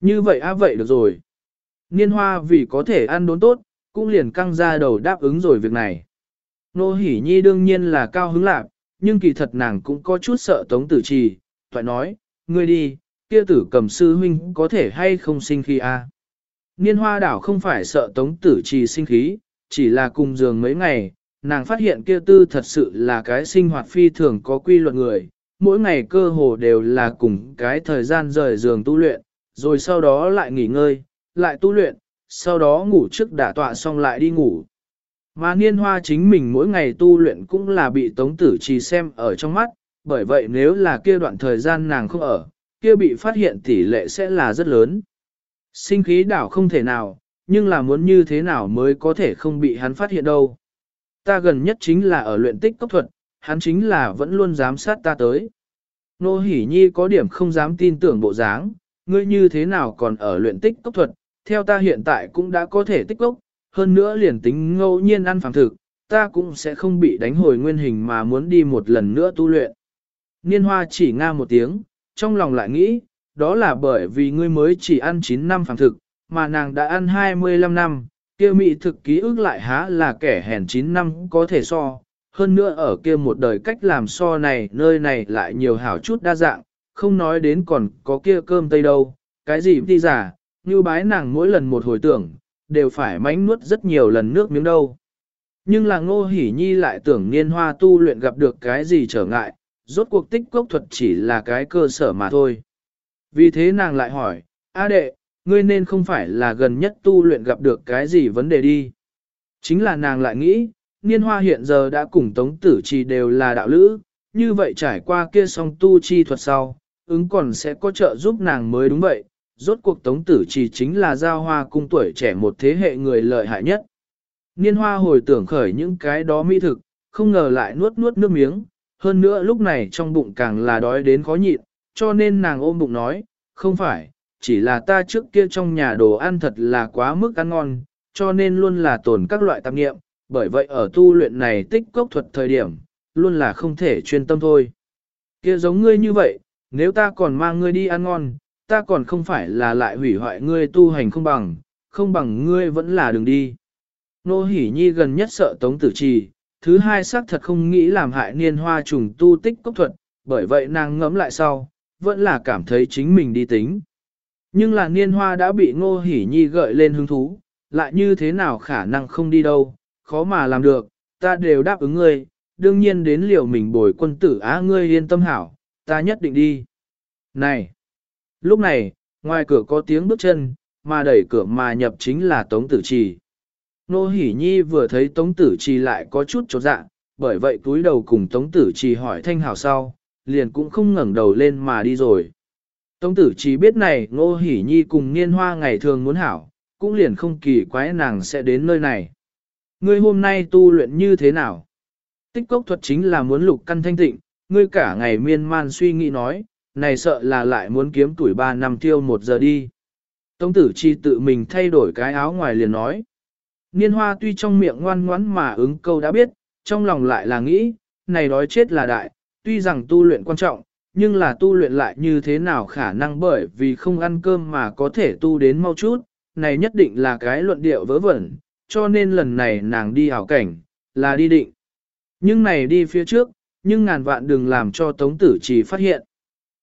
Như vậy á vậy được rồi. Niên hoa vì có thể ăn đốn tốt, cũng liền căng ra đầu đáp ứng rồi việc này. Nô hỉ nhi đương nhiên là cao hứng lạc, nhưng kỳ thật nàng cũng có chút sợ tống tử trì, thoại nói, ngươi đi, kia tử cầm sư huynh có thể hay không sinh khí a? Niên hoa đảo không phải sợ tống tử trì sinh khí, chỉ là cùng giường mấy ngày, nàng phát hiện kia tư thật sự là cái sinh hoạt phi thường có quy luật người, mỗi ngày cơ hồ đều là cùng cái thời gian rời giường tu luyện, rồi sau đó lại nghỉ ngơi, lại tu luyện, sau đó ngủ trước đả tọa xong lại đi ngủ. Mà niên hoa chính mình mỗi ngày tu luyện cũng là bị tống tử trì xem ở trong mắt, bởi vậy nếu là kia đoạn thời gian nàng không ở, kia bị phát hiện tỷ lệ sẽ là rất lớn. Sinh khí đảo không thể nào, nhưng là muốn như thế nào mới có thể không bị hắn phát hiện đâu. Ta gần nhất chính là ở luyện tích cốc thuật, hắn chính là vẫn luôn giám sát ta tới. Nô Hỷ Nhi có điểm không dám tin tưởng bộ dáng, ngươi như thế nào còn ở luyện tích cốc thuật, theo ta hiện tại cũng đã có thể tích cốc, hơn nữa liền tính ngẫu nhiên ăn phẳng thực, ta cũng sẽ không bị đánh hồi nguyên hình mà muốn đi một lần nữa tu luyện. Niên hoa chỉ nga một tiếng, trong lòng lại nghĩ, đó là bởi vì ngươi mới chỉ ăn 9 năm phàm thực, mà nàng đã ăn 25 năm, kia mỹ thực ký ức lại há là kẻ hèn 9 năm có thể so. Hơn nữa ở kia một đời cách làm so này, nơi này lại nhiều hảo chút đa dạng, không nói đến còn có kia cơm tây đâu, cái gì đi giả, như bái nàng mỗi lần một hồi tưởng, đều phải mánh nuốt rất nhiều lần nước miếng đâu. Nhưng là ngô hỉ nhi lại tưởng niên hoa tu luyện gặp được cái gì trở ngại, rốt cuộc tích cốc thuật chỉ là cái cơ sở mà thôi. Vì thế nàng lại hỏi, A đệ, ngươi nên không phải là gần nhất tu luyện gặp được cái gì vấn đề đi. Chính là nàng lại nghĩ, niên hoa hiện giờ đã cùng tống tử trì đều là đạo lữ, như vậy trải qua kia song tu chi thuật sau, ứng còn sẽ có trợ giúp nàng mới đúng vậy. Rốt cuộc tống tử trì chính là giao hoa cung tuổi trẻ một thế hệ người lợi hại nhất. Niên hoa hồi tưởng khởi những cái đó mỹ thực, không ngờ lại nuốt nuốt nước miếng, hơn nữa lúc này trong bụng càng là đói đến khó nhịn, cho nên nàng ôm bụng nói, không phải, chỉ là ta trước kia trong nhà đồ ăn thật là quá mức ăn ngon, cho nên luôn là tồn các loại tạp nghiệm, bởi vậy ở tu luyện này tích cốc thuật thời điểm, luôn là không thể chuyên tâm thôi. Kia giống ngươi như vậy, nếu ta còn mang ngươi đi ăn ngon, ta còn không phải là lại hủy hoại ngươi tu hành không bằng, không bằng ngươi vẫn là đường đi. Nô Hỷ Nhi gần nhất sợ Tống Tử Trì, thứ hai xác thật không nghĩ làm hại niên hoa trùng tu tích cốc thuật, bởi vậy nàng ngẫm lại sau, vẫn là cảm thấy chính mình đi tính. Nhưng là niên hoa đã bị Ngô Hỷ Nhi gợi lên hứng thú, lại như thế nào khả năng không đi đâu, khó mà làm được, ta đều đáp ứng ngươi, đương nhiên đến liều mình bồi quân tử á ngươi yên tâm hảo, ta nhất định đi. Này! Lúc này, ngoài cửa có tiếng bước chân, mà đẩy cửa mà nhập chính là Tống Tử Trì. Nô Hỷ Nhi vừa thấy Tống Tử Trì lại có chút chột dạ, bởi vậy túi đầu cùng Tống Tử Trì hỏi thanh hảo sau, liền cũng không ngẩng đầu lên mà đi rồi. Tống Tử Trì biết này Nô Hỷ Nhi cùng Niên Hoa ngày thường muốn hảo, cũng liền không kỳ quái nàng sẽ đến nơi này. Ngươi hôm nay tu luyện như thế nào? Tích cốc thuật chính là muốn lục căn thanh tịnh, ngươi cả ngày miên man suy nghĩ nói, này sợ là lại muốn kiếm tuổi ba năm tiêu một giờ đi. Tống tử chi tự mình thay đổi cái áo ngoài liền nói. Niên hoa tuy trong miệng ngoan ngoãn mà ứng câu đã biết, trong lòng lại là nghĩ, này đói chết là đại, tuy rằng tu luyện quan trọng, nhưng là tu luyện lại như thế nào khả năng bởi vì không ăn cơm mà có thể tu đến mau chút, này nhất định là cái luận điệu vớ vẩn, cho nên lần này nàng đi hảo cảnh, là đi định. Nhưng này đi phía trước, nhưng ngàn vạn đừng làm cho Tống Tử Trì phát hiện.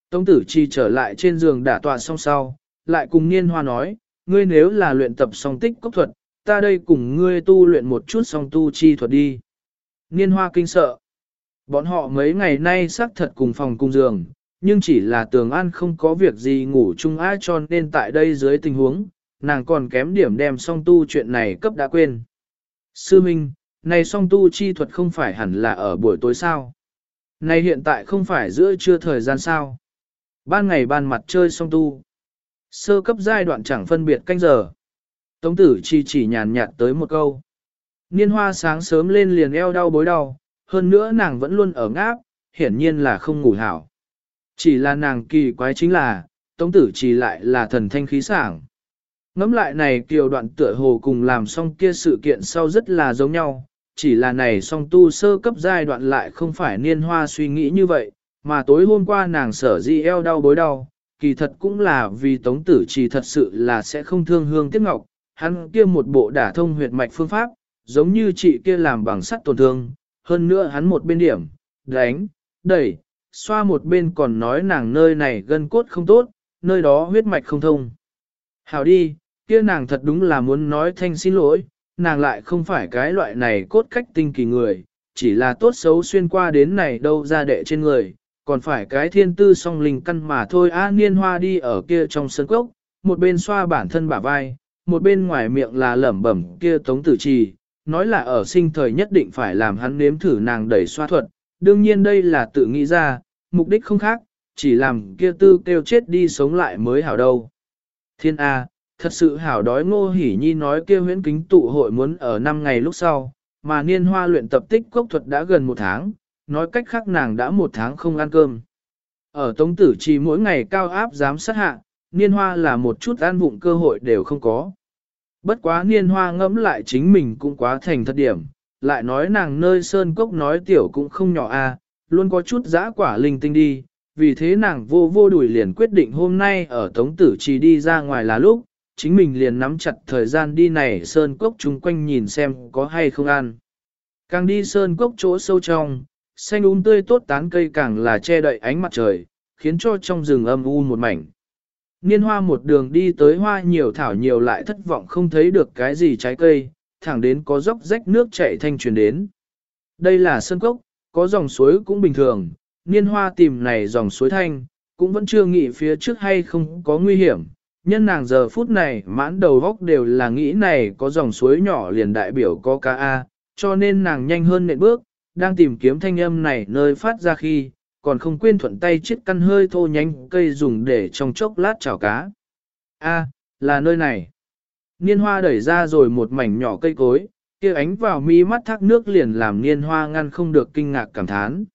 Tống Tử Trì trở lại trên giường đả tọa song sau, lại cùng Niên Hoa nói, ngươi nếu là luyện tập song tích cốc thuật, ta đây cùng ngươi tu luyện một chút song tu chi thuật đi. Niên Hoa kinh sợ. Bọn họ mấy ngày nay xác thật cùng phòng cùng giường, nhưng chỉ là tường an không có việc gì ngủ chung ai cho nên tại đây dưới tình huống, nàng còn kém điểm đem song tu chuyện này cấp đã quên. Sư Minh, này song tu chi thuật không phải hẳn là ở buổi tối sao? Này hiện tại không phải giữa trưa thời gian sao? Ban ngày ban mặt chơi song tu. Sơ cấp giai đoạn chẳng phân biệt canh giờ. Tống tử chi chỉ nhàn nhạt tới một câu. Niên hoa sáng sớm lên liền eo đau bối đau, hơn nữa nàng vẫn luôn ở ngáp, hiển nhiên là không ngủ hảo. Chỉ là nàng kỳ quái chính là, tống tử chỉ lại là thần thanh khí sảng. Ngắm lại này kiều đoạn tựa hồ cùng làm xong kia sự kiện sau rất là giống nhau, chỉ là này song tu sơ cấp giai đoạn lại không phải niên hoa suy nghĩ như vậy, mà tối hôm qua nàng sở di eo đau bối đau, kỳ thật cũng là vì tống tử chỉ thật sự là sẽ không thương hương tiếc ngọc, hắn kia một bộ đả thông huyệt mạch phương pháp, giống như chị kia làm bằng sắt tổn thương, hơn nữa hắn một bên điểm, đánh, đẩy, xoa một bên còn nói nàng nơi này gân cốt không tốt, nơi đó huyết mạch không thông. Hảo đi, kia nàng thật đúng là muốn nói thanh xin lỗi, nàng lại không phải cái loại này cốt cách tinh kỳ người, chỉ là tốt xấu xuyên qua đến này đâu ra đệ trên người, còn phải cái thiên tư song linh căn mà thôi a niên hoa đi ở kia trong sân cốc, một bên xoa bản thân bả vai, một bên ngoài miệng là lẩm bẩm kia tống tử trì, nói là ở sinh thời nhất định phải làm hắn nếm thử nàng đẩy xoa thuật, đương nhiên đây là tự nghĩ ra, mục đích không khác, chỉ làm kia tư kêu chết đi sống lại mới hảo đâu. Thiên A, thật sự hảo đói ngô hỉ nhi nói kia huyễn kính tụ hội muốn ở 5 ngày lúc sau, mà niên hoa luyện tập tích cốc thuật đã gần một tháng, nói cách khác nàng đã một tháng không ăn cơm. Ở tống tử chỉ mỗi ngày cao áp giám sát hạ, niên hoa là một chút ăn vụng cơ hội đều không có. Bất quá niên hoa ngẫm lại chính mình cũng quá thành thật điểm, lại nói nàng nơi sơn cốc nói tiểu cũng không nhỏ a, luôn có chút giã quả linh tinh đi, vì thế nàng vô vô đuổi liền quyết định hôm nay ở Tống Tử Trì đi ra ngoài là lúc, chính mình liền nắm chặt thời gian đi này sơn cốc chung quanh nhìn xem có hay không ăn. Càng đi sơn cốc chỗ sâu trong, xanh um tươi tốt tán cây càng là che đậy ánh mặt trời, khiến cho trong rừng âm u một mảnh. Niên hoa một đường đi tới hoa nhiều thảo nhiều lại thất vọng không thấy được cái gì trái cây, thẳng đến có dốc rách nước chảy thanh truyền đến. Đây là sơn cốc, có dòng suối cũng bình thường, niên hoa tìm này dòng suối thanh, cũng vẫn chưa nghĩ phía trước hay không có nguy hiểm. Nhân nàng giờ phút này mãn đầu góc đều là nghĩ này có dòng suối nhỏ liền đại biểu có cá A, cho nên nàng nhanh hơn nện bước, đang tìm kiếm thanh âm này nơi phát ra khi, còn không quên thuận tay chiếc căn hơi thô nhánh cây dùng để trong chốc lát chảo cá. A, là nơi này. Niên hoa đẩy ra rồi một mảnh nhỏ cây cối, kia ánh vào mi mắt thác nước liền làm niên hoa ngăn không được kinh ngạc cảm thán.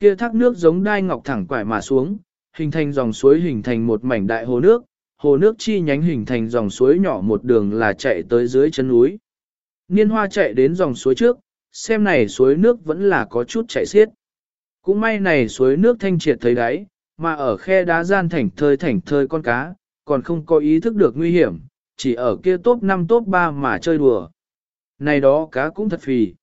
Kia thác nước giống đai ngọc thẳng quải mà xuống, hình thành dòng suối hình thành một mảnh đại hồ nước, hồ nước chi nhánh hình thành dòng suối nhỏ một đường là chạy tới dưới chân núi. Niên hoa chạy đến dòng suối trước, xem này suối nước vẫn là có chút chảy xiết. Cũng may này suối nước thanh triệt thấy đáy, mà ở khe đá gian thảnh thơi thảnh thơi con cá, còn không có ý thức được nguy hiểm, chỉ ở kia top 5 top 3 mà chơi đùa. Này đó cá cũng thật phì.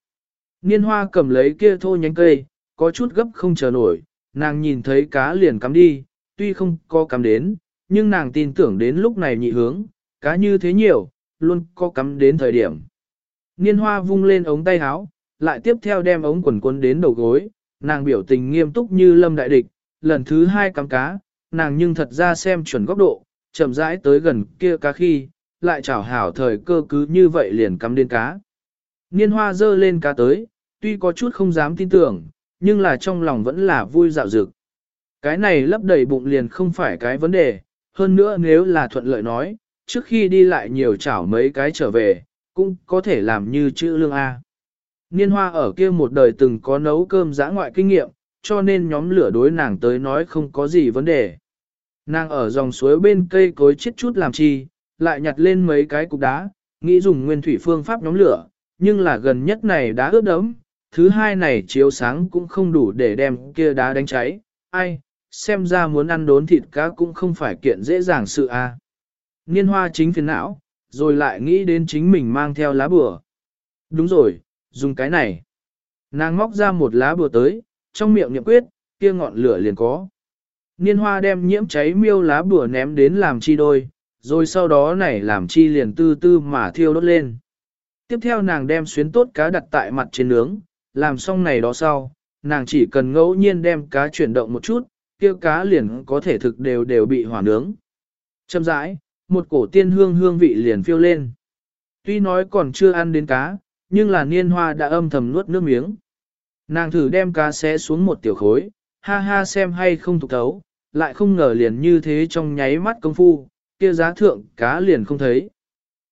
Niên hoa cầm lấy kia thô nhánh cây, có chút gấp không chờ nổi, nàng nhìn thấy cá liền cắm đi, tuy không có cắm đến, nhưng nàng tin tưởng đến lúc này nhị hướng, cá như thế nhiều, luôn có cắm đến thời điểm. Niên hoa vung lên ống tay áo, lại tiếp theo đem ống quần quấn đến đầu gối, nàng biểu tình nghiêm túc như lâm đại địch, lần thứ hai cắm cá, nàng nhưng thật ra xem chuẩn góc độ, chậm rãi tới gần kia cá khi, lại chảo hảo thời cơ cứ như vậy liền cắm đến cá. Niên hoa dơ lên cá tới, tuy có chút không dám tin tưởng, nhưng là trong lòng vẫn là vui dạo dực. Cái này lấp đầy bụng liền không phải cái vấn đề, hơn nữa nếu là thuận lợi nói, trước khi đi lại nhiều chảo mấy cái trở về, cũng có thể làm như chữ lương A. Niên hoa ở kia một đời từng có nấu cơm giã ngoại kinh nghiệm, cho nên nhóm lửa đối nàng tới nói không có gì vấn đề. Nàng ở dòng suối bên cây cối chết chút làm chi, lại nhặt lên mấy cái cục đá, nghĩ dùng nguyên thủy phương pháp nhóm lửa, nhưng là gần nhất này đá ướt đấm, thứ hai này chiếu sáng cũng không đủ để đem kia đá đánh cháy, ai, xem ra muốn ăn đốn thịt cá cũng không phải kiện dễ dàng sự a. À. Niên hoa chính phiền não, rồi lại nghĩ đến chính mình mang theo lá bừa. Đúng rồi, dùng cái này. Nàng móc ra một lá bừa tới, trong miệng niệm quyết, kia ngọn lửa liền có. Niên hoa đem nhiễm cháy miêu lá bừa ném đến làm chi đôi, rồi sau đó này làm chi liền tư tư mà thiêu đốt lên. Tiếp theo nàng đem xuyến tốt cá đặt tại mặt trên nướng, làm xong này đó sau, nàng chỉ cần ngẫu nhiên đem cá chuyển động một chút, kia cá liền có thể thực đều đều bị hỏa nướng. Châm rãi, một cổ tiên hương hương vị liền phiêu lên. Tuy nói còn chưa ăn đến cá, nhưng là niên hoa đã âm thầm nuốt nước miếng. Nàng thử đem cá xé xuống một tiểu khối, ha ha xem hay không thục thấu, lại không ngờ liền như thế trong nháy mắt công phu, kia giá thượng cá liền không thấy.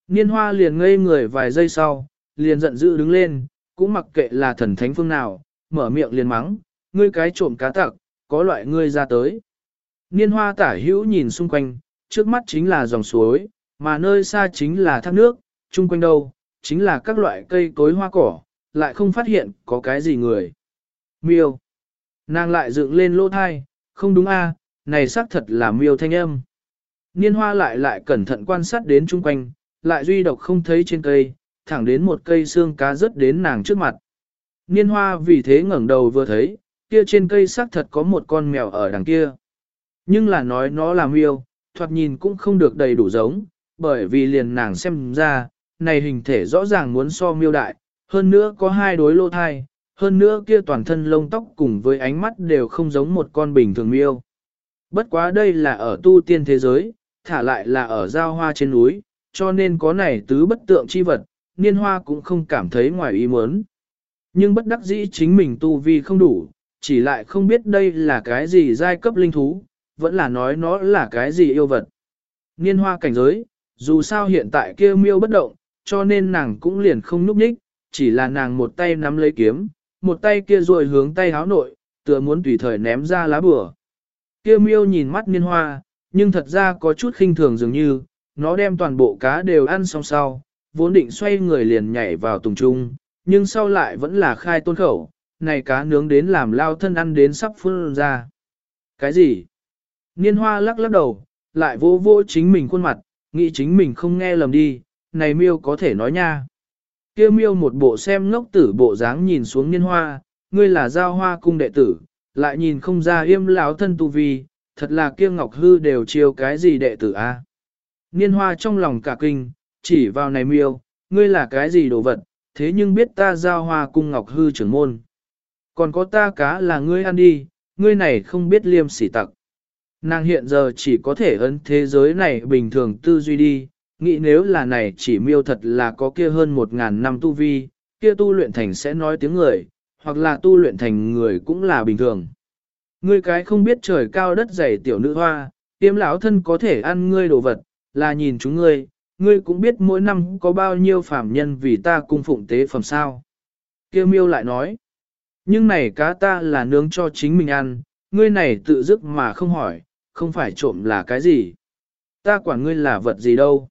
Niên hoa liền ngây người vài giây sau, liền giận dữ đứng lên, cũng mặc kệ là thần thánh phương nào, mở miệng liền mắng, ngươi cái trộm cá tặc, có loại ngươi ra tới. Niên hoa tả hữu nhìn xung quanh, trước mắt chính là dòng suối, mà nơi xa chính là thác nước, chung quanh đâu, chính là các loại cây cối hoa cỏ, lại không phát hiện có cái gì người. Miêu. Nàng lại dựng lên lỗ thai, không đúng a, này xác thật là miêu thanh âm. Niên hoa lại lại cẩn thận quan sát đến chung quanh, lại duy độc không thấy trên cây, thẳng đến một cây xương cá rớt đến nàng trước mặt. Niên hoa vì thế ngẩng đầu vừa thấy, kia trên cây xác thật có một con mèo ở đằng kia. Nhưng là nói nó là miêu, thoạt nhìn cũng không được đầy đủ giống, bởi vì liền nàng xem ra, này hình thể rõ ràng muốn so miêu đại, hơn nữa có hai đối lô thai, hơn nữa kia toàn thân lông tóc cùng với ánh mắt đều không giống một con bình thường miêu. Bất quá đây là ở tu tiên thế giới, thả lại là ở giao hoa trên núi, cho nên có này tứ bất tượng chi vật, niên hoa cũng không cảm thấy ngoài ý muốn. Nhưng bất đắc dĩ chính mình tu vi không đủ, chỉ lại không biết đây là cái gì giai cấp linh thú, vẫn là nói nó là cái gì yêu vật. Niên hoa cảnh giới, dù sao hiện tại kia miêu bất động, cho nên nàng cũng liền không núp nhích, chỉ là nàng một tay nắm lấy kiếm, một tay kia rồi hướng tay háo nội, tựa muốn tùy thời ném ra lá bừa. Kia miêu nhìn mắt niên hoa, nhưng thật ra có chút khinh thường dường như, nó đem toàn bộ cá đều ăn xong sau, vốn định xoay người liền nhảy vào tùng trung, nhưng sau lại vẫn là khai tôn khẩu, này cá nướng đến làm lao thân ăn đến sắp phun ra. Cái gì? Niên hoa lắc lắc đầu, lại vô vô chính mình khuôn mặt, nghĩ chính mình không nghe lầm đi, này miêu có thể nói nha. Kêu miêu một bộ xem ngốc tử bộ dáng nhìn xuống niên hoa, ngươi là giao hoa cung đệ tử, lại nhìn không ra yêm lão thân tu vi, thật là kia ngọc hư đều chiêu cái gì đệ tử a? Niên hoa trong lòng cả kinh, chỉ vào này miêu, ngươi là cái gì đồ vật, thế nhưng biết ta giao hoa cung ngọc hư trưởng môn. Còn có ta cá là ngươi ăn đi, ngươi này không biết liêm sỉ tặc. Nàng hiện giờ chỉ có thể ấn thế giới này bình thường tư duy đi, nghĩ nếu là này chỉ miêu thật là có kia hơn một ngàn năm tu vi, kia tu luyện thành sẽ nói tiếng người, hoặc là tu luyện thành người cũng là bình thường. Ngươi cái không biết trời cao đất dày tiểu nữ hoa, tiêm lão thân có thể ăn ngươi đồ vật, là nhìn chúng ngươi, ngươi cũng biết mỗi năm có bao nhiêu phạm nhân vì ta cung phụng tế phẩm sao. Kêu miêu lại nói, nhưng này cá ta là nướng cho chính mình ăn, ngươi này tự dứt mà không hỏi, không phải trộm là cái gì. Ta quản ngươi là vật gì đâu.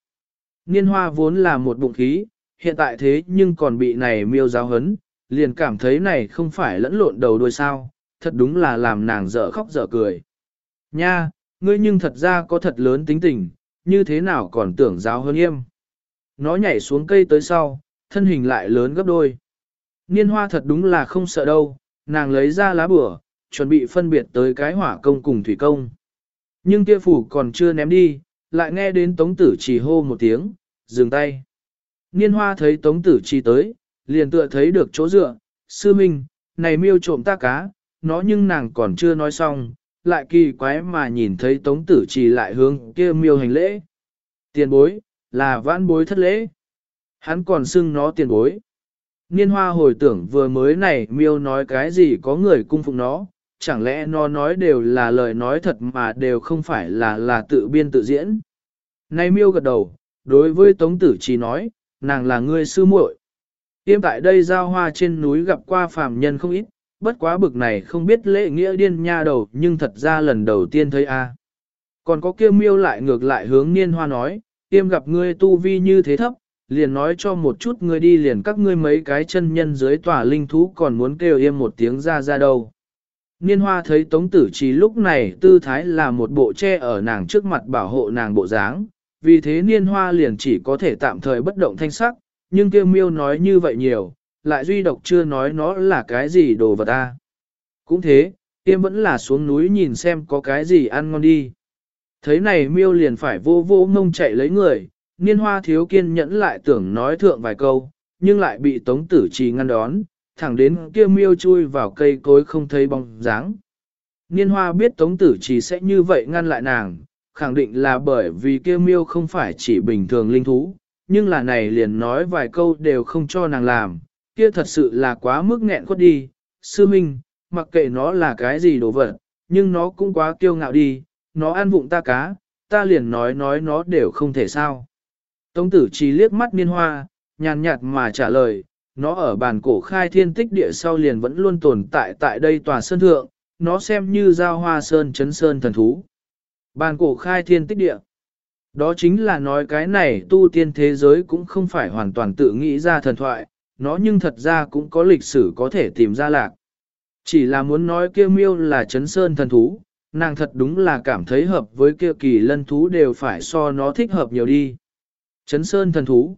Niên hoa vốn là một bụng khí, hiện tại thế nhưng còn bị này miêu giáo hấn, liền cảm thấy này không phải lẫn lộn đầu đuôi sao, thật đúng là làm nàng dở khóc dở cười. Nha, ngươi nhưng thật ra có thật lớn tính tình, như thế nào còn tưởng giáo hơn yêm. Nó nhảy xuống cây tới sau, thân hình lại lớn gấp đôi. Niên hoa thật đúng là không sợ đâu, nàng lấy ra lá bửa, chuẩn bị phân biệt tới cái hỏa công cùng thủy công. Nhưng kia phủ còn chưa ném đi, lại nghe đến tống tử chỉ hô một tiếng, dừng tay. Niên hoa thấy tống tử chỉ tới, liền tựa thấy được chỗ dựa, sư minh, này miêu trộm ta cá, nó nhưng nàng còn chưa nói xong, lại kỳ quái mà nhìn thấy tống tử chỉ lại hướng kia miêu hành lễ. Tiền bối, là vãn bối thất lễ. Hắn còn xưng nó tiền bối. Niên hoa hồi tưởng vừa mới này miêu nói cái gì có người cung phụng nó, chẳng lẽ nó nói đều là lời nói thật mà đều không phải là là tự biên tự diễn. Này miêu gật đầu, đối với tống tử chỉ nói, nàng là người sư muội. Tiêm tại đây giao hoa trên núi gặp qua phàm nhân không ít, bất quá bực này không biết lễ nghĩa điên nha đầu nhưng thật ra lần đầu tiên thấy a. Còn có kia miêu lại ngược lại hướng niên hoa nói, tiêm gặp ngươi tu vi như thế thấp, liền nói cho một chút ngươi đi liền các ngươi mấy cái chân nhân dưới tòa linh thú còn muốn kêu yêm một tiếng ra ra đâu. Niên hoa thấy tống tử trí lúc này tư thái là một bộ che ở nàng trước mặt bảo hộ nàng bộ dáng, vì thế niên hoa liền chỉ có thể tạm thời bất động thanh sắc, nhưng kêu miêu nói như vậy nhiều, lại duy độc chưa nói nó là cái gì đồ vật ta. Cũng thế, tiêm vẫn là xuống núi nhìn xem có cái gì ăn ngon đi. Thấy này miêu liền phải vô vô ngông chạy lấy người, niên hoa thiếu kiên nhẫn lại tưởng nói thượng vài câu, nhưng lại bị tống tử trì ngăn đón, thẳng đến kia miêu chui vào cây cối không thấy bóng dáng. Niên hoa biết tống tử trì sẽ như vậy ngăn lại nàng, khẳng định là bởi vì kia miêu không phải chỉ bình thường linh thú, nhưng là này liền nói vài câu đều không cho nàng làm, kia thật sự là quá mức nghẹn khuất đi. Sư Minh, mặc kệ nó là cái gì đồ vật, nhưng nó cũng quá kiêu ngạo đi, nó ăn vụng ta cá, ta liền nói nói nó đều không thể sao. Tống tử chỉ liếc mắt niên hoa, nhàn nhạt mà trả lời, nó ở bàn cổ khai thiên tích địa sau liền vẫn luôn tồn tại tại đây tòa sơn thượng, nó xem như giao hoa sơn chấn sơn thần thú. Bàn cổ khai thiên tích địa. Đó chính là nói cái này tu tiên thế giới cũng không phải hoàn toàn tự nghĩ ra thần thoại, nó nhưng thật ra cũng có lịch sử có thể tìm ra lạc. Chỉ là muốn nói kia miêu là chấn sơn thần thú, nàng thật đúng là cảm thấy hợp với kia kỳ lân thú đều phải so nó thích hợp nhiều đi. Trấn sơn thần thú.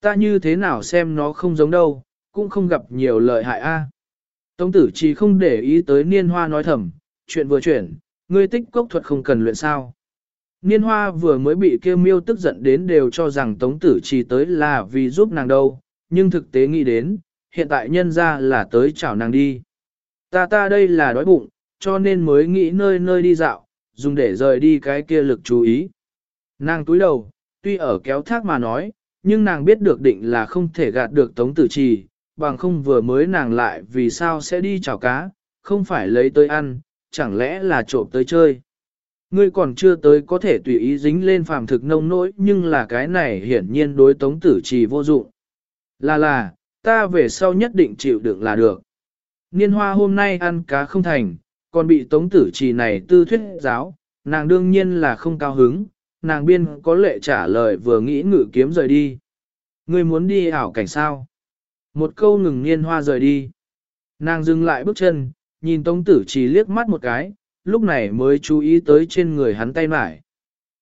Ta như thế nào xem nó không giống đâu, cũng không gặp nhiều lợi hại a. À. Tống tử chỉ không để ý tới niên hoa nói thầm, chuyện vừa chuyển, ngươi tích cốc thuật không cần luyện sao. Niên hoa vừa mới bị kêu miêu tức giận đến đều cho rằng tống tử chỉ tới là vì giúp nàng đâu, nhưng thực tế nghĩ đến, hiện tại nhân ra là tới chào nàng đi. Ta ta đây là đói bụng, cho nên mới nghĩ nơi nơi đi dạo, dùng để rời đi cái kia lực chú ý. Nàng túi đầu, tuy ở kéo thác mà nói, nhưng nàng biết được định là không thể gạt được tống tử trì, bằng không vừa mới nàng lại vì sao sẽ đi chào cá, không phải lấy tới ăn, chẳng lẽ là trộm tới chơi. Ngươi còn chưa tới có thể tùy ý dính lên phàm thực nông nỗi nhưng là cái này hiển nhiên đối tống tử trì vô dụng. Là là, ta về sau nhất định chịu đựng là được. Niên hoa hôm nay ăn cá không thành, còn bị tống tử trì này tư thuyết giáo, nàng đương nhiên là không cao hứng, nàng biên có lệ trả lời vừa nghĩ ngự kiếm rời đi. Ngươi muốn đi ảo cảnh sao? Một câu ngừng niên hoa rời đi. Nàng dừng lại bước chân, nhìn Tống Tử Trì liếc mắt một cái, lúc này mới chú ý tới trên người hắn tay mải.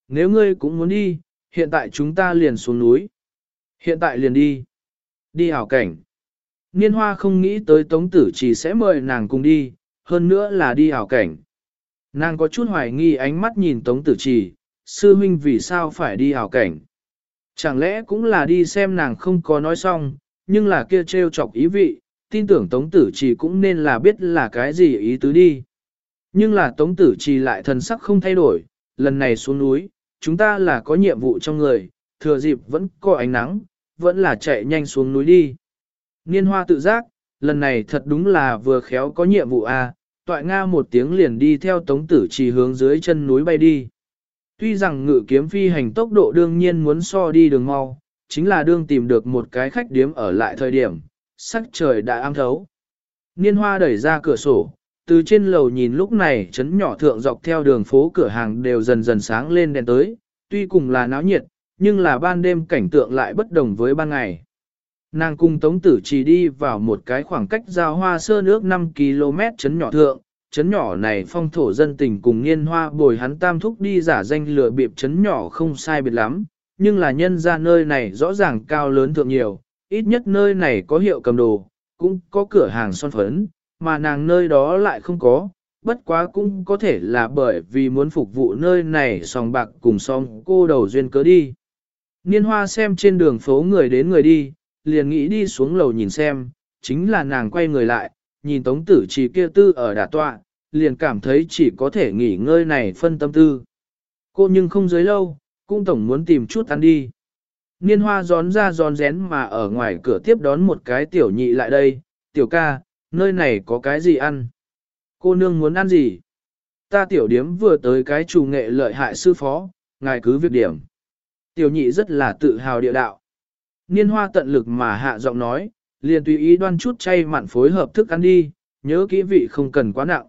Nếu ngươi cũng muốn đi, hiện tại chúng ta liền xuống núi. Hiện tại liền đi. Đi hảo cảnh. Niên hoa không nghĩ tới Tống Tử Trì sẽ mời nàng cùng đi, hơn nữa là đi hảo cảnh. Nàng có chút hoài nghi ánh mắt nhìn Tống Tử Trì, sư huynh vì sao phải đi hảo cảnh. Chẳng lẽ cũng là đi xem nàng không có nói xong, nhưng là kia trêu chọc ý vị, tin tưởng Tống Tử Trì cũng nên là biết là cái gì ý tứ đi. Nhưng là Tống Tử Trì lại thần sắc không thay đổi, lần này xuống núi, chúng ta là có nhiệm vụ trong người, thừa dịp vẫn có ánh nắng, vẫn là chạy nhanh xuống núi đi. Niên hoa tự giác, lần này thật đúng là vừa khéo có nhiệm vụ a, à, toại Nga một tiếng liền đi theo Tống Tử Trì hướng dưới chân núi bay đi. Tuy rằng ngự kiếm phi hành tốc độ đương nhiên muốn so đi đường mau, chính là đương tìm được một cái khách điếm ở lại thời điểm, sắc trời đã am thấu. Niên hoa đẩy ra cửa sổ, từ trên lầu nhìn lúc này chấn nhỏ thượng dọc theo đường phố cửa hàng đều dần dần sáng lên đèn tới, tuy cùng là náo nhiệt, nhưng là ban đêm cảnh tượng lại bất đồng với ban ngày. Nàng cùng Tống Tử chỉ đi vào một cái khoảng cách giao hoa sơ nước 5 km chấn nhỏ thượng, chấn nhỏ này phong thổ dân tình cùng niên hoa bồi hắn tam thúc đi giả danh lừa bịp chấn nhỏ không sai biệt lắm, nhưng là nhân ra nơi này rõ ràng cao lớn thượng nhiều, ít nhất nơi này có hiệu cầm đồ, cũng có cửa hàng son phấn, mà nàng nơi đó lại không có, bất quá cũng có thể là bởi vì muốn phục vụ nơi này sòng bạc cùng song cô đầu duyên cớ đi. Niên hoa xem trên đường phố người đến người đi, liền nghĩ đi xuống lầu nhìn xem, chính là nàng quay người lại, nhìn tống tử chỉ kia tư ở đà tọa, liền cảm thấy chỉ có thể nghỉ ngơi này phân tâm tư. Cô nhưng không dưới lâu, cũng tổng muốn tìm chút ăn đi. Niên hoa gión ra gión rén mà ở ngoài cửa tiếp đón một cái tiểu nhị lại đây, tiểu ca, nơi này có cái gì ăn? Cô nương muốn ăn gì? Ta tiểu điếm vừa tới cái chủ nghệ lợi hại sư phó, ngài cứ việc điểm. Tiểu nhị rất là tự hào địa đạo. Niên hoa tận lực mà hạ giọng nói, liền tùy ý đoan chút chay mặn phối hợp thức ăn đi, nhớ kỹ vị không cần quá nặng.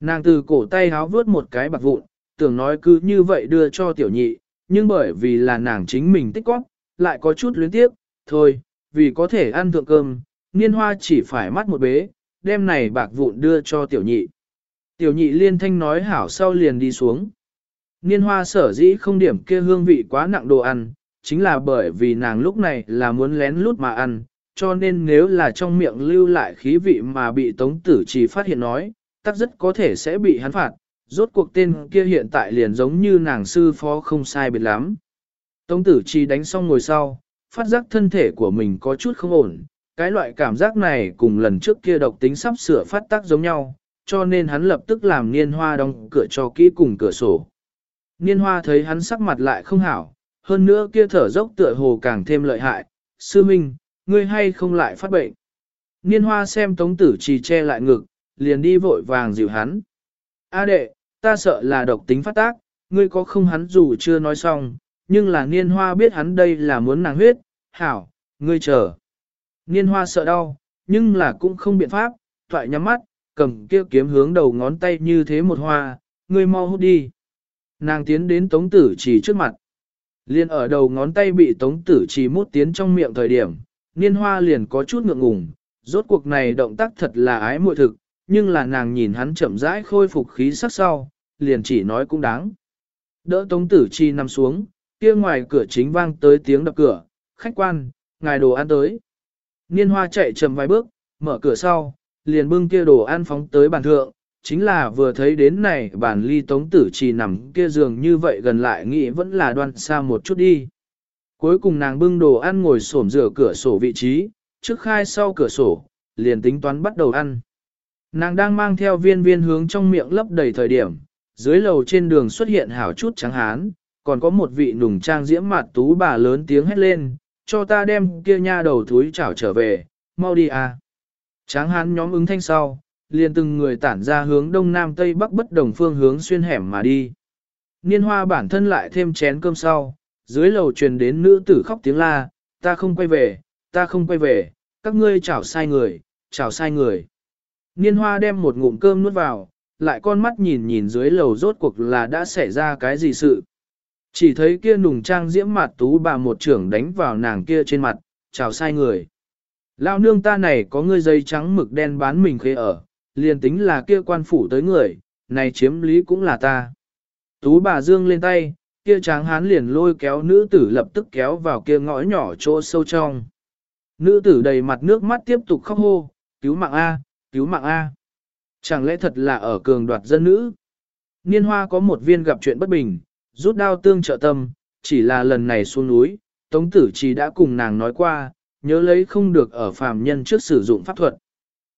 Nàng từ cổ tay háo vớt một cái bạc vụn, tưởng nói cứ như vậy đưa cho tiểu nhị, nhưng bởi vì là nàng chính mình tích quát, lại có chút luyến tiếp, thôi, vì có thể ăn thượng cơm, niên hoa chỉ phải mắt một bế, đem này bạc vụn đưa cho tiểu nhị. Tiểu nhị liên thanh nói hảo sau liền đi xuống. Niên hoa sở dĩ không điểm kia hương vị quá nặng đồ ăn, chính là bởi vì nàng lúc này là muốn lén lút mà ăn, cho nên nếu là trong miệng lưu lại khí vị mà bị tống tử Trì phát hiện nói, tắc rất có thể sẽ bị hắn phạt, rốt cuộc tên kia hiện tại liền giống như nàng sư phó không sai biệt lắm. Tống tử Trì đánh xong ngồi sau, phát giác thân thể của mình có chút không ổn, cái loại cảm giác này cùng lần trước kia độc tính sắp sửa phát tác giống nhau, cho nên hắn lập tức làm niên hoa đóng cửa cho kỹ cùng cửa sổ. Niên hoa thấy hắn sắc mặt lại không hảo, hơn nữa kia thở dốc tựa hồ càng thêm lợi hại, sư minh, ngươi hay không lại phát bệnh. Niên hoa xem tống tử trì che lại ngực, liền đi vội vàng dịu hắn. A đệ, ta sợ là độc tính phát tác, ngươi có không hắn dù chưa nói xong, nhưng là niên hoa biết hắn đây là muốn nàng huyết, hảo, ngươi chờ. Niên hoa sợ đau, nhưng là cũng không biện pháp, toại nhắm mắt, cầm kia kiếm hướng đầu ngón tay như thế một hoa, ngươi mau hút đi. Nàng tiến đến tống tử chỉ trước mặt. Liên ở đầu ngón tay bị tống tử chỉ mút tiến trong miệng thời điểm, niên hoa liền có chút ngượng ngùng, rốt cuộc này động tác thật là ái muội thực, nhưng là nàng nhìn hắn chậm rãi khôi phục khí sắc sau, liền chỉ nói cũng đáng. Đỡ tống tử chi nằm xuống, kia ngoài cửa chính vang tới tiếng đập cửa, khách quan, ngài đồ ăn tới. Niên hoa chạy chậm vài bước, mở cửa sau, liền bưng kia đồ ăn phóng tới bàn thượng, chính là vừa thấy đến này bàn ly tống tử chỉ nằm kia giường như vậy gần lại nghĩ vẫn là đoan xa một chút đi. Cuối cùng nàng bưng đồ ăn ngồi xổm rửa cửa sổ vị trí, trước khai sau cửa sổ, liền tính toán bắt đầu ăn. Nàng đang mang theo viên viên hướng trong miệng lấp đầy thời điểm, dưới lầu trên đường xuất hiện hảo chút trắng hán, còn có một vị nùng trang diễm mặt tú bà lớn tiếng hét lên, cho ta đem kia nha đầu thúi chảo trở về, mau đi à. Tráng hán nhóm ứng thanh sau, liền từng người tản ra hướng đông nam tây bắc bất đồng phương hướng xuyên hẻm mà đi. Niên hoa bản thân lại thêm chén cơm sau, dưới lầu truyền đến nữ tử khóc tiếng la, ta không quay về, ta không quay về, các ngươi chảo sai người, chảo sai người. Niên hoa đem một ngụm cơm nuốt vào, lại con mắt nhìn nhìn dưới lầu rốt cuộc là đã xảy ra cái gì sự. Chỉ thấy kia nùng trang diễm mặt tú bà một trưởng đánh vào nàng kia trên mặt, chào sai người. Lao nương ta này có ngươi dây trắng mực đen bán mình khế ở, liền tính là kia quan phủ tới người, này chiếm lý cũng là ta. Tú bà dương lên tay, kia tráng hán liền lôi kéo nữ tử lập tức kéo vào kia ngõ nhỏ chỗ sâu trong. Nữ tử đầy mặt nước mắt tiếp tục khóc hô, cứu mạng A, cứu mạng A. Chẳng lẽ thật là ở cường đoạt dân nữ? Niên hoa có một viên gặp chuyện bất bình, rút đao tương trợ tâm, chỉ là lần này xuống núi, Tống tử chỉ đã cùng nàng nói qua, nhớ lấy không được ở phàm nhân trước sử dụng pháp thuật.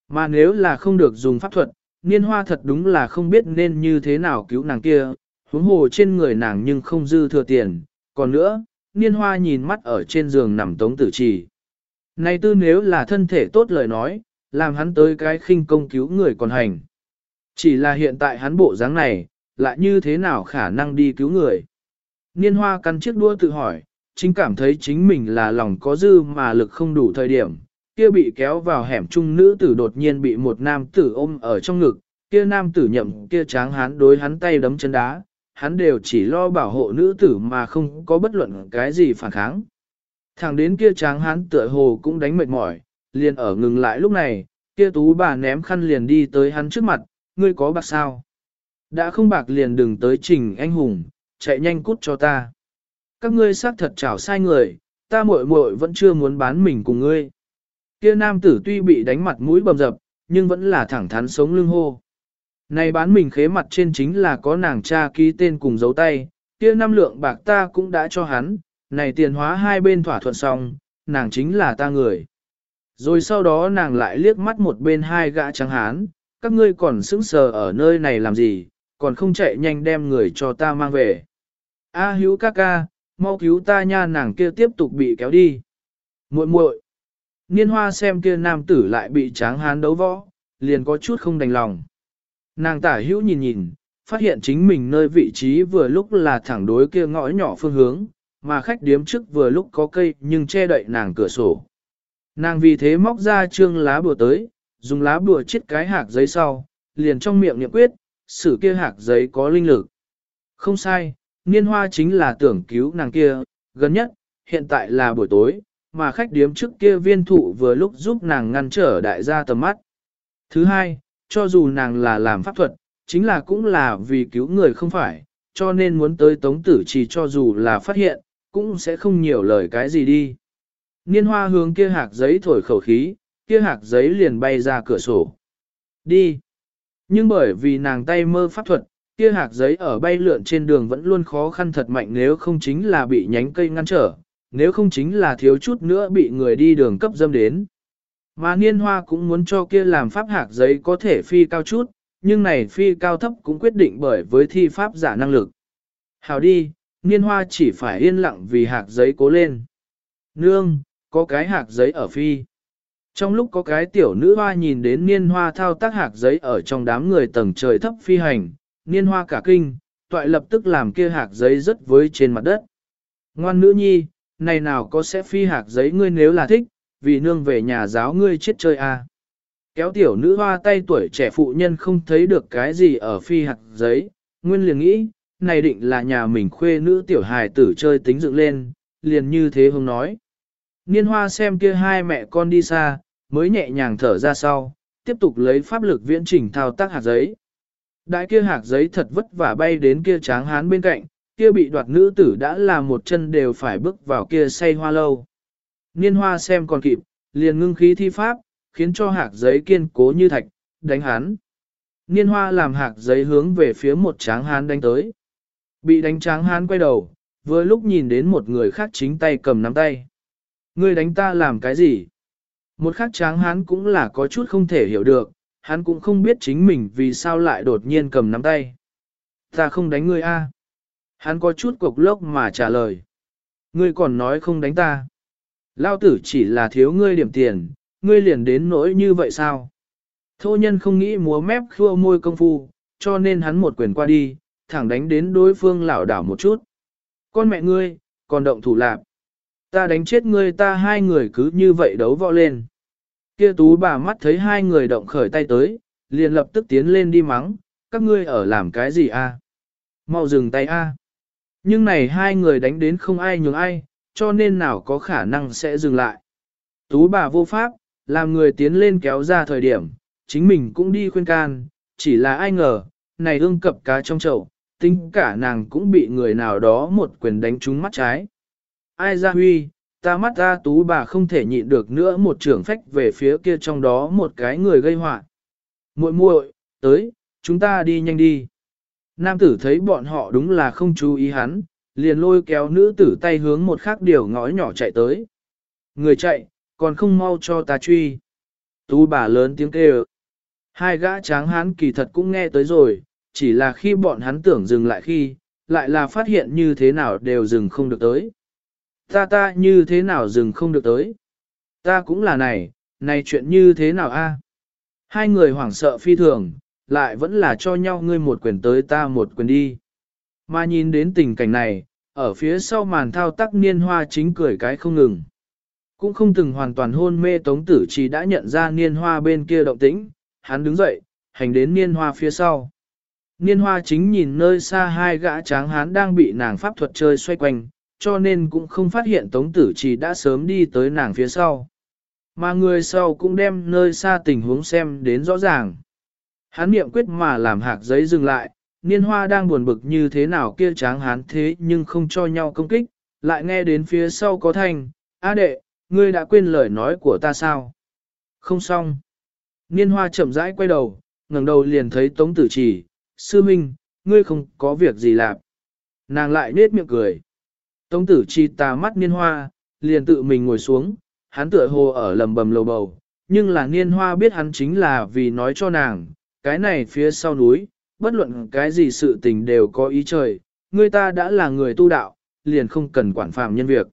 Mà nếu là không được dùng pháp thuật, niên hoa thật đúng là không biết nên như thế nào cứu nàng kia, huống hồ trên người nàng nhưng không dư thừa tiền. Còn nữa, niên hoa nhìn mắt ở trên giường nằm tống tử trì. Này tư nếu là thân thể tốt lời nói, làm hắn tới cái khinh công cứu người còn hành. Chỉ là hiện tại hắn bộ dáng này, lại như thế nào khả năng đi cứu người. Niên hoa căn chiếc đua tự hỏi, chính cảm thấy chính mình là lòng có dư mà lực không đủ thời điểm, kia bị kéo vào hẻm trung nữ tử đột nhiên bị một nam tử ôm ở trong ngực, kia nam tử nhậm kia tráng hắn đối hắn tay đấm chân đá, hắn đều chỉ lo bảo hộ nữ tử mà không có bất luận cái gì phản kháng. Thẳng đến kia tráng hắn tựa hồ cũng đánh mệt mỏi, liền ở ngừng lại lúc này, kia tú bà ném khăn liền đi tới hắn trước mặt, ngươi có bạc sao? Đã không bạc liền đừng tới trình anh hùng, chạy nhanh cút cho ta. Các ngươi xác thật chảo sai người, ta muội muội vẫn chưa muốn bán mình cùng ngươi. Kia nam tử tuy bị đánh mặt mũi bầm dập, nhưng vẫn là thẳng thắn sống lưng hô. Này bán mình khế mặt trên chính là có nàng cha ký tên cùng dấu tay, kia năm lượng bạc ta cũng đã cho hắn, này tiền hóa hai bên thỏa thuận xong, nàng chính là ta người. Rồi sau đó nàng lại liếc mắt một bên hai gã trắng hán, các ngươi còn sững sờ ở nơi này làm gì, còn không chạy nhanh đem người cho ta mang về. A hữu ca ca, mau cứu ta nha nàng kia tiếp tục bị kéo đi. muội muội Niên hoa xem kia nam tử lại bị tráng hán đấu võ, liền có chút không đành lòng. Nàng tả hữu nhìn nhìn, phát hiện chính mình nơi vị trí vừa lúc là thẳng đối kia ngõ nhỏ phương hướng, mà khách điếm trước vừa lúc có cây nhưng che đậy nàng cửa sổ. Nàng vì thế móc ra trương lá bùa tới, dùng lá bùa chiết cái hạc giấy sau, liền trong miệng niệm quyết, sử kia hạc giấy có linh lực. Không sai, niên hoa chính là tưởng cứu nàng kia, gần nhất, hiện tại là buổi tối, mà khách điếm trước kia viên thụ vừa lúc giúp nàng ngăn trở đại gia tầm mắt. Thứ hai, cho dù nàng là làm pháp thuật, chính là cũng là vì cứu người không phải, cho nên muốn tới tống tử chỉ cho dù là phát hiện, cũng sẽ không nhiều lời cái gì đi. Niên hoa hướng kia hạc giấy thổi khẩu khí, kia hạc giấy liền bay ra cửa sổ. Đi. Nhưng bởi vì nàng tay mơ pháp thuật, kia hạc giấy ở bay lượn trên đường vẫn luôn khó khăn thật mạnh nếu không chính là bị nhánh cây ngăn trở, nếu không chính là thiếu chút nữa bị người đi đường cấp dâm đến. Mà niên hoa cũng muốn cho kia làm pháp hạt giấy có thể phi cao chút, nhưng này phi cao thấp cũng quyết định bởi với thi pháp giả năng lực. Hào đi, niên hoa chỉ phải yên lặng vì hạt giấy cố lên. Nương, có cái hạt giấy ở phi. Trong lúc có cái tiểu nữ hoa nhìn đến niên hoa thao tác hạt giấy ở trong đám người tầng trời thấp phi hành, niên hoa cả kinh, toại lập tức làm kia hạt giấy rất với trên mặt đất. Ngoan nữ nhi, này nào có sẽ phi hạt giấy ngươi nếu là thích, vì nương về nhà giáo ngươi chết chơi à. Kéo tiểu nữ hoa tay tuổi trẻ phụ nhân không thấy được cái gì ở phi hạt giấy, nguyên liền nghĩ, này định là nhà mình khuê nữ tiểu hài tử chơi tính dựng lên, liền như thế hông nói. Niên hoa xem kia hai mẹ con đi xa, mới nhẹ nhàng thở ra sau, tiếp tục lấy pháp lực viễn chỉnh thao tác hạt giấy. Đại kia hạt giấy thật vất vả bay đến kia tráng hán bên cạnh, kia bị đoạt nữ tử đã là một chân đều phải bước vào kia say hoa lâu. Niên hoa xem còn kịp, liền ngưng khí thi pháp, khiến cho hạt giấy kiên cố như thạch, đánh hắn. Niên hoa làm hạt giấy hướng về phía một tráng hán đánh tới. Bị đánh tráng hán quay đầu, vừa lúc nhìn đến một người khác chính tay cầm nắm tay. Ngươi đánh ta làm cái gì? Một khắc tráng hán cũng là có chút không thể hiểu được, hắn cũng không biết chính mình vì sao lại đột nhiên cầm nắm tay. Ta không đánh ngươi a. Hắn có chút cục lốc mà trả lời. Ngươi còn nói không đánh ta. Lao tử chỉ là thiếu ngươi điểm tiền, ngươi liền đến nỗi như vậy sao? Thô nhân không nghĩ múa mép khua môi công phu, cho nên hắn một quyền qua đi, thẳng đánh đến đối phương lảo đảo một chút. Con mẹ ngươi, còn động thủ lạp. Ta đánh chết ngươi ta hai người cứ như vậy đấu võ lên. Kia tú bà mắt thấy hai người động khởi tay tới, liền lập tức tiến lên đi mắng, các ngươi ở làm cái gì a? Mau dừng tay a. Nhưng này hai người đánh đến không ai nhường ai, cho nên nào có khả năng sẽ dừng lại. Tú bà vô pháp, làm người tiến lên kéo ra thời điểm, chính mình cũng đi khuyên can, chỉ là ai ngờ, này ương cập cá trong chậu, tính cả nàng cũng bị người nào đó một quyền đánh trúng mắt trái. Ai ra huy, ta mắt ra tú bà không thể nhịn được nữa một trưởng phách về phía kia trong đó một cái người gây họa muội muội, tới, chúng ta đi nhanh đi. Nam tử thấy bọn họ đúng là không chú ý hắn, liền lôi kéo nữ tử tay hướng một khác điều ngõ nhỏ chạy tới. Người chạy, còn không mau cho ta truy. Tú bà lớn tiếng kêu. Hai gã tráng hán kỳ thật cũng nghe tới rồi, chỉ là khi bọn hắn tưởng dừng lại khi, lại là phát hiện như thế nào đều dừng không được tới. Ta ta như thế nào dừng không được tới. Ta cũng là này, này chuyện như thế nào a? Hai người hoảng sợ phi thường, lại vẫn là cho nhau ngươi một quyền tới ta một quyền đi. Mà nhìn đến tình cảnh này, ở phía sau màn thao tác niên hoa chính cười cái không ngừng. Cũng không từng hoàn toàn hôn mê tống tử chỉ đã nhận ra niên hoa bên kia động tĩnh, hắn đứng dậy, hành đến niên hoa phía sau. Niên hoa chính nhìn nơi xa hai gã tráng hán đang bị nàng pháp thuật chơi xoay quanh, cho nên cũng không phát hiện tống tử chỉ đã sớm đi tới nàng phía sau. Mà người sau cũng đem nơi xa tình huống xem đến rõ ràng. Hắn niệm quyết mà làm hạc giấy dừng lại, niên hoa đang buồn bực như thế nào kia tráng hán thế nhưng không cho nhau công kích, lại nghe đến phía sau có thanh, A đệ, ngươi đã quên lời nói của ta sao? Không xong. Niên hoa chậm rãi quay đầu, ngẩng đầu liền thấy tống tử chỉ, sư minh, ngươi không có việc gì làm. Nàng lại nết miệng cười. Tống tử chi tà mắt niên hoa, liền tự mình ngồi xuống, hắn tựa hồ ở lầm bầm lầu bầu, nhưng là niên hoa biết hắn chính là vì nói cho nàng, cái này phía sau núi, bất luận cái gì sự tình đều có ý trời, người ta đã là người tu đạo, liền không cần quản phạm nhân việc.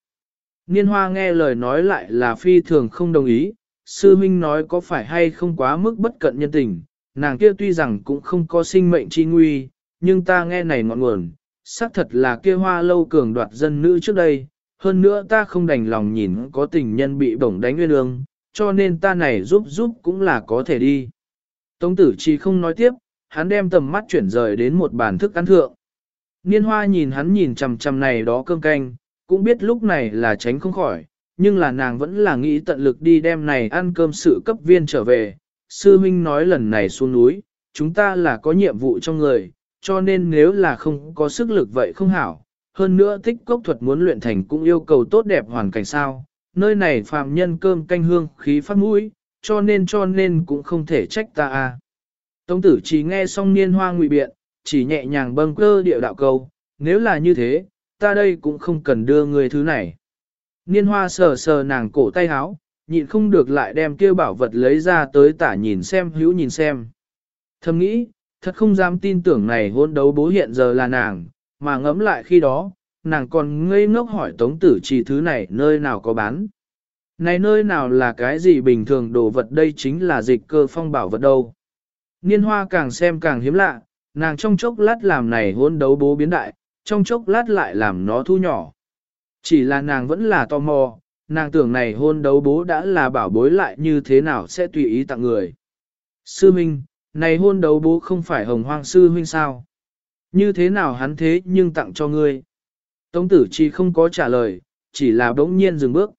Niên hoa nghe lời nói lại là phi thường không đồng ý, sư minh nói có phải hay không quá mức bất cận nhân tình, nàng kia tuy rằng cũng không có sinh mệnh chi nguy, nhưng ta nghe này ngọn nguồn, xác thật là kia hoa lâu cường đoạt dân nữ trước đây, hơn nữa ta không đành lòng nhìn có tình nhân bị bổng đánh nguyên ương, cho nên ta này giúp giúp cũng là có thể đi. Tống tử chi không nói tiếp, hắn đem tầm mắt chuyển rời đến một bàn thức ăn thượng. Niên hoa nhìn hắn nhìn chằm chằm này đó cơm canh, cũng biết lúc này là tránh không khỏi, nhưng là nàng vẫn là nghĩ tận lực đi đem này ăn cơm sự cấp viên trở về. Sư Minh nói lần này xuống núi, chúng ta là có nhiệm vụ trong người, cho nên nếu là không có sức lực vậy không hảo, hơn nữa tích cốc thuật muốn luyện thành cũng yêu cầu tốt đẹp hoàn cảnh sao, nơi này phàm nhân cơm canh hương khí phát mũi, cho nên cho nên cũng không thể trách ta a. Tống tử chỉ nghe xong niên hoa ngụy biện, chỉ nhẹ nhàng bâng cơ điệu đạo câu, nếu là như thế, ta đây cũng không cần đưa người thứ này. Niên hoa sờ sờ nàng cổ tay háo, nhịn không được lại đem kia bảo vật lấy ra tới tả nhìn xem hữu nhìn xem. Thầm nghĩ, thật không dám tin tưởng này hôn đấu bố hiện giờ là nàng, mà ngẫm lại khi đó, nàng còn ngây ngốc hỏi tống tử chỉ thứ này nơi nào có bán. Này nơi nào là cái gì bình thường đồ vật đây chính là dịch cơ phong bảo vật đâu. Niên hoa càng xem càng hiếm lạ, nàng trong chốc lát làm này hôn đấu bố biến đại, trong chốc lát lại làm nó thu nhỏ. Chỉ là nàng vẫn là tò mò, nàng tưởng này hôn đấu bố đã là bảo bối lại như thế nào sẽ tùy ý tặng người. Sư Minh, này hôn đấu bố không phải hồng hoang sư huynh sao? Như thế nào hắn thế nhưng tặng cho ngươi? Tống tử chi không có trả lời, chỉ là bỗng nhiên dừng bước.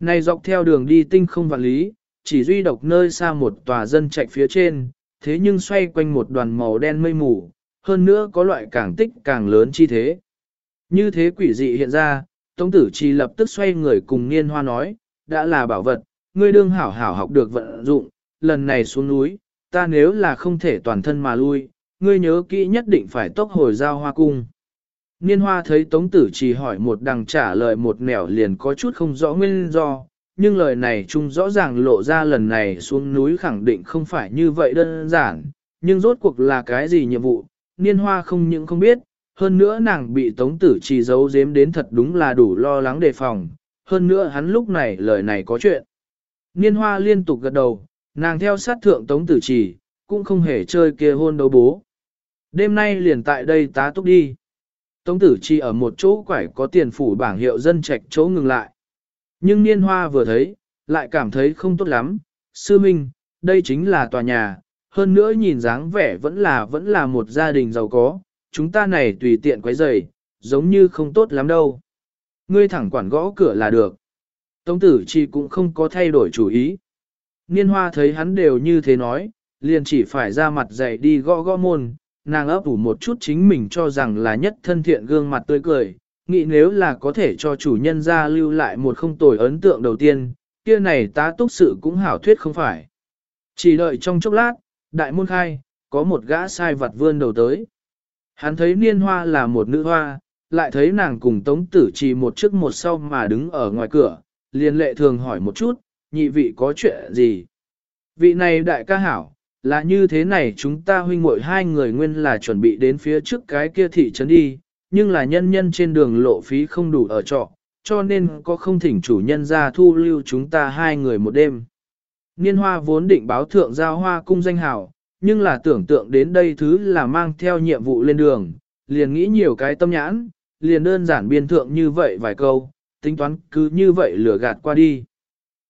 Này dọc theo đường đi tinh không vạn lý, chỉ duy độc nơi xa một tòa dân chạy phía trên, thế nhưng xoay quanh một đoàn màu đen mây mù, hơn nữa có loại càng tích càng lớn chi thế. Như thế quỷ dị hiện ra, Tống tử chi lập tức xoay người cùng niên hoa nói, đã là bảo vật, ngươi đương hảo hảo học được vận dụng, lần này xuống núi, ta nếu là không thể toàn thân mà lui, ngươi nhớ kỹ nhất định phải tốc hồi giao hoa cung. Niên hoa thấy Tống Tử Chi hỏi một đằng trả lời một nẻo liền có chút không rõ nguyên do, nhưng lời này chung rõ ràng lộ ra lần này xuống núi khẳng định không phải như vậy đơn giản, nhưng rốt cuộc là cái gì nhiệm vụ, niên hoa không những không biết, hơn nữa nàng bị Tống Tử trì giấu giếm đến thật đúng là đủ lo lắng đề phòng, hơn nữa hắn lúc này lời này có chuyện. Niên hoa liên tục gật đầu, nàng theo sát thượng Tống Tử trì, cũng không hề chơi kia hôn đấu bố. Đêm nay liền tại đây tá túc đi. Tống tử chi ở một chỗ quải có tiền phủ bảng hiệu dân trạch chỗ ngừng lại. Nhưng niên hoa vừa thấy, lại cảm thấy không tốt lắm. Sư Minh, đây chính là tòa nhà, hơn nữa nhìn dáng vẻ vẫn là vẫn là một gia đình giàu có, chúng ta này tùy tiện quấy rầy, giống như không tốt lắm đâu. Ngươi thẳng quản gõ cửa là được. Tống tử chi cũng không có thay đổi chủ ý. Niên hoa thấy hắn đều như thế nói, liền chỉ phải ra mặt dậy đi gõ gõ môn, nàng ấp ủ một chút chính mình cho rằng là nhất thân thiện gương mặt tươi cười, nghĩ nếu là có thể cho chủ nhân ra lưu lại một không tồi ấn tượng đầu tiên, kia này tá túc sự cũng hảo thuyết không phải. Chỉ đợi trong chốc lát, đại môn khai, có một gã sai vặt vươn đầu tới. Hắn thấy niên hoa là một nữ hoa, lại thấy nàng cùng tống tử trì một trước một sau mà đứng ở ngoài cửa, liền lệ thường hỏi một chút, nhị vị có chuyện gì? Vị này đại ca hảo, là như thế này chúng ta huynh muội hai người nguyên là chuẩn bị đến phía trước cái kia thị trấn đi, nhưng là nhân nhân trên đường lộ phí không đủ ở trọ, cho nên có không thỉnh chủ nhân ra thu lưu chúng ta hai người một đêm. Niên hoa vốn định báo thượng giao hoa cung danh hảo, nhưng là tưởng tượng đến đây thứ là mang theo nhiệm vụ lên đường, liền nghĩ nhiều cái tâm nhãn, liền đơn giản biên thượng như vậy vài câu, tính toán cứ như vậy lừa gạt qua đi.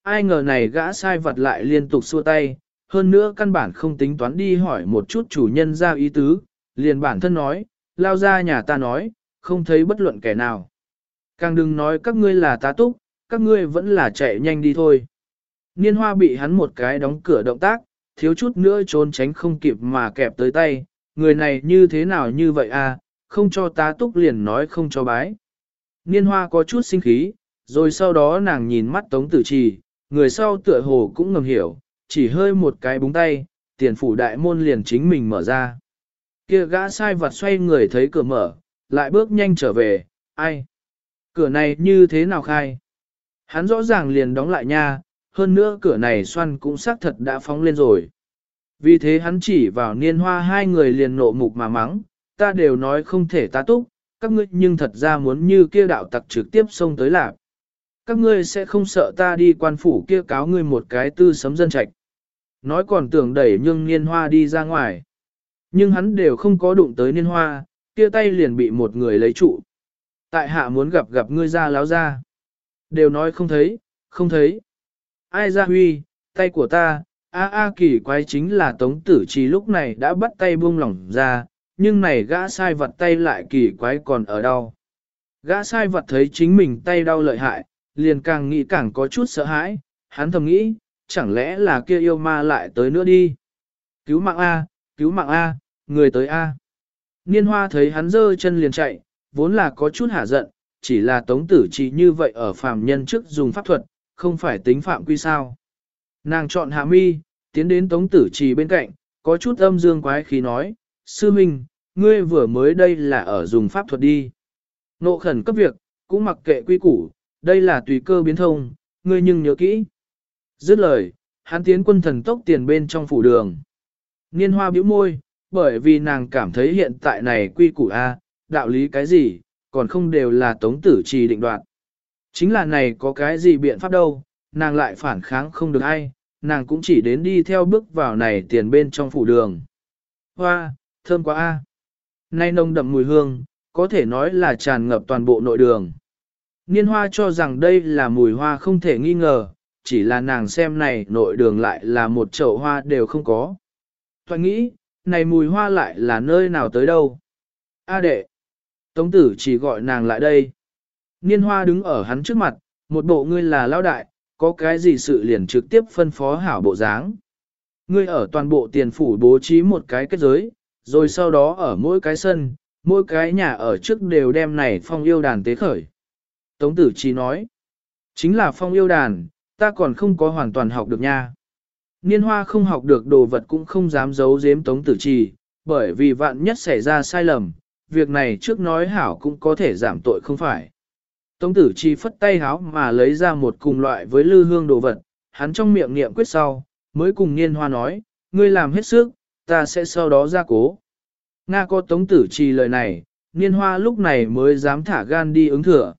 Ai ngờ này gã sai vật lại liên tục xua tay, hơn nữa căn bản không tính toán đi hỏi một chút chủ nhân ra ý tứ, liền bản thân nói, lao ra nhà ta nói, không thấy bất luận kẻ nào. Càng đừng nói các ngươi là tá túc, các ngươi vẫn là chạy nhanh đi thôi. Niên hoa bị hắn một cái đóng cửa động tác, thiếu chút nữa trốn tránh không kịp mà kẹp tới tay, người này như thế nào như vậy à, không cho tá túc liền nói không cho bái. Niên hoa có chút sinh khí, rồi sau đó nàng nhìn mắt tống tử trì, người sau tựa hồ cũng ngầm hiểu, chỉ hơi một cái búng tay, tiền phủ đại môn liền chính mình mở ra. Kia gã sai vặt xoay người thấy cửa mở, lại bước nhanh trở về, ai? Cửa này như thế nào khai? Hắn rõ ràng liền đóng lại nha, hơn nữa cửa này xoăn cũng xác thật đã phóng lên rồi. Vì thế hắn chỉ vào niên hoa hai người liền nộ mục mà mắng, ta đều nói không thể ta túc, các ngươi nhưng thật ra muốn như kia đạo tặc trực tiếp xông tới lạc. Các ngươi sẽ không sợ ta đi quan phủ kia cáo ngươi một cái tư sấm dân trạch. Nói còn tưởng đẩy nhưng niên hoa đi ra ngoài. Nhưng hắn đều không có đụng tới niên hoa, kia tay liền bị một người lấy trụ. Tại hạ muốn gặp gặp ngươi ra láo ra. Đều nói không thấy, không thấy. Ai ra huy, tay của ta, a a kỳ quái chính là tống tử trì lúc này đã bắt tay buông lỏng ra, nhưng này gã sai vật tay lại kỳ quái còn ở đâu. Gã sai vật thấy chính mình tay đau lợi hại, liền càng nghĩ càng có chút sợ hãi, hắn thầm nghĩ, chẳng lẽ là kia yêu ma lại tới nữa đi. Cứu mạng A, cứu mạng A, người tới A. Niên hoa thấy hắn dơ chân liền chạy, vốn là có chút hả giận, chỉ là tống tử chỉ như vậy ở phàm nhân trước dùng pháp thuật, không phải tính phạm quy sao. Nàng chọn hạ mi, tiến đến tống tử trì bên cạnh, có chút âm dương quái khí nói, sư minh, ngươi vừa mới đây là ở dùng pháp thuật đi. Nộ khẩn cấp việc, cũng mặc kệ quy củ, đây là tùy cơ biến thông, ngươi nhưng nhớ kỹ. Dứt lời, hắn tiến quân thần tốc tiền bên trong phủ đường. Niên hoa bĩu môi, bởi vì nàng cảm thấy hiện tại này quy củ A, đạo lý cái gì, còn không đều là tống tử trì định đoạt. Chính là này có cái gì biện pháp đâu, nàng lại phản kháng không được ai, nàng cũng chỉ đến đi theo bước vào này tiền bên trong phủ đường. Hoa, thơm quá a. Nay nồng đậm mùi hương, có thể nói là tràn ngập toàn bộ nội đường. Niên hoa cho rằng đây là mùi hoa không thể nghi ngờ, chỉ là nàng xem này nội đường lại là một chậu hoa đều không có. Thoại nghĩ, này mùi hoa lại là nơi nào tới đâu? A đệ! Tống tử chỉ gọi nàng lại đây. Niên hoa đứng ở hắn trước mặt, một bộ ngươi là lao đại, có cái gì sự liền trực tiếp phân phó hảo bộ dáng. Ngươi ở toàn bộ tiền phủ bố trí một cái kết giới, rồi sau đó ở mỗi cái sân, mỗi cái nhà ở trước đều đem này phong yêu đàn tế khởi. Tống tử chỉ nói, chính là phong yêu đàn, ta còn không có hoàn toàn học được nha. Niên hoa không học được đồ vật cũng không dám giấu giếm tống tử trì, bởi vì vạn nhất xảy ra sai lầm, việc này trước nói hảo cũng có thể giảm tội không phải. Tống tử trì phất tay háo mà lấy ra một cùng loại với lư hương đồ vật, hắn trong miệng niệm quyết sau, mới cùng niên hoa nói, ngươi làm hết sức, ta sẽ sau đó ra cố. Nga có tống tử trì lời này, niên hoa lúc này mới dám thả gan đi ứng thừa.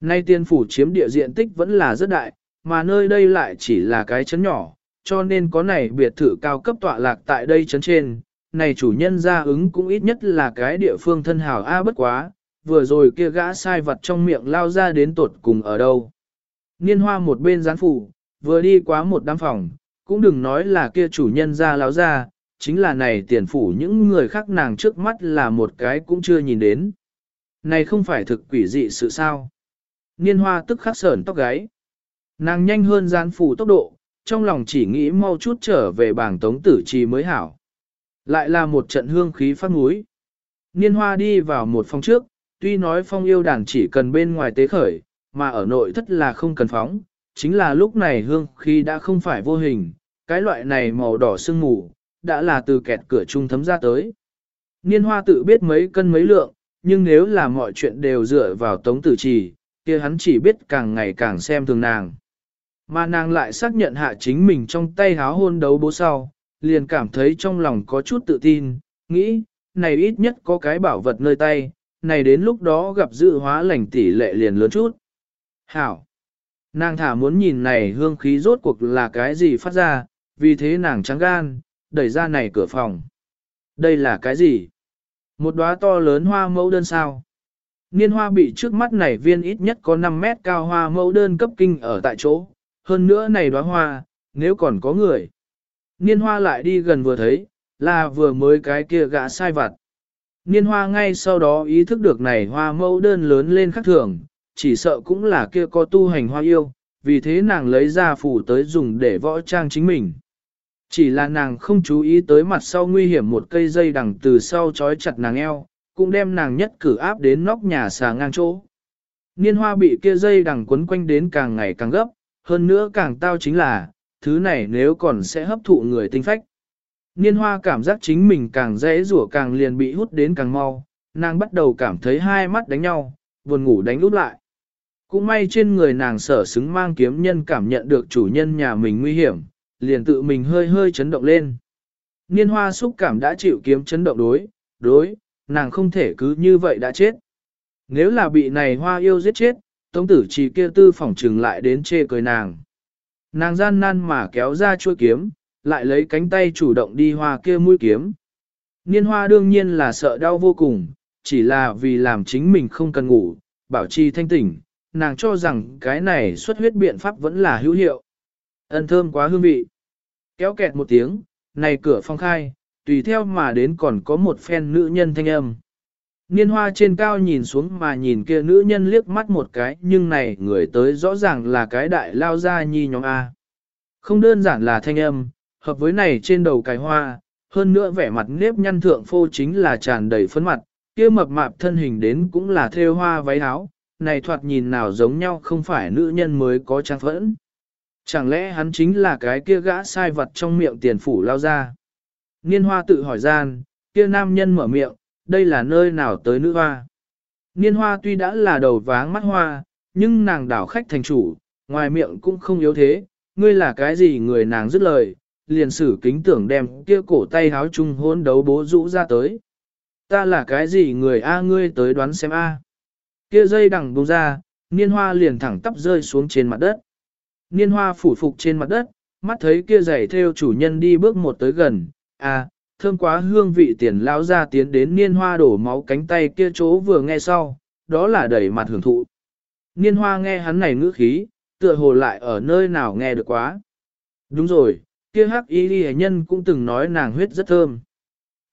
Nay tiên phủ chiếm địa diện tích vẫn là rất đại, mà nơi đây lại chỉ là cái chấn nhỏ, cho nên có này biệt thự cao cấp tọa lạc tại đây chấn trên. Này chủ nhân ra ứng cũng ít nhất là cái địa phương thân hào A bất quá, vừa rồi kia gã sai vật trong miệng lao ra đến tột cùng ở đâu. Niên hoa một bên gián phủ, vừa đi qua một đám phòng, cũng đừng nói là kia chủ nhân ra láo ra, chính là này tiền phủ những người khác nàng trước mắt là một cái cũng chưa nhìn đến. Này không phải thực quỷ dị sự sao. Niên hoa tức khắc sởn tóc gáy. Nàng nhanh hơn gián phủ tốc độ, trong lòng chỉ nghĩ mau chút trở về bảng tống tử trì mới hảo. Lại là một trận hương khí phát núi. Niên hoa đi vào một phòng trước, tuy nói phong yêu đàn chỉ cần bên ngoài tế khởi, mà ở nội thất là không cần phóng, chính là lúc này hương khí đã không phải vô hình, cái loại này màu đỏ sương mù, đã là từ kẹt cửa trung thấm ra tới. Niên hoa tự biết mấy cân mấy lượng, nhưng nếu là mọi chuyện đều dựa vào tống tử trì, kia hắn chỉ biết càng ngày càng xem thường nàng. Mà nàng lại xác nhận hạ chính mình trong tay háo hôn đấu bố sau, liền cảm thấy trong lòng có chút tự tin, nghĩ, này ít nhất có cái bảo vật nơi tay, này đến lúc đó gặp dự hóa lành tỷ lệ liền lớn chút. Hảo! Nàng thả muốn nhìn này hương khí rốt cuộc là cái gì phát ra, vì thế nàng trắng gan, đẩy ra này cửa phòng. Đây là cái gì? Một đóa to lớn hoa mẫu đơn sao? Niên hoa bị trước mắt này viên ít nhất có 5 mét cao hoa mẫu đơn cấp kinh ở tại chỗ. Hơn nữa này đóa hoa, nếu còn có người. Niên hoa lại đi gần vừa thấy, là vừa mới cái kia gã sai vặt. Niên hoa ngay sau đó ý thức được này hoa mẫu đơn lớn lên khắc thường, chỉ sợ cũng là kia có tu hành hoa yêu, vì thế nàng lấy ra phủ tới dùng để võ trang chính mình. Chỉ là nàng không chú ý tới mặt sau nguy hiểm một cây dây đằng từ sau trói chặt nàng eo, cũng đem nàng nhất cử áp đến nóc nhà xà ngang chỗ. Niên hoa bị kia dây đằng quấn quanh đến càng ngày càng gấp, hơn nữa càng tao chính là, thứ này nếu còn sẽ hấp thụ người tinh phách. Niên hoa cảm giác chính mình càng dễ rủa càng liền bị hút đến càng mau, nàng bắt đầu cảm thấy hai mắt đánh nhau, buồn ngủ đánh úp lại. Cũng may trên người nàng sở xứng mang kiếm nhân cảm nhận được chủ nhân nhà mình nguy hiểm, liền tự mình hơi hơi chấn động lên. Niên hoa xúc cảm đã chịu kiếm chấn động đối, đối, nàng không thể cứ như vậy đã chết. Nếu là bị này hoa yêu giết chết, tống tử chỉ kia tư phỏng trừng lại đến chê cười nàng. Nàng gian nan mà kéo ra chuôi kiếm, lại lấy cánh tay chủ động đi hoa kia mũi kiếm. Niên hoa đương nhiên là sợ đau vô cùng, chỉ là vì làm chính mình không cần ngủ, bảo trì thanh tỉnh, nàng cho rằng cái này xuất huyết biện pháp vẫn là hữu hiệu. Ân thơm quá hương vị. Kéo kẹt một tiếng, này cửa phong khai, tùy theo mà đến còn có một phen nữ nhân thanh âm. Niên hoa trên cao nhìn xuống mà nhìn kia nữ nhân liếc mắt một cái, nhưng này người tới rõ ràng là cái đại lao ra nhi nhóm A. Không đơn giản là thanh âm, hợp với này trên đầu cái hoa, hơn nữa vẻ mặt nếp nhăn thượng phô chính là tràn đầy phấn mặt, kia mập mạp thân hình đến cũng là thêu hoa váy áo, này thoạt nhìn nào giống nhau không phải nữ nhân mới có trang phẫn. Chẳng lẽ hắn chính là cái kia gã sai vật trong miệng tiền phủ lao ra? Niên hoa tự hỏi gian, kia nam nhân mở miệng, đây là nơi nào tới nữ hoa? Niên hoa tuy đã là đầu váng mắt hoa, nhưng nàng đảo khách thành chủ, ngoài miệng cũng không yếu thế, ngươi là cái gì người nàng dứt lời, liền sử kính tưởng đem kia cổ tay háo chung hôn đấu bố rũ ra tới. Ta là cái gì người A ngươi tới đoán xem A. Kia dây đằng bông ra, niên hoa liền thẳng tắp rơi xuống trên mặt đất. Niên hoa phủ phục trên mặt đất, mắt thấy kia giày theo chủ nhân đi bước một tới gần, à, thơm quá hương vị tiền lão ra tiến đến niên hoa đổ máu cánh tay kia chỗ vừa nghe sau, đó là đẩy mặt hưởng thụ. Niên hoa nghe hắn này ngữ khí, tựa hồ lại ở nơi nào nghe được quá. Đúng rồi, kia hắc y ghi nhân cũng từng nói nàng huyết rất thơm.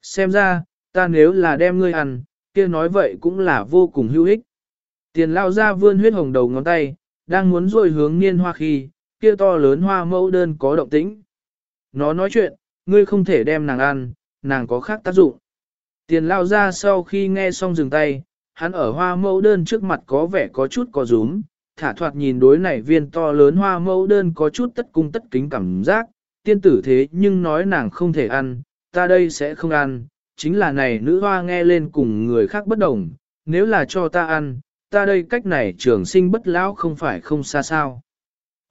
Xem ra, ta nếu là đem ngươi ăn, kia nói vậy cũng là vô cùng hữu ích. Tiền lao ra vươn huyết hồng đầu ngón tay, đang muốn rồi hướng niên hoa khi, kia to lớn hoa mẫu đơn có động tĩnh. Nó nói chuyện, ngươi không thể đem nàng ăn, nàng có khác tác dụng. Tiền lao ra sau khi nghe xong dừng tay, hắn ở hoa mẫu đơn trước mặt có vẻ có chút có rúm, thả thoạt nhìn đối này viên to lớn hoa mẫu đơn có chút tất cung tất kính cảm giác, tiên tử thế nhưng nói nàng không thể ăn, ta đây sẽ không ăn, chính là này nữ hoa nghe lên cùng người khác bất đồng, nếu là cho ta ăn, ta đây cách này trường sinh bất lão không phải không xa sao.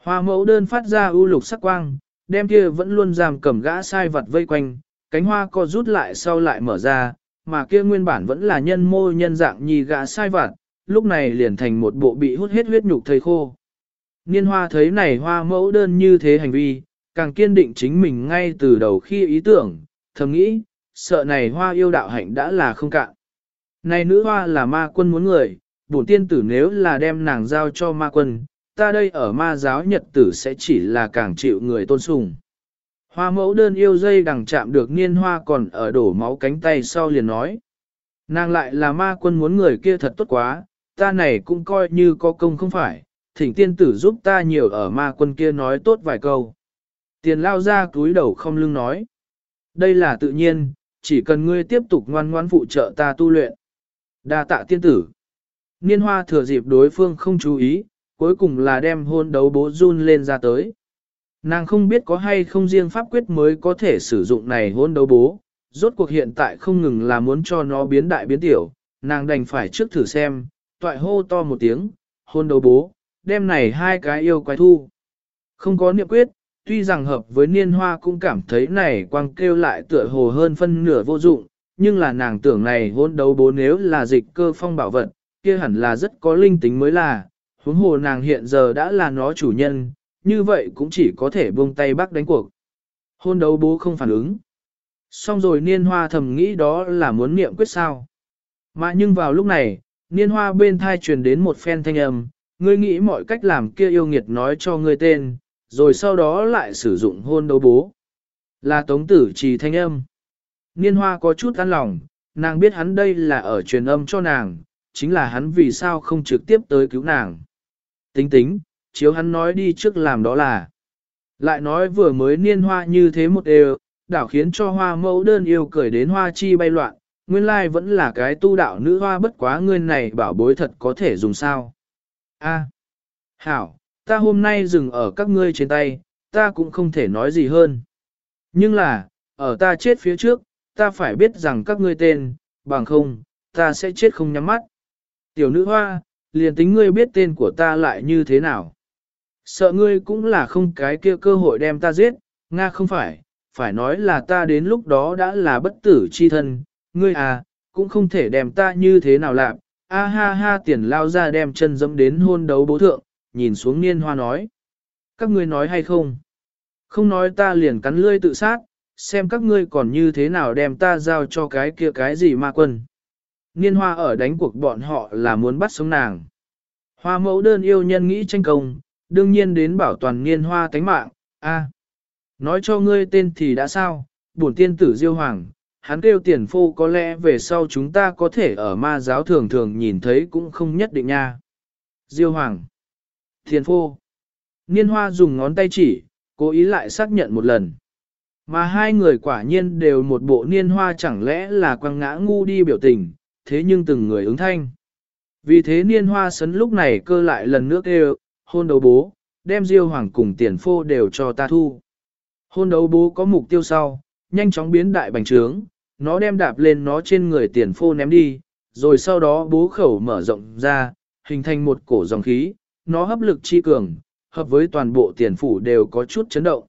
Hoa mẫu đơn phát ra ưu lục sắc quang, đem kia vẫn luôn giam cầm gã sai vật vây quanh, cánh hoa co rút lại sau lại mở ra, mà kia nguyên bản vẫn là nhân mô nhân dạng nhì gã sai vật, lúc này liền thành một bộ bị hút hết huyết nhục thầy khô. Niên hoa thấy này hoa mẫu đơn như thế hành vi, càng kiên định chính mình ngay từ đầu khi ý tưởng, thầm nghĩ, sợ này hoa yêu đạo hạnh đã là không cạn. Này nữ hoa là ma quân muốn người, bổn tiên tử nếu là đem nàng giao cho ma quân, ta đây ở ma giáo nhật tử sẽ chỉ là càng chịu người tôn sùng. Hoa mẫu đơn yêu dây đằng chạm được niên hoa còn ở đổ máu cánh tay sau liền nói. Nàng lại là ma quân muốn người kia thật tốt quá, ta này cũng coi như có công không phải, thỉnh tiên tử giúp ta nhiều ở ma quân kia nói tốt vài câu. Tiền lao ra túi đầu không lưng nói. Đây là tự nhiên, chỉ cần ngươi tiếp tục ngoan ngoan phụ trợ ta tu luyện. đa tạ tiên tử. Niên hoa thừa dịp đối phương không chú ý, cuối cùng là đem hôn đấu bố run lên ra tới. Nàng không biết có hay không riêng pháp quyết mới có thể sử dụng này hôn đấu bố, rốt cuộc hiện tại không ngừng là muốn cho nó biến đại biến tiểu, nàng đành phải trước thử xem, toại hô to một tiếng, hôn đấu bố, đem này hai cái yêu quái thu. Không có niệm quyết, tuy rằng hợp với niên hoa cũng cảm thấy này quang kêu lại tựa hồ hơn phân nửa vô dụng, nhưng là nàng tưởng này hôn đấu bố nếu là dịch cơ phong bảo vật, kia hẳn là rất có linh tính mới là, huống hồ nàng hiện giờ đã là nó chủ nhân, như vậy cũng chỉ có thể buông tay bác đánh cuộc. Hôn đấu bố không phản ứng. Xong rồi niên hoa thầm nghĩ đó là muốn niệm quyết sao. Mà nhưng vào lúc này, niên hoa bên thai truyền đến một phen thanh âm, ngươi nghĩ mọi cách làm kia yêu nghiệt nói cho ngươi tên, rồi sau đó lại sử dụng hôn đấu bố. Là tống tử trì thanh âm. Niên hoa có chút an lòng, nàng biết hắn đây là ở truyền âm cho nàng, chính là hắn vì sao không trực tiếp tới cứu nàng. Tính tính, chiếu hắn nói đi trước làm đó là. Lại nói vừa mới niên hoa như thế một đều, đảo khiến cho hoa mẫu đơn yêu cười đến hoa chi bay loạn, nguyên lai vẫn là cái tu đạo nữ hoa bất quá ngươi này bảo bối thật có thể dùng sao. A, Hảo, ta hôm nay dừng ở các ngươi trên tay, ta cũng không thể nói gì hơn. Nhưng là, ở ta chết phía trước, ta phải biết rằng các ngươi tên, bằng không, ta sẽ chết không nhắm mắt. Tiểu nữ hoa, liền tính ngươi biết tên của ta lại như thế nào. Sợ ngươi cũng là không cái kia cơ hội đem ta giết, Nga không phải, phải nói là ta đến lúc đó đã là bất tử chi thân, ngươi à, cũng không thể đem ta như thế nào làm. A ha ha tiền lao ra đem chân dẫm đến hôn đấu bố thượng, nhìn xuống niên hoa nói. Các ngươi nói hay không? Không nói ta liền cắn lươi tự sát, xem các ngươi còn như thế nào đem ta giao cho cái kia cái gì ma quân. Niên hoa ở đánh cuộc bọn họ là muốn bắt sống nàng. Hoa mẫu đơn yêu nhân nghĩ tranh công, đương nhiên đến bảo toàn niên hoa tánh mạng, a à, Nói cho ngươi tên thì đã sao, bổn tiên tử diêu hoàng, hắn kêu tiền phu có lẽ về sau chúng ta có thể ở ma giáo thường thường nhìn thấy cũng không nhất định nha. Diêu hoàng, tiền phu. niên hoa dùng ngón tay chỉ, cố ý lại xác nhận một lần. Mà hai người quả nhiên đều một bộ niên hoa chẳng lẽ là quăng ngã ngu đi biểu tình, thế nhưng từng người ứng thanh. Vì thế niên hoa sấn lúc này cơ lại lần nước kêu, hôn đấu bố, đem diêu hoàng cùng tiền phô đều cho ta thu. Hôn đấu bố có mục tiêu sau, nhanh chóng biến đại bành trướng, nó đem đạp lên nó trên người tiền phô ném đi, rồi sau đó bố khẩu mở rộng ra, hình thành một cổ dòng khí, nó hấp lực chi cường, hợp với toàn bộ tiền phủ đều có chút chấn động.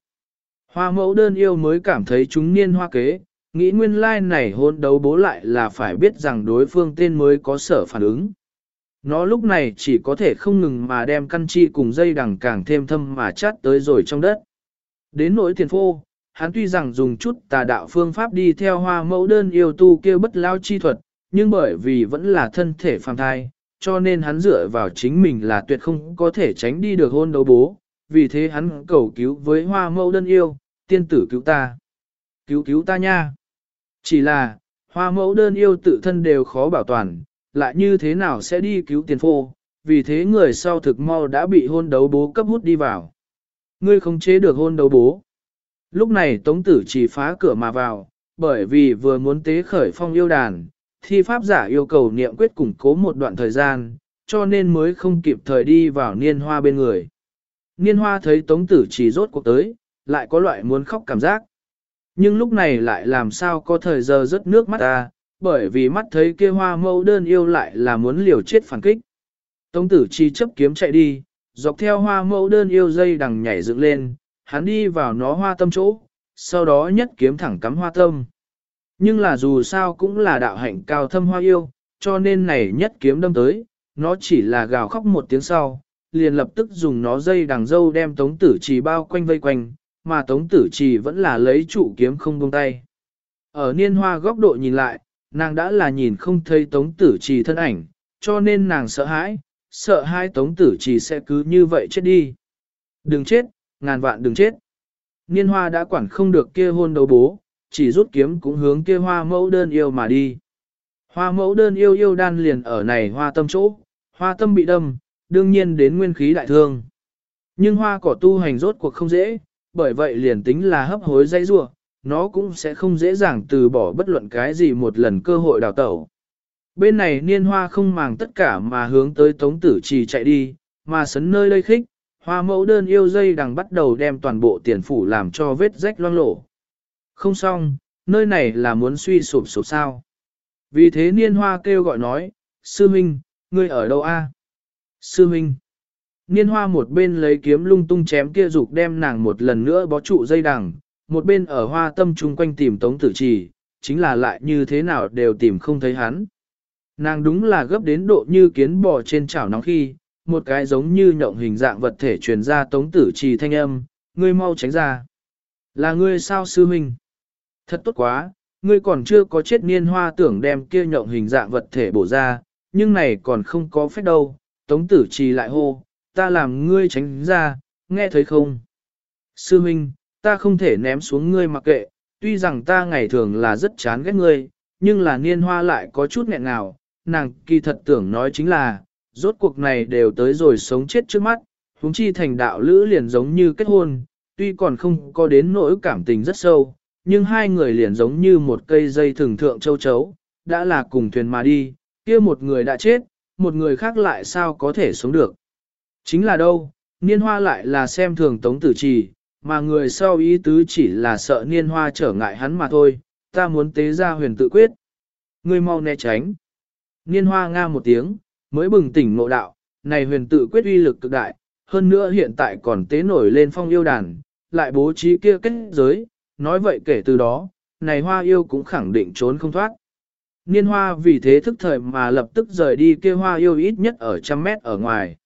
Hoa mẫu đơn yêu mới cảm thấy chúng niên hoa kế, nghĩ nguyên lai like này hôn đấu bố lại là phải biết rằng đối phương tên mới có sở phản ứng. Nó lúc này chỉ có thể không ngừng mà đem căn chi cùng dây đằng càng thêm thâm mà chát tới rồi trong đất. Đến nỗi tiền phô, hắn tuy rằng dùng chút tà đạo phương pháp đi theo hoa mẫu đơn yêu tu kêu bất lao chi thuật, nhưng bởi vì vẫn là thân thể phàm thai, cho nên hắn dựa vào chính mình là tuyệt không có thể tránh đi được hôn đấu bố, vì thế hắn cầu cứu với hoa mẫu đơn yêu, tiên tử cứu ta. Cứu cứu ta nha. Chỉ là, hoa mẫu đơn yêu tự thân đều khó bảo toàn, lại như thế nào sẽ đi cứu tiền phô, vì thế người sau thực mau đã bị hôn đấu bố cấp hút đi vào. Ngươi không chế được hôn đấu bố. Lúc này Tống Tử chỉ phá cửa mà vào, bởi vì vừa muốn tế khởi phong yêu đàn, thi pháp giả yêu cầu niệm quyết củng cố một đoạn thời gian, cho nên mới không kịp thời đi vào niên hoa bên người. Niên hoa thấy Tống Tử chỉ rốt cuộc tới, lại có loại muốn khóc cảm giác. Nhưng lúc này lại làm sao có thời giờ rớt nước mắt ta, bởi vì mắt thấy kia hoa mẫu đơn yêu lại là muốn liều chết phản kích. Tống tử chi chấp kiếm chạy đi, dọc theo hoa mẫu đơn yêu dây đằng nhảy dựng lên, hắn đi vào nó hoa tâm chỗ, sau đó nhất kiếm thẳng cắm hoa tâm. Nhưng là dù sao cũng là đạo hạnh cao thâm hoa yêu, cho nên này nhất kiếm đâm tới, nó chỉ là gào khóc một tiếng sau, liền lập tức dùng nó dây đằng dâu đem tống tử chỉ bao quanh vây quanh, mà tống tử trì vẫn là lấy trụ kiếm không buông tay. Ở niên hoa góc độ nhìn lại, nàng đã là nhìn không thấy tống tử trì thân ảnh, cho nên nàng sợ hãi, sợ hai tống tử trì sẽ cứ như vậy chết đi. Đừng chết, ngàn vạn đừng chết. Niên hoa đã quản không được kia hôn đấu bố, chỉ rút kiếm cũng hướng kia hoa mẫu đơn yêu mà đi. Hoa mẫu đơn yêu yêu đan liền ở này hoa tâm chỗ, hoa tâm bị đâm, đương nhiên đến nguyên khí đại thương. Nhưng hoa cỏ tu hành rốt cuộc không dễ, bởi vậy liền tính là hấp hối dây rua, nó cũng sẽ không dễ dàng từ bỏ bất luận cái gì một lần cơ hội đào tẩu. Bên này niên hoa không màng tất cả mà hướng tới tống tử trì chạy đi, mà sấn nơi đây khích, hoa mẫu đơn yêu dây đằng bắt đầu đem toàn bộ tiền phủ làm cho vết rách loang lổ. Không xong, nơi này là muốn suy sụp sụp sao. Vì thế niên hoa kêu gọi nói, sư minh, ngươi ở đâu a? Sư minh. Niên hoa một bên lấy kiếm lung tung chém kia dục đem nàng một lần nữa bó trụ dây đằng, một bên ở hoa tâm chung quanh tìm tống tử trì, chính là lại như thế nào đều tìm không thấy hắn. Nàng đúng là gấp đến độ như kiến bò trên chảo nóng khi, một cái giống như nhộng hình dạng vật thể truyền ra tống tử trì thanh âm, ngươi mau tránh ra. Là ngươi sao sư huynh? Thật tốt quá, ngươi còn chưa có chết niên hoa tưởng đem kia nhộng hình dạng vật thể bổ ra, nhưng này còn không có phép đâu, tống tử trì lại hô, ta làm ngươi tránh ra, nghe thấy không? Sư huynh, ta không thể ném xuống ngươi mặc kệ, tuy rằng ta ngày thường là rất chán ghét ngươi, nhưng là niên hoa lại có chút nghẹn ngào, nàng kỳ thật tưởng nói chính là, rốt cuộc này đều tới rồi sống chết trước mắt, huống chi thành đạo lữ liền giống như kết hôn, tuy còn không có đến nỗi cảm tình rất sâu, nhưng hai người liền giống như một cây dây thường thượng châu chấu, đã là cùng thuyền mà đi, kia một người đã chết, một người khác lại sao có thể sống được. Chính là đâu, niên hoa lại là xem thường tống tử trì, mà người sau ý tứ chỉ là sợ niên hoa trở ngại hắn mà thôi, ta muốn tế ra huyền tự quyết. Ngươi mau né tránh. Niên hoa nga một tiếng, mới bừng tỉnh ngộ đạo, này huyền tự quyết uy lực cực đại, hơn nữa hiện tại còn tế nổi lên phong yêu đàn, lại bố trí kia kết giới, nói vậy kể từ đó, này hoa yêu cũng khẳng định trốn không thoát. Niên hoa vì thế thức thời mà lập tức rời đi kia hoa yêu ít nhất ở trăm mét ở ngoài.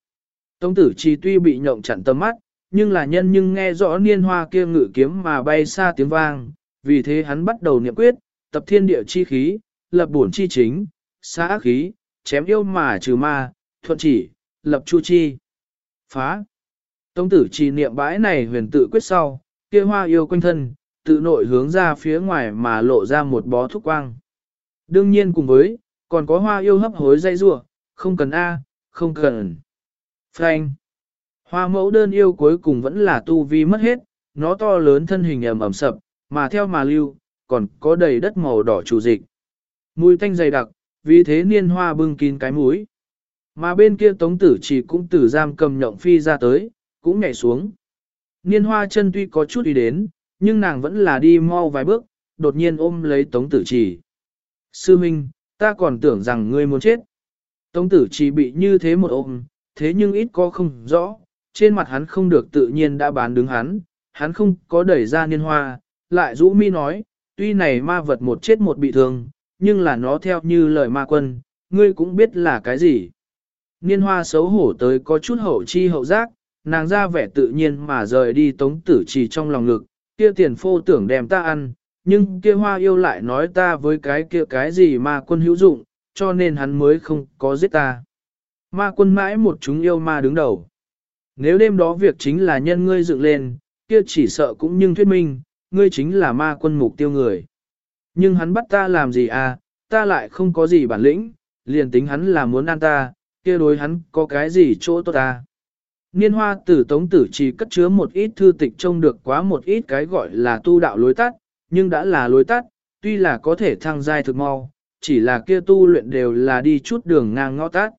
Tông tử chi tuy bị nhộng chặn tầm mắt, nhưng là nhân nhưng nghe rõ niên hoa kia ngự kiếm mà bay xa tiếng vang, vì thế hắn bắt đầu niệm quyết, tập thiên địa chi khí, lập bổn chi chính, xa ác khí, chém yêu mà trừ ma, thuận chỉ, lập chu chi. Phá. Tông tử trì niệm bãi này huyền tự quyết sau, kia hoa yêu quanh thân, tự nội hướng ra phía ngoài mà lộ ra một bó thúc quang. Đương nhiên cùng với, còn có hoa yêu hấp hối dây rua, không cần A, không cần. Frank. Hoa mẫu đơn yêu cuối cùng vẫn là tu vi mất hết, nó to lớn thân hình ẩm ẩm sập, mà theo mà lưu, còn có đầy đất màu đỏ chủ dịch. Mùi tanh dày đặc, vì thế niên hoa bưng kín cái mũi. Mà bên kia tống tử chỉ cũng tử giam cầm nhộng phi ra tới, cũng nhảy xuống. Niên hoa chân tuy có chút đi đến, nhưng nàng vẫn là đi mau vài bước, đột nhiên ôm lấy tống tử chỉ. Sư Minh, ta còn tưởng rằng ngươi muốn chết. Tống tử chỉ bị như thế một ôm, thế nhưng ít có không rõ, trên mặt hắn không được tự nhiên đã bán đứng hắn, hắn không có đẩy ra niên hoa, lại rũ mi nói, tuy này ma vật một chết một bị thương, nhưng là nó theo như lời ma quân, ngươi cũng biết là cái gì. Niên hoa xấu hổ tới có chút hậu chi hậu giác, nàng ra vẻ tự nhiên mà rời đi tống tử trì trong lòng ngực, kia tiền phô tưởng đem ta ăn, nhưng kia hoa yêu lại nói ta với cái kia cái gì ma quân hữu dụng, cho nên hắn mới không có giết ta. Ma quân mãi một chúng yêu ma đứng đầu. Nếu đêm đó việc chính là nhân ngươi dựng lên, kia chỉ sợ cũng nhưng thuyết minh, ngươi chính là ma quân mục tiêu người. Nhưng hắn bắt ta làm gì à, ta lại không có gì bản lĩnh, liền tính hắn là muốn ăn ta, kia đối hắn có cái gì chỗ tốt ta. Niên hoa tử tống tử chỉ cất chứa một ít thư tịch trông được quá một ít cái gọi là tu đạo lối tắt, nhưng đã là lối tắt, tuy là có thể thăng giai thực mau, chỉ là kia tu luyện đều là đi chút đường ngang ngõ tắt.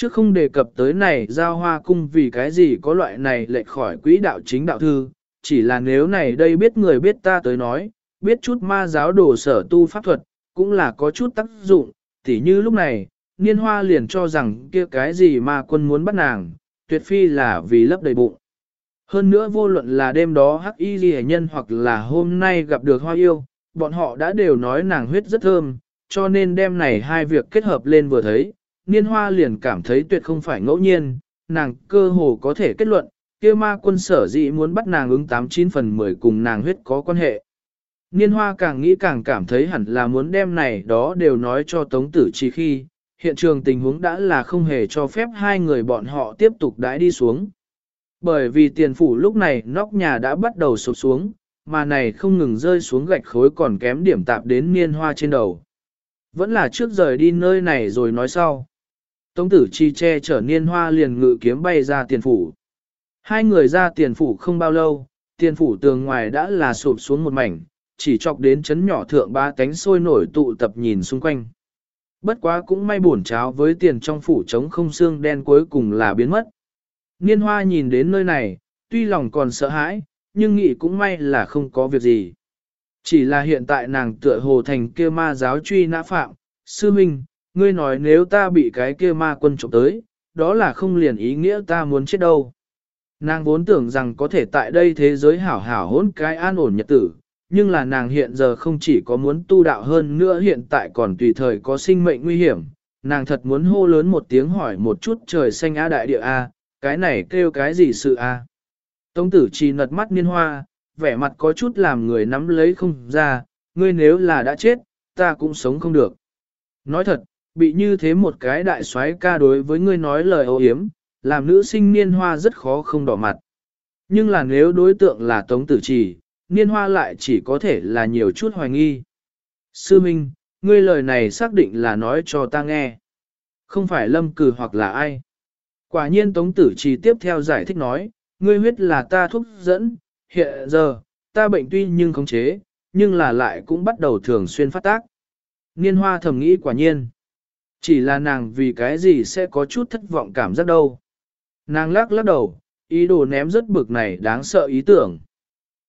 Chứ không đề cập tới này giao hoa cung vì cái gì có loại này lệch khỏi quỹ đạo chính đạo thư, chỉ là nếu này đây biết người biết ta tới nói, biết chút ma giáo đồ sở tu pháp thuật, cũng là có chút tác dụng, tỉ như lúc này, niên hoa liền cho rằng kia cái gì ma quân muốn bắt nàng, tuyệt phi là vì lấp đầy bụng. Hơn nữa vô luận là đêm đó hắc y ghi nhân hoặc là hôm nay gặp được hoa yêu, bọn họ đã đều nói nàng huyết rất thơm, cho nên đêm này hai việc kết hợp lên vừa thấy, niên hoa liền cảm thấy tuyệt không phải ngẫu nhiên, nàng cơ hồ có thể kết luận, kia ma quân sở dĩ muốn bắt nàng ứng 89 phần 10 cùng nàng huyết có quan hệ. Niên hoa càng nghĩ càng cảm thấy hẳn là muốn đem này đó đều nói cho tống tử chỉ khi, hiện trường tình huống đã là không hề cho phép hai người bọn họ tiếp tục đãi đi xuống. Bởi vì tiền phủ lúc này nóc nhà đã bắt đầu sụp xuống, mà này không ngừng rơi xuống gạch khối còn kém điểm tạp đến niên hoa trên đầu. Vẫn là trước rời đi nơi này rồi nói sau. Tống tử chi che chở niên hoa liền ngự kiếm bay ra tiền phủ. Hai người ra tiền phủ không bao lâu, tiền phủ tường ngoài đã là sụp xuống một mảnh, chỉ chọc đến chấn nhỏ thượng ba cánh sôi nổi tụ tập nhìn xung quanh. Bất quá cũng may buồn cháo với tiền trong phủ trống không xương đen cuối cùng là biến mất. Niên hoa nhìn đến nơi này, tuy lòng còn sợ hãi, nhưng nghĩ cũng may là không có việc gì. Chỉ là hiện tại nàng tựa hồ thành kia ma giáo truy nã phạm, sư minh, ngươi nói nếu ta bị cái kia ma quân trộm tới, đó là không liền ý nghĩa ta muốn chết đâu. Nàng vốn tưởng rằng có thể tại đây thế giới hảo hảo hỗn cái an ổn nhật tử, nhưng là nàng hiện giờ không chỉ có muốn tu đạo hơn nữa hiện tại còn tùy thời có sinh mệnh nguy hiểm, nàng thật muốn hô lớn một tiếng hỏi một chút trời xanh á đại địa a, cái này kêu cái gì sự a? Tống tử chỉ nật mắt niên hoa, vẻ mặt có chút làm người nắm lấy không ra, ngươi nếu là đã chết, ta cũng sống không được. Nói thật, bị như thế một cái đại soái ca đối với ngươi nói lời ô hiếm, làm nữ sinh niên hoa rất khó không đỏ mặt. Nhưng là nếu đối tượng là tống tử trì, niên hoa lại chỉ có thể là nhiều chút hoài nghi. Sư Minh, ngươi lời này xác định là nói cho ta nghe. Không phải lâm cử hoặc là ai. Quả nhiên tống tử trì tiếp theo giải thích nói, ngươi huyết là ta thúc dẫn, hiện giờ, ta bệnh tuy nhưng khống chế, nhưng là lại cũng bắt đầu thường xuyên phát tác. Niên hoa thầm nghĩ quả nhiên. Chỉ là nàng vì cái gì sẽ có chút thất vọng cảm giác đâu. Nàng lắc lắc đầu, ý đồ ném rất bực này đáng sợ ý tưởng.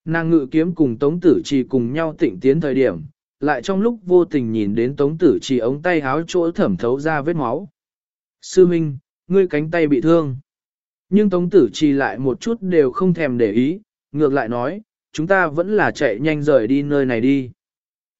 Nàng ngự kiếm cùng Tống Tử Trì cùng nhau tịnh tiến thời điểm, lại trong lúc vô tình nhìn đến Tống Tử Trì ống tay háo chỗ thẩm thấu ra vết máu. Sư Minh, ngươi cánh tay bị thương. Nhưng Tống Tử Trì lại một chút đều không thèm để ý, ngược lại nói, chúng ta vẫn là chạy nhanh rời đi nơi này đi.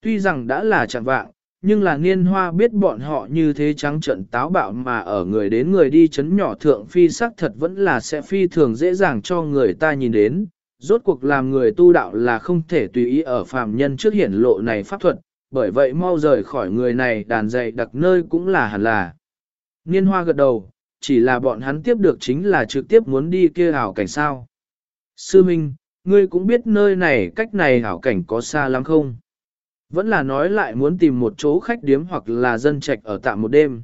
Tuy rằng đã là chẳng vạng, nhưng là niên hoa biết bọn họ như thế trắng trận táo bạo mà ở người đến người đi chấn nhỏ thượng phi sắc thật vẫn là sẽ phi thường dễ dàng cho người ta nhìn đến. Rốt cuộc làm người tu đạo là không thể tùy ý ở phàm nhân trước hiển lộ này pháp thuật, bởi vậy mau rời khỏi người này đàn dày đặc nơi cũng là hẳn là. Niên hoa gật đầu, chỉ là bọn hắn tiếp được chính là trực tiếp muốn đi kia hảo cảnh sao. Sư Minh, ngươi cũng biết nơi này cách này hảo cảnh có xa lắm không? Vẫn là nói lại muốn tìm một chỗ khách điếm hoặc là dân trạch ở tạm một đêm.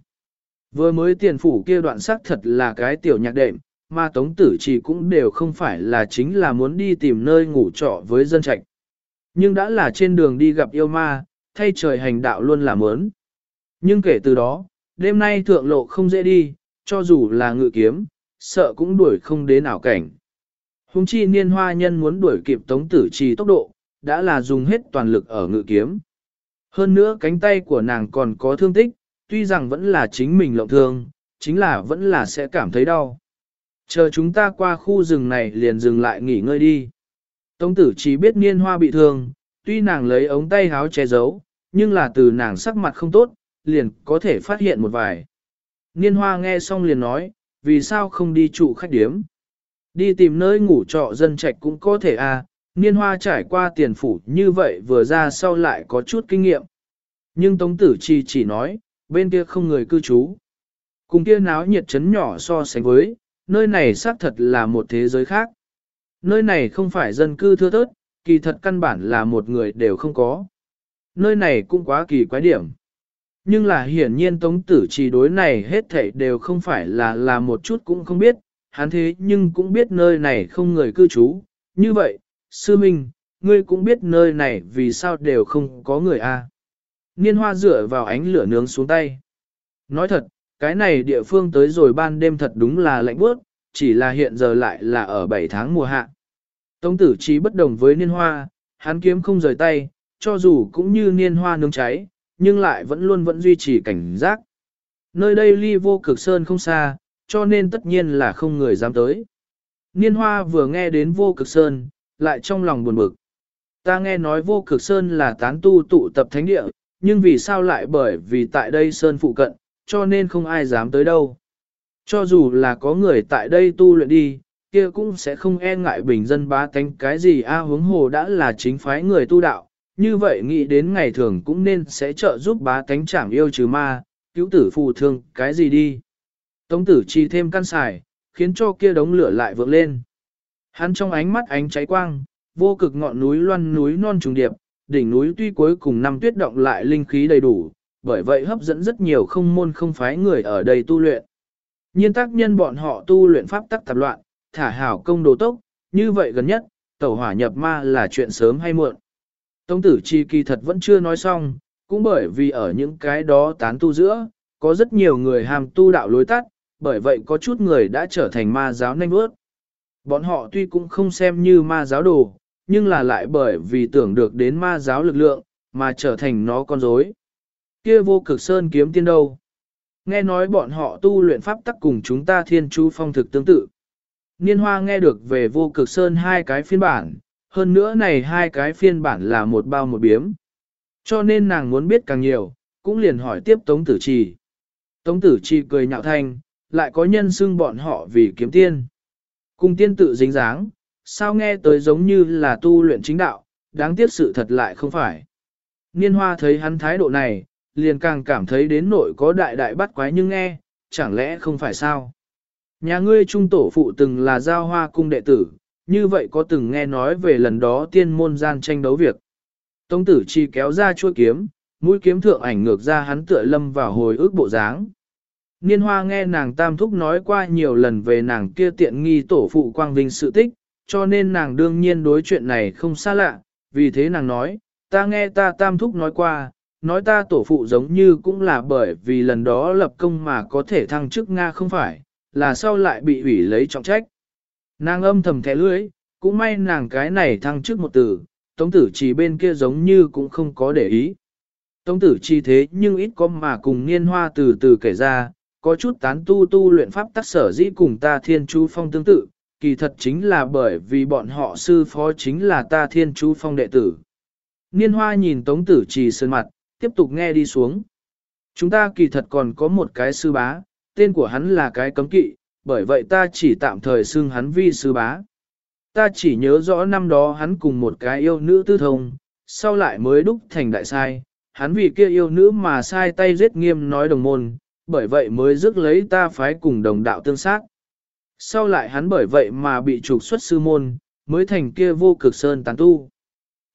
Vừa mới tiền phủ kia đoạn xác thật là cái tiểu nhạc đệm, mà tống tử chỉ cũng đều không phải là chính là muốn đi tìm nơi ngủ trọ với dân trạch. Nhưng đã là trên đường đi gặp yêu ma, thay trời hành đạo luôn là mớn. Nhưng kể từ đó, đêm nay thượng lộ không dễ đi, cho dù là ngự kiếm, sợ cũng đuổi không đến ảo cảnh. Hùng chi niên hoa nhân muốn đuổi kịp tống tử trì tốc độ, đã là dùng hết toàn lực ở ngự kiếm. Hơn nữa cánh tay của nàng còn có thương tích, tuy rằng vẫn là chính mình lộng thương, chính là vẫn là sẽ cảm thấy đau. Chờ chúng ta qua khu rừng này liền dừng lại nghỉ ngơi đi. Tống tử chỉ biết niên hoa bị thương, tuy nàng lấy ống tay háo che giấu, nhưng là từ nàng sắc mặt không tốt, liền có thể phát hiện một vài. Niên hoa nghe xong liền nói, vì sao không đi trụ khách điếm. Đi tìm nơi ngủ trọ dân trạch cũng có thể à, Niên hoa trải qua tiền phủ như vậy vừa ra sau lại có chút kinh nghiệm. Nhưng Tống Tử Chi chỉ nói, bên kia không người cư trú. Cùng kia náo nhiệt chấn nhỏ so sánh với, nơi này xác thật là một thế giới khác. Nơi này không phải dân cư thưa thớt, kỳ thật căn bản là một người đều không có. Nơi này cũng quá kỳ quái điểm. Nhưng là hiển nhiên Tống Tử Chi đối này hết thảy đều không phải là là một chút cũng không biết, hắn thế nhưng cũng biết nơi này không người cư trú. Như vậy, sư minh, ngươi cũng biết nơi này vì sao đều không có người a. Niên hoa dựa vào ánh lửa nướng xuống tay. Nói thật, cái này địa phương tới rồi ban đêm thật đúng là lạnh bước, chỉ là hiện giờ lại là ở 7 tháng mùa hạ. Tống tử trí bất đồng với niên hoa, hắn kiếm không rời tay, cho dù cũng như niên hoa nướng cháy, nhưng lại vẫn luôn vẫn duy trì cảnh giác. Nơi đây ly vô cực sơn không xa, cho nên tất nhiên là không người dám tới. Niên hoa vừa nghe đến vô cực sơn, lại trong lòng buồn bực. Ta nghe nói vô cực sơn là tán tu tụ tập thánh địa, nhưng vì sao lại bởi vì tại đây sơn phụ cận, cho nên không ai dám tới đâu. Cho dù là có người tại đây tu luyện đi, kia cũng sẽ không e ngại bình dân bá tánh cái gì a à, hướng hồ đã là chính phái người tu đạo, như vậy nghĩ đến ngày thường cũng nên sẽ trợ giúp bá tánh chảm yêu trừ ma, cứu tử phù thương cái gì đi. Tống tử chi thêm căn xài, khiến cho kia đống lửa lại vượng lên. Hắn trong ánh mắt ánh cháy quang, vô cực ngọn núi loan núi non trùng điệp, đỉnh núi tuy cuối cùng năm tuyết động lại linh khí đầy đủ, bởi vậy hấp dẫn rất nhiều không môn không phái người ở đây tu luyện. Nhiên tác nhân bọn họ tu luyện pháp tắc tạp loạn, thả hảo công đồ tốc, như vậy gần nhất, tẩu hỏa nhập ma là chuyện sớm hay muộn. Tông tử chi kỳ thật vẫn chưa nói xong, cũng bởi vì ở những cái đó tán tu giữa, có rất nhiều người hàm tu đạo lối tắt, bởi vậy có chút người đã trở thành ma giáo nanh bước. Bọn họ tuy cũng không xem như ma giáo đồ, nhưng là lại bởi vì tưởng được đến ma giáo lực lượng, mà trở thành nó con rối. Kia vô cực sơn kiếm tiên đâu? Nghe nói bọn họ tu luyện pháp tắc cùng chúng ta thiên chú phong thực tương tự. Niên hoa nghe được về vô cực sơn hai cái phiên bản, hơn nữa này hai cái phiên bản là một bao một biếm. Cho nên nàng muốn biết càng nhiều, cũng liền hỏi tiếp Tống Tử Trì. Tống Tử Trì cười nhạo thanh, lại có nhân xưng bọn họ vì kiếm tiên. Cùng tiên tự dính dáng, sao nghe tới giống như là tu luyện chính đạo, đáng tiếc sự thật lại không phải. Niên hoa thấy hắn thái độ này, liền càng cảm thấy đến nội có đại đại bắt quái nhưng nghe, chẳng lẽ không phải sao? Nhà ngươi trung tổ phụ từng là giao hoa cung đệ tử, như vậy có từng nghe nói về lần đó tiên môn gian tranh đấu việc. Tống tử chi kéo ra chuôi kiếm, mũi kiếm thượng ảnh ngược ra hắn tựa lâm vào hồi ức bộ dáng. Niên hoa nghe nàng tam thúc nói qua nhiều lần về nàng kia tiện nghi tổ phụ quang vinh sự tích, cho nên nàng đương nhiên đối chuyện này không xa lạ, vì thế nàng nói, ta nghe ta tam thúc nói qua, nói ta tổ phụ giống như cũng là bởi vì lần đó lập công mà có thể thăng chức Nga không phải, là sau lại bị ủy lấy trọng trách. Nàng âm thầm thẻ lưới, cũng may nàng cái này thăng chức một từ, tống tử chỉ bên kia giống như cũng không có để ý. Tống tử chi thế nhưng ít có mà cùng niên hoa từ từ kể ra, có chút tán tu tu luyện pháp tác sở dĩ cùng ta thiên chú phong tương tự, kỳ thật chính là bởi vì bọn họ sư phó chính là ta thiên chú phong đệ tử. Niên hoa nhìn tống tử trì sơn mặt, tiếp tục nghe đi xuống. Chúng ta kỳ thật còn có một cái sư bá, tên của hắn là cái cấm kỵ, bởi vậy ta chỉ tạm thời xưng hắn vi sư bá. Ta chỉ nhớ rõ năm đó hắn cùng một cái yêu nữ tư thông, sau lại mới đúc thành đại sai, hắn vì kia yêu nữ mà sai tay giết nghiêm nói đồng môn, bởi vậy mới rước lấy ta phái cùng đồng đạo tương sát. Sau lại hắn bởi vậy mà bị trục xuất sư môn, mới thành kia vô cực sơn tán tu.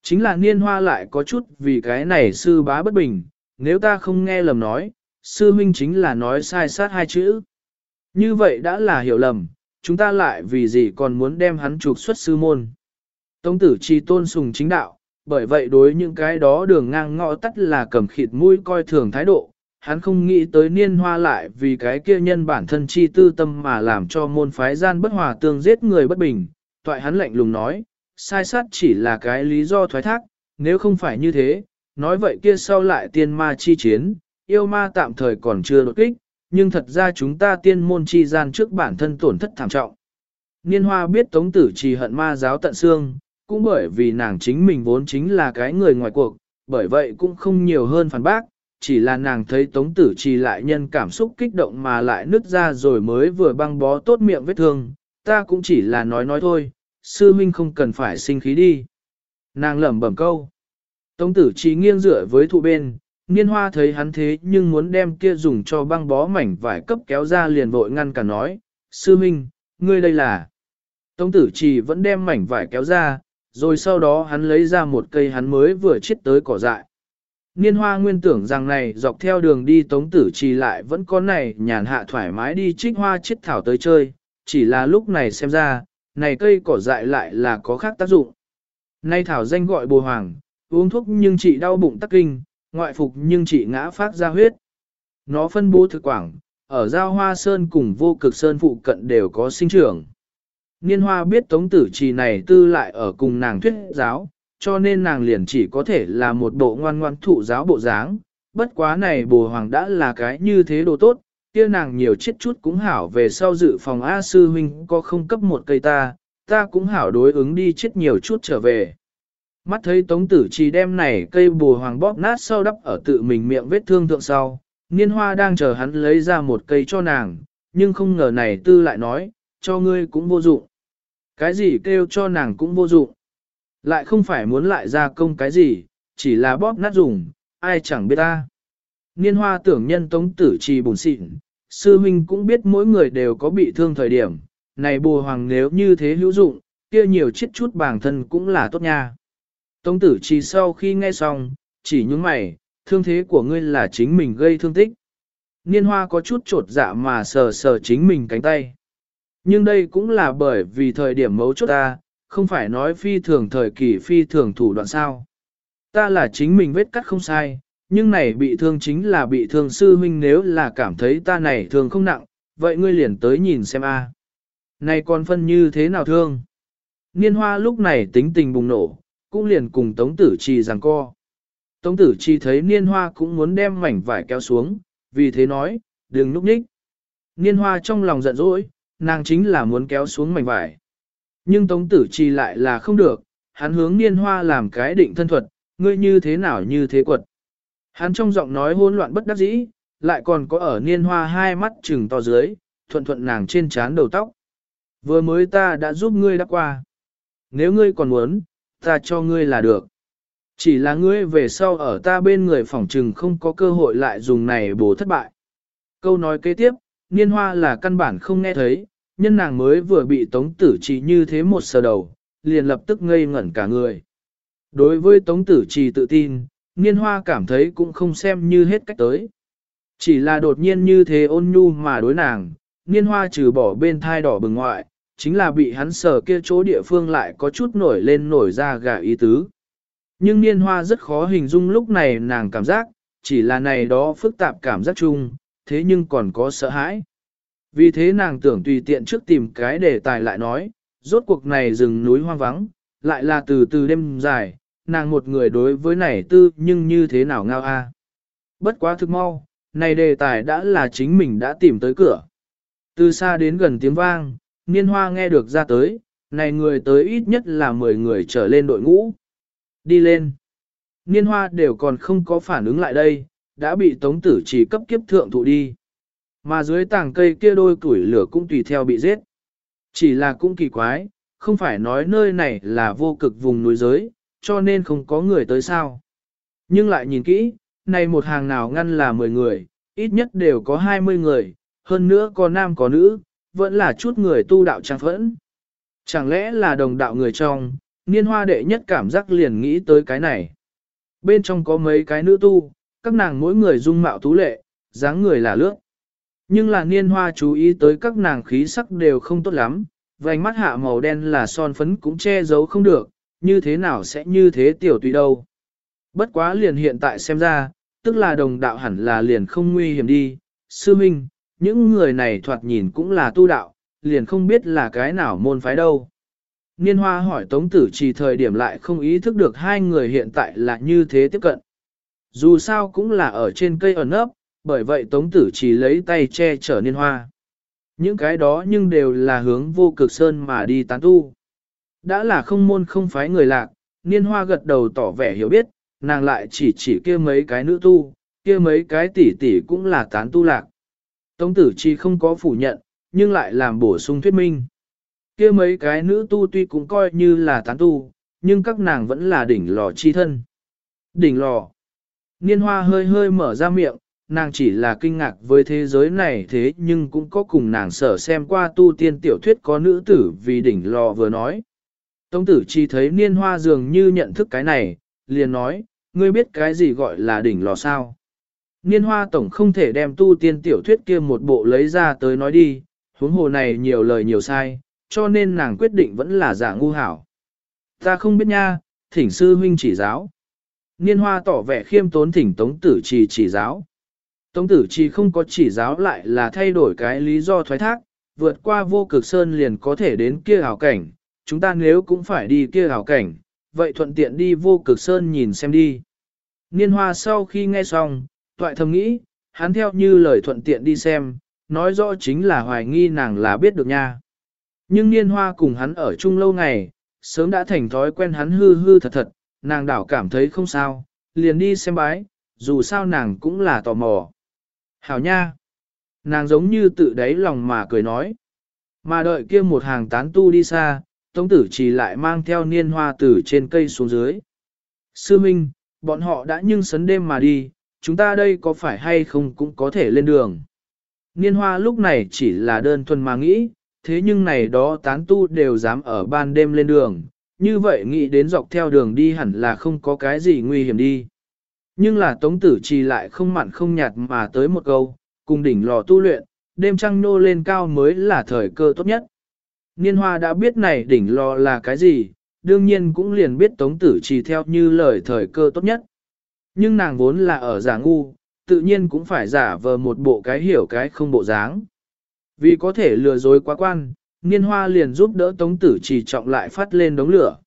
Chính là niên hoa lại có chút vì cái này sư bá bất bình, nếu ta không nghe lầm nói, sư minh chính là nói sai sát hai chữ. Như vậy đã là hiểu lầm, chúng ta lại vì gì còn muốn đem hắn trục xuất sư môn. Tông tử chi tôn sùng chính đạo, bởi vậy đối những cái đó đường ngang ngõ tắt là cầm khịt mũi coi thường thái độ, hắn không nghĩ tới niên hoa lại vì cái kia nhân bản thân chi tư tâm mà làm cho môn phái gian bất hòa tương giết người bất bình, toại hắn lạnh lùng nói, sai sát chỉ là cái lý do thoái thác, nếu không phải như thế, nói vậy kia sau lại tiên ma chi chiến, yêu ma tạm thời còn chưa đột kích, nhưng thật ra chúng ta tiên môn chi gian trước bản thân tổn thất thảm trọng. Niên hoa biết tống tử trì hận ma giáo tận xương, cũng bởi vì nàng chính mình vốn chính là cái người ngoài cuộc, bởi vậy cũng không nhiều hơn phản bác, chỉ là nàng thấy tống tử trì lại nhân cảm xúc kích động mà lại nứt ra rồi mới vừa băng bó tốt miệng vết thương, ta cũng chỉ là nói nói thôi, sư minh không cần phải sinh khí đi. Nàng lẩm bẩm câu. Tống tử trì nghiêng dựa với thụ bên, niên hoa thấy hắn thế nhưng muốn đem kia dùng cho băng bó mảnh vải cấp kéo ra liền vội ngăn cả nói, sư minh, ngươi đây là. Tống tử trì vẫn đem mảnh vải kéo ra, rồi sau đó hắn lấy ra một cây hắn mới vừa chết tới cỏ dại. Niên hoa nguyên tưởng rằng này dọc theo đường đi tống tử trì lại vẫn có này nhàn hạ thoải mái đi trích hoa chết thảo tới chơi, chỉ là lúc này xem ra, này cây cỏ dại lại là có khác tác dụng. Nay thảo danh gọi bồ hoàng, uống thuốc nhưng chỉ đau bụng tắc kinh, ngoại phục nhưng chỉ ngã phát ra huyết. Nó phân bố thực quảng, ở giao hoa sơn cùng vô cực sơn phụ cận đều có sinh trưởng. Niên hoa biết tống tử trì này tư lại ở cùng nàng thuyết giáo, cho nên nàng liền chỉ có thể là một bộ ngoan ngoan thụ giáo bộ dáng. Bất quá này bồ hoàng đã là cái như thế đồ tốt, kia nàng nhiều chết chút cũng hảo về sau dự phòng A sư huynh có không cấp một cây ta, ta cũng hảo đối ứng đi chết nhiều chút trở về. Mắt thấy tống tử chỉ đem này cây bồ hoàng bóp nát sau đắp ở tự mình miệng vết thương thượng sau, niên hoa đang chờ hắn lấy ra một cây cho nàng, nhưng không ngờ này tư lại nói, cho ngươi cũng vô dụng. Cái gì kêu cho nàng cũng vô dụng. Lại không phải muốn lại ra công cái gì, chỉ là bóp nát dùng, ai chẳng biết ta. Niên hoa tưởng nhân tống tử trì bùn xịn, sư huynh cũng biết mỗi người đều có bị thương thời điểm, này bùa hoàng nếu như thế hữu dụng, kia nhiều chiết chút bản thân cũng là tốt nha. Tống tử trì sau khi nghe xong, chỉ những mày, thương thế của ngươi là chính mình gây thương tích. Niên hoa có chút trột dạ mà sờ sờ chính mình cánh tay. Nhưng đây cũng là bởi vì thời điểm mấu chốt ta, không phải nói phi thường thời kỳ phi thường thủ đoạn sao. Ta là chính mình vết cắt không sai, nhưng này bị thương chính là bị thương sư huynh nếu là cảm thấy ta này thương không nặng, vậy ngươi liền tới nhìn xem a. Này còn phân như thế nào thương? Niên hoa lúc này tính tình bùng nổ, cũng liền cùng Tống Tử Chi giằng co. Tống Tử Chi thấy Niên hoa cũng muốn đem mảnh vải kéo xuống, vì thế nói, đừng núp nhích. Niên hoa trong lòng giận dỗi, nàng chính là muốn kéo xuống mảnh vải. Nhưng Tống Tử Chi lại là không được, hắn hướng Niên hoa làm cái định thân thuật, ngươi như thế nào như thế quật. Hắn trong giọng nói hỗn loạn bất đắc dĩ, lại còn có ở Niên hoa hai mắt trừng to dưới, thuận thuận nàng trên trán đầu tóc. Vừa mới ta đã giúp ngươi đã qua. Nếu ngươi còn muốn, ta cho ngươi là được. Chỉ là ngươi về sau ở ta bên người phỏng trừng không có cơ hội lại dùng này bổ thất bại. Câu nói kế tiếp, niên hoa là căn bản không nghe thấy, nhân nàng mới vừa bị tống tử trì như thế một sờ đầu, liền lập tức ngây ngẩn cả người. Đối với tống tử trì tự tin, niên hoa cảm thấy cũng không xem như hết cách tới. Chỉ là đột nhiên như thế ôn nhu mà đối nàng, niên hoa trừ bỏ bên thai đỏ bừng ngoại, chính là bị hắn sờ kia chỗ địa phương lại có chút nổi lên nổi ra gà ý tứ. Nhưng niên hoa rất khó hình dung lúc này nàng cảm giác, chỉ là này đó phức tạp cảm giác chung, thế nhưng còn có sợ hãi. Vì thế nàng tưởng tùy tiện trước tìm cái đề tài lại nói, rốt cuộc này rừng núi hoang vắng, lại là từ từ đêm dài, nàng một người đối với này tư nhưng như thế nào ngao a Bất quá thực mau, này đề tài đã là chính mình đã tìm tới cửa. Từ xa đến gần tiếng vang, niên hoa nghe được ra tới, này người tới ít nhất là 10 người trở lên đội ngũ. Đi lên. Niên hoa đều còn không có phản ứng lại đây, đã bị tống tử chỉ cấp kiếp thượng thụ đi. Mà dưới tảng cây kia đôi củi lửa cũng tùy theo bị giết. Chỉ là cũng kỳ quái, không phải nói nơi này là vô cực vùng núi giới, cho nên không có người tới sao. Nhưng lại nhìn kỹ, này một hàng nào ngăn là 10 người, ít nhất đều có 20 người, hơn nữa có nam có nữ, vẫn là chút người tu đạo trang phẫn. Chẳng lẽ là đồng đạo người trong, niên hoa đệ nhất cảm giác liền nghĩ tới cái này. Bên trong có mấy cái nữ tu, các nàng mỗi người dung mạo tú lệ, dáng người là lướt. Nhưng là niên hoa chú ý tới các nàng khí sắc đều không tốt lắm, vành mắt hạ màu đen là son phấn cũng che giấu không được, như thế nào sẽ như thế tiểu tùy đâu. Bất quá liền hiện tại xem ra, tức là đồng đạo hẳn là liền không nguy hiểm đi. Sư Minh, những người này thoạt nhìn cũng là tu đạo, liền không biết là cái nào môn phái đâu. Niên hoa hỏi Tống Tử Trì thời điểm lại không ý thức được hai người hiện tại là như thế tiếp cận. Dù sao cũng là ở trên cây ẩn ấp, bởi vậy Tống Tử chỉ lấy tay che chở niên hoa. Những cái đó nhưng đều là hướng vô cực sơn mà đi tán tu. Đã là không môn không phái người lạc, niên hoa gật đầu tỏ vẻ hiểu biết, nàng lại chỉ chỉ kia mấy cái nữ tu, kia mấy cái tỷ tỷ cũng là tán tu lạc. Tống tử chi không có phủ nhận, nhưng lại làm bổ sung thuyết minh. kia mấy cái nữ tu tuy cũng coi như là tán tu, nhưng các nàng vẫn là đỉnh lò chi thân. Đỉnh lò. Niên hoa hơi hơi mở ra miệng, nàng chỉ là kinh ngạc với thế giới này thế nhưng cũng có cùng nàng sở xem qua tu tiên tiểu thuyết có nữ tử vì đỉnh lò vừa nói. Tống tử chi thấy niên hoa dường như nhận thức cái này, liền nói, ngươi biết cái gì gọi là đỉnh lò sao? Niên hoa tổng không thể đem tu tiên tiểu thuyết kia một bộ lấy ra tới nói đi, huống hồ này nhiều lời nhiều sai, cho nên nàng quyết định vẫn là giả ngu hảo. Ta không biết nha, thỉnh sư huynh chỉ giáo. Niên hoa tỏ vẻ khiêm tốn thỉnh tống tử trì chỉ giáo. Tống tử chỉ không có chỉ giáo lại là thay đổi cái lý do thoái thác, vượt qua vô cực sơn liền có thể đến kia hảo cảnh, chúng ta nếu cũng phải đi kia hảo cảnh, vậy thuận tiện đi vô cực sơn nhìn xem đi. Niên hoa sau khi nghe xong, toại thầm nghĩ, hắn theo như lời thuận tiện đi xem, nói rõ chính là hoài nghi nàng là biết được nha. Nhưng niên hoa cùng hắn ở chung lâu ngày, sớm đã thành thói quen hắn hư hư thật thật, nàng đảo cảm thấy không sao, liền đi xem bái, dù sao nàng cũng là tò mò. Hảo nha! Nàng giống như tự đáy lòng mà cười nói. Mà đợi kia một hàng tán tu đi xa, Tống tử chỉ lại mang theo niên hoa từ trên cây xuống dưới. Sư Minh, bọn họ đã nhưng sấn đêm mà đi, chúng ta đây có phải hay không cũng có thể lên đường. Niên hoa lúc này chỉ là đơn thuần mà nghĩ, thế nhưng này đó tán tu đều dám ở ban đêm lên đường, như vậy nghĩ đến dọc theo đường đi hẳn là không có cái gì nguy hiểm đi. Nhưng là tống tử trì lại không mặn không nhạt mà tới một câu, cùng đỉnh lò tu luyện, đêm trăng nô lên cao mới là thời cơ tốt nhất. Niên hoa đã biết này đỉnh lò là cái gì, đương nhiên cũng liền biết tống tử trì theo như lời thời cơ tốt nhất. Nhưng nàng vốn là ở giả ngu, tự nhiên cũng phải giả vờ một bộ cái hiểu cái không bộ dáng. Vì có thể lừa dối quá quan, niên hoa liền giúp đỡ tống tử trì trọng lại phát lên đống lửa.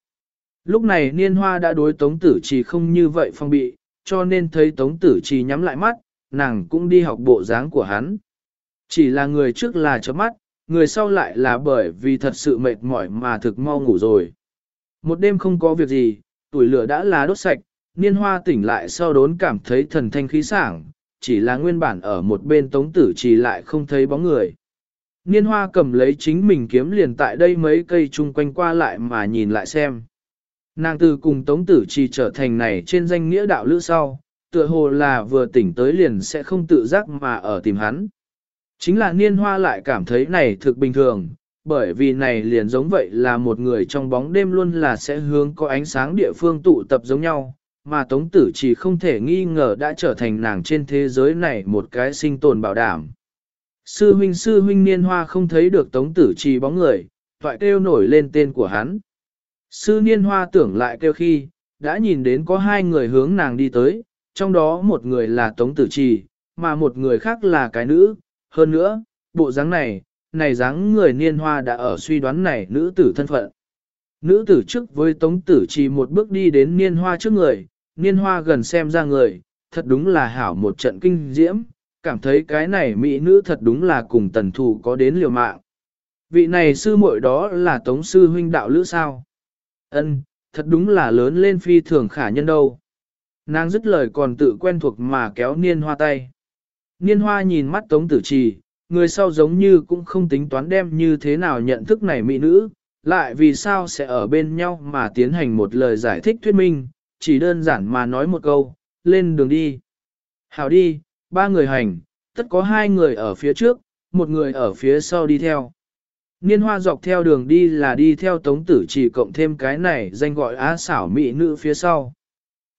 Lúc này niên hoa đã đối tống tử trì không như vậy phong bị, cho nên thấy tống tử trì nhắm lại mắt, nàng cũng đi học bộ dáng của hắn. Chỉ là người trước là chớp mắt, người sau lại là bởi vì thật sự mệt mỏi mà thực mau ngủ rồi. Một đêm không có việc gì, tuổi lửa đã là đốt sạch, niên hoa tỉnh lại sau đốn cảm thấy thần thanh khí sảng, chỉ là nguyên bản ở một bên tống tử trì lại không thấy bóng người. Niên hoa cầm lấy chính mình kiếm liền tại đây mấy cây chung quanh qua lại mà nhìn lại xem. Nàng từ cùng tống tử trì trở thành này trên danh nghĩa đạo lữ sau, tựa hồ là vừa tỉnh tới liền sẽ không tự giác mà ở tìm hắn. Chính là niên hoa lại cảm thấy này thực bình thường, bởi vì này liền giống vậy là một người trong bóng đêm luôn là sẽ hướng có ánh sáng địa phương tụ tập giống nhau, mà Tống Tử trì không thể nghi ngờ đã trở thành nàng trên thế giới này một cái sinh tồn bảo đảm. Sư huynh sư huynh niên hoa không thấy được Tống Tử trì bóng người, toại kêu nổi lên tên của hắn. Sư niên hoa tưởng lại kêu khi, đã nhìn đến có hai người hướng nàng đi tới, trong đó một người là Tống Tử Trì, mà một người khác là cái nữ, hơn nữa, bộ dáng này, này dáng người niên hoa đã ở suy đoán này nữ tử thân phận. Nữ tử trước với Tống Tử Trì một bước đi đến niên hoa trước người, niên hoa gần xem ra người, thật đúng là hảo một trận kinh diễm, cảm thấy cái này mỹ nữ thật đúng là cùng tần thủ có đến liều mạng. Vị này sư muội đó là Tống sư huynh đạo lữ sao? Ân, thật đúng là lớn lên phi thường khả nhân đâu. Nàng dứt lời còn tự quen thuộc mà kéo niên hoa tay. Niên hoa nhìn mắt tống tử trì, người sau giống như cũng không tính toán đem như thế nào nhận thức này mỹ nữ, lại vì sao sẽ ở bên nhau mà tiến hành một lời giải thích thuyết minh, chỉ đơn giản mà nói một câu, lên đường đi. Hảo đi, ba người hành, tất có hai người ở phía trước, một người ở phía sau đi theo. Niên hoa dọc theo đường đi là đi theo tống tử chỉ cộng thêm cái này danh gọi á xảo mỹ nữ phía sau.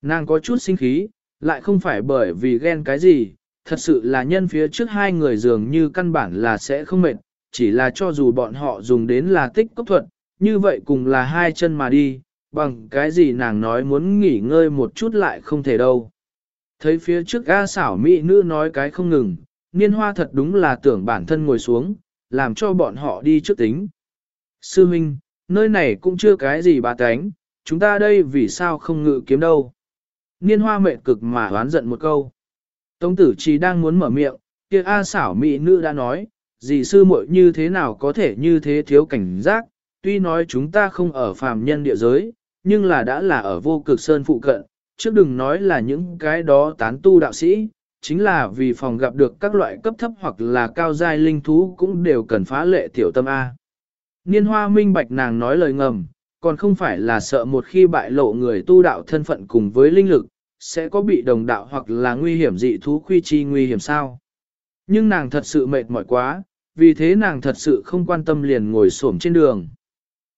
Nàng có chút sinh khí, lại không phải bởi vì ghen cái gì, thật sự là nhân phía trước hai người dường như căn bản là sẽ không mệt, chỉ là cho dù bọn họ dùng đến là tích cốc thuật, như vậy cùng là hai chân mà đi, bằng cái gì nàng nói muốn nghỉ ngơi một chút lại không thể đâu. Thấy phía trước Á xảo mỹ nữ nói cái không ngừng, niên hoa thật đúng là tưởng bản thân ngồi xuống, làm cho bọn họ đi trước tính. Sư Minh, nơi này cũng chưa cái gì bà cánh, chúng ta đây vì sao không ngự kiếm đâu. Niên hoa mệt cực mà hoán giận một câu. Tống tử chỉ đang muốn mở miệng, kia A xảo mỹ nữ đã nói, dì sư muội như thế nào có thể như thế thiếu cảnh giác, tuy nói chúng ta không ở phàm nhân địa giới, nhưng là đã là ở vô cực sơn phụ cận, chứ đừng nói là những cái đó tán tu đạo sĩ, chính là vì phòng gặp được các loại cấp thấp hoặc là cao giai linh thú cũng đều cần phá lệ tiểu tâm A. Niên hoa minh bạch nàng nói lời ngầm, còn không phải là sợ một khi bại lộ người tu đạo thân phận cùng với linh lực, sẽ có bị đồng đạo hoặc là nguy hiểm dị thú khuy chi nguy hiểm sao. Nhưng nàng thật sự mệt mỏi quá, vì thế nàng thật sự không quan tâm liền ngồi xổm trên đường.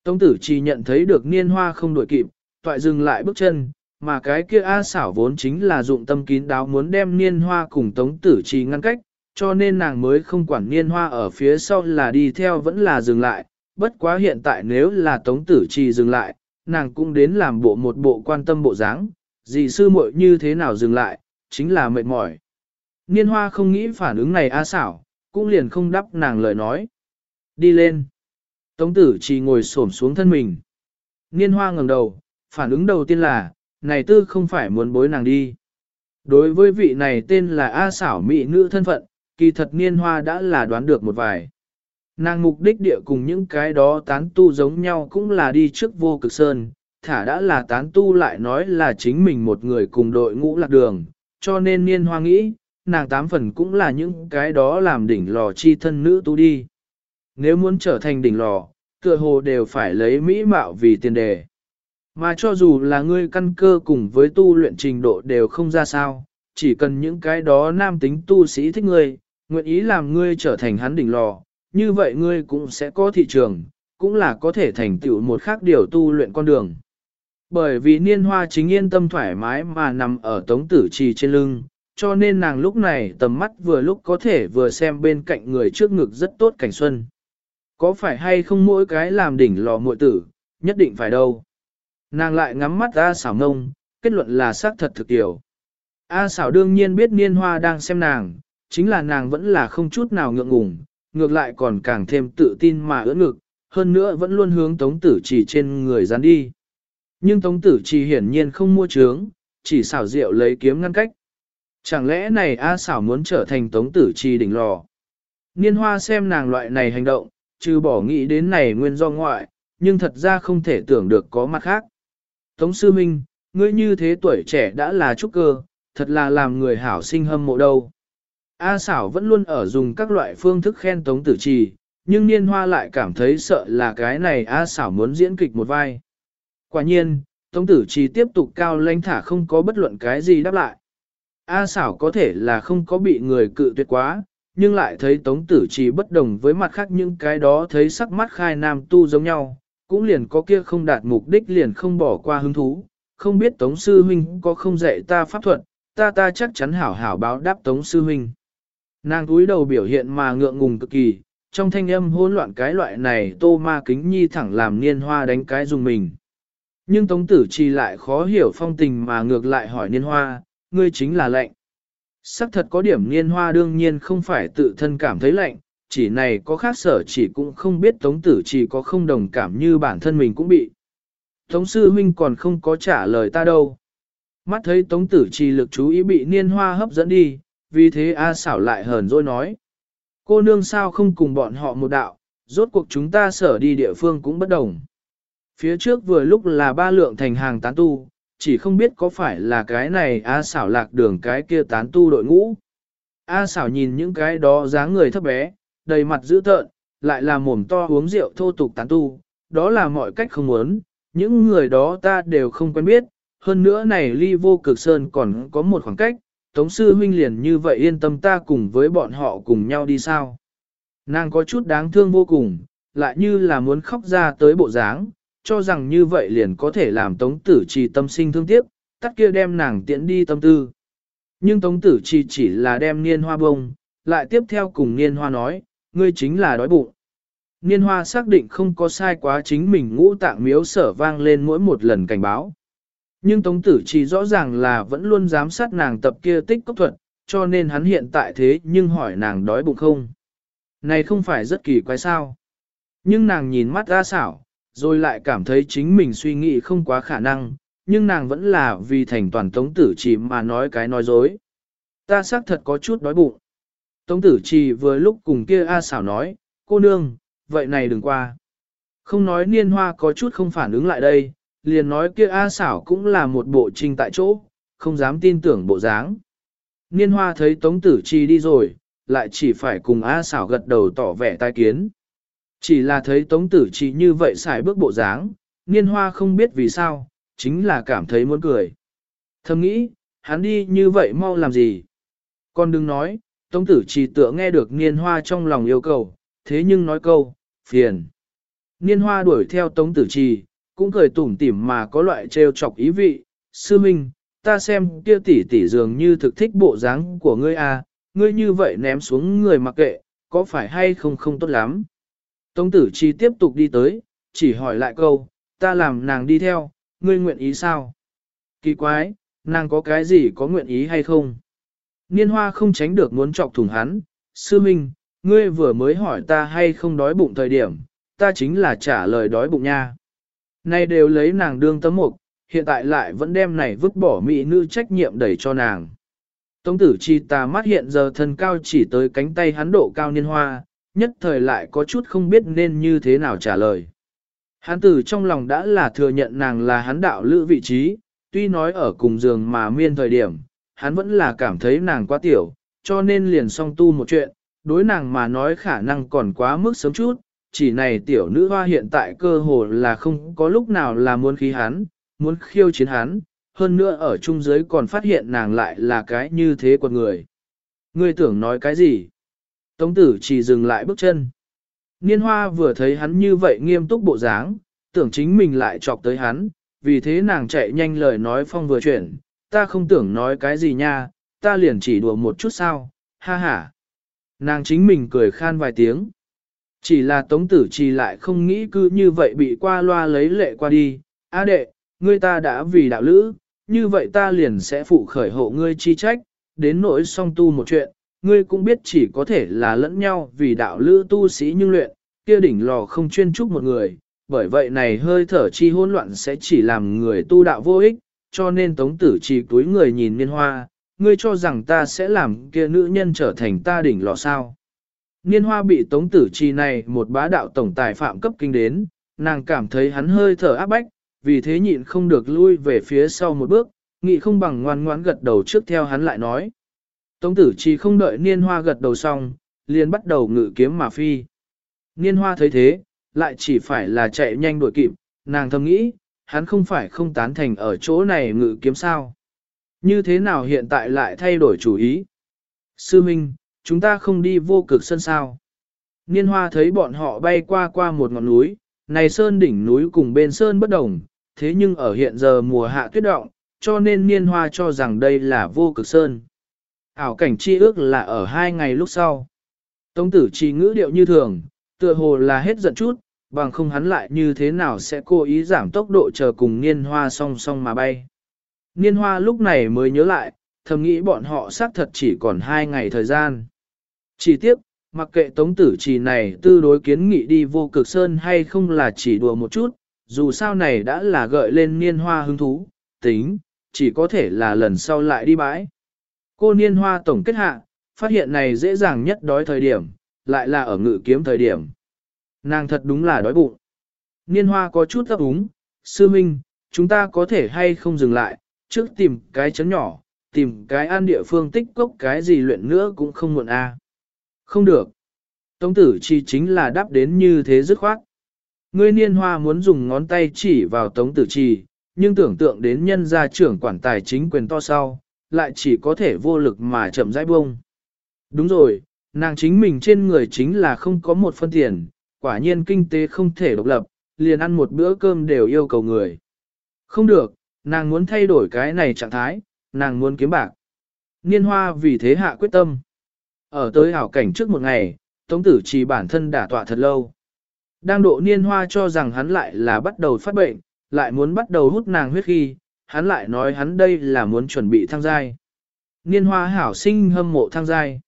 Tống tử chỉ nhận thấy được niên hoa không đổi kịp, toại dừng lại bước chân, mà cái kia A xảo vốn chính là dụng tâm kín đáo muốn đem niên hoa cùng tống tử trì ngăn cách, cho nên nàng mới không quản niên hoa ở phía sau là đi theo vẫn là dừng lại, bất quá hiện tại nếu là tống tử trì dừng lại, nàng cũng đến làm bộ một bộ quan tâm bộ dáng, dì sư muội như thế nào dừng lại, chính là mệt mỏi. Niên hoa không nghĩ phản ứng này A xảo, cũng liền không đắp nàng lời nói. Đi lên. Tống tử chỉ ngồi xổm xuống thân mình. Niên hoa ngẩng đầu, phản ứng đầu tiên là, này tư không phải muốn bối nàng đi. Đối với vị này tên là A xảo mỹ nữ thân phận, kỳ thật niên hoa đã là đoán được một vài. Nàng mục đích địa cùng những cái đó tán tu giống nhau cũng là đi trước vô cực sơn, thả đã là tán tu lại nói là chính mình một người cùng đội ngũ lạc đường, cho nên niên hoa nghĩ, nàng tám phần cũng là những cái đó làm đỉnh lò chi thân nữ tu đi. Nếu muốn trở thành đỉnh lò, tựa hồ đều phải lấy mỹ mạo vì tiền đề. Mà cho dù là ngươi căn cơ cùng với tu luyện trình độ đều không ra sao, chỉ cần những cái đó nam tính tu sĩ thích ngươi, nguyện ý làm ngươi trở thành hắn đỉnh lò, như vậy ngươi cũng sẽ có thị trường, cũng là có thể thành tựu một khác điều tu luyện con đường. Bởi vì niên hoa chính yên tâm thoải mái mà nằm ở tống tử trì trên lưng, cho nên nàng lúc này tầm mắt vừa lúc có thể vừa xem bên cạnh người trước ngực rất tốt cảnh xuân. Có phải hay không mỗi cái làm đỉnh lò muội tử, nhất định phải đâu. Nàng lại ngắm mắt A xảo ngông, kết luận là xác thật thực tiểu. A xảo đương nhiên biết niên hoa đang xem nàng, chính là nàng vẫn là không chút nào ngượng ngùng, ngược lại còn càng thêm tự tin mà ưỡn ngực, hơn nữa vẫn luôn hướng tống tử chỉ trên người dán đi. Nhưng tống tử chỉ hiển nhiên không mua trướng, chỉ xảo rượu lấy kiếm ngăn cách. Chẳng lẽ này A xảo muốn trở thành tống tử chi đỉnh lò. Niên hoa xem nàng loại này hành động, trừ bỏ nghĩ đến này nguyên do ngoại, nhưng thật ra không thể tưởng được có mặt khác. Tống sư minh, ngươi như thế tuổi trẻ đã là trúc cơ, thật là làm người hảo sinh hâm mộ đâu. A xảo vẫn luôn ở dùng các loại phương thức khen tống tử trì, nhưng niên hoa lại cảm thấy sợ là cái này A xảo muốn diễn kịch một vai. Quả nhiên, tống tử trì tiếp tục cao lãnh thả không có bất luận cái gì đáp lại. A xảo có thể là không có bị người cự tuyệt quá, nhưng lại thấy tống tử trì bất đồng với mặt khác những cái đó thấy sắc mắt khai nam tu giống nhau, cũng liền có kia không đạt mục đích liền không bỏ qua hứng thú, không biết tống sư huynh có không dạy ta pháp thuật, ta ta chắc chắn hảo hảo báo đáp tống sư huynh. Nàng túi đầu biểu hiện mà ngượng ngùng cực kỳ, trong thanh âm hỗn loạn cái loại này tô ma kính nhi thẳng làm niên hoa đánh cái dùng mình. Nhưng tống tử chi lại khó hiểu phong tình mà ngược lại hỏi niên hoa, ngươi chính là lệnh. Sắc thật có điểm niên hoa đương nhiên không phải tự thân cảm thấy lạnh, chỉ này có khác sở chỉ cũng không biết tống tử chỉ có không đồng cảm như bản thân mình cũng bị. Tống sư huynh còn không có trả lời ta đâu. Mắt thấy tống tử chỉ lực chú ý bị niên hoa hấp dẫn đi, vì thế A xảo lại hờn dỗi nói. Cô nương sao không cùng bọn họ một đạo, rốt cuộc chúng ta sở đi địa phương cũng bất đồng. Phía trước vừa lúc là ba lượng thành hàng tán tu, chỉ không biết có phải là cái này A xảo lạc đường cái kia tán tu đội ngũ. A xảo nhìn những cái đó dáng người thấp bé, đầy mặt dữ tợn, lại là mồm to uống rượu thô tục tán tu, đó là mọi cách không muốn, những người đó ta đều không quen biết, hơn nữa này ly vô cực sơn còn có một khoảng cách, Tống sư huynh liền như vậy yên tâm ta cùng với bọn họ cùng nhau đi sao. Nàng có chút đáng thương vô cùng, lại như là muốn khóc ra tới bộ dáng, cho rằng như vậy liền có thể làm tống tử trì tâm sinh thương tiếc, tắt kia đem nàng tiễn đi tâm tư. Nhưng tống tử trì chỉ là đem niên hoa bông, lại tiếp theo cùng niên hoa nói, ngươi chính là đói bụng. Niên hoa xác định không có sai quá chính mình ngũ tạng miếu sở vang lên mỗi một lần cảnh báo. Nhưng Tống Tử chỉ rõ ràng là vẫn luôn giám sát nàng tập kia tích cốc thuật, cho nên hắn hiện tại thế nhưng hỏi nàng đói bụng không. Này không phải rất kỳ quái sao. Nhưng nàng nhìn mắt ra xảo, rồi lại cảm thấy chính mình suy nghĩ không quá khả năng, nhưng nàng vẫn là vì thành toàn Tống Tử chỉ mà nói cái nói dối. Ta xác thật có chút đói bụng. Tống Tử trì vừa lúc cùng kia A xảo nói, cô nương, vậy này đừng qua. Không nói niên hoa có chút không phản ứng lại đây, liền nói kia A xảo cũng là một bộ trình tại chỗ, không dám tin tưởng bộ dáng. Niên hoa thấy Tống Tử Chi đi rồi, lại chỉ phải cùng A xảo gật đầu tỏ vẻ tai kiến. Chỉ là thấy Tống Tử Chi như vậy xài bước bộ dáng, Niên hoa không biết vì sao, chính là cảm thấy muốn cười. Thầm nghĩ, hắn đi như vậy mau làm gì? Con đừng nói, Tống Tử chỉ tựa nghe được Niên hoa trong lòng yêu cầu, thế nhưng nói câu, phiền. Niên hoa đuổi theo Tống Tử trì, cũng cười tủm tỉm mà có loại trêu chọc ý vị. Sư Minh, ta xem kia tỷ tỷ dường như thực thích bộ dáng của ngươi à, ngươi như vậy ném xuống người mặc kệ, có phải hay không không tốt lắm. Tống tử chi tiếp tục đi tới, chỉ hỏi lại câu, ta làm nàng đi theo, ngươi nguyện ý sao? Kỳ quái, nàng có cái gì có nguyện ý hay không? Niên hoa không tránh được muốn chọc thủng hắn, sư minh, ngươi vừa mới hỏi ta hay không đói bụng thời điểm, ta chính là trả lời đói bụng nha. Nay đều lấy nàng đương tấm mục, hiện tại lại vẫn đem này vứt bỏ mỹ nữ trách nhiệm đẩy cho nàng. Tống tử chi tà mắt hiện giờ thân cao chỉ tới cánh tay hắn độ cao niên hoa, nhất thời lại có chút không biết nên như thế nào trả lời. Hắn tử trong lòng đã là thừa nhận nàng là hắn đạo lữ vị trí, tuy nói ở cùng giường mà miên thời điểm, hắn vẫn là cảm thấy nàng quá tiểu, cho nên liền song tu một chuyện, đối nàng mà nói khả năng còn quá mức sớm chút, chỉ này tiểu nữ hoa hiện tại cơ hồ là không có lúc nào là muốn khí hắn, muốn khiêu chiến hắn, hơn nữa ở chung giới còn phát hiện nàng lại là cái như thế của người. Ngươi tưởng nói cái gì? Tống tử chỉ dừng lại bước chân. Niên hoa vừa thấy hắn như vậy nghiêm túc bộ dáng, tưởng chính mình lại chọc tới hắn, vì thế nàng chạy nhanh lời nói phong vừa chuyển, ta không tưởng nói cái gì nha, ta liền chỉ đùa một chút sao, ha ha. Nàng chính mình cười khan vài tiếng. Chỉ là tống tử trì lại không nghĩ cứ như vậy bị qua loa lấy lệ qua đi. A đệ, ngươi ta đã vì đạo lữ, như vậy ta liền sẽ phụ khởi hộ ngươi chi trách, đến nỗi song tu một chuyện, ngươi cũng biết chỉ có thể là lẫn nhau vì đạo lữ tu sĩ nhưng luyện, kia đỉnh lò không chuyên trúc một người, bởi vậy này hơi thở chi hỗn loạn sẽ chỉ làm người tu đạo vô ích, cho nên tống tử chỉ túi người nhìn niên hoa, ngươi cho rằng ta sẽ làm kia nữ nhân trở thành ta đỉnh lò sao. Niên hoa bị tống tử trì này một bá đạo tổng tài phạm cấp kinh đến, nàng cảm thấy hắn hơi thở áp bách, vì thế nhịn không được lui về phía sau một bước, nghị không bằng ngoan ngoãn gật đầu trước theo hắn lại nói. Tống tử trì không đợi niên hoa gật đầu xong, liền bắt đầu ngự kiếm mà phi. Niên hoa thấy thế, lại chỉ phải là chạy nhanh đuổi kịp, nàng thầm nghĩ, hắn không phải không tán thành ở chỗ này ngự kiếm sao. Như thế nào hiện tại lại thay đổi chủ ý? Sư Minh, chúng ta không đi vô cực sân sao. Niên hoa thấy bọn họ bay qua qua một ngọn núi, này sơn đỉnh núi cùng bên sơn bất đồng, thế nhưng ở hiện giờ mùa hạ tuyết động, cho nên niên hoa cho rằng đây là vô cực sơn. Ảo cảnh chi ước là ở hai ngày lúc sau. Tống tử chỉ ngữ điệu như thường, tựa hồ là hết giận chút, bằng không hắn lại như thế nào sẽ cố ý giảm tốc độ chờ cùng niên hoa song song mà bay. Niên hoa lúc này mới nhớ lại, thầm nghĩ bọn họ xác thật chỉ còn hai ngày thời gian. Chỉ tiếp, mặc kệ tống tử trì này tư đối kiến nghị đi vô cực sơn hay không là chỉ đùa một chút, dù sao này đã là gợi lên niên hoa hứng thú, tính, chỉ có thể là lần sau lại đi bãi. Cô niên hoa tổng kết hạ, phát hiện này dễ dàng nhất đói thời điểm, lại là ở ngự kiếm thời điểm. Nàng thật đúng là đói bụng. Niên hoa có chút ấp úng, sư minh, chúng ta có thể hay không dừng lại, trước tìm cái chấn nhỏ, tìm cái an địa phương tích cốc cái gì luyện nữa cũng không muộn a. À. Không được. Tống tử chi chính là đáp đến như thế dứt khoát. Ngươi niên hoa muốn dùng ngón tay chỉ vào tống tử trì, nhưng tưởng tượng đến nhân gia trưởng quản tài chính quyền to sau, lại chỉ có thể vô lực mà chậm rãi bông. Đúng rồi, nàng chính mình trên người chính là không có một phân tiền, quả nhiên kinh tế không thể độc lập, liền ăn một bữa cơm đều yêu cầu người. Không được, nàng muốn thay đổi cái này trạng thái, nàng muốn kiếm bạc. Niên hoa vì thế hạ quyết tâm. Ở tới hảo cảnh trước một ngày, Tống tử chỉ bản thân đả tọa thật lâu. Đang độ niên hoa cho rằng hắn lại là bắt đầu phát bệnh, lại muốn bắt đầu hút nàng huyết khi, hắn lại nói hắn đây là muốn chuẩn bị thăng giai. Niên hoa hảo sinh hâm mộ thăng giai.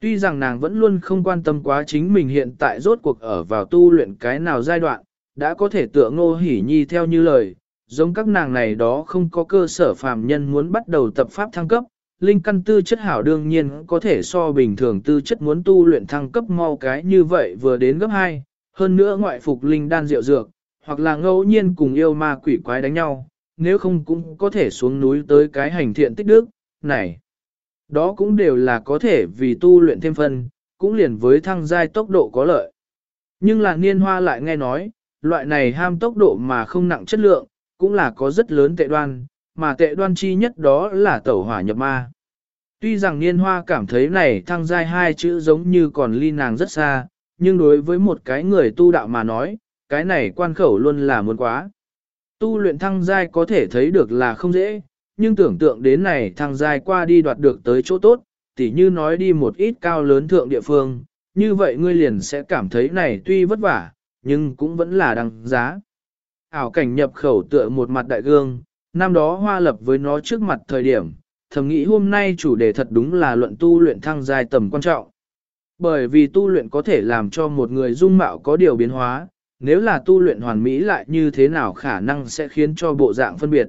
Tuy rằng nàng vẫn luôn không quan tâm quá chính mình hiện tại rốt cuộc ở vào tu luyện cái nào giai đoạn, đã có thể tựa ngô hỉ nhi theo như lời, giống các nàng này đó không có cơ sở phàm nhân muốn bắt đầu tập pháp thăng cấp, linh căn tư chất hảo đương nhiên có thể so bình thường tư chất muốn tu luyện thăng cấp mau cái như vậy vừa đến gấp 2, hơn nữa ngoại phục linh đan rượu dược, hoặc là ngẫu nhiên cùng yêu ma quỷ quái đánh nhau, nếu không cũng có thể xuống núi tới cái hành thiện tích đức, này. Đó cũng đều là có thể vì tu luyện thêm phân, cũng liền với thăng giai tốc độ có lợi. Nhưng là niên hoa lại nghe nói, loại này ham tốc độ mà không nặng chất lượng, cũng là có rất lớn tệ đoan, mà tệ đoan chi nhất đó là tẩu hỏa nhập ma. Tuy rằng niên hoa cảm thấy này thăng giai hai chữ giống như còn ly nàng rất xa, nhưng đối với một cái người tu đạo mà nói, cái này quan khẩu luôn là muốn quá. Tu luyện thăng giai có thể thấy được là không dễ, nhưng tưởng tượng đến này thăng giai qua đi đoạt được tới chỗ tốt, tỉ như nói đi một ít cao lớn thượng địa phương, như vậy ngươi liền sẽ cảm thấy này tuy vất vả, nhưng cũng vẫn là đăng giá. Ảo cảnh nhập khẩu tựa một mặt đại gương, năm đó hoa lập với nó trước mặt thời điểm, thầm nghĩ hôm nay chủ đề thật đúng là luận tu luyện thăng giai tầm quan trọng. Bởi vì tu luyện có thể làm cho một người dung mạo có điều biến hóa, nếu là tu luyện hoàn mỹ lại như thế nào khả năng sẽ khiến cho bộ dạng phân biệt.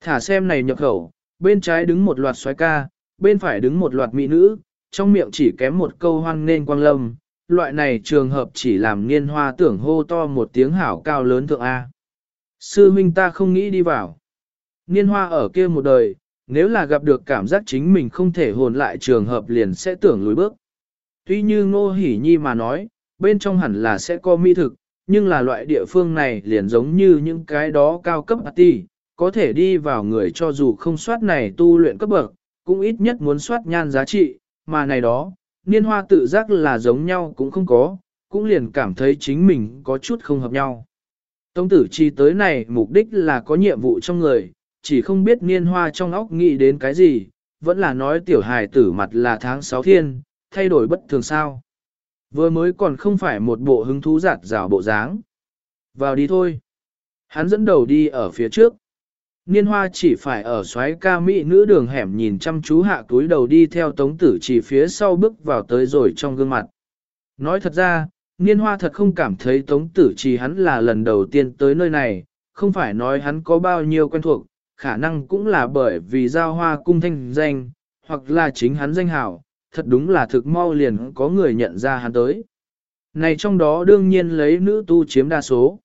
Thả xem này nhập khẩu, bên trái đứng một loạt xoái ca, bên phải đứng một loạt mỹ nữ, trong miệng chỉ kém một câu hoang nên quang lâm, loại này trường hợp chỉ làm niên hoa tưởng hô to một tiếng hảo cao lớn thượng A. Sư huynh ta không nghĩ đi vào. Niên hoa ở kia một đời, nếu là gặp được cảm giác chính mình không thể hồn lại trường hợp liền sẽ tưởng lùi bước. Tuy như ngô hỉ nhi mà nói, bên trong hẳn là sẽ có mỹ thực, nhưng là loại địa phương này liền giống như những cái đó cao cấp ti, có thể đi vào người cho dù không soát này tu luyện cấp bậc, cũng ít nhất muốn soát nhan giá trị, mà này đó, niên hoa tự giác là giống nhau cũng không có, cũng liền cảm thấy chính mình có chút không hợp nhau. Tông tử chi tới này mục đích là có nhiệm vụ trong người, chỉ không biết niên hoa trong óc nghĩ đến cái gì, vẫn là nói tiểu hài tử mặt là tháng 6 thiên, thay đổi bất thường sao. Vừa mới còn không phải một bộ hứng thú giạt rào bộ dáng. Vào đi thôi. Hắn dẫn đầu đi ở phía trước. Niên hoa chỉ phải ở xoáy ca mỹ nữ đường hẻm nhìn chăm chú hạ túi đầu đi theo tống tử chỉ phía sau bước vào tới rồi trong gương mặt. Nói thật ra, niên hoa thật không cảm thấy tống tử chỉ hắn là lần đầu tiên tới nơi này, không phải nói hắn có bao nhiêu quen thuộc, khả năng cũng là bởi vì giao hoa cung thanh danh, hoặc là chính hắn danh hảo, thật đúng là thực mau liền có người nhận ra hắn tới. Này trong đó đương nhiên lấy nữ tu chiếm đa số.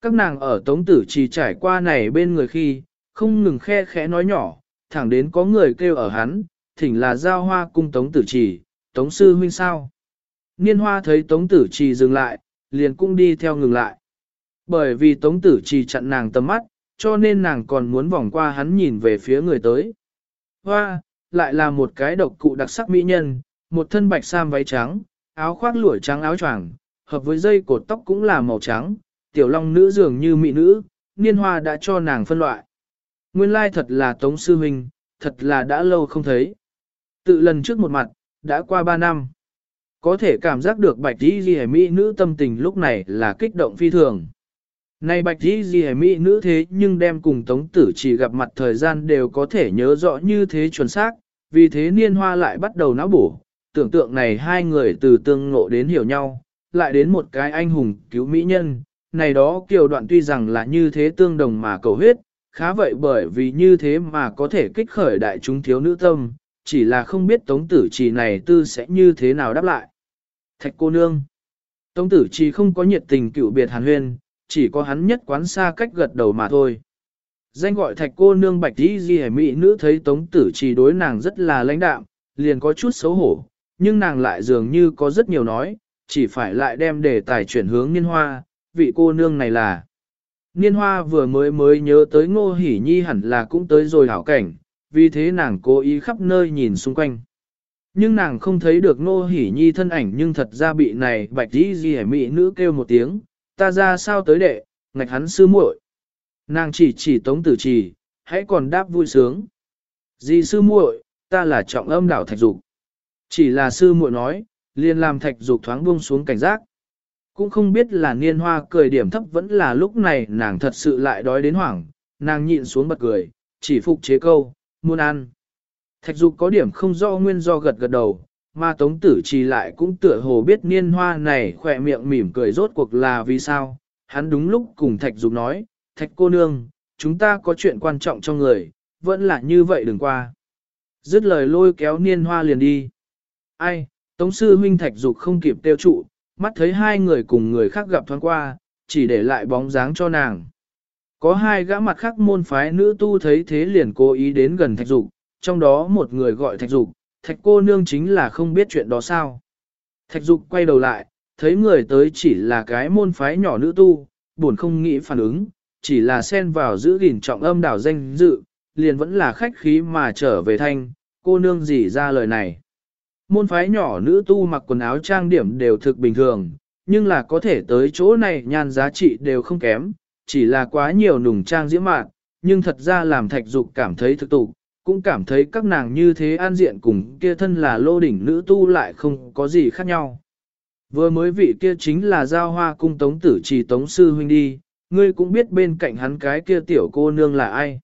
Các nàng ở tống tử chỉ trải qua này bên người khi, không ngừng khe khẽ nói nhỏ, thẳng đến có người kêu ở hắn, thỉnh là giao hoa cung tống tử trì, tống sư huynh sao. Niên hoa thấy tống tử trì dừng lại, liền cũng đi theo ngừng lại. Bởi vì tống tử trì chặn nàng tầm mắt, cho nên nàng còn muốn vòng qua hắn nhìn về phía người tới. Hoa, lại là một cái độc cụ đặc sắc mỹ nhân, một thân bạch sam váy trắng, áo khoác lụa trắng áo choàng, hợp với dây cột tóc cũng là màu trắng, tiểu long nữ dường như mỹ nữ, niên hoa đã cho nàng phân loại. Nguyên lai thật là Tống Sư Huynh, thật là đã lâu không thấy. Tự lần trước một mặt, đã qua ba năm. Có thể cảm giác được bạch đi ghi mỹ nữ tâm tình lúc này là kích động phi thường. Này bạch đi ghi mỹ nữ thế nhưng đem cùng Tống Tử chỉ gặp mặt thời gian đều có thể nhớ rõ như thế chuẩn xác, vì thế niên hoa lại bắt đầu não bổ, tưởng tượng này hai người từ tương ngộ đến hiểu nhau, lại đến một cái anh hùng cứu mỹ nhân, này đó kiều đoạn tuy rằng là như thế tương đồng mà cầu huyết, khá vậy bởi vì như thế mà có thể kích khởi đại chúng thiếu nữ tâm, chỉ là không biết tống tử trì này tư sẽ như thế nào đáp lại. Thạch cô nương Tống tử trì không có nhiệt tình cựu biệt hàn huyên, chỉ có hắn nhất quán xa cách gật đầu mà thôi. Danh gọi thạch cô nương bạch đi di hẻ mỹ nữ thấy tống tử trì đối nàng rất là lãnh đạm, liền có chút xấu hổ, nhưng nàng lại dường như có rất nhiều nói, chỉ phải lại đem đề tài chuyển hướng niên hoa, vị cô nương này là. Niên hoa vừa mới mới nhớ tới ngô hỉ nhi hẳn là cũng tới rồi hảo cảnh, vì thế nàng cố ý khắp nơi nhìn xung quanh. Nhưng nàng không thấy được ngô hỉ nhi thân ảnh nhưng thật ra bị này bạch đi dì hẻ mị nữ kêu một tiếng, ta ra sao tới đệ, ngạch hắn sư muội. Nàng chỉ chỉ tống tử trì, hãy còn đáp vui sướng. Dì sư muội, ta là trọng âm đảo thạch dục. Chỉ là sư muội nói, liền làm thạch dục thoáng buông xuống cảnh giác, cũng không biết là niên hoa cười điểm thấp vẫn là lúc này nàng thật sự lại đói đến hoảng, nàng nhịn xuống bật cười, chỉ phục chế câu, muốn ăn. Thạch dục có điểm không do nguyên do gật gật đầu, mà tống tử trì lại cũng tựa hồ biết niên hoa này khỏe miệng mỉm cười rốt cuộc là vì sao. Hắn đúng lúc cùng thạch dục nói, thạch cô nương, chúng ta có chuyện quan trọng trong người, vẫn là như vậy đừng qua. Dứt lời lôi kéo niên hoa liền đi. Ai, tống sư huynh thạch dục không kịp tiêu trụ, mắt thấy hai người cùng người khác gặp thoáng qua, chỉ để lại bóng dáng cho nàng. Có hai gã mặt khác môn phái nữ tu thấy thế liền cố ý đến gần thạch dục, trong đó một người gọi thạch dục, thạch cô nương chính là không biết chuyện đó sao. Thạch dục quay đầu lại, thấy người tới chỉ là cái môn phái nhỏ nữ tu, buồn không nghĩ phản ứng, chỉ là xen vào giữ gìn trọng âm đảo danh dự, liền vẫn là khách khí mà trở về thanh, cô nương gì ra lời này. Môn phái nhỏ nữ tu mặc quần áo trang điểm đều thực bình thường, nhưng là có thể tới chỗ này nhan giá trị đều không kém, chỉ là quá nhiều nùng trang diễm mạn, nhưng thật ra làm thạch dục cảm thấy thực tụ, cũng cảm thấy các nàng như thế an diện cùng kia thân là lô đỉnh nữ tu lại không có gì khác nhau. Vừa mới vị kia chính là giao hoa cung tống tử trì tống sư huynh đi, ngươi cũng biết bên cạnh hắn cái kia tiểu cô nương là ai.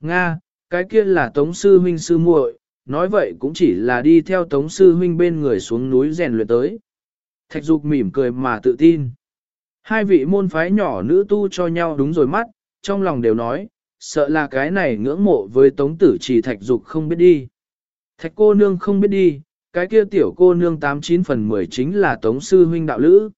Nga, cái kia là tống sư huynh sư muội, nói vậy cũng chỉ là đi theo tống sư huynh bên người xuống núi rèn luyện tới. Thạch dục mỉm cười mà tự tin. Hai vị môn phái nhỏ nữ tu cho nhau đúng rồi mắt, trong lòng đều nói, sợ là cái này ngưỡng mộ với tống tử chỉ thạch dục không biết đi. Thạch cô nương không biết đi, cái kia tiểu cô nương 89 phần 10 chính là tống sư huynh đạo lữ.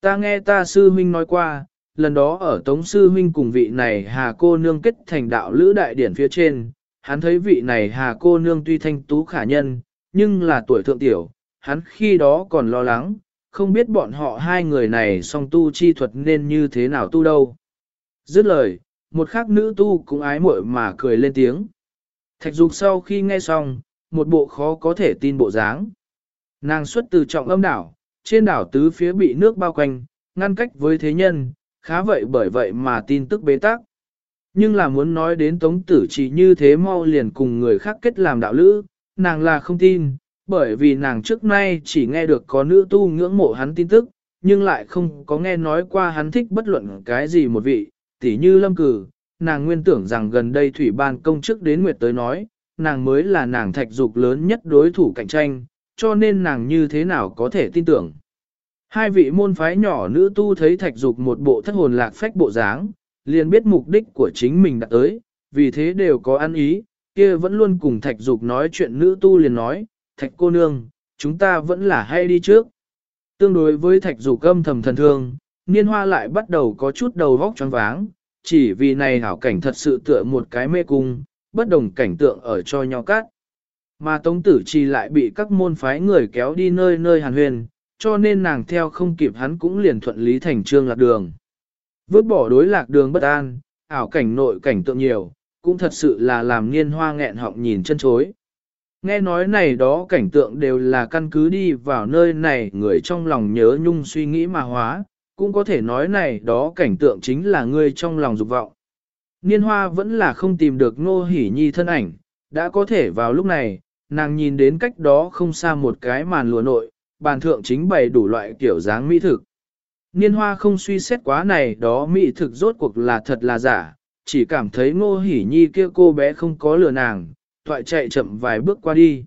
Ta nghe ta sư huynh nói qua, lần đó ở tống sư huynh cùng vị này hà cô nương kết thành đạo lữ đại điển phía trên, hắn thấy vị này hà cô nương tuy thanh tú khả nhân, nhưng là tuổi thượng tiểu, hắn khi đó còn lo lắng, không biết bọn họ hai người này song tu chi thuật nên như thế nào tu đâu. Dứt lời, một khác nữ tu cũng ái muội mà cười lên tiếng. Thạch dục sau khi nghe xong, một bộ khó có thể tin bộ dáng. Nàng xuất từ trọng âm đảo, trên đảo tứ phía bị nước bao quanh, ngăn cách với thế nhân, khá vậy bởi vậy mà tin tức bế tắc. Nhưng là muốn nói đến tống tử chỉ như thế mau liền cùng người khác kết làm đạo lữ, nàng là không tin, bởi vì nàng trước nay chỉ nghe được có nữ tu ngưỡng mộ hắn tin tức, nhưng lại không có nghe nói qua hắn thích bất luận cái gì một vị, tỉ như lâm cử, nàng nguyên tưởng rằng gần đây thủy ban công chức đến Nguyệt tới nói, nàng mới là nàng thạch dục lớn nhất đối thủ cạnh tranh, cho nên nàng như thế nào có thể tin tưởng. Hai vị môn phái nhỏ nữ tu thấy thạch dục một bộ thất hồn lạc phách bộ dáng, liền biết mục đích của chính mình đã tới, vì thế đều có ăn ý, kia vẫn luôn cùng thạch dục nói chuyện nữ tu liền nói, thạch cô nương, chúng ta vẫn là hay đi trước. Tương đối với thạch dục âm thầm thần thương, niên hoa lại bắt đầu có chút đầu vóc choáng váng, chỉ vì này hảo cảnh thật sự tựa một cái mê cung, bất đồng cảnh tượng ở cho nhau cát. Mà Tống Tử Chi lại bị các môn phái người kéo đi nơi nơi hàn huyền, cho nên nàng theo không kịp hắn cũng liền thuận lý thành trương lạc đường. Vứt bỏ đối lạc đường bất an, ảo cảnh nội cảnh tượng nhiều, cũng thật sự là làm niên hoa nghẹn họng nhìn chân chối. Nghe nói này đó cảnh tượng đều là căn cứ đi vào nơi này người trong lòng nhớ nhung suy nghĩ mà hóa, cũng có thể nói này đó cảnh tượng chính là người trong lòng dục vọng. Niên hoa vẫn là không tìm được ngô hỉ nhi thân ảnh, đã có thể vào lúc này, nàng nhìn đến cách đó không xa một cái màn lụa nội, bàn thượng chính bày đủ loại kiểu dáng mỹ thực. Niên hoa không suy xét quá này đó mỹ thực rốt cuộc là thật là giả, chỉ cảm thấy ngô hỉ nhi kia cô bé không có lừa nàng, thoại chạy chậm vài bước qua đi.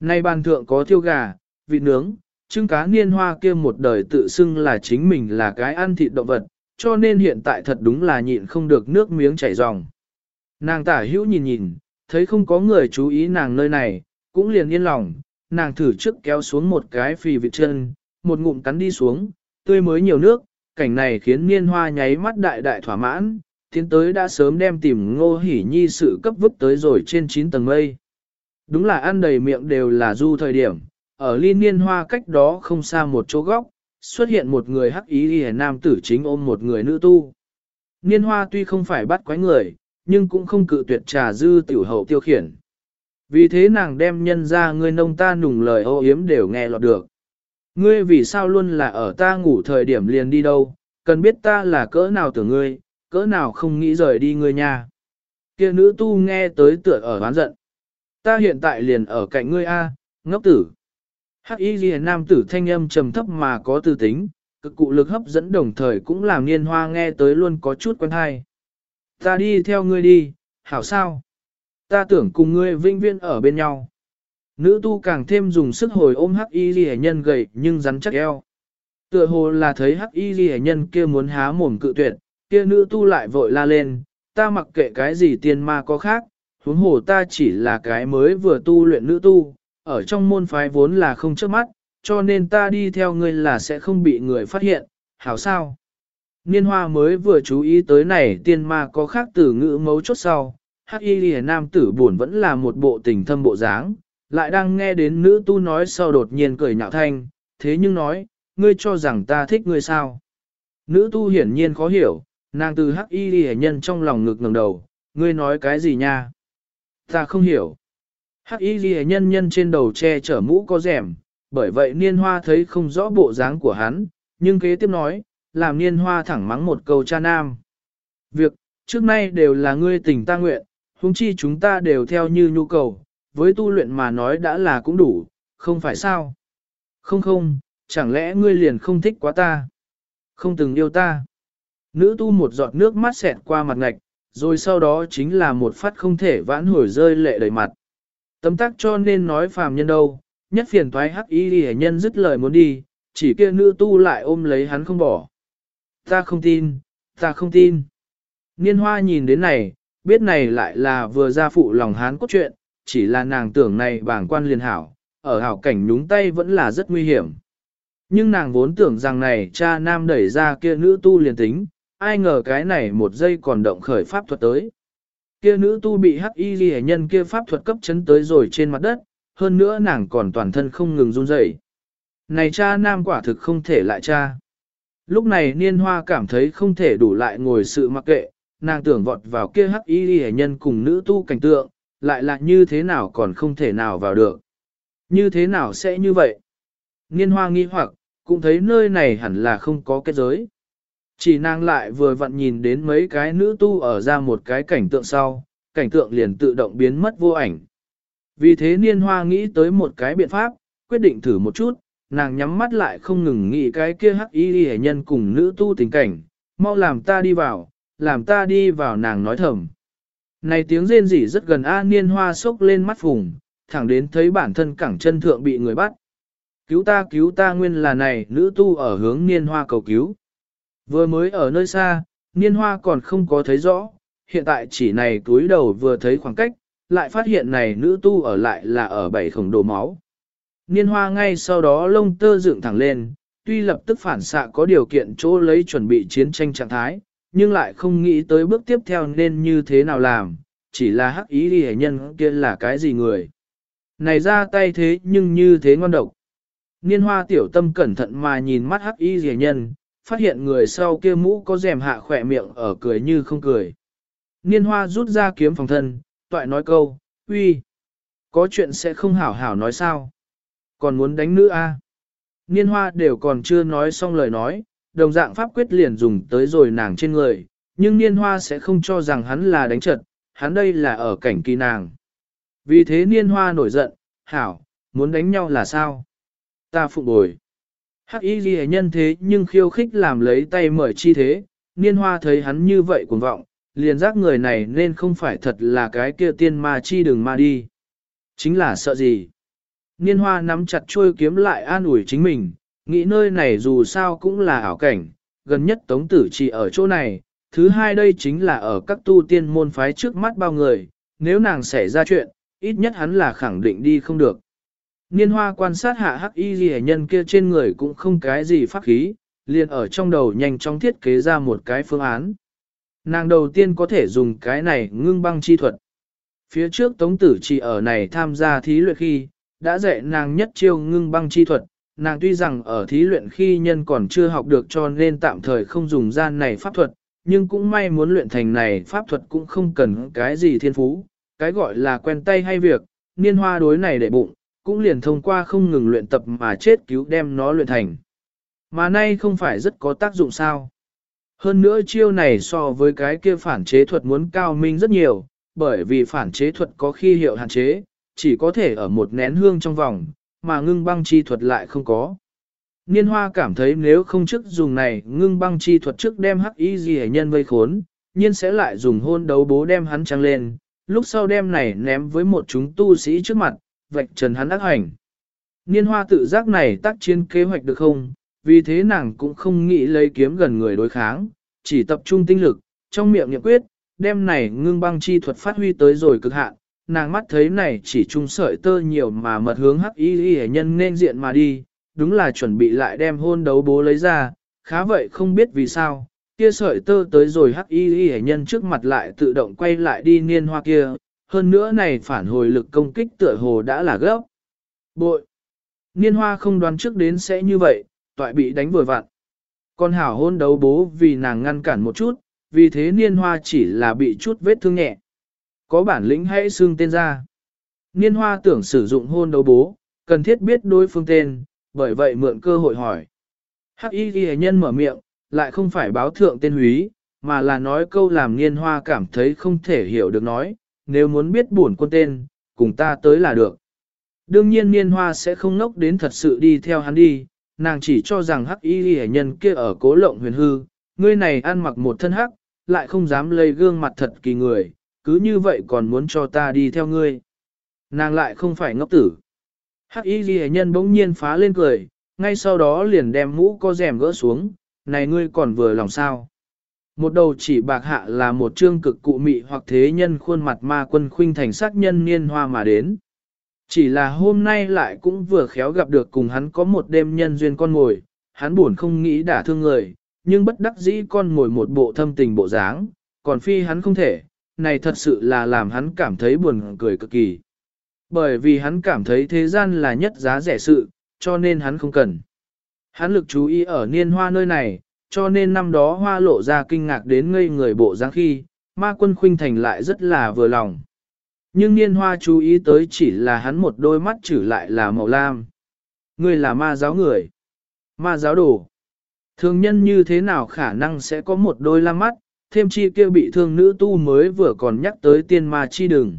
Nay bàn thượng có thiêu gà, vịt nướng, trứng cá niên hoa kia một đời tự xưng là chính mình là cái ăn thịt động vật, cho nên hiện tại thật đúng là nhịn không được nước miếng chảy ròng. Nàng tả hữu nhìn nhìn, thấy không có người chú ý nàng nơi này, cũng liền yên lòng, nàng thử trước kéo xuống một cái phì vịt chân, một ngụm cắn đi xuống, tươi mới nhiều nước, cảnh này khiến niên hoa nháy mắt đại đại thỏa mãn, tiến tới đã sớm đem tìm ngô hỉ nhi sự cấp vứt tới rồi trên 9 tầng mây. Đúng là ăn đầy miệng đều là du thời điểm, ở ly niên hoa cách đó không xa một chỗ góc, xuất hiện một người hắc ý hề nam tử chính ôm một người nữ tu. Niên hoa tuy không phải bắt quái người, nhưng cũng không cự tuyệt trà dư tiểu hậu tiêu khiển. Vì thế nàng đem nhân ra người nông ta nùng lời ô yếm đều nghe lọt được. Ngươi vì sao luôn là ở ta ngủ thời điểm liền đi đâu, cần biết ta là cỡ nào tưởng ngươi, cỡ nào không nghĩ rời đi ngươi nha. Kia nữ tu nghe tới tựa ở ván giận. Ta hiện tại liền ở cạnh ngươi a, ngốc tử. Hắc y ghi nam tử thanh âm trầm thấp mà có tư tính, cực cụ lực hấp dẫn đồng thời cũng làm niên hoa nghe tới luôn có chút quen hay. Ta đi theo ngươi đi, hảo sao? Ta tưởng cùng ngươi vinh viên ở bên nhau. Nữ tu càng thêm dùng sức hồi ôm hắc y ghi nhân gầy nhưng rắn chắc eo. Tựa hồ là thấy hắc y ghi nhân kia muốn há mồm cự tuyệt, kia nữ tu lại vội la lên, ta mặc kệ cái gì tiên ma có khác, huống hồ ta chỉ là cái mới vừa tu luyện nữ tu, ở trong môn phái vốn là không trước mắt, cho nên ta đi theo ngươi là sẽ không bị người phát hiện, hảo sao? Niên hoa mới vừa chú ý tới này tiên ma có khác từ ngữ mấu chốt sau, hắc y lìa nam tử buồn vẫn là một bộ tình thâm bộ dáng, lại đang nghe đến nữ tu nói sau đột nhiên cười nhạo thanh, thế nhưng nói, ngươi cho rằng ta thích ngươi sao? Nữ tu hiển nhiên khó hiểu, nàng từ hắc y lìa nhân trong lòng ngực ngẩng đầu, ngươi nói cái gì nha? Ta không hiểu. Hắc y ghi nhân nhân trên đầu che chở mũ có rèm, bởi vậy niên hoa thấy không rõ bộ dáng của hắn, nhưng kế tiếp nói, làm niên hoa thẳng mắng một câu cha nam. Việc, trước nay đều là ngươi tình ta nguyện, huống chi chúng ta đều theo như nhu cầu, với tu luyện mà nói đã là cũng đủ, không phải sao? Không không, chẳng lẽ ngươi liền không thích quá ta? Không từng yêu ta? Nữ tu một giọt nước mắt xẹt qua mặt ngạch, rồi sau đó chính là một phát không thể vãn hồi rơi lệ đầy mặt. Tấm tắc cho nên nói phàm nhân đâu, nhất phiền toái hắc y ghi nhân dứt lời muốn đi, chỉ kia nữ tu lại ôm lấy hắn không bỏ. Ta không tin, ta không tin. Niên hoa nhìn đến này, biết này lại là vừa ra phụ lòng hán cốt truyện, chỉ là nàng tưởng này bảng quan liền hảo, ở hảo cảnh nhúng tay vẫn là rất nguy hiểm. Nhưng nàng vốn tưởng rằng này cha nam đẩy ra kia nữ tu liền tính, ai ngờ cái này một giây còn động khởi pháp thuật tới. Kia nữ tu bị hắc y ghi nhân kia pháp thuật cấp chấn tới rồi trên mặt đất, hơn nữa nàng còn toàn thân không ngừng run rẩy. Này cha nam quả thực không thể lại cha. Lúc này niên hoa cảm thấy không thể đủ lại ngồi sự mặc kệ, nàng tưởng vọt vào kia hắc y ghi nhân cùng nữ tu cảnh tượng, lại là như thế nào còn không thể nào vào được. Như thế nào sẽ như vậy? Niên hoa nghi hoặc, cũng thấy nơi này hẳn là không có kết giới. Chỉ nàng lại vừa vặn nhìn đến mấy cái nữ tu ở ra một cái cảnh tượng sau, cảnh tượng liền tự động biến mất vô ảnh. Vì thế niên hoa nghĩ tới một cái biện pháp, quyết định thử một chút, nàng nhắm mắt lại không ngừng nghĩ cái kia hắc y hệ nhân cùng nữ tu tình cảnh, mau làm ta đi vào, làm ta đi vào nàng nói thầm. Này tiếng rên rỉ rất gần A niên hoa sốc lên mắt phùng, thẳng đến thấy bản thân cẳng chân thượng bị người bắt. Cứu ta cứu ta nguyên là này nữ tu ở hướng niên hoa cầu cứu. Vừa mới ở nơi xa, niên hoa còn không có thấy rõ, hiện tại chỉ này túi đầu vừa thấy khoảng cách, lại phát hiện này nữ tu ở lại là ở bảy khổng đồ máu. Niên hoa ngay sau đó lông tơ dựng thẳng lên, tuy lập tức phản xạ có điều kiện chỗ lấy chuẩn bị chiến tranh trạng thái, nhưng lại không nghĩ tới bước tiếp theo nên như thế nào làm, chỉ là hắc ý đi nhân kia là cái gì người. Này ra tay thế nhưng như thế ngon độc. Niên hoa tiểu tâm cẩn thận mà nhìn mắt hắc y rẻ nhân, phát hiện người sau kia mũ có rèm hạ khỏe miệng ở cười như không cười. Niên hoa rút ra kiếm phòng thân, toại nói câu, uy, có chuyện sẽ không hảo hảo nói sao. Còn muốn đánh nữ a? Niên hoa đều còn chưa nói xong lời nói, đồng dạng pháp quyết liền dùng tới rồi nàng trên người, nhưng niên hoa sẽ không cho rằng hắn là đánh trật, hắn đây là ở cảnh kỳ nàng. Vì thế niên hoa nổi giận, hảo, muốn đánh nhau là sao? Ta phụ bồi. Hắc y ghi nhân thế nhưng khiêu khích làm lấy tay mời chi thế, niên hoa thấy hắn như vậy cuồng vọng, liền giác người này nên không phải thật là cái kia tiên ma chi đừng ma đi. Chính là sợ gì? Niên hoa nắm chặt chuôi kiếm lại an ủi chính mình, nghĩ nơi này dù sao cũng là ảo cảnh, gần nhất tống tử chỉ ở chỗ này, thứ hai đây chính là ở các tu tiên môn phái trước mắt bao người, nếu nàng xảy ra chuyện, ít nhất hắn là khẳng định đi không được. Niên hoa quan sát hạ hắc y ghi nhân kia trên người cũng không cái gì pháp khí, liền ở trong đầu nhanh chóng thiết kế ra một cái phương án. Nàng đầu tiên có thể dùng cái này ngưng băng chi thuật. Phía trước tống tử chỉ ở này tham gia thí luyện khi, đã dạy nàng nhất chiêu ngưng băng chi thuật. Nàng tuy rằng ở thí luyện khi nhân còn chưa học được cho nên tạm thời không dùng gian này pháp thuật, nhưng cũng may muốn luyện thành này pháp thuật cũng không cần cái gì thiên phú, cái gọi là quen tay hay việc, niên hoa đối này để bụng, cũng liền thông qua không ngừng luyện tập mà chết cứu đem nó luyện thành. Mà nay không phải rất có tác dụng sao. Hơn nữa chiêu này so với cái kia phản chế thuật muốn cao minh rất nhiều, bởi vì phản chế thuật có khi hiệu hạn chế, chỉ có thể ở một nén hương trong vòng, mà ngưng băng chi thuật lại không có. Niên hoa cảm thấy nếu không trước dùng này ngưng băng chi thuật trước đem hắc y gì nhân vây khốn, nhiên sẽ lại dùng hôn đấu bố đem hắn trăng lên, lúc sau đem này ném với một chúng tu sĩ trước mặt, vạch trần hắn ác hành. Niên hoa tự giác này tác chiến kế hoạch được không, vì thế nàng cũng không nghĩ lấy kiếm gần người đối kháng, chỉ tập trung tinh lực, trong miệng nhậm quyết, đem này ngưng băng chi thuật phát huy tới rồi cực hạn, nàng mắt thấy này chỉ trung sợi tơ nhiều mà mật hướng hắc y y nhân nên diện mà đi, đúng là chuẩn bị lại đem hôn đấu bố lấy ra, khá vậy không biết vì sao, kia sợi tơ tới rồi hắc y y nhân trước mặt lại tự động quay lại đi niên hoa kia, hơn nữa này phản hồi lực công kích tựa hồ đã là gấp. Bội! Niên hoa không đoán trước đến sẽ như vậy, toại bị đánh vừa vặn. Con hảo hôn đấu bố vì nàng ngăn cản một chút, vì thế niên hoa chỉ là bị chút vết thương nhẹ. Có bản lĩnh hãy xưng tên ra. Niên hoa tưởng sử dụng hôn đấu bố, cần thiết biết đối phương tên, bởi vậy mượn cơ hội hỏi. Hắc y ghi nhân mở miệng, lại không phải báo thượng tên húy, mà là nói câu làm niên hoa cảm thấy không thể hiểu được nói, nếu muốn biết buồn quân tên, cùng ta tới là được. Đương nhiên niên hoa sẽ không ngốc đến thật sự đi theo hắn đi, nàng chỉ cho rằng hắc y ghi nhân kia ở cố lộng huyền hư, ngươi này ăn mặc một thân hắc, lại không dám lây gương mặt thật kỳ người, cứ như vậy còn muốn cho ta đi theo ngươi. Nàng lại không phải ngốc tử. Hắc y ghi nhân bỗng nhiên phá lên cười, ngay sau đó liền đem mũ có rèm gỡ xuống, này ngươi còn vừa lòng sao. Một đầu chỉ bạc hạ là một trương cực cụ mị hoặc thế nhân khuôn mặt ma quân khuynh thành sắc nhân niên hoa mà đến. Chỉ là hôm nay lại cũng vừa khéo gặp được cùng hắn có một đêm nhân duyên con ngồi, hắn buồn không nghĩ đả thương người, nhưng bất đắc dĩ con ngồi một bộ thâm tình bộ dáng, còn phi hắn không thể, này thật sự là làm hắn cảm thấy buồn cười cực kỳ. Bởi vì hắn cảm thấy thế gian là nhất giá rẻ sự, cho nên hắn không cần. Hắn lực chú ý ở niên hoa nơi này, cho nên năm đó hoa lộ ra kinh ngạc đến ngây người bộ dáng khi, ma quân khuynh thành lại rất là vừa lòng. Nhưng niên hoa chú ý tới chỉ là hắn một đôi mắt chữ lại là màu lam. Người là ma giáo người. Ma giáo đồ. Thường nhân như thế nào khả năng sẽ có một đôi lam mắt, thêm chi kia bị thương nữ tu mới vừa còn nhắc tới tiên ma chi đừng.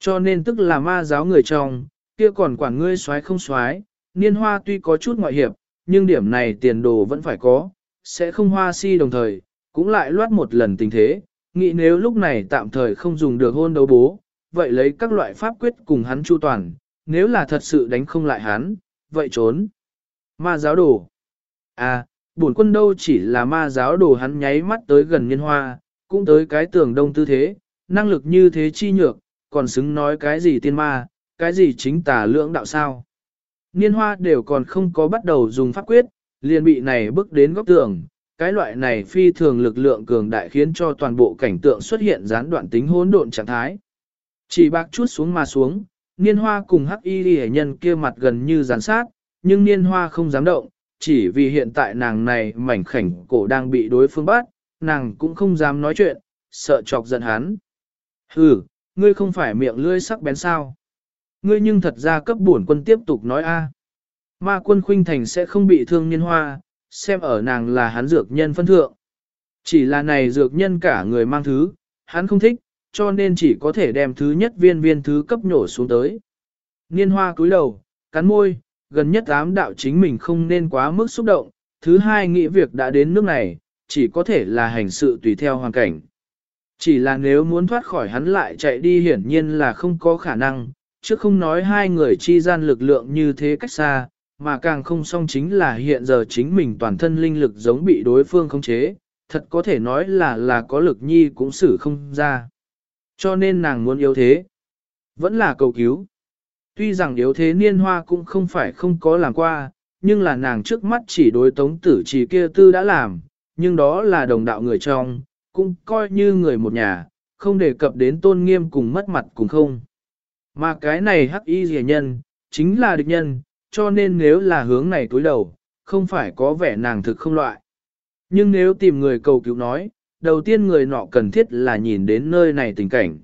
Cho nên tức là ma giáo người trong, kia còn quản ngươi xoái không xoái, niên hoa tuy có chút ngoại hiệp, nhưng điểm này tiền đồ vẫn phải có, sẽ không hoa si đồng thời, cũng lại loát một lần tình thế, nghĩ nếu lúc này tạm thời không dùng được hôn đấu bố, vậy lấy các loại pháp quyết cùng hắn chu toàn, nếu là thật sự đánh không lại hắn, vậy trốn. Ma giáo đồ. À, bổn quân đâu chỉ là ma giáo đồ hắn nháy mắt tới gần niên hoa, cũng tới cái tường đông tư thế, năng lực như thế chi nhược, còn xứng nói cái gì tiên ma, cái gì chính tà lưỡng đạo sao. Niên hoa đều còn không có bắt đầu dùng pháp quyết, liền bị này bước đến góc tường, cái loại này phi thường lực lượng cường đại khiến cho toàn bộ cảnh tượng xuất hiện gián đoạn tính hỗn độn trạng thái. Chỉ bạc chút xuống mà xuống, niên hoa cùng hắc y ghi nhân kia mặt gần như gián sát, nhưng niên hoa không dám động, chỉ vì hiện tại nàng này mảnh khảnh cổ đang bị đối phương bắt, nàng cũng không dám nói chuyện, sợ chọc giận hắn. Hừ, ngươi không phải miệng lưỡi sắc bén sao. Ngươi nhưng thật ra cấp bổn quân tiếp tục nói a. Ma quân khuynh thành sẽ không bị thương niên hoa, xem ở nàng là hắn dược nhân phân thượng. Chỉ là này dược nhân cả người mang thứ, hắn không thích, cho nên chỉ có thể đem thứ nhất viên viên thứ cấp nhổ xuống tới. Niên hoa cúi đầu, cắn môi, gần nhất ám đạo chính mình không nên quá mức xúc động, thứ hai nghĩ việc đã đến nước này, chỉ có thể là hành sự tùy theo hoàn cảnh. Chỉ là nếu muốn thoát khỏi hắn lại chạy đi hiển nhiên là không có khả năng, chứ không nói hai người chi gian lực lượng như thế cách xa, mà càng không song chính là hiện giờ chính mình toàn thân linh lực giống bị đối phương khống chế, thật có thể nói là là có lực nhi cũng xử không ra. Cho nên nàng muốn yếu thế, vẫn là cầu cứu. Tuy rằng yếu thế niên hoa cũng không phải không có làm qua, nhưng là nàng trước mắt chỉ đối tống tử chỉ kia tư đã làm, nhưng đó là đồng đạo người trong, cũng coi như người một nhà, không đề cập đến tôn nghiêm cùng mất mặt cùng không. Mà cái này hắc y rìa nhân, chính là địch nhân, cho nên nếu là hướng này tối đầu, không phải có vẻ nàng thực không loại. Nhưng nếu tìm người cầu cứu nói, đầu tiên người nọ cần thiết là nhìn đến nơi này tình cảnh.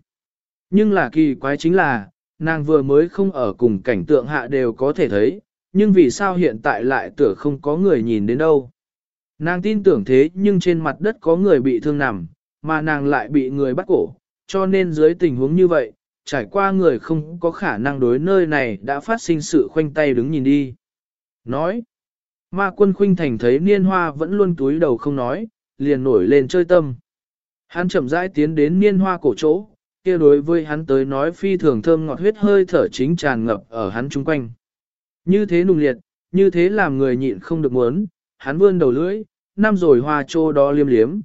Nhưng là kỳ quái chính là, nàng vừa mới không ở cùng cảnh tượng hạ đều có thể thấy, nhưng vì sao hiện tại lại tựa không có người nhìn đến đâu. Nàng tin tưởng thế nhưng trên mặt đất có người bị thương nằm, mà nàng lại bị người bắt cổ, cho nên dưới tình huống như vậy, trải qua người không có khả năng đối nơi này đã phát sinh sự khoanh tay đứng nhìn đi. Nói, ma quân khuynh thành thấy niên hoa vẫn luôn túi đầu không nói, liền nổi lên chơi tâm. Hắn chậm rãi tiến đến niên hoa cổ chỗ, kia đối với hắn tới nói phi thường thơm ngọt huyết hơi thở chính tràn ngập ở hắn chung quanh. Như thế nung liệt, như thế làm người nhịn không được muốn, hắn vươn đầu lưỡi, năm rồi hoa trô đó liêm liếm.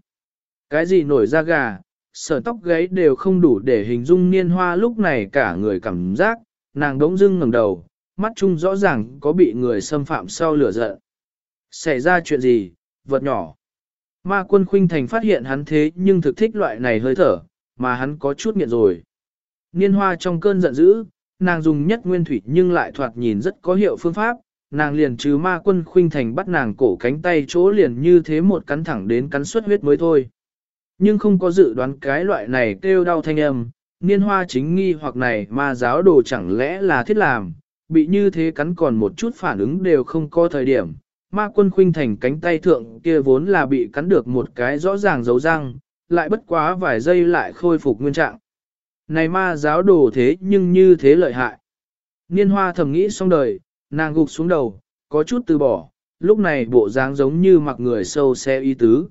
Cái gì nổi da gà, sở tóc gáy đều không đủ để hình dung niên hoa lúc này cả người cảm giác, nàng đống dưng ngẩng đầu, mắt chung rõ ràng có bị người xâm phạm sau lửa giận. Xảy ra chuyện gì, vật nhỏ. Ma quân khuynh thành phát hiện hắn thế nhưng thực thích loại này hơi thở, mà hắn có chút nghiện rồi. Niên hoa trong cơn giận dữ, nàng dùng nhất nguyên thủy nhưng lại thoạt nhìn rất có hiệu phương pháp, nàng liền trừ ma quân khuynh thành bắt nàng cổ cánh tay chỗ liền như thế một cắn thẳng đến cắn xuất huyết mới thôi. Nhưng không có dự đoán cái loại này kêu đau thanh âm, niên hoa chính nghi hoặc này ma giáo đồ chẳng lẽ là thiết làm, bị như thế cắn còn một chút phản ứng đều không có thời điểm. Ma quân khuynh thành cánh tay thượng kia vốn là bị cắn được một cái rõ ràng dấu răng, lại bất quá vài giây lại khôi phục nguyên trạng. Này ma giáo đồ thế nhưng như thế lợi hại. Niên hoa thầm nghĩ xong đời, nàng gục xuống đầu, có chút từ bỏ, lúc này bộ dáng giống như mặc người sâu xe y tứ.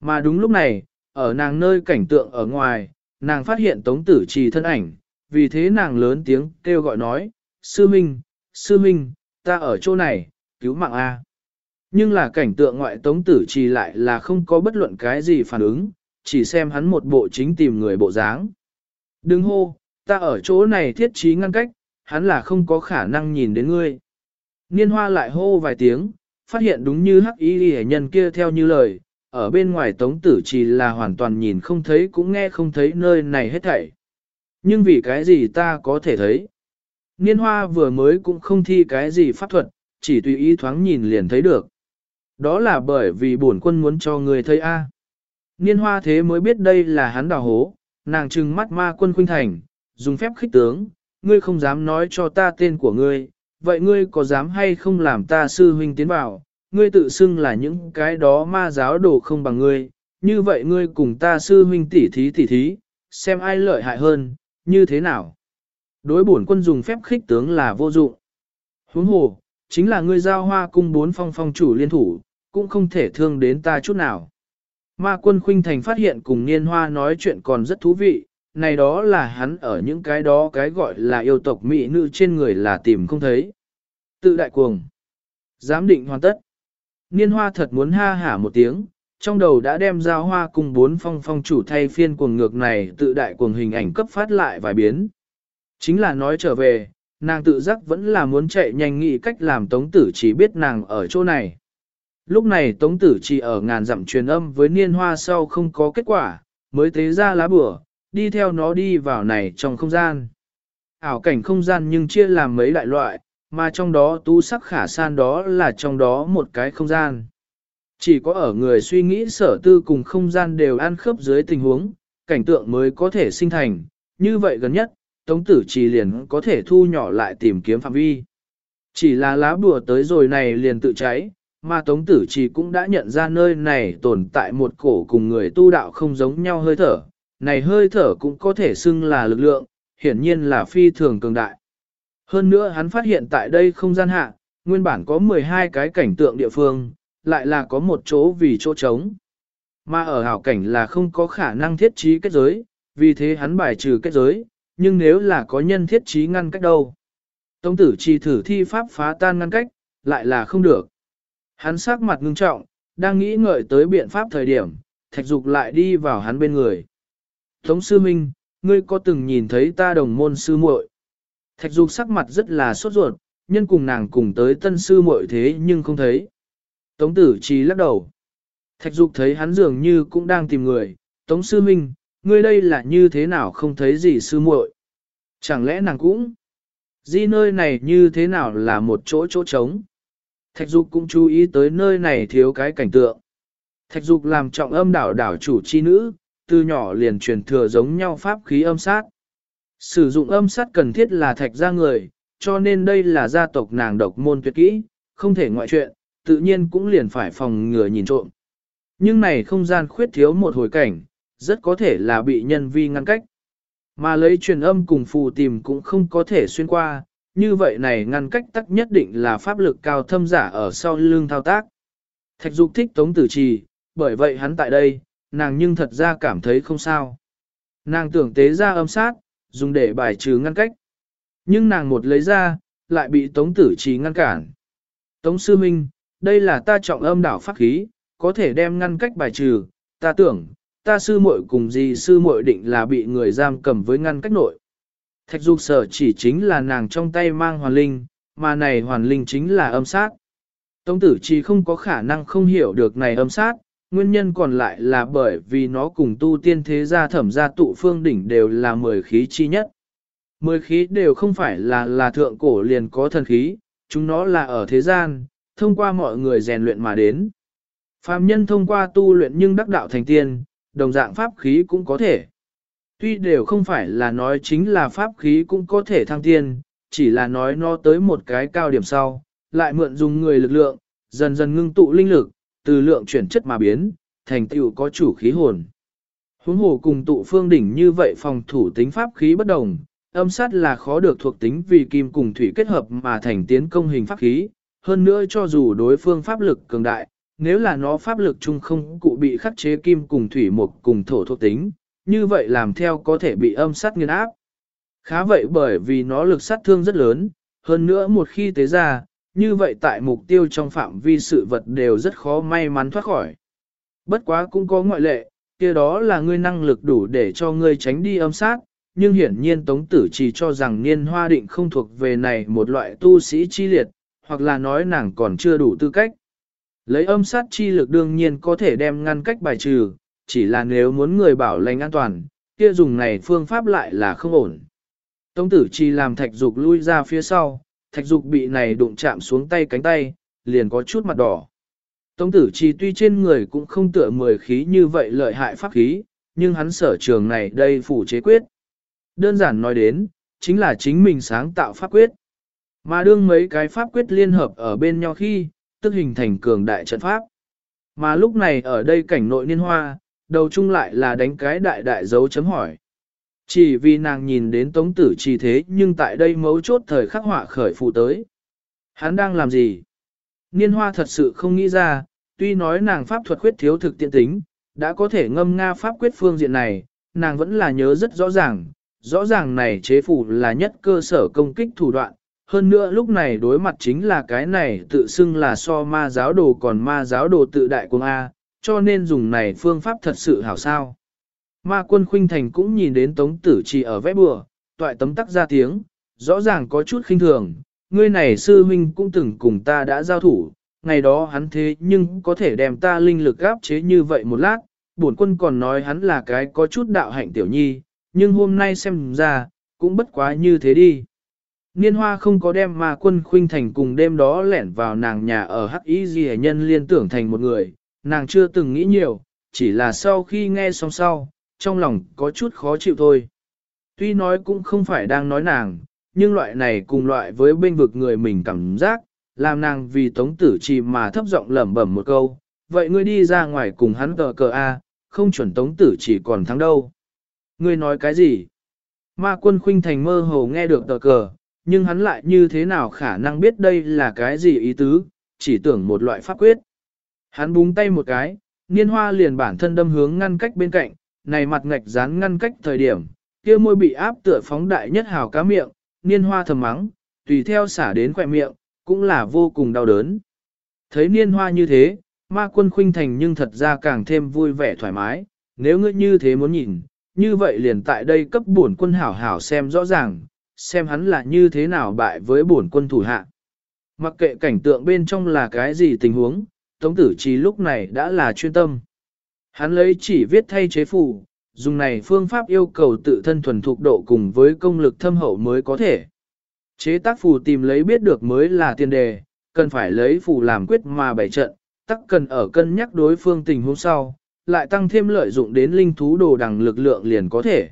Mà đúng lúc này, ở nàng nơi cảnh tượng ở ngoài, nàng phát hiện tống tử trì thân ảnh, vì thế nàng lớn tiếng kêu gọi nói, Sư Minh, Sư Minh, ta ở chỗ này, cứu mạng A. Nhưng là cảnh tượng ngoại tống tử trì lại là không có bất luận cái gì phản ứng, chỉ xem hắn một bộ chính tìm người bộ dáng. Đừng hô, ta ở chỗ này thiết trí ngăn cách, hắn là không có khả năng nhìn đến ngươi. Niên hoa lại hô vài tiếng, phát hiện đúng như hắc y hệ nhân kia theo như lời, ở bên ngoài tống tử chỉ là hoàn toàn nhìn không thấy cũng nghe không thấy nơi này hết thảy. Nhưng vì cái gì ta có thể thấy? Niên hoa vừa mới cũng không thi cái gì pháp thuật, chỉ tùy ý thoáng nhìn liền thấy được. Đó là bởi vì bổn quân muốn cho người thấy A. Niên hoa thế mới biết đây là hắn đào hố, nàng trừng mắt ma quân khuynh thành, dùng phép khích tướng, ngươi không dám nói cho ta tên của ngươi, vậy ngươi có dám hay không làm ta sư huynh tiến vào, ngươi tự xưng là những cái đó ma giáo đồ không bằng ngươi, như vậy ngươi cùng ta sư huynh tỉ thí tỉ thí, xem ai lợi hại hơn, như thế nào. Đối bổn quân dùng phép khích tướng là vô dụng. Huống hồ, chính là ngươi giao hoa cung bốn phong phong chủ liên thủ, cũng không thể thương đến ta chút nào. Ma quân khuynh thành phát hiện cùng niên hoa nói chuyện còn rất thú vị, này đó là hắn ở những cái đó cái gọi là yêu tộc mỹ nữ trên người là tìm không thấy. Tự đại cuồng. Giám định hoàn tất. Niên hoa thật muốn ha hả một tiếng, trong đầu đã đem giao hoa cùng bốn phong phong chủ thay phiên cuồng ngược này tự đại cuồng hình ảnh cấp phát lại vài biến. Chính là nói trở về, nàng tự giác vẫn là muốn chạy nhanh nghĩ cách làm tống tử chỉ biết nàng ở chỗ này. Lúc này tống tử chỉ ở ngàn dặm truyền âm với niên hoa sau không có kết quả, mới tế ra lá bửa, đi theo nó đi vào này trong không gian. Ảo cảnh không gian nhưng chia làm mấy đại loại, mà trong đó tu sắc khả san đó là trong đó một cái không gian. Chỉ có ở người suy nghĩ sở tư cùng không gian đều ăn khớp dưới tình huống, cảnh tượng mới có thể sinh thành, như vậy gần nhất, Tống Tử Trì liền có thể thu nhỏ lại tìm kiếm phạm vi. Chỉ là lá bùa tới rồi này liền tự cháy, mà Tống Tử Trì cũng đã nhận ra nơi này tồn tại một cổ cùng người tu đạo không giống nhau hơi thở, này hơi thở cũng có thể xưng là lực lượng, hiển nhiên là phi thường cường đại. Hơn nữa hắn phát hiện tại đây không gian hạ, nguyên bản có 12 cái cảnh tượng địa phương, lại là có một chỗ vì chỗ trống. Mà ở hảo cảnh là không có khả năng thiết trí kết giới, vì thế hắn bài trừ kết giới, nhưng nếu là có nhân thiết trí ngăn cách đâu. Tông tử chỉ thử thi pháp phá tan ngăn cách, lại là không được. Hắn sắc mặt ngưng trọng, đang nghĩ ngợi tới biện pháp thời điểm, thạch dục lại đi vào hắn bên người. Tống sư minh, ngươi có từng nhìn thấy ta đồng môn sư muội? Thạch dục sắc mặt rất là sốt ruột, nhân cùng nàng cùng tới tân sư muội thế nhưng không thấy. Tống tử chỉ lắc đầu. Thạch dục thấy hắn dường như cũng đang tìm người. Tống sư minh, ngươi đây là như thế nào không thấy gì sư muội? Chẳng lẽ nàng cũng? Di nơi này như thế nào là một chỗ chỗ trống? Thạch dục cũng chú ý tới nơi này thiếu cái cảnh tượng. Thạch dục làm trọng âm đảo đảo chủ chi nữ, từ nhỏ liền truyền thừa giống nhau pháp khí âm sát. Sử dụng âm sát cần thiết là thạch gia người, cho nên đây là gia tộc nàng độc môn tuyệt kỹ, không thể ngoại chuyện, tự nhiên cũng liền phải phòng ngừa nhìn trộm. Nhưng này không gian khuyết thiếu một hồi cảnh, rất có thể là bị nhân vi ngăn cách. Mà lấy truyền âm cùng phù tìm cũng không có thể xuyên qua, như vậy này ngăn cách tắc nhất định là pháp lực cao thâm giả ở sau lưng thao tác. Thạch Dục thích Tống Tử Trì, bởi vậy hắn tại đây, nàng nhưng thật ra cảm thấy không sao. Nàng tưởng tế ra âm sát, dùng để bài trừ ngăn cách. Nhưng nàng một lấy ra, lại bị Tống Tử Trì ngăn cản. Tống Sư Minh, đây là ta trọng âm đảo pháp khí, có thể đem ngăn cách bài trừ, ta tưởng, ta sư muội cùng gì sư muội định là bị người giam cầm với ngăn cách nội. Thạch dục sở chỉ chính là nàng trong tay mang hoàn linh, mà này hoàn linh chính là âm sát. Tống tử chỉ không có khả năng không hiểu được này âm sát, nguyên nhân còn lại là bởi vì nó cùng tu tiên thế gia thẩm gia tụ phương đỉnh đều là mười khí chi nhất. Mười khí đều không phải là là thượng cổ liền có thần khí, chúng nó là ở thế gian, thông qua mọi người rèn luyện mà đến. Phạm nhân thông qua tu luyện nhưng đắc đạo thành tiên, đồng dạng pháp khí cũng có thể. Tuy đều không phải là nói chính là pháp khí cũng có thể thăng tiên, chỉ là nói nó tới một cái cao điểm sau, lại mượn dùng người lực lượng, dần dần ngưng tụ linh lực, từ lượng chuyển chất mà biến, thành tựu có chủ khí hồn. Huống hồ cùng tụ phương đỉnh như vậy phòng thủ tính pháp khí bất đồng, âm sát là khó được thuộc tính vì kim cùng thủy kết hợp mà thành tiến công hình pháp khí, hơn nữa cho dù đối phương pháp lực cường đại, nếu là nó pháp lực chung không cụ bị khắc chế kim cùng thủy mục cùng thổ thuộc tính, như vậy làm theo có thể bị âm sát nghiên áp. Khá vậy bởi vì nó lực sát thương rất lớn, hơn nữa một khi tế ra, như vậy tại mục tiêu trong phạm vi sự vật đều rất khó may mắn thoát khỏi. Bất quá cũng có ngoại lệ, kia đó là ngươi năng lực đủ để cho ngươi tránh đi âm sát, nhưng hiển nhiên Tống Tử chỉ cho rằng niên hoa định không thuộc về này một loại tu sĩ chi liệt, hoặc là nói nàng còn chưa đủ tư cách. Lấy âm sát chi lực đương nhiên có thể đem ngăn cách bài trừ, chỉ là nếu muốn người bảo lãnh an toàn, kia dùng này phương pháp lại là không ổn. Tống tử chi làm thạch dục lui ra phía sau, thạch dục bị này đụng chạm xuống tay cánh tay, liền có chút mặt đỏ. Tống tử chi tuy trên người cũng không tựa mười khí như vậy lợi hại pháp khí, nhưng hắn sở trường này đây phủ chế quyết. Đơn giản nói đến, chính là chính mình sáng tạo pháp quyết. Mà đương mấy cái pháp quyết liên hợp ở bên nhau khi, tức hình thành cường đại trận pháp. Mà lúc này ở đây cảnh nội niên hoa, đầu chung lại là đánh cái đại đại dấu chấm hỏi. Chỉ vì nàng nhìn đến tống tử chỉ thế nhưng tại đây mấu chốt thời khắc họa khởi phụ tới. Hắn đang làm gì? Niên hoa thật sự không nghĩ ra, tuy nói nàng pháp thuật khuyết thiếu thực tiện tính, đã có thể ngâm nga pháp quyết phương diện này, nàng vẫn là nhớ rất rõ ràng, rõ ràng này chế phủ là nhất cơ sở công kích thủ đoạn, hơn nữa lúc này đối mặt chính là cái này tự xưng là so ma giáo đồ còn ma giáo đồ tự đại cuồng A, cho nên dùng này phương pháp thật sự hảo sao. Ma quân khuynh thành cũng nhìn đến tống tử chỉ ở vẽ bừa, toại tấm tắc ra tiếng, rõ ràng có chút khinh thường, ngươi này sư huynh cũng từng cùng ta đã giao thủ, ngày đó hắn thế nhưng có thể đem ta linh lực áp chế như vậy một lát, bổn quân còn nói hắn là cái có chút đạo hạnh tiểu nhi, nhưng hôm nay xem ra, cũng bất quá như thế đi. Niên hoa không có đem ma quân khuynh thành cùng đêm đó lẻn vào nàng nhà ở hắc y gì nhân liên tưởng thành một người, nàng chưa từng nghĩ nhiều, chỉ là sau khi nghe xong sau, trong lòng có chút khó chịu thôi. Tuy nói cũng không phải đang nói nàng, nhưng loại này cùng loại với bên vực người mình cảm giác, làm nàng vì tống tử trì mà thấp giọng lẩm bẩm một câu, vậy ngươi đi ra ngoài cùng hắn cờ cờ A, không chuẩn tống tử chỉ còn thắng đâu. Ngươi nói cái gì? Ma quân khuynh thành mơ hồ nghe được tờ cờ, nhưng hắn lại như thế nào khả năng biết đây là cái gì ý tứ, chỉ tưởng một loại pháp quyết. Hắn búng tay một cái, niên hoa liền bản thân đâm hướng ngăn cách bên cạnh, này mặt ngạch dán ngăn cách thời điểm, kia môi bị áp tựa phóng đại nhất hào cá miệng, niên hoa thầm mắng, tùy theo xả đến khỏe miệng, cũng là vô cùng đau đớn. Thấy niên hoa như thế, ma quân khuynh thành nhưng thật ra càng thêm vui vẻ thoải mái, nếu ngươi như thế muốn nhìn, như vậy liền tại đây cấp bổn quân hảo hảo xem rõ ràng, xem hắn là như thế nào bại với bổn quân thủ hạ. Mặc kệ cảnh tượng bên trong là cái gì tình huống, Tống tử trí lúc này đã là chuyên tâm. Hắn lấy chỉ viết thay chế phù, dùng này phương pháp yêu cầu tự thân thuần thục độ cùng với công lực thâm hậu mới có thể. Chế tác phù tìm lấy biết được mới là tiền đề, cần phải lấy phù làm quyết mà bày trận, tắc cần ở cân nhắc đối phương tình huống sau, lại tăng thêm lợi dụng đến linh thú đồ đằng lực lượng liền có thể.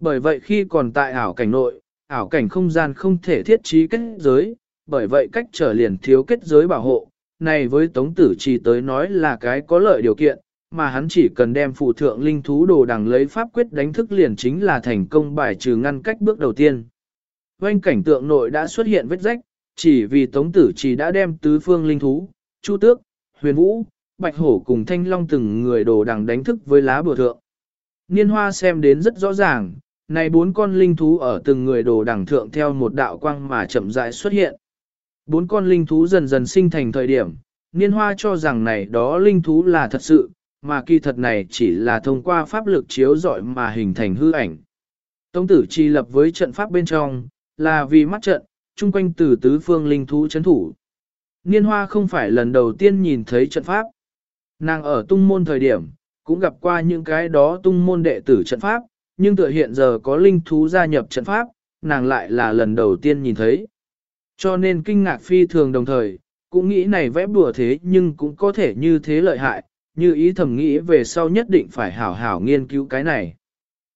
Bởi vậy khi còn tại ảo cảnh nội, ảo cảnh không gian không thể thiết trí kết giới, bởi vậy cách trở liền thiếu kết giới bảo hộ, này với Tống Tử Trì tới nói là cái có lợi điều kiện, mà hắn chỉ cần đem phụ thượng linh thú đồ đằng lấy pháp quyết đánh thức liền chính là thành công bài trừ ngăn cách bước đầu tiên. Quanh cảnh tượng nội đã xuất hiện vết rách, chỉ vì Tống Tử Trì đã đem tứ phương linh thú, Chu Tước, Huyền Vũ, Bạch Hổ cùng Thanh Long từng người đồ đằng đánh thức với lá bừa thượng. Niên hoa xem đến rất rõ ràng, này bốn con linh thú ở từng người đồ đằng thượng theo một đạo quang mà chậm rãi xuất hiện. Bốn con linh thú dần dần sinh thành thời điểm, niên hoa cho rằng này đó linh thú là thật sự, mà kỳ thật này chỉ là thông qua pháp lực chiếu dọi mà hình thành hư ảnh. Tông tử chi lập với trận pháp bên trong, là vì mắt trận, chung quanh từ tứ phương linh thú chấn thủ. Niên hoa không phải lần đầu tiên nhìn thấy trận pháp. Nàng ở tung môn thời điểm, cũng gặp qua những cái đó tung môn đệ tử trận pháp, nhưng tựa hiện giờ có linh thú gia nhập trận pháp, nàng lại là lần đầu tiên nhìn thấy. Cho nên kinh ngạc phi thường đồng thời, cũng nghĩ này vẽ bùa thế nhưng cũng có thể như thế lợi hại, như ý thầm nghĩ về sau nhất định phải hảo hảo nghiên cứu cái này.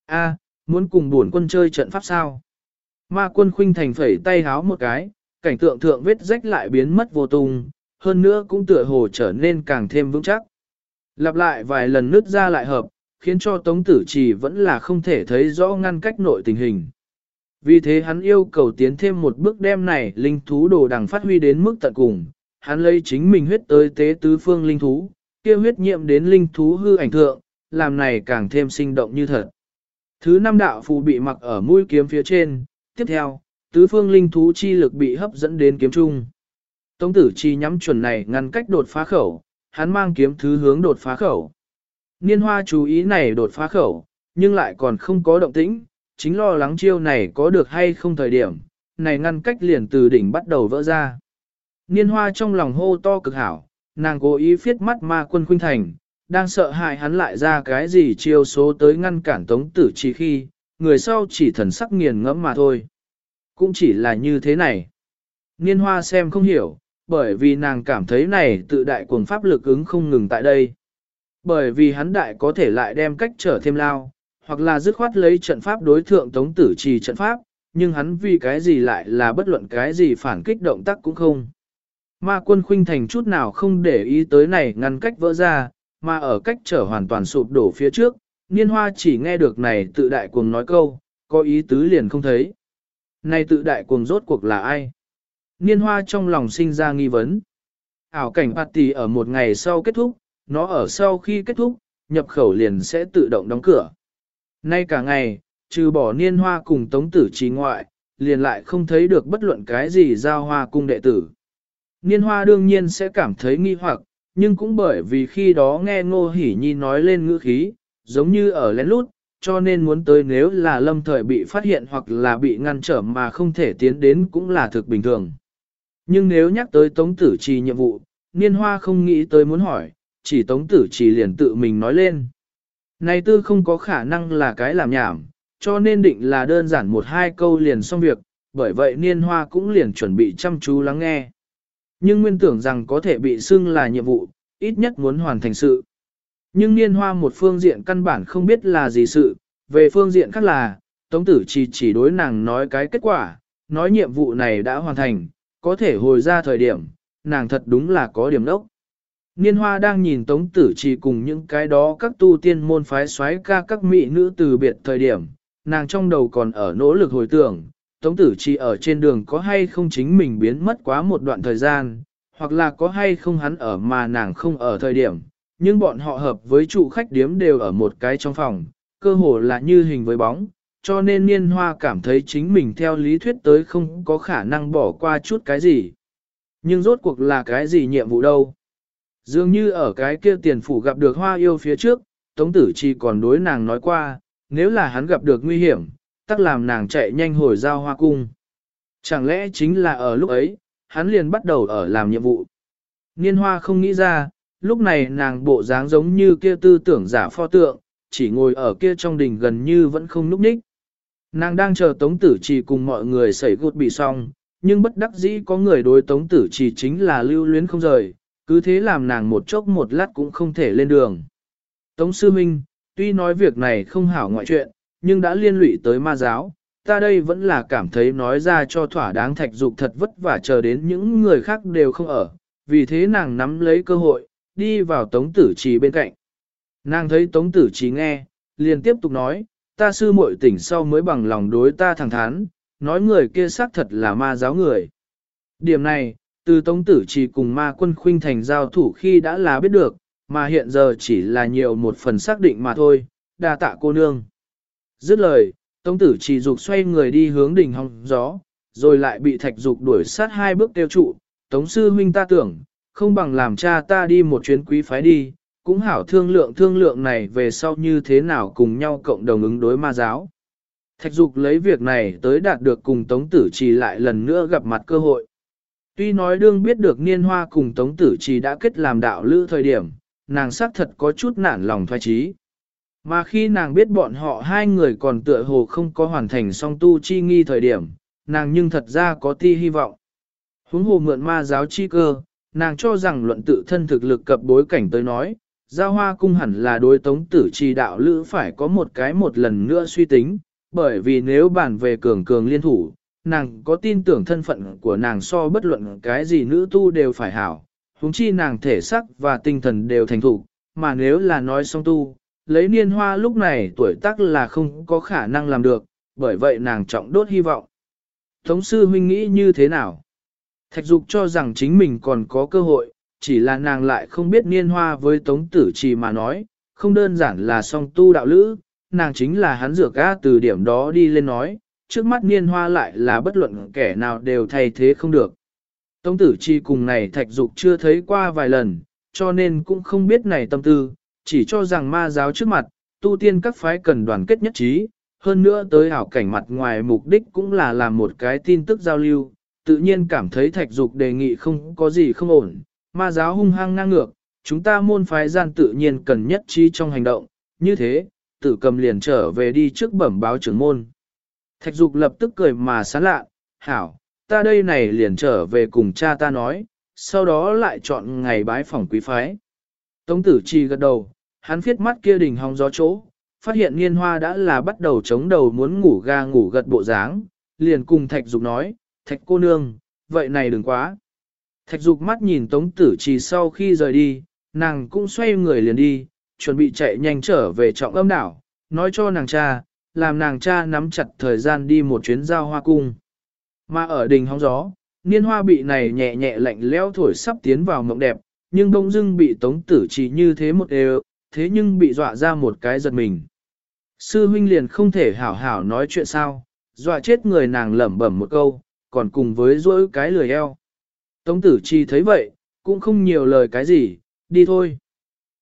A, muốn cùng buồn quân chơi trận pháp sao? Ma quân khuynh thành phẩy tay háo một cái, cảnh tượng thượng vết rách lại biến mất vô tung, hơn nữa cũng tựa hồ trở nên càng thêm vững chắc. Lặp lại vài lần nứt ra lại hợp, khiến cho Tống Tử Trì vẫn là không thể thấy rõ ngăn cách nội tình hình. Vì thế hắn yêu cầu tiến thêm một bước đem này linh thú đồ đằng phát huy đến mức tận cùng, hắn lấy chính mình huyết tới tế tứ phương linh thú, kia huyết nhiệm đến linh thú hư ảnh thượng, làm này càng thêm sinh động như thật. Thứ năm đạo phù bị mặc ở mũi kiếm phía trên, tiếp theo, tứ phương linh thú chi lực bị hấp dẫn đến kiếm trung. Tống tử chi nhắm chuẩn này ngăn cách đột phá khẩu, hắn mang kiếm thứ hướng đột phá khẩu. Niên hoa chú ý này đột phá khẩu, nhưng lại còn không có động tĩnh, chính lo lắng chiêu này có được hay không thời điểm, này ngăn cách liền từ đỉnh bắt đầu vỡ ra. Niên hoa trong lòng hô to cực hảo, nàng cố ý phiết mắt ma quân khuynh thành, đang sợ hại hắn lại ra cái gì chiêu số tới ngăn cản tống tử chỉ khi, người sau chỉ thần sắc nghiền ngẫm mà thôi. Cũng chỉ là như thế này. Niên hoa xem không hiểu, bởi vì nàng cảm thấy này tự đại cuồng pháp lực ứng không ngừng tại đây. Bởi vì hắn đại có thể lại đem cách trở thêm lao, hoặc là dứt khoát lấy trận pháp đối thượng tống tử trì trận pháp, nhưng hắn vì cái gì lại là bất luận cái gì phản kích động tác cũng không. Ma quân khuynh thành chút nào không để ý tới này ngăn cách vỡ ra, mà ở cách trở hoàn toàn sụp đổ phía trước, niên hoa chỉ nghe được này tự đại cuồng nói câu, có ý tứ liền không thấy. Này tự đại cuồng rốt cuộc là ai? Niên hoa trong lòng sinh ra nghi vấn. Ảo cảnh party ở một ngày sau kết thúc, nó ở sau khi kết thúc, nhập khẩu liền sẽ tự động đóng cửa. Nay cả ngày, trừ bỏ niên hoa cùng tống tử trí ngoại, liền lại không thấy được bất luận cái gì giao hoa cung đệ tử. Niên hoa đương nhiên sẽ cảm thấy nghi hoặc, nhưng cũng bởi vì khi đó nghe ngô hỉ nhi nói lên ngữ khí, giống như ở lén lút, cho nên muốn tới nếu là lâm thời bị phát hiện hoặc là bị ngăn trở mà không thể tiến đến cũng là thực bình thường. Nhưng nếu nhắc tới tống tử trì nhiệm vụ, niên hoa không nghĩ tới muốn hỏi, chỉ tống tử trì liền tự mình nói lên. Này tư không có khả năng là cái làm nhảm, cho nên định là đơn giản một hai câu liền xong việc, bởi vậy niên hoa cũng liền chuẩn bị chăm chú lắng nghe. Nhưng nguyên tưởng rằng có thể bị xưng là nhiệm vụ, ít nhất muốn hoàn thành sự. Nhưng niên hoa một phương diện căn bản không biết là gì sự, về phương diện khác là, Tống tử chỉ chỉ đối nàng nói cái kết quả, nói nhiệm vụ này đã hoàn thành, có thể hồi ra thời điểm, nàng thật đúng là có điểm đốc. Niên hoa đang nhìn Tống tử chỉ cùng những cái đó các tu tiên môn phái xoáy ca các mỹ nữ từ biệt thời điểm, nàng trong đầu còn ở nỗ lực hồi tưởng, Tống tử chỉ ở trên đường có hay không chính mình biến mất quá một đoạn thời gian, hoặc là có hay không hắn ở mà nàng không ở thời điểm, nhưng bọn họ hợp với trụ khách điếm đều ở một cái trong phòng, cơ hồ là như hình với bóng, cho nên niên hoa cảm thấy chính mình theo lý thuyết tới không có khả năng bỏ qua chút cái gì. Nhưng rốt cuộc là cái gì nhiệm vụ đâu? Dường như ở cái kia tiền phủ gặp được hoa yêu phía trước, Tống Tử Chi còn đối nàng nói qua, nếu là hắn gặp được nguy hiểm, tắc làm nàng chạy nhanh hồi giao hoa cung. Chẳng lẽ chính là ở lúc ấy, hắn liền bắt đầu ở làm nhiệm vụ. Niên hoa không nghĩ ra, lúc này nàng bộ dáng giống như kia tư tưởng giả pho tượng, chỉ ngồi ở kia trong đình gần như vẫn không núp ních. Nàng đang chờ Tống Tử Trì cùng mọi người xảy gột bị xong, nhưng bất đắc dĩ có người đối Tống Tử Trì chính là lưu luyến không rời, cứ thế làm nàng một chốc một lát cũng không thể lên đường. Tống Sư Minh, tuy nói việc này không hảo ngoại chuyện, nhưng đã liên lụy tới ma giáo, ta đây vẫn là cảm thấy nói ra cho thỏa đáng thạch dục thật vất vả chờ đến những người khác đều không ở, vì thế nàng nắm lấy cơ hội, đi vào Tống Tử Trì bên cạnh. Nàng thấy Tống Tử Trì nghe, liền tiếp tục nói, ta sư muội tỉnh sau mới bằng lòng đối ta thẳng thắn, nói người kia xác thật là ma giáo người. Điểm này, từ Tống Tử Trì cùng ma quân khuynh thành giao thủ khi đã là biết được, mà hiện giờ chỉ là nhiều một phần xác định mà thôi, đa tạ cô nương. Dứt lời, Tống Tử Trì dục xoay người đi hướng đỉnh hong gió, rồi lại bị thạch dục đuổi sát hai bước tiêu trụ, Tống Sư huynh ta tưởng, không bằng làm cha ta đi một chuyến quý phái đi, cũng hảo thương lượng thương lượng này về sau như thế nào cùng nhau cộng đồng ứng đối ma giáo. Thạch dục lấy việc này tới đạt được cùng Tống Tử Trì lại lần nữa gặp mặt cơ hội. Tuy nói đương biết được niên hoa cùng Tống Tử Trì đã kết làm đạo lữ thời điểm, nàng xác thật có chút nản lòng thoái trí. Mà khi nàng biết bọn họ hai người còn tựa hồ không có hoàn thành song tu chi nghi thời điểm, nàng nhưng thật ra có ti hy vọng. Huống hồ mượn ma giáo chi cơ, nàng cho rằng luận tự thân thực lực cập bối cảnh tới nói, giao hoa cung hẳn là đối tống tử trì đạo lữ phải có một cái một lần nữa suy tính, bởi vì nếu bàn về cường cường liên thủ, nàng có tin tưởng thân phận của nàng so bất luận cái gì nữ tu đều phải hảo, huống chi nàng thể sắc và tinh thần đều thành thủ, mà nếu là nói song tu, lấy niên hoa lúc này tuổi tác là không có khả năng làm được, bởi vậy nàng trọng đốt hy vọng. Tống sư huynh nghĩ như thế nào? Thạch dục cho rằng chính mình còn có cơ hội, chỉ là nàng lại không biết niên hoa với tống tử trì mà nói, không đơn giản là song tu đạo lữ, nàng chính là hắn dược ga từ điểm đó đi lên nói, trước mắt niên hoa lại là bất luận kẻ nào đều thay thế không được. Tống tử chi cùng này thạch dục chưa thấy qua vài lần, cho nên cũng không biết này tâm tư, chỉ cho rằng ma giáo trước mặt, tu tiên các phái cần đoàn kết nhất trí, hơn nữa tới ảo cảnh mặt ngoài mục đích cũng là làm một cái tin tức giao lưu, tự nhiên cảm thấy thạch dục đề nghị không có gì không ổn, ma giáo hung hăng ngang ngược, chúng ta môn phái gian tự nhiên cần nhất trí trong hành động, như thế, tử cầm liền trở về đi trước bẩm báo trưởng môn. Thạch dục lập tức cười mà sán lạ, hảo, ta đây này liền trở về cùng cha ta nói, sau đó lại chọn ngày bái phòng quý phái. Tống tử chi gật đầu, hắn viết mắt kia đỉnh hong gió chỗ, phát hiện niên hoa đã là bắt đầu chống đầu muốn ngủ ga ngủ gật bộ dáng, liền cùng thạch dục nói, thạch cô nương, vậy này đừng quá. Thạch dục mắt nhìn tống tử Chi sau khi rời đi, nàng cũng xoay người liền đi, chuẩn bị chạy nhanh trở về trọng âm đảo, nói cho nàng cha, làm nàng cha nắm chặt thời gian đi một chuyến giao hoa cung. Mà ở đình hóng gió, niên hoa bị này nhẹ nhẹ lạnh leo thổi sắp tiến vào mộng đẹp, nhưng bỗng dưng bị tống tử chỉ như thế một đều, thế nhưng bị dọa ra một cái giật mình. Sư huynh liền không thể hảo hảo nói chuyện sao, dọa chết người nàng lẩm bẩm một câu, còn cùng với dỗi cái lười eo. Tống tử chi thấy vậy, cũng không nhiều lời cái gì, đi thôi.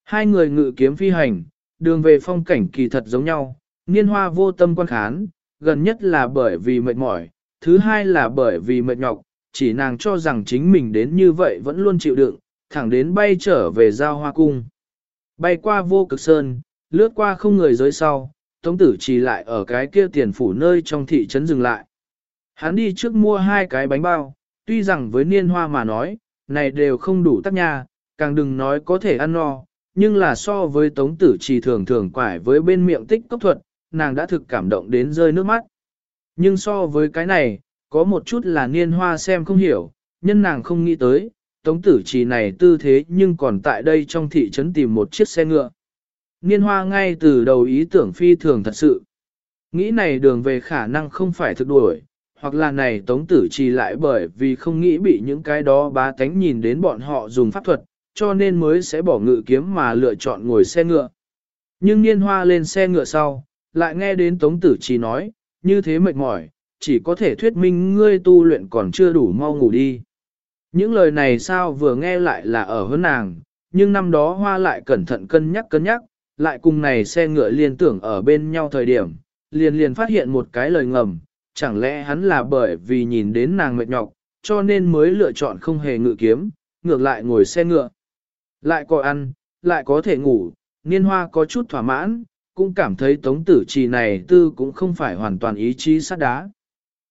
Hai người ngự kiếm phi hành, đường về phong cảnh kỳ thật giống nhau, niên hoa vô tâm quan khán, gần nhất là bởi vì mệt mỏi, thứ hai là bởi vì mệt nhọc, chỉ nàng cho rằng chính mình đến như vậy vẫn luôn chịu đựng, thẳng đến bay trở về giao hoa cung. Bay qua vô cực sơn, lướt qua không người dưới sau, tống tử chỉ lại ở cái kia tiền phủ nơi trong thị trấn dừng lại. Hắn đi trước mua hai cái bánh bao, tuy rằng với niên hoa mà nói, này đều không đủ tác nha, càng đừng nói có thể ăn no, nhưng là so với tống tử Trì thường thường quải với bên miệng tích cốc thuật, nàng đã thực cảm động đến rơi nước mắt. Nhưng so với cái này, có một chút là niên hoa xem không hiểu, nhân nàng không nghĩ tới, tống tử chỉ này tư thế nhưng còn tại đây trong thị trấn tìm một chiếc xe ngựa. Niên hoa ngay từ đầu ý tưởng phi thường thật sự. Nghĩ này đường về khả năng không phải thực đuổi, hoặc là này tống tử chỉ lại bởi vì không nghĩ bị những cái đó bá tánh nhìn đến bọn họ dùng pháp thuật, cho nên mới sẽ bỏ ngự kiếm mà lựa chọn ngồi xe ngựa. Nhưng niên hoa lên xe ngựa sau, lại nghe đến tống tử chỉ nói, như thế mệt mỏi, chỉ có thể thuyết minh ngươi tu luyện còn chưa đủ mau ngủ đi. Những lời này sao vừa nghe lại là ở hơn nàng, nhưng năm đó hoa lại cẩn thận cân nhắc cân nhắc, lại cùng này xe ngựa liên tưởng ở bên nhau thời điểm, liền liền phát hiện một cái lời ngầm, chẳng lẽ hắn là bởi vì nhìn đến nàng mệt nhọc, cho nên mới lựa chọn không hề ngự kiếm, ngược lại ngồi xe ngựa. Lại có ăn, lại có thể ngủ, niên hoa có chút thỏa mãn, cũng cảm thấy tống tử trì này tư cũng không phải hoàn toàn ý chí sắt đá.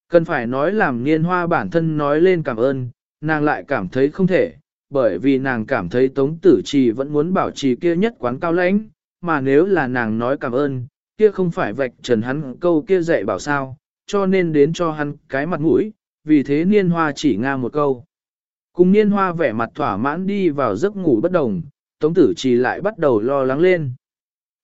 Cần phải nói làm niên hoa bản thân nói lên cảm ơn, nàng lại cảm thấy không thể, bởi vì nàng cảm thấy tống tử trì vẫn muốn bảo trì kia nhất quán cao lãnh, mà nếu là nàng nói cảm ơn, kia không phải vạch trần hắn câu kia dạy bảo sao, cho nên đến cho hắn cái mặt mũi, vì thế niên hoa chỉ nga một câu. Cùng niên hoa vẻ mặt thỏa mãn đi vào giấc ngủ bất đồng, tống tử trì lại bắt đầu lo lắng lên.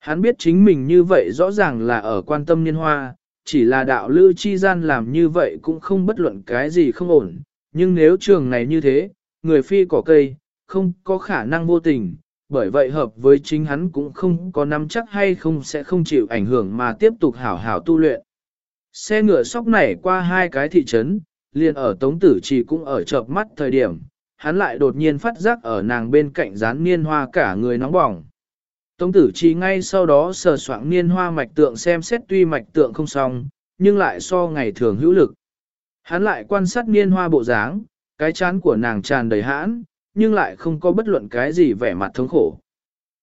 Hắn biết chính mình như vậy rõ ràng là ở quan tâm niên hoa, chỉ là đạo lư chi gian làm như vậy cũng không bất luận cái gì không ổn, nhưng nếu trường này như thế, người phi cỏ cây, không có khả năng vô tình, bởi vậy hợp với chính hắn cũng không có nắm chắc hay không sẽ không chịu ảnh hưởng mà tiếp tục hảo hảo tu luyện. Xe ngựa sóc nảy qua hai cái thị trấn, liền ở Tống Tử Trì cũng ở chợp mắt thời điểm, hắn lại đột nhiên phát giác ở nàng bên cạnh rán niên hoa cả người nóng bỏng. Tống Tử Chi ngay sau đó sờ soạng niên hoa mạch tượng xem xét tuy mạch tượng không xong, nhưng lại so ngày thường hữu lực. Hắn lại quan sát niên hoa bộ dáng, cái chán của nàng tràn đầy hãn, nhưng lại không có bất luận cái gì vẻ mặt thống khổ.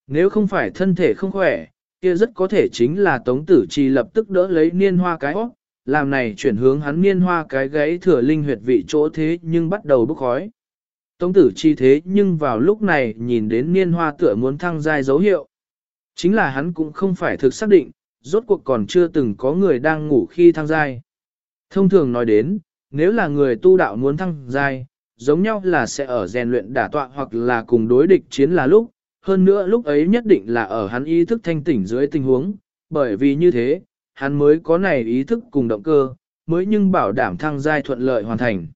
Nếu không phải thân thể không khỏe, kia rất có thể chính là Tống Tử Trì lập tức đỡ lấy niên hoa cái óc, làm này chuyển hướng hắn niên hoa cái gãy thừa linh huyệt vị chỗ thế nhưng bắt đầu bốc khói. Tống tử chi thế nhưng vào lúc này nhìn đến niên hoa tựa muốn thăng giai dấu hiệu. Chính là hắn cũng không phải thực xác định, rốt cuộc còn chưa từng có người đang ngủ khi thăng giai. Thông thường nói đến, nếu là người tu đạo muốn thăng giai, giống nhau là sẽ ở rèn luyện đả tọa hoặc là cùng đối địch chiến là lúc, hơn nữa lúc ấy nhất định là ở hắn ý thức thanh tỉnh dưới tình huống, bởi vì như thế, hắn mới có này ý thức cùng động cơ, mới nhưng bảo đảm thăng giai thuận lợi hoàn thành.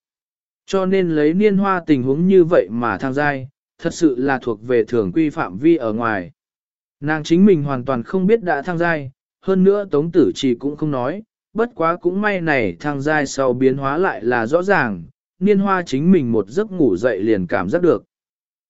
Cho nên lấy niên hoa tình huống như vậy mà thăng giai, thật sự là thuộc về thường quy phạm vi ở ngoài. Nàng chính mình hoàn toàn không biết đã thăng giai, hơn nữa tống tử chỉ cũng không nói, bất quá cũng may này thăng giai sau biến hóa lại là rõ ràng, niên hoa chính mình một giấc ngủ dậy liền cảm giác được.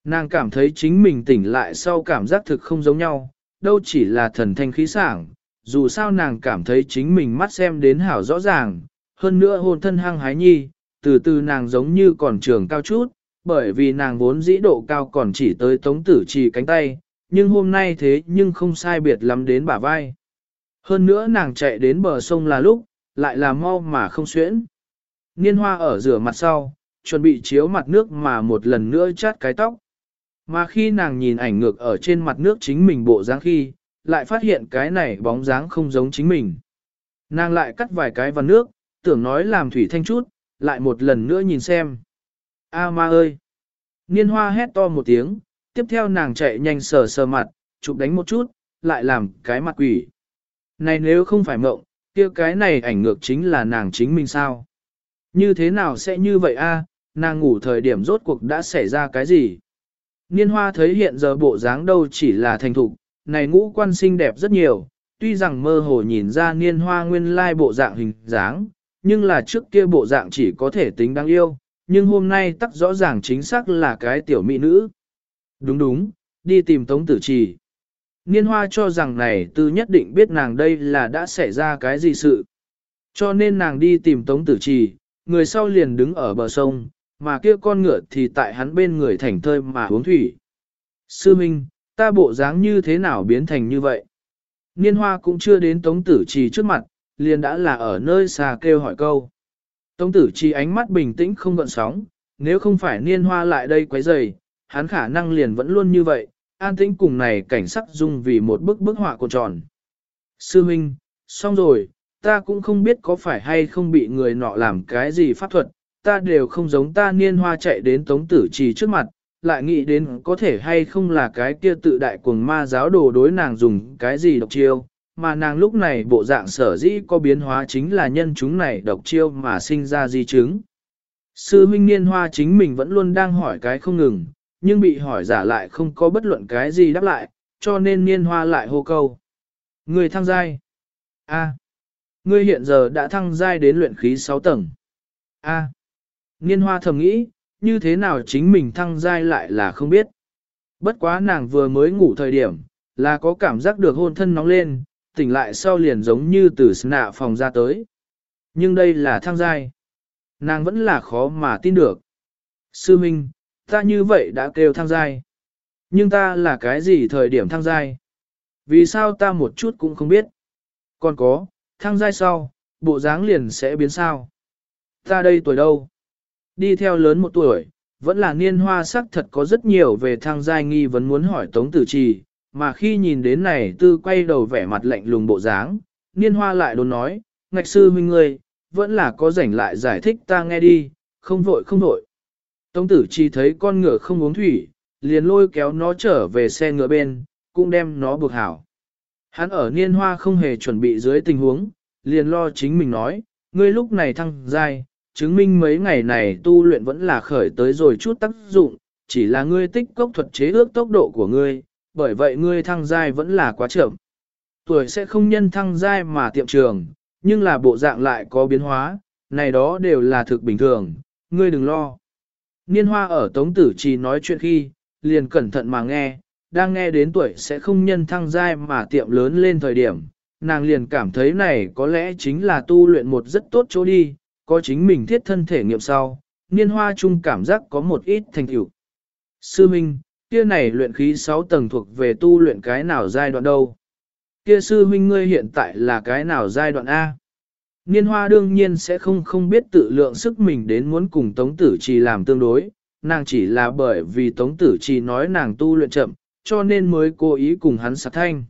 Nàng cảm thấy chính mình tỉnh lại sau cảm giác thực không giống nhau, đâu chỉ là thần thanh khí sảng, dù sao nàng cảm thấy chính mình mắt xem đến hảo rõ ràng, hơn nữa hồn thân hăng hái nhi, từ từ nàng giống như còn trường cao chút, bởi vì nàng vốn dĩ độ cao còn chỉ tới tống tử trì cánh tay, nhưng hôm nay thế nhưng không sai biệt lắm đến bả vai. Hơn nữa nàng chạy đến bờ sông là lúc, lại là mau mà không xuyễn. Niên hoa ở rửa mặt sau, chuẩn bị chiếu mặt nước mà một lần nữa chát cái tóc. Mà khi nàng nhìn ảnh ngược ở trên mặt nước chính mình bộ dáng khi, lại phát hiện cái này bóng dáng không giống chính mình. Nàng lại cắt vài cái vào nước, tưởng nói làm thủy thanh chút, lại một lần nữa nhìn xem. A ma ơi! Niên hoa hét to một tiếng, tiếp theo nàng chạy nhanh sờ sờ mặt, chụp đánh một chút, lại làm cái mặt quỷ. Này nếu không phải mộng, kia cái này ảnh ngược chính là nàng chính mình sao? Như thế nào sẽ như vậy a? nàng ngủ thời điểm rốt cuộc đã xảy ra cái gì? Niên hoa thấy hiện giờ bộ dáng đâu chỉ là thành thục, này ngũ quan xinh đẹp rất nhiều, tuy rằng mơ hồ nhìn ra niên hoa nguyên lai bộ dạng hình dáng, nhưng là trước kia bộ dạng chỉ có thể tính đáng yêu, nhưng hôm nay tắc rõ ràng chính xác là cái tiểu mỹ nữ. Đúng đúng, đi tìm tống tử trì. Niên hoa cho rằng này tư nhất định biết nàng đây là đã xảy ra cái gì sự. Cho nên nàng đi tìm tống tử trì, người sau liền đứng ở bờ sông, mà kia con ngựa thì tại hắn bên người thành thơi mà uống thủy. Sư Minh, ta bộ dáng như thế nào biến thành như vậy? Niên hoa cũng chưa đến tống tử trì trước mặt, liền đã là ở nơi xa kêu hỏi câu. Tống tử trì ánh mắt bình tĩnh không gợn sóng, nếu không phải niên hoa lại đây quấy rầy, hắn khả năng liền vẫn luôn như vậy, an tĩnh cùng này cảnh sắc dung vì một bức bức họa cuộn tròn. Sư Minh, xong rồi, ta cũng không biết có phải hay không bị người nọ làm cái gì pháp thuật, ta đều không giống ta niên hoa chạy đến tống tử trì trước mặt, lại nghĩ đến có thể hay không là cái kia tự đại cuồng ma giáo đồ đối nàng dùng cái gì độc chiêu, mà nàng lúc này bộ dạng sở dĩ có biến hóa chính là nhân chúng này độc chiêu mà sinh ra di chứng. Sư huynh niên hoa chính mình vẫn luôn đang hỏi cái không ngừng, nhưng bị hỏi giả lại không có bất luận cái gì đáp lại, cho nên niên hoa lại hô câu. Người thăng giai. A. Ngươi hiện giờ đã thăng giai đến luyện khí 6 tầng. A. Niên hoa thầm nghĩ, như thế nào chính mình thăng giai lại là không biết. Bất quá nàng vừa mới ngủ thời điểm, là có cảm giác được hôn thân nóng lên, tỉnh lại sau liền giống như từ nạ phòng ra tới. Nhưng đây là thăng giai. Nàng vẫn là khó mà tin được. Sư Minh, ta như vậy đã kêu thăng giai. Nhưng ta là cái gì thời điểm thăng giai? Vì sao ta một chút cũng không biết? Còn có, thăng giai sau, bộ dáng liền sẽ biến sao? Ta đây tuổi đâu? Đi theo lớn một tuổi, vẫn là niên hoa sắc thật có rất nhiều về thăng giai nghi vấn muốn hỏi Tống Tử Trì, mà khi nhìn đến này tư quay đầu vẻ mặt lạnh lùng bộ dáng, niên hoa lại đồn nói, ngạch sư huynh ngươi, vẫn là có rảnh lại giải thích ta nghe đi, không vội không vội. Tống tử chi thấy con ngựa không uống thủy, liền lôi kéo nó trở về xe ngựa bên, cũng đem nó buộc hảo. Hắn ở niên hoa không hề chuẩn bị dưới tình huống, liền lo chính mình nói, ngươi lúc này thăng giai, chứng minh mấy ngày này tu luyện vẫn là khởi tới rồi chút tác dụng, chỉ là ngươi tích cốc thuật chế ước tốc độ của ngươi, bởi vậy ngươi thăng giai vẫn là quá chậm. Tuổi sẽ không nhân thăng giai mà tiệm trường, nhưng là bộ dạng lại có biến hóa, này đó đều là thực bình thường, ngươi đừng lo. Niên hoa ở Tống Tử Trì nói chuyện khi, liền cẩn thận mà nghe, đang nghe đến tuổi sẽ không nhân thăng giai mà tiệm lớn lên thời điểm, nàng liền cảm thấy này có lẽ chính là tu luyện một rất tốt chỗ đi, có chính mình thiết thân thể nghiệm sau, niên hoa chung cảm giác có một ít thành tựu. Sư Minh, kia này luyện khí 6 tầng thuộc về tu luyện cái nào giai đoạn đâu? Kia sư huynh ngươi hiện tại là cái nào giai đoạn A? Niên hoa đương nhiên sẽ không không biết tự lượng sức mình đến muốn cùng Tống Tử Trì làm tương đối, nàng chỉ là bởi vì Tống Tử Trì nói nàng tu luyện chậm, cho nên mới cố ý cùng hắn sạc thanh.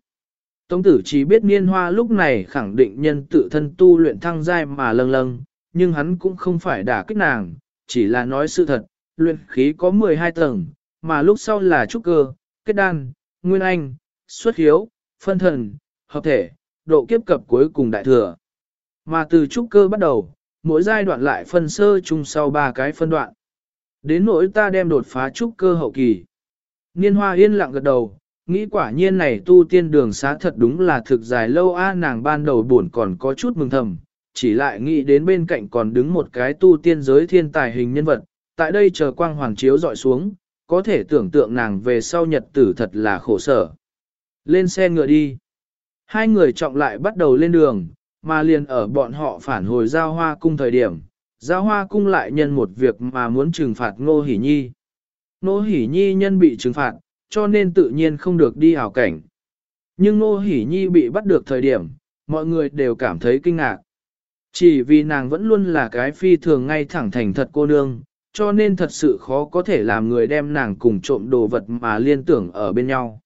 Tống Tử Trì biết niên hoa lúc này khẳng định nhân tự thân tu luyện thăng giai mà lâng lâng, nhưng hắn cũng không phải đả kích nàng, chỉ là nói sự thật, luyện khí có 12 tầng, mà lúc sau là trúc cơ, kết đan, nguyên anh, xuất hiếu, phân thần, hợp thể, độ kiếp cập cuối cùng đại thừa. Mà từ trúc cơ bắt đầu, mỗi giai đoạn lại phân sơ chung sau ba cái phân đoạn. Đến nỗi ta đem đột phá trúc cơ hậu kỳ. Niên hoa yên lặng gật đầu, nghĩ quả nhiên này tu tiên đường xá thật đúng là thực dài lâu a nàng ban đầu buồn còn có chút mừng thầm, chỉ lại nghĩ đến bên cạnh còn đứng một cái tu tiên giới thiên tài hình nhân vật, tại đây chờ quang hoàng chiếu dọi xuống, có thể tưởng tượng nàng về sau nhật tử thật là khổ sở. Lên xe ngựa đi. Hai người trọng lại bắt đầu lên đường, mà liền ở bọn họ phản hồi giao hoa cung thời điểm. Giao hoa cung lại nhân một việc mà muốn trừng phạt Ngô Hỷ Nhi. Ngô Hỷ Nhi nhân bị trừng phạt, cho nên tự nhiên không được đi hảo cảnh. Nhưng Ngô Hỷ Nhi bị bắt được thời điểm, mọi người đều cảm thấy kinh ngạc. Chỉ vì nàng vẫn luôn là cái phi thường ngay thẳng thành thật cô nương, cho nên thật sự khó có thể làm người đem nàng cùng trộm đồ vật mà liên tưởng ở bên nhau.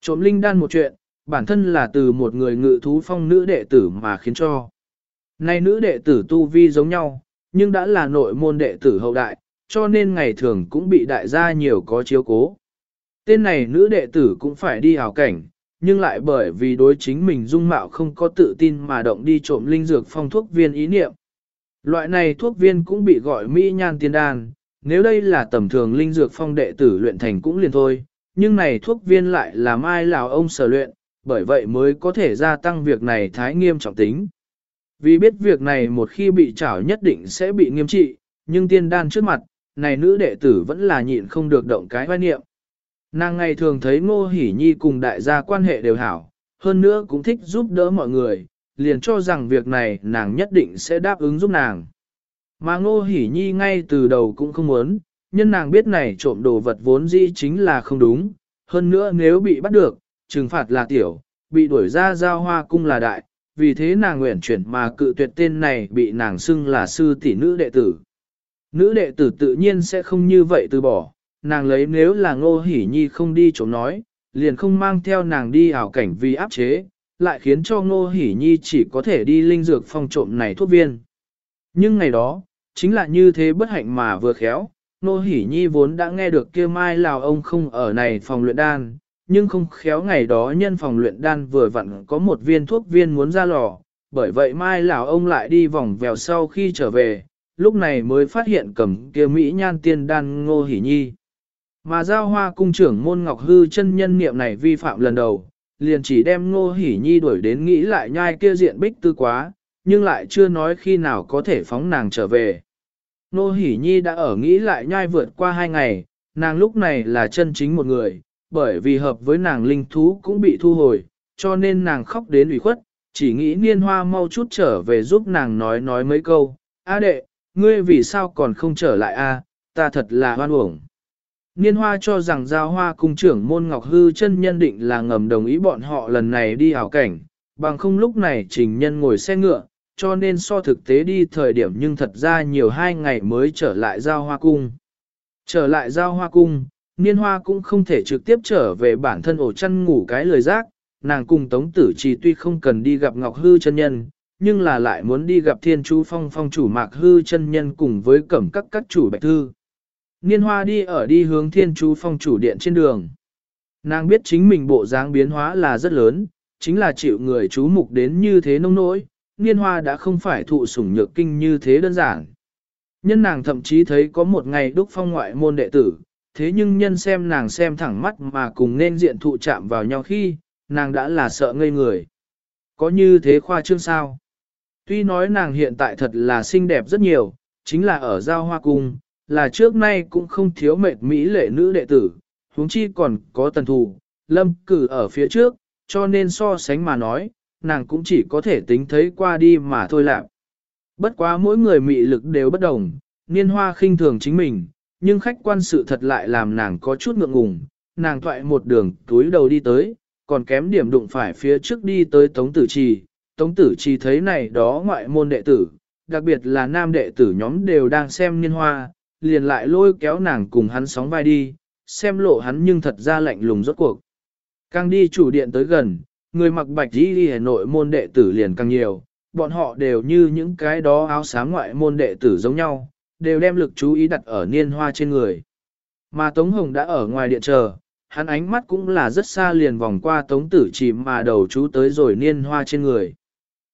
Trộm linh đan một chuyện, bản thân là từ một người ngự thú phong nữ đệ tử mà khiến cho. Nay nữ đệ tử tu vi giống nhau, nhưng đã là nội môn đệ tử hậu đại, cho nên ngày thường cũng bị đại gia nhiều có chiếu cố. Tên này nữ đệ tử cũng phải đi hào cảnh, nhưng lại bởi vì đối chính mình dung mạo không có tự tin mà động đi trộm linh dược phong thuốc viên ý niệm. Loại này thuốc viên cũng bị gọi Mỹ nhan tiên đan, nếu đây là tầm thường linh dược phong đệ tử luyện thành cũng liền thôi, nhưng này thuốc viên lại là mai lào ông sở luyện, bởi vậy mới có thể gia tăng việc này thái nghiêm trọng tính. Vì biết việc này một khi bị trảo nhất định sẽ bị nghiêm trị, nhưng tiên đan trước mặt, này nữ đệ tử vẫn là nhịn không được động cái vai niệm. Nàng ngày thường thấy Ngô Hỷ Nhi cùng đại gia quan hệ đều hảo, hơn nữa cũng thích giúp đỡ mọi người, liền cho rằng việc này nàng nhất định sẽ đáp ứng giúp nàng. Mà Ngô Hỷ Nhi ngay từ đầu cũng không muốn, nhân nàng biết này trộm đồ vật vốn dĩ chính là không đúng, hơn nữa nếu bị bắt được, trừng phạt là tiểu, bị đuổi ra giao hoa cung là đại, vì thế nàng nguyện chuyển mà cự tuyệt tên này bị nàng xưng là sư tỷ nữ đệ tử. Nữ đệ tử tự nhiên sẽ không như vậy từ bỏ, nàng lấy nếu là ngô hỉ nhi không đi chỗ nói, liền không mang theo nàng đi ảo cảnh vì áp chế, lại khiến cho ngô hỉ nhi chỉ có thể đi linh dược phong trộm này thuốc viên. Nhưng ngày đó, chính là như thế bất hạnh mà vừa khéo, ngô hỉ nhi vốn đã nghe được kia mai lào ông không ở này phòng luyện đan, nhưng không khéo ngày đó nhân phòng luyện đan vừa vặn có một viên thuốc viên muốn ra lò, bởi vậy mai lão ông lại đi vòng vèo sau khi trở về, lúc này mới phát hiện cầm kia Mỹ nhan tiên đan ngô hỉ nhi. Mà giao hoa cung trưởng môn ngọc hư chân nhân niệm này vi phạm lần đầu, liền chỉ đem ngô hỉ nhi đuổi đến nghĩ lại nhai kia diện bích tư quá, nhưng lại chưa nói khi nào có thể phóng nàng trở về. Ngô hỉ nhi đã ở nghĩ lại nhai vượt qua hai ngày, nàng lúc này là chân chính một người, bởi vì hợp với nàng linh thú cũng bị thu hồi, cho nên nàng khóc đến ủy khuất, chỉ nghĩ niên hoa mau chút trở về giúp nàng nói nói mấy câu. A đệ, ngươi vì sao còn không trở lại a? ta thật là hoan uổng. Niên hoa cho rằng giao hoa cung trưởng môn ngọc hư chân nhân định là ngầm đồng ý bọn họ lần này đi hảo cảnh, bằng không lúc này trình nhân ngồi xe ngựa, cho nên so thực tế đi thời điểm nhưng thật ra nhiều hai ngày mới trở lại giao hoa cung. Trở lại giao hoa cung, niên hoa cũng không thể trực tiếp trở về bản thân ổ chăn ngủ cái lời giác, nàng cùng tống tử Trì tuy không cần đi gặp ngọc hư chân nhân, nhưng là lại muốn đi gặp thiên chú phong phong chủ mạc hư chân nhân cùng với cẩm các các chủ bạch thư. Niên hoa đi ở đi hướng thiên chú phong chủ điện trên đường. Nàng biết chính mình bộ dáng biến hóa là rất lớn, chính là chịu người chú mục đến như thế nông nỗi, niên hoa đã không phải thụ sủng nhược kinh như thế đơn giản. Nhân nàng thậm chí thấy có một ngày đúc phong ngoại môn đệ tử, thế nhưng nhân xem nàng xem thẳng mắt mà cùng nên diện thụ chạm vào nhau khi, nàng đã là sợ ngây người. Có như thế khoa trương sao? Tuy nói nàng hiện tại thật là xinh đẹp rất nhiều, chính là ở giao hoa cung, là trước nay cũng không thiếu mệt mỹ lệ nữ đệ tử, huống chi còn có tần thù, lâm cử ở phía trước, cho nên so sánh mà nói, nàng cũng chỉ có thể tính thấy qua đi mà thôi lạc. Bất quá mỗi người mị lực đều bất đồng, niên hoa khinh thường chính mình, nhưng khách quan sự thật lại làm nàng có chút ngượng ngùng, nàng thoại một đường túi đầu đi tới, còn kém điểm đụng phải phía trước đi tới Tống Tử Trì. Tống Tử Trì thấy này đó ngoại môn đệ tử, đặc biệt là nam đệ tử nhóm đều đang xem niên hoa, liền lại lôi kéo nàng cùng hắn sóng vai đi, xem lộ hắn nhưng thật ra lạnh lùng rốt cuộc. Càng đi chủ điện tới gần, người mặc bạch đi đi nội môn đệ tử liền càng nhiều, bọn họ đều như những cái đó áo sáng ngoại môn đệ tử giống nhau, đều đem lực chú ý đặt ở niên hoa trên người. Mà Tống Hồng đã ở ngoài điện chờ, hắn ánh mắt cũng là rất xa liền vòng qua Tống Tử chỉ mà đầu chú tới rồi niên hoa trên người.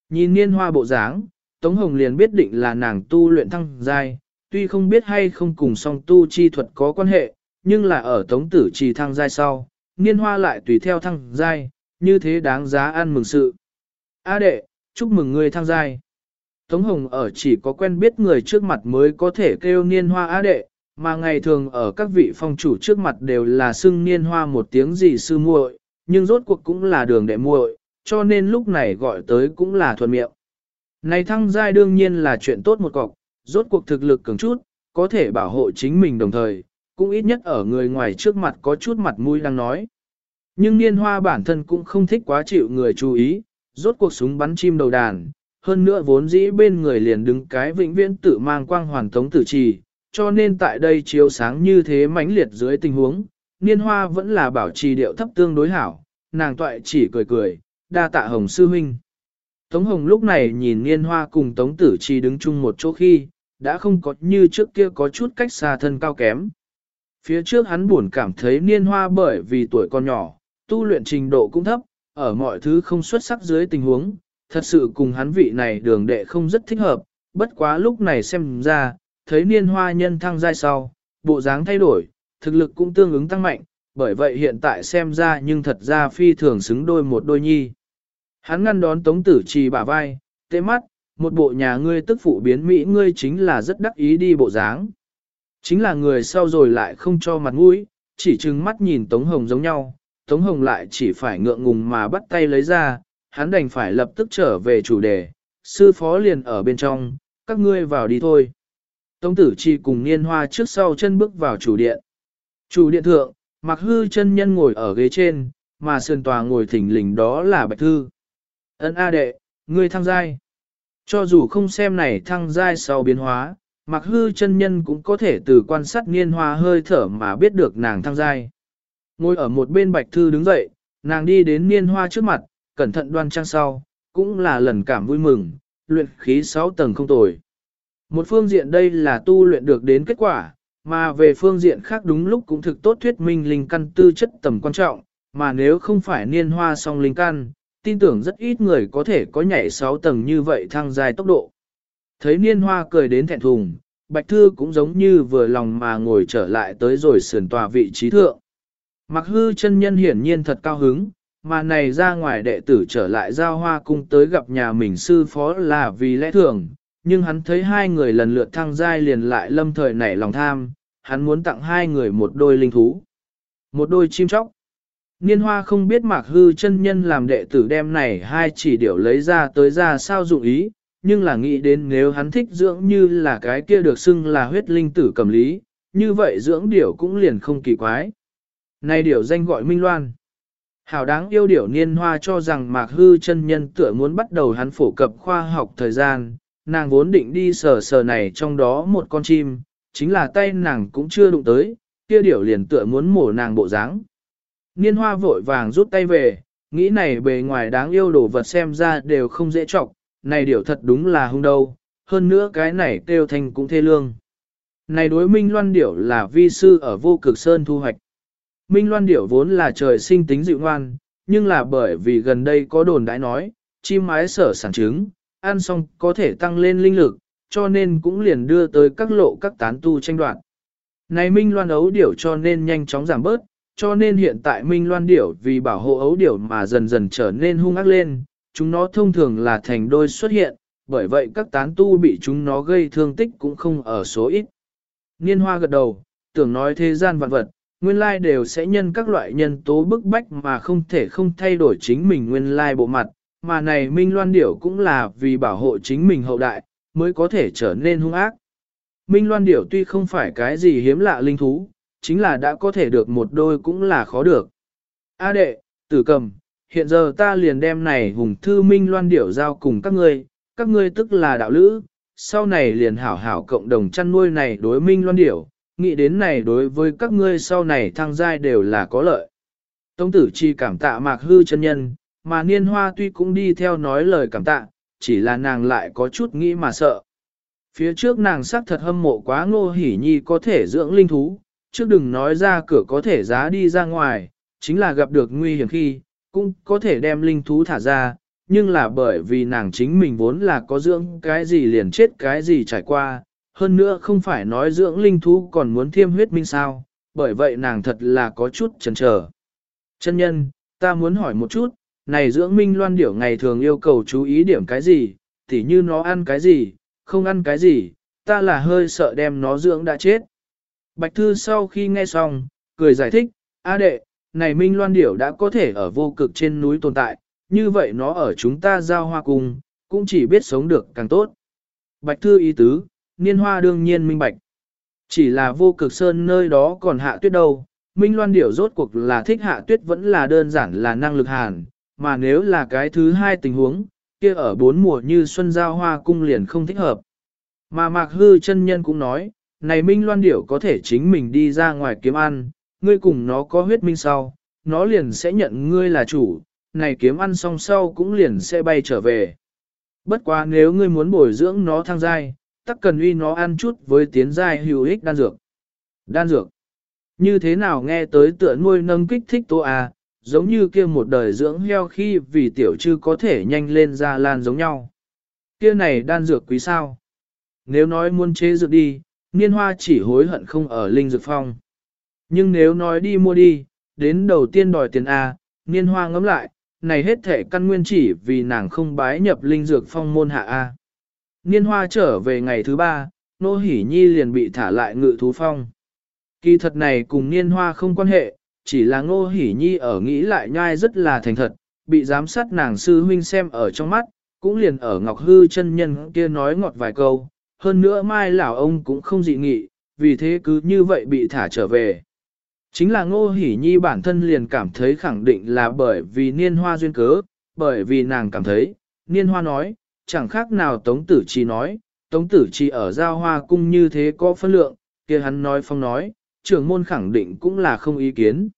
Nhìn niên hoa bộ dáng, Tống Hồng liền biết định là nàng tu luyện thăng giai, tuy không biết hay không cùng song tu chi thuật có quan hệ, nhưng là ở Tống Tử chỉ thăng giai sau, niên hoa lại tùy theo thăng giai, như thế đáng giá ăn mừng sự. A đệ, chúc mừng ngươi thăng giai. Tống Hồng ở chỉ có quen biết người trước mặt mới có thể kêu niên hoa á đệ, mà ngày thường ở các vị phong chủ trước mặt đều là xưng niên hoa một tiếng gì sư muội, nhưng rốt cuộc cũng là đường đệ muội, cho nên lúc này gọi tới cũng là thuận miệng. Này thăng giai đương nhiên là chuyện tốt một cọc, rốt cuộc thực lực cường chút, có thể bảo hộ chính mình đồng thời, cũng ít nhất ở người ngoài trước mặt có chút mặt mũi đang nói. Nhưng niên hoa bản thân cũng không thích quá chịu người chú ý, rốt cuộc súng bắn chim đầu đàn, hơn nữa vốn dĩ bên người liền đứng cái vĩnh viễn tự mang quang hoàn tống tử trì, cho nên tại đây chiếu sáng như thế mãnh liệt dưới tình huống, niên hoa vẫn là bảo trì điệu thấp tương đối hảo, nàng toại chỉ cười cười, đa tạ hồng sư huynh. Tống hồng lúc này nhìn niên hoa cùng tống tử trì đứng chung một chỗ khi, đã không có như trước kia có chút cách xa thân cao kém. Phía trước hắn buồn cảm thấy niên hoa bởi vì tuổi còn nhỏ, tu luyện trình độ cũng thấp, ở mọi thứ không xuất sắc dưới tình huống, thật sự cùng hắn vị này đường đệ không rất thích hợp, bất quá lúc này xem ra, thấy niên hoa nhân thăng giai sau, bộ dáng thay đổi, thực lực cũng tương ứng tăng mạnh, bởi vậy hiện tại xem ra nhưng thật ra phi thường xứng đôi một đôi nhi. Hắn ngăn đón tống tử trì bả vai, tê mắt, một bộ nhà ngươi tức phụ biến Mỹ ngươi chính là rất đắc ý đi bộ dáng. Chính là người sau rồi lại không cho mặt mũi, chỉ trừng mắt nhìn Tống Hồng giống nhau, Tống Hồng lại chỉ phải ngượng ngùng mà bắt tay lấy ra, hắn đành phải lập tức trở về chủ đề, sư phó liền ở bên trong, các ngươi vào đi thôi. Tống tử chi cùng niên hoa trước sau chân bước vào chủ điện. Chủ điện thượng, mặc hư chân nhân ngồi ở ghế trên, mà sườn tòa ngồi thỉnh lình đó là bạch thư. Ấn A đệ, ngươi thăng giai. Cho dù không xem này thăng giai sau biến hóa, mặc hư chân nhân cũng có thể từ quan sát niên hoa hơi thở mà biết được nàng thăng giai. Ngồi ở một bên bạch thư đứng dậy, nàng đi đến niên hoa trước mặt, cẩn thận đoan trang sau, cũng là lần cảm vui mừng, luyện khí 6 tầng không tồi. Một phương diện đây là tu luyện được đến kết quả, mà về phương diện khác đúng lúc cũng thực tốt thuyết minh linh căn tư chất tầm quan trọng, mà nếu không phải niên hoa song linh căn, tin tưởng rất ít người có thể có nhảy 6 tầng như vậy thăng dài tốc độ. Thấy niên hoa cười đến thẹn thùng, Bạch Thư cũng giống như vừa lòng mà ngồi trở lại tới rồi sườn tòa vị trí thượng. Mặc hư chân nhân hiển nhiên thật cao hứng, mà này ra ngoài đệ tử trở lại giao hoa cung tới gặp nhà mình sư phó là vì lẽ thường, nhưng hắn thấy hai người lần lượt thăng giai liền lại lâm thời nảy lòng tham, hắn muốn tặng hai người một đôi linh thú, một đôi chim chóc. Niên hoa không biết mạc hư chân nhân làm đệ tử đem này hai chỉ điểu lấy ra tới ra sao dụng ý, nhưng là nghĩ đến nếu hắn thích dưỡng như là cái kia được xưng là huyết linh tử cầm lý, như vậy dưỡng điểu cũng liền không kỳ quái. Này điểu danh gọi Minh Loan. Hảo đáng yêu điểu niên hoa cho rằng mạc hư chân nhân tựa muốn bắt đầu hắn phổ cập khoa học thời gian, nàng vốn định đi sờ sờ này trong đó một con chim, chính là tay nàng cũng chưa đụng tới, kia điểu liền tựa muốn mổ nàng bộ dáng. Niên hoa vội vàng rút tay về, nghĩ này bề ngoài đáng yêu đồ vật xem ra đều không dễ trọng, này điểu thật đúng là hung đâu, hơn nữa cái này kêu thành cũng thê lương. Này đối minh loan điểu là vi sư ở vô cực sơn thu hoạch. Minh loan điểu vốn là trời sinh tính dịu ngoan, nhưng là bởi vì gần đây có đồn đãi nói, chim mái sở sản trứng, ăn xong có thể tăng lên linh lực, cho nên cũng liền đưa tới các lộ các tán tu tranh đoạt. Này Minh Loan ấu điểu cho nên nhanh chóng giảm bớt, cho nên hiện tại Minh Loan điểu vì bảo hộ ấu điểu mà dần dần trở nên hung ác lên, chúng nó thông thường là thành đôi xuất hiện, bởi vậy các tán tu bị chúng nó gây thương tích cũng không ở số ít. Niên hoa gật đầu, tưởng nói thế gian vạn vật, nguyên lai đều sẽ nhân các loại nhân tố bức bách mà không thể không thay đổi chính mình nguyên lai bộ mặt, mà này Minh Loan Điểu cũng là vì bảo hộ chính mình hậu đại, mới có thể trở nên hung ác. Minh Loan Điểu tuy không phải cái gì hiếm lạ linh thú, chính là đã có thể được một đôi cũng là khó được. A đệ, tử cầm, hiện giờ ta liền đem này hùng thư Minh Loan Điểu giao cùng các ngươi, các ngươi tức là đạo lữ, sau này liền hảo hảo cộng đồng chăn nuôi này đối Minh Loan Điểu, nghĩ đến này đối với các ngươi sau này thăng giai đều là có lợi. Tống tử chi cảm tạ mạc hư chân nhân, mà niên hoa tuy cũng đi theo nói lời cảm tạ, chỉ là nàng lại có chút nghĩ mà sợ. Phía trước nàng sắc thật hâm mộ quá ngô hỉ nhi có thể dưỡng linh thú, trước đừng nói ra cửa có thể giá đi ra ngoài, chính là gặp được nguy hiểm khi, cũng có thể đem linh thú thả ra, nhưng là bởi vì nàng chính mình vốn là có dưỡng cái gì liền chết cái gì trải qua, hơn nữa không phải nói dưỡng linh thú còn muốn thiêm huyết minh sao, bởi vậy nàng thật là có chút chần chờ. Chân nhân, ta muốn hỏi một chút, này dưỡng minh loan điểu ngày thường yêu cầu chú ý điểm cái gì, tỉ như nó ăn cái gì, không ăn cái gì, ta là hơi sợ đem nó dưỡng đã chết. Bạch Thư sau khi nghe xong, cười giải thích, A đệ, này minh loan điểu đã có thể ở vô cực trên núi tồn tại, như vậy nó ở chúng ta giao hoa cùng, cũng chỉ biết sống được càng tốt. Bạch Thư ý tứ, niên hoa đương nhiên minh bạch. Chỉ là vô cực sơn nơi đó còn hạ tuyết đâu, minh loan điểu rốt cuộc là thích hạ tuyết vẫn là đơn giản là năng lực hàn, mà nếu là cái thứ hai tình huống, kia ở bốn mùa như xuân giao hoa cung liền không thích hợp. Mà mạc hư chân nhân cũng nói, này minh loan điểu có thể chính mình đi ra ngoài kiếm ăn, ngươi cùng nó có huyết minh sau, nó liền sẽ nhận ngươi là chủ, này kiếm ăn xong sau cũng liền sẽ bay trở về. Bất quá nếu ngươi muốn bồi dưỡng nó thăng giai, tắc cần uy nó ăn chút với tiến giai hữu ích đan dược. Đan dược. Như thế nào nghe tới tựa nuôi nâng kích thích tô à, giống như kia một đời dưỡng heo khi vì tiểu chư có thể nhanh lên ra lan giống nhau. Kia này đan dược quý sao? Nếu nói muốn chế dược đi, niên hoa chỉ hối hận không ở linh dược phong. Nhưng nếu nói đi mua đi, đến đầu tiên đòi tiền A, niên hoa ngấm lại, này hết thể căn nguyên chỉ vì nàng không bái nhập linh dược phong môn hạ A. Niên hoa trở về ngày thứ ba, nô hỉ nhi liền bị thả lại ngự thú phong. Kỳ thật này cùng niên hoa không quan hệ, chỉ là ngô hỉ nhi ở nghĩ lại nhai rất là thành thật, bị giám sát nàng sư huynh xem ở trong mắt, cũng liền ở ngọc hư chân nhân kia nói ngọt vài câu, hơn nữa mai lão ông cũng không dị nghị, vì thế cứ như vậy bị thả trở về. Chính là ngô hỉ nhi bản thân liền cảm thấy khẳng định là bởi vì niên hoa duyên cớ, bởi vì nàng cảm thấy, niên hoa nói, chẳng khác nào tống tử chi nói, tống tử chi ở giao hoa cung như thế có phân lượng, kia hắn nói phong nói, trưởng môn khẳng định cũng là không ý kiến.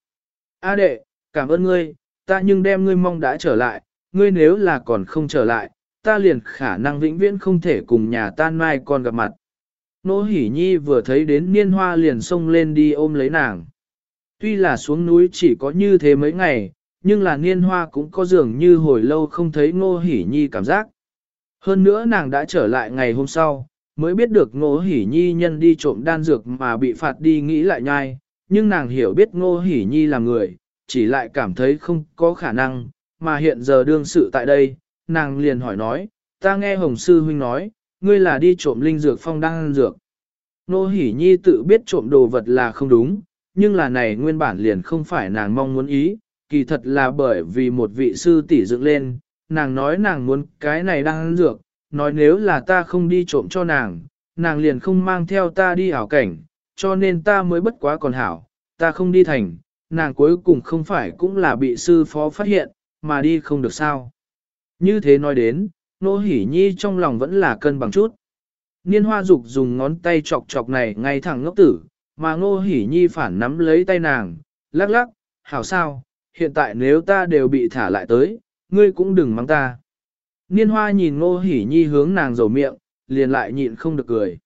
A đệ, cảm ơn ngươi, ta nhưng đem ngươi mong đã trở lại, ngươi nếu là còn không trở lại, ta liền khả năng vĩnh viễn không thể cùng nhà tan mai còn gặp mặt. Nô hỉ nhi vừa thấy đến niên hoa liền xông lên đi ôm lấy nàng. Tuy là xuống núi chỉ có như thế mấy ngày, nhưng là niên hoa cũng có dường như hồi lâu không thấy ngô hỉ nhi cảm giác. Hơn nữa nàng đã trở lại ngày hôm sau, mới biết được ngô hỉ nhi nhân đi trộm đan dược mà bị phạt đi nghĩ lại nhai, nhưng nàng hiểu biết ngô hỉ nhi là người, chỉ lại cảm thấy không có khả năng, mà hiện giờ đương sự tại đây, nàng liền hỏi nói, ta nghe Hồng Sư Huynh nói, ngươi là đi trộm linh dược phong đan dược. Ngô hỉ nhi tự biết trộm đồ vật là không đúng, nhưng là này nguyên bản liền không phải nàng mong muốn ý, kỳ thật là bởi vì một vị sư tỷ dựng lên, nàng nói nàng muốn cái này đang ăn dược, nói nếu là ta không đi trộm cho nàng, nàng liền không mang theo ta đi ảo cảnh, cho nên ta mới bất quá còn hảo, ta không đi thành, nàng cuối cùng không phải cũng là bị sư phó phát hiện, mà đi không được sao. Như thế nói đến, nô hỉ nhi trong lòng vẫn là cân bằng chút. Niên hoa dục dùng ngón tay chọc chọc này ngay thẳng ngốc tử, mà ngô hỉ nhi phản nắm lấy tay nàng, lắc lắc, hảo sao, hiện tại nếu ta đều bị thả lại tới, ngươi cũng đừng mắng ta. Niên hoa nhìn ngô hỉ nhi hướng nàng dầu miệng, liền lại nhịn không được cười.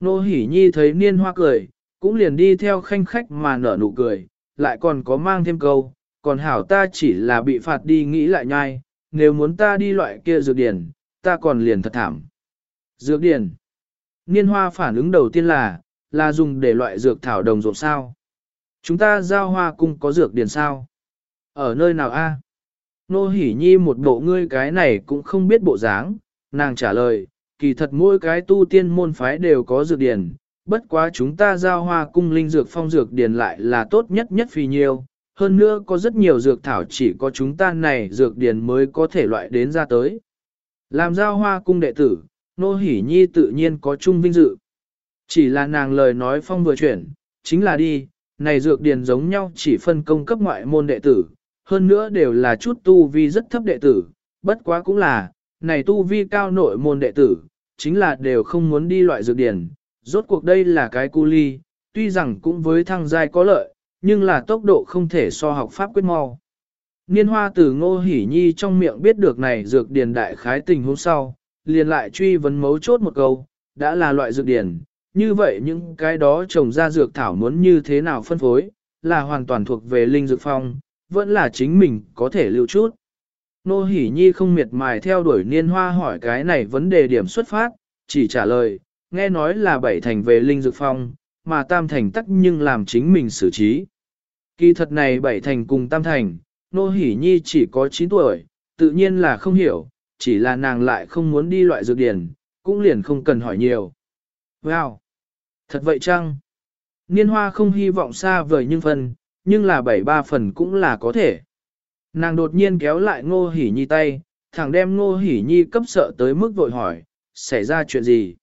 Ngô hỉ nhi thấy niên hoa cười, cũng liền đi theo khanh khách mà nở nụ cười, lại còn có mang thêm câu, còn hảo ta chỉ là bị phạt đi nghĩ lại nhai, nếu muốn ta đi loại kia dược điển, ta còn liền thật thảm. Dược điển. Niên hoa phản ứng đầu tiên là, là dùng để loại dược thảo đồng ruộng sao? Chúng ta giao hoa cung có dược điển sao? Ở nơi nào a? Nô hỉ nhi một bộ ngươi cái này cũng không biết bộ dáng, nàng trả lời, kỳ thật mỗi cái tu tiên môn phái đều có dược điển, bất quá chúng ta giao hoa cung linh dược phong dược điển lại là tốt nhất nhất phi nhiêu, hơn nữa có rất nhiều dược thảo chỉ có chúng ta này dược điển mới có thể loại đến ra tới. Làm giao hoa cung đệ tử, nô hỉ nhi tự nhiên có chung vinh dự. Chỉ là nàng lời nói phong vừa chuyển, chính là đi, này dược điển giống nhau chỉ phân công cấp ngoại môn đệ tử, hơn nữa đều là chút tu vi rất thấp đệ tử, bất quá cũng là, này tu vi cao nội môn đệ tử, chính là đều không muốn đi loại dược điển, rốt cuộc đây là cái cu ly, tuy rằng cũng với thăng giai có lợi, nhưng là tốc độ không thể so học pháp quyết mau. Niên hoa từ ngô hỉ nhi trong miệng biết được này dược điển đại khái tình hôm sau, liền lại truy vấn mấu chốt một câu, đã là loại dược điển, như vậy những cái đó trồng ra dược thảo muốn như thế nào phân phối, là hoàn toàn thuộc về linh dược phong, vẫn là chính mình có thể lưu chút. Nô Hỷ Nhi không miệt mài theo đuổi niên hoa hỏi cái này vấn đề điểm xuất phát, chỉ trả lời, nghe nói là bảy thành về linh dược phong, mà tam thành tắc nhưng làm chính mình xử trí. Kỳ thật này bảy thành cùng tam thành, Nô Hỷ Nhi chỉ có 9 tuổi, tự nhiên là không hiểu, chỉ là nàng lại không muốn đi loại dược điển, cũng liền không cần hỏi nhiều. Wow! Thật vậy chăng? Niên hoa không hy vọng xa vời nhưng phần, nhưng là bảy ba phần cũng là có thể. Nàng đột nhiên kéo lại ngô hỉ nhi tay, thẳng đem ngô hỉ nhi cấp sợ tới mức vội hỏi, xảy ra chuyện gì?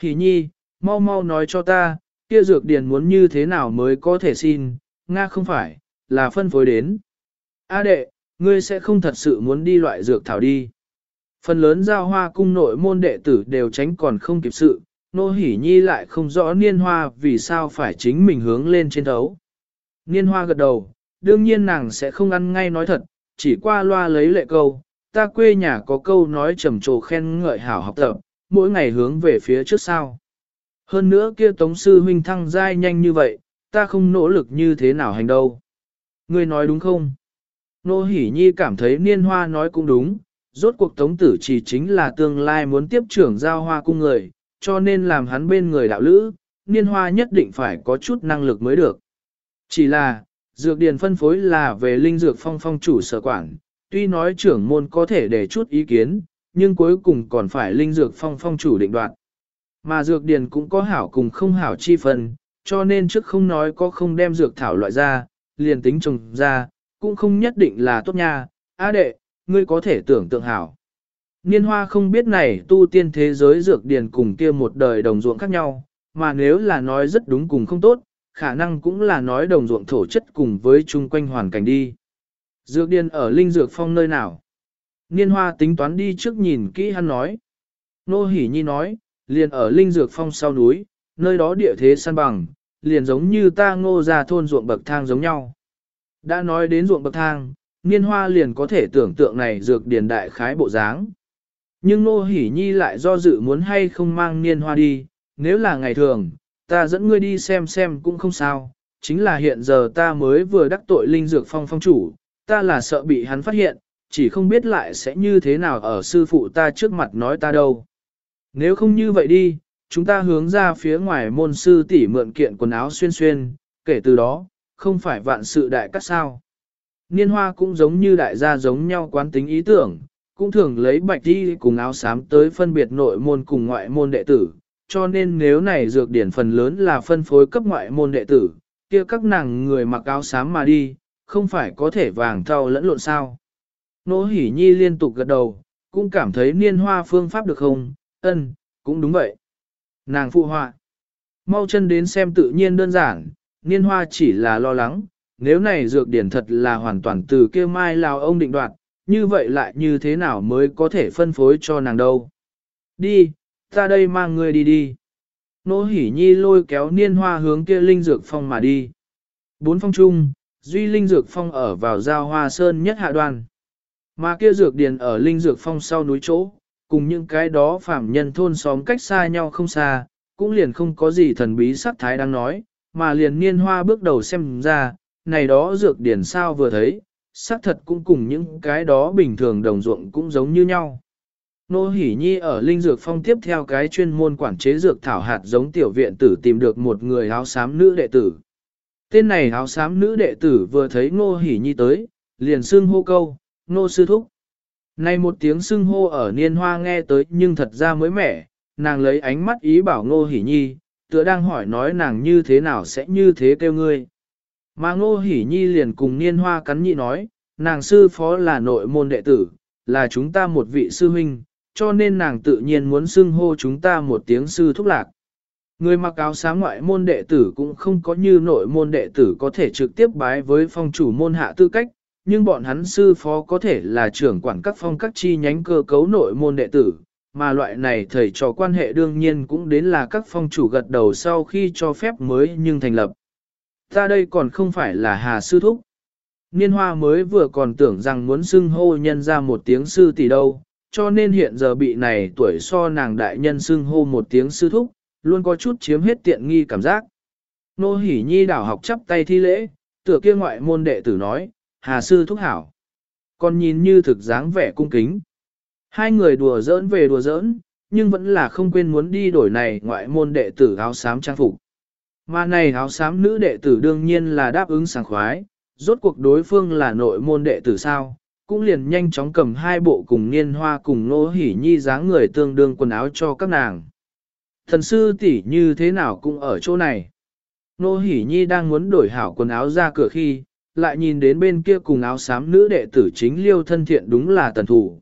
Hỉ nhi, mau mau nói cho ta, kia dược điền muốn như thế nào mới có thể xin, Nga không phải, là phân phối đến. A đệ, ngươi sẽ không thật sự muốn đi loại dược thảo đi. Phần lớn giao hoa cung nội môn đệ tử đều tránh còn không kịp sự, nô hỉ nhi lại không rõ niên hoa vì sao phải chính mình hướng lên trên thấu. Niên hoa gật đầu, đương nhiên nàng sẽ không ăn ngay nói thật, chỉ qua loa lấy lệ câu, ta quê nhà có câu nói trầm trồ khen ngợi hảo học tập, mỗi ngày hướng về phía trước sau. Hơn nữa kia tống sư huynh thăng giai nhanh như vậy, ta không nỗ lực như thế nào hành đâu. Ngươi nói đúng không? Nô Hỷ Nhi cảm thấy niên hoa nói cũng đúng, rốt cuộc tống tử chỉ chính là tương lai muốn tiếp trưởng giao hoa cung người, cho nên làm hắn bên người đạo lữ, niên hoa nhất định phải có chút năng lực mới được. Chỉ là, dược điền phân phối là về linh dược phong phong chủ sở quản, tuy nói trưởng môn có thể để chút ý kiến, nhưng cuối cùng còn phải linh dược phong phong chủ định đoạt. Mà dược điền cũng có hảo cùng không hảo chi phần, cho nên trước không nói có không đem dược thảo loại ra, liền tính trồng ra, cũng không nhất định là tốt nha. Á đệ, ngươi có thể tưởng tượng hảo. Niên hoa không biết này tu tiên thế giới dược điền cùng kia một đời đồng ruộng khác nhau, mà nếu là nói rất đúng cùng không tốt, khả năng cũng là nói đồng ruộng thổ chất cùng với chung quanh hoàn cảnh đi. Dược điên ở linh dược phong nơi nào? Niên hoa tính toán đi trước nhìn kỹ hắn nói. Nô Hỷ Nhi nói, liền ở linh dược phong sau núi, nơi đó địa thế săn bằng, liền giống như ta ngô ra thôn ruộng bậc thang giống nhau. Đã nói đến ruộng bậc thang, niên hoa liền có thể tưởng tượng này dược điền đại khái bộ dáng. Nhưng Nô Hỷ Nhi lại do dự muốn hay không mang niên hoa đi, nếu là ngày thường, ta dẫn ngươi đi xem xem cũng không sao, chính là hiện giờ ta mới vừa đắc tội linh dược phong phong chủ, ta là sợ bị hắn phát hiện, chỉ không biết lại sẽ như thế nào ở sư phụ ta trước mặt nói ta đâu. Nếu không như vậy đi, chúng ta hướng ra phía ngoài môn sư tỷ mượn kiện quần áo xuyên xuyên, kể từ đó, không phải vạn sự đại cắt sao. Niên hoa cũng giống như đại gia giống nhau quán tính ý tưởng, cũng thường lấy bạch đi cùng áo xám tới phân biệt nội môn cùng ngoại môn đệ tử, cho nên nếu này dược điển phần lớn là phân phối cấp ngoại môn đệ tử, kia các nàng người mặc áo xám mà đi, không phải có thể vàng thau lẫn lộn sao. Nỗ hỉ nhi liên tục gật đầu, cũng cảm thấy niên hoa phương pháp được không, ân, cũng đúng vậy. Nàng phụ họa. Mau chân đến xem tự nhiên đơn giản, niên hoa chỉ là lo lắng, nếu này dược điển thật là hoàn toàn từ kia mai lào ông định đoạt, như vậy lại như thế nào mới có thể phân phối cho nàng đâu. Đi, ta đây mang ngươi đi đi. Nô hỉ nhi lôi kéo niên hoa hướng kia linh dược phong mà đi. Bốn phong chung, duy linh dược phong ở vào giao hoa sơn nhất hạ đoàn, Mà kia dược điền ở linh dược phong sau núi chỗ, cùng những cái đó phạm nhân thôn xóm cách xa nhau không xa, cũng liền không có gì thần bí sắc thái đang nói, mà liền niên hoa bước đầu xem ra, này đó dược điển sao vừa thấy, xác thật cũng cùng những cái đó bình thường đồng ruộng cũng giống như nhau. Nô Hỷ Nhi ở Linh Dược Phong tiếp theo cái chuyên môn quản chế dược thảo hạt giống tiểu viện tử tìm được một người áo xám nữ đệ tử. Tên này áo xám nữ đệ tử vừa thấy Nô Hỷ Nhi tới, liền xưng hô câu, Nô Sư Thúc. Này một tiếng xưng hô ở niên hoa nghe tới nhưng thật ra mới mẻ, nàng lấy ánh mắt ý bảo Nô Hỷ Nhi, tựa đang hỏi nói nàng như thế nào sẽ như thế kêu ngươi. Mà Ngô Hỷ Nhi liền cùng niên hoa cắn nhị nói, nàng sư phó là nội môn đệ tử, là chúng ta một vị sư huynh, cho nên nàng tự nhiên muốn xưng hô chúng ta một tiếng sư thúc lạc. Người mặc áo sáng ngoại môn đệ tử cũng không có như nội môn đệ tử có thể trực tiếp bái với phong chủ môn hạ tư cách, nhưng bọn hắn sư phó có thể là trưởng quản các phong các chi nhánh cơ cấu nội môn đệ tử, mà loại này thầy trò quan hệ đương nhiên cũng đến là các phong chủ gật đầu sau khi cho phép mới nhưng thành lập. Ta đây còn không phải là hà sư thúc. Niên hoa mới vừa còn tưởng rằng muốn xưng hô nhân ra một tiếng sư tỷ đâu, cho nên hiện giờ bị này tuổi so nàng đại nhân xưng hô một tiếng sư thúc, luôn có chút chiếm hết tiện nghi cảm giác. Nô hỉ nhi đảo học chắp tay thi lễ, tựa kia ngoại môn đệ tử nói, hà sư thúc hảo. Còn nhìn như thực dáng vẻ cung kính. Hai người đùa giỡn về đùa giỡn, nhưng vẫn là không quên muốn đi đổi này ngoại môn đệ tử áo xám trang phục. Mà này áo xám nữ đệ tử đương nhiên là đáp ứng sảng khoái, rốt cuộc đối phương là nội môn đệ tử sao, cũng liền nhanh chóng cầm hai bộ cùng niên hoa cùng nô hỉ nhi dáng người tương đương quần áo cho các nàng. Thần sư tỷ như thế nào cũng ở chỗ này. Nô hỉ nhi đang muốn đổi hảo quần áo ra cửa khi, lại nhìn đến bên kia cùng áo xám nữ đệ tử chính liêu thân thiện đúng là tần thủ.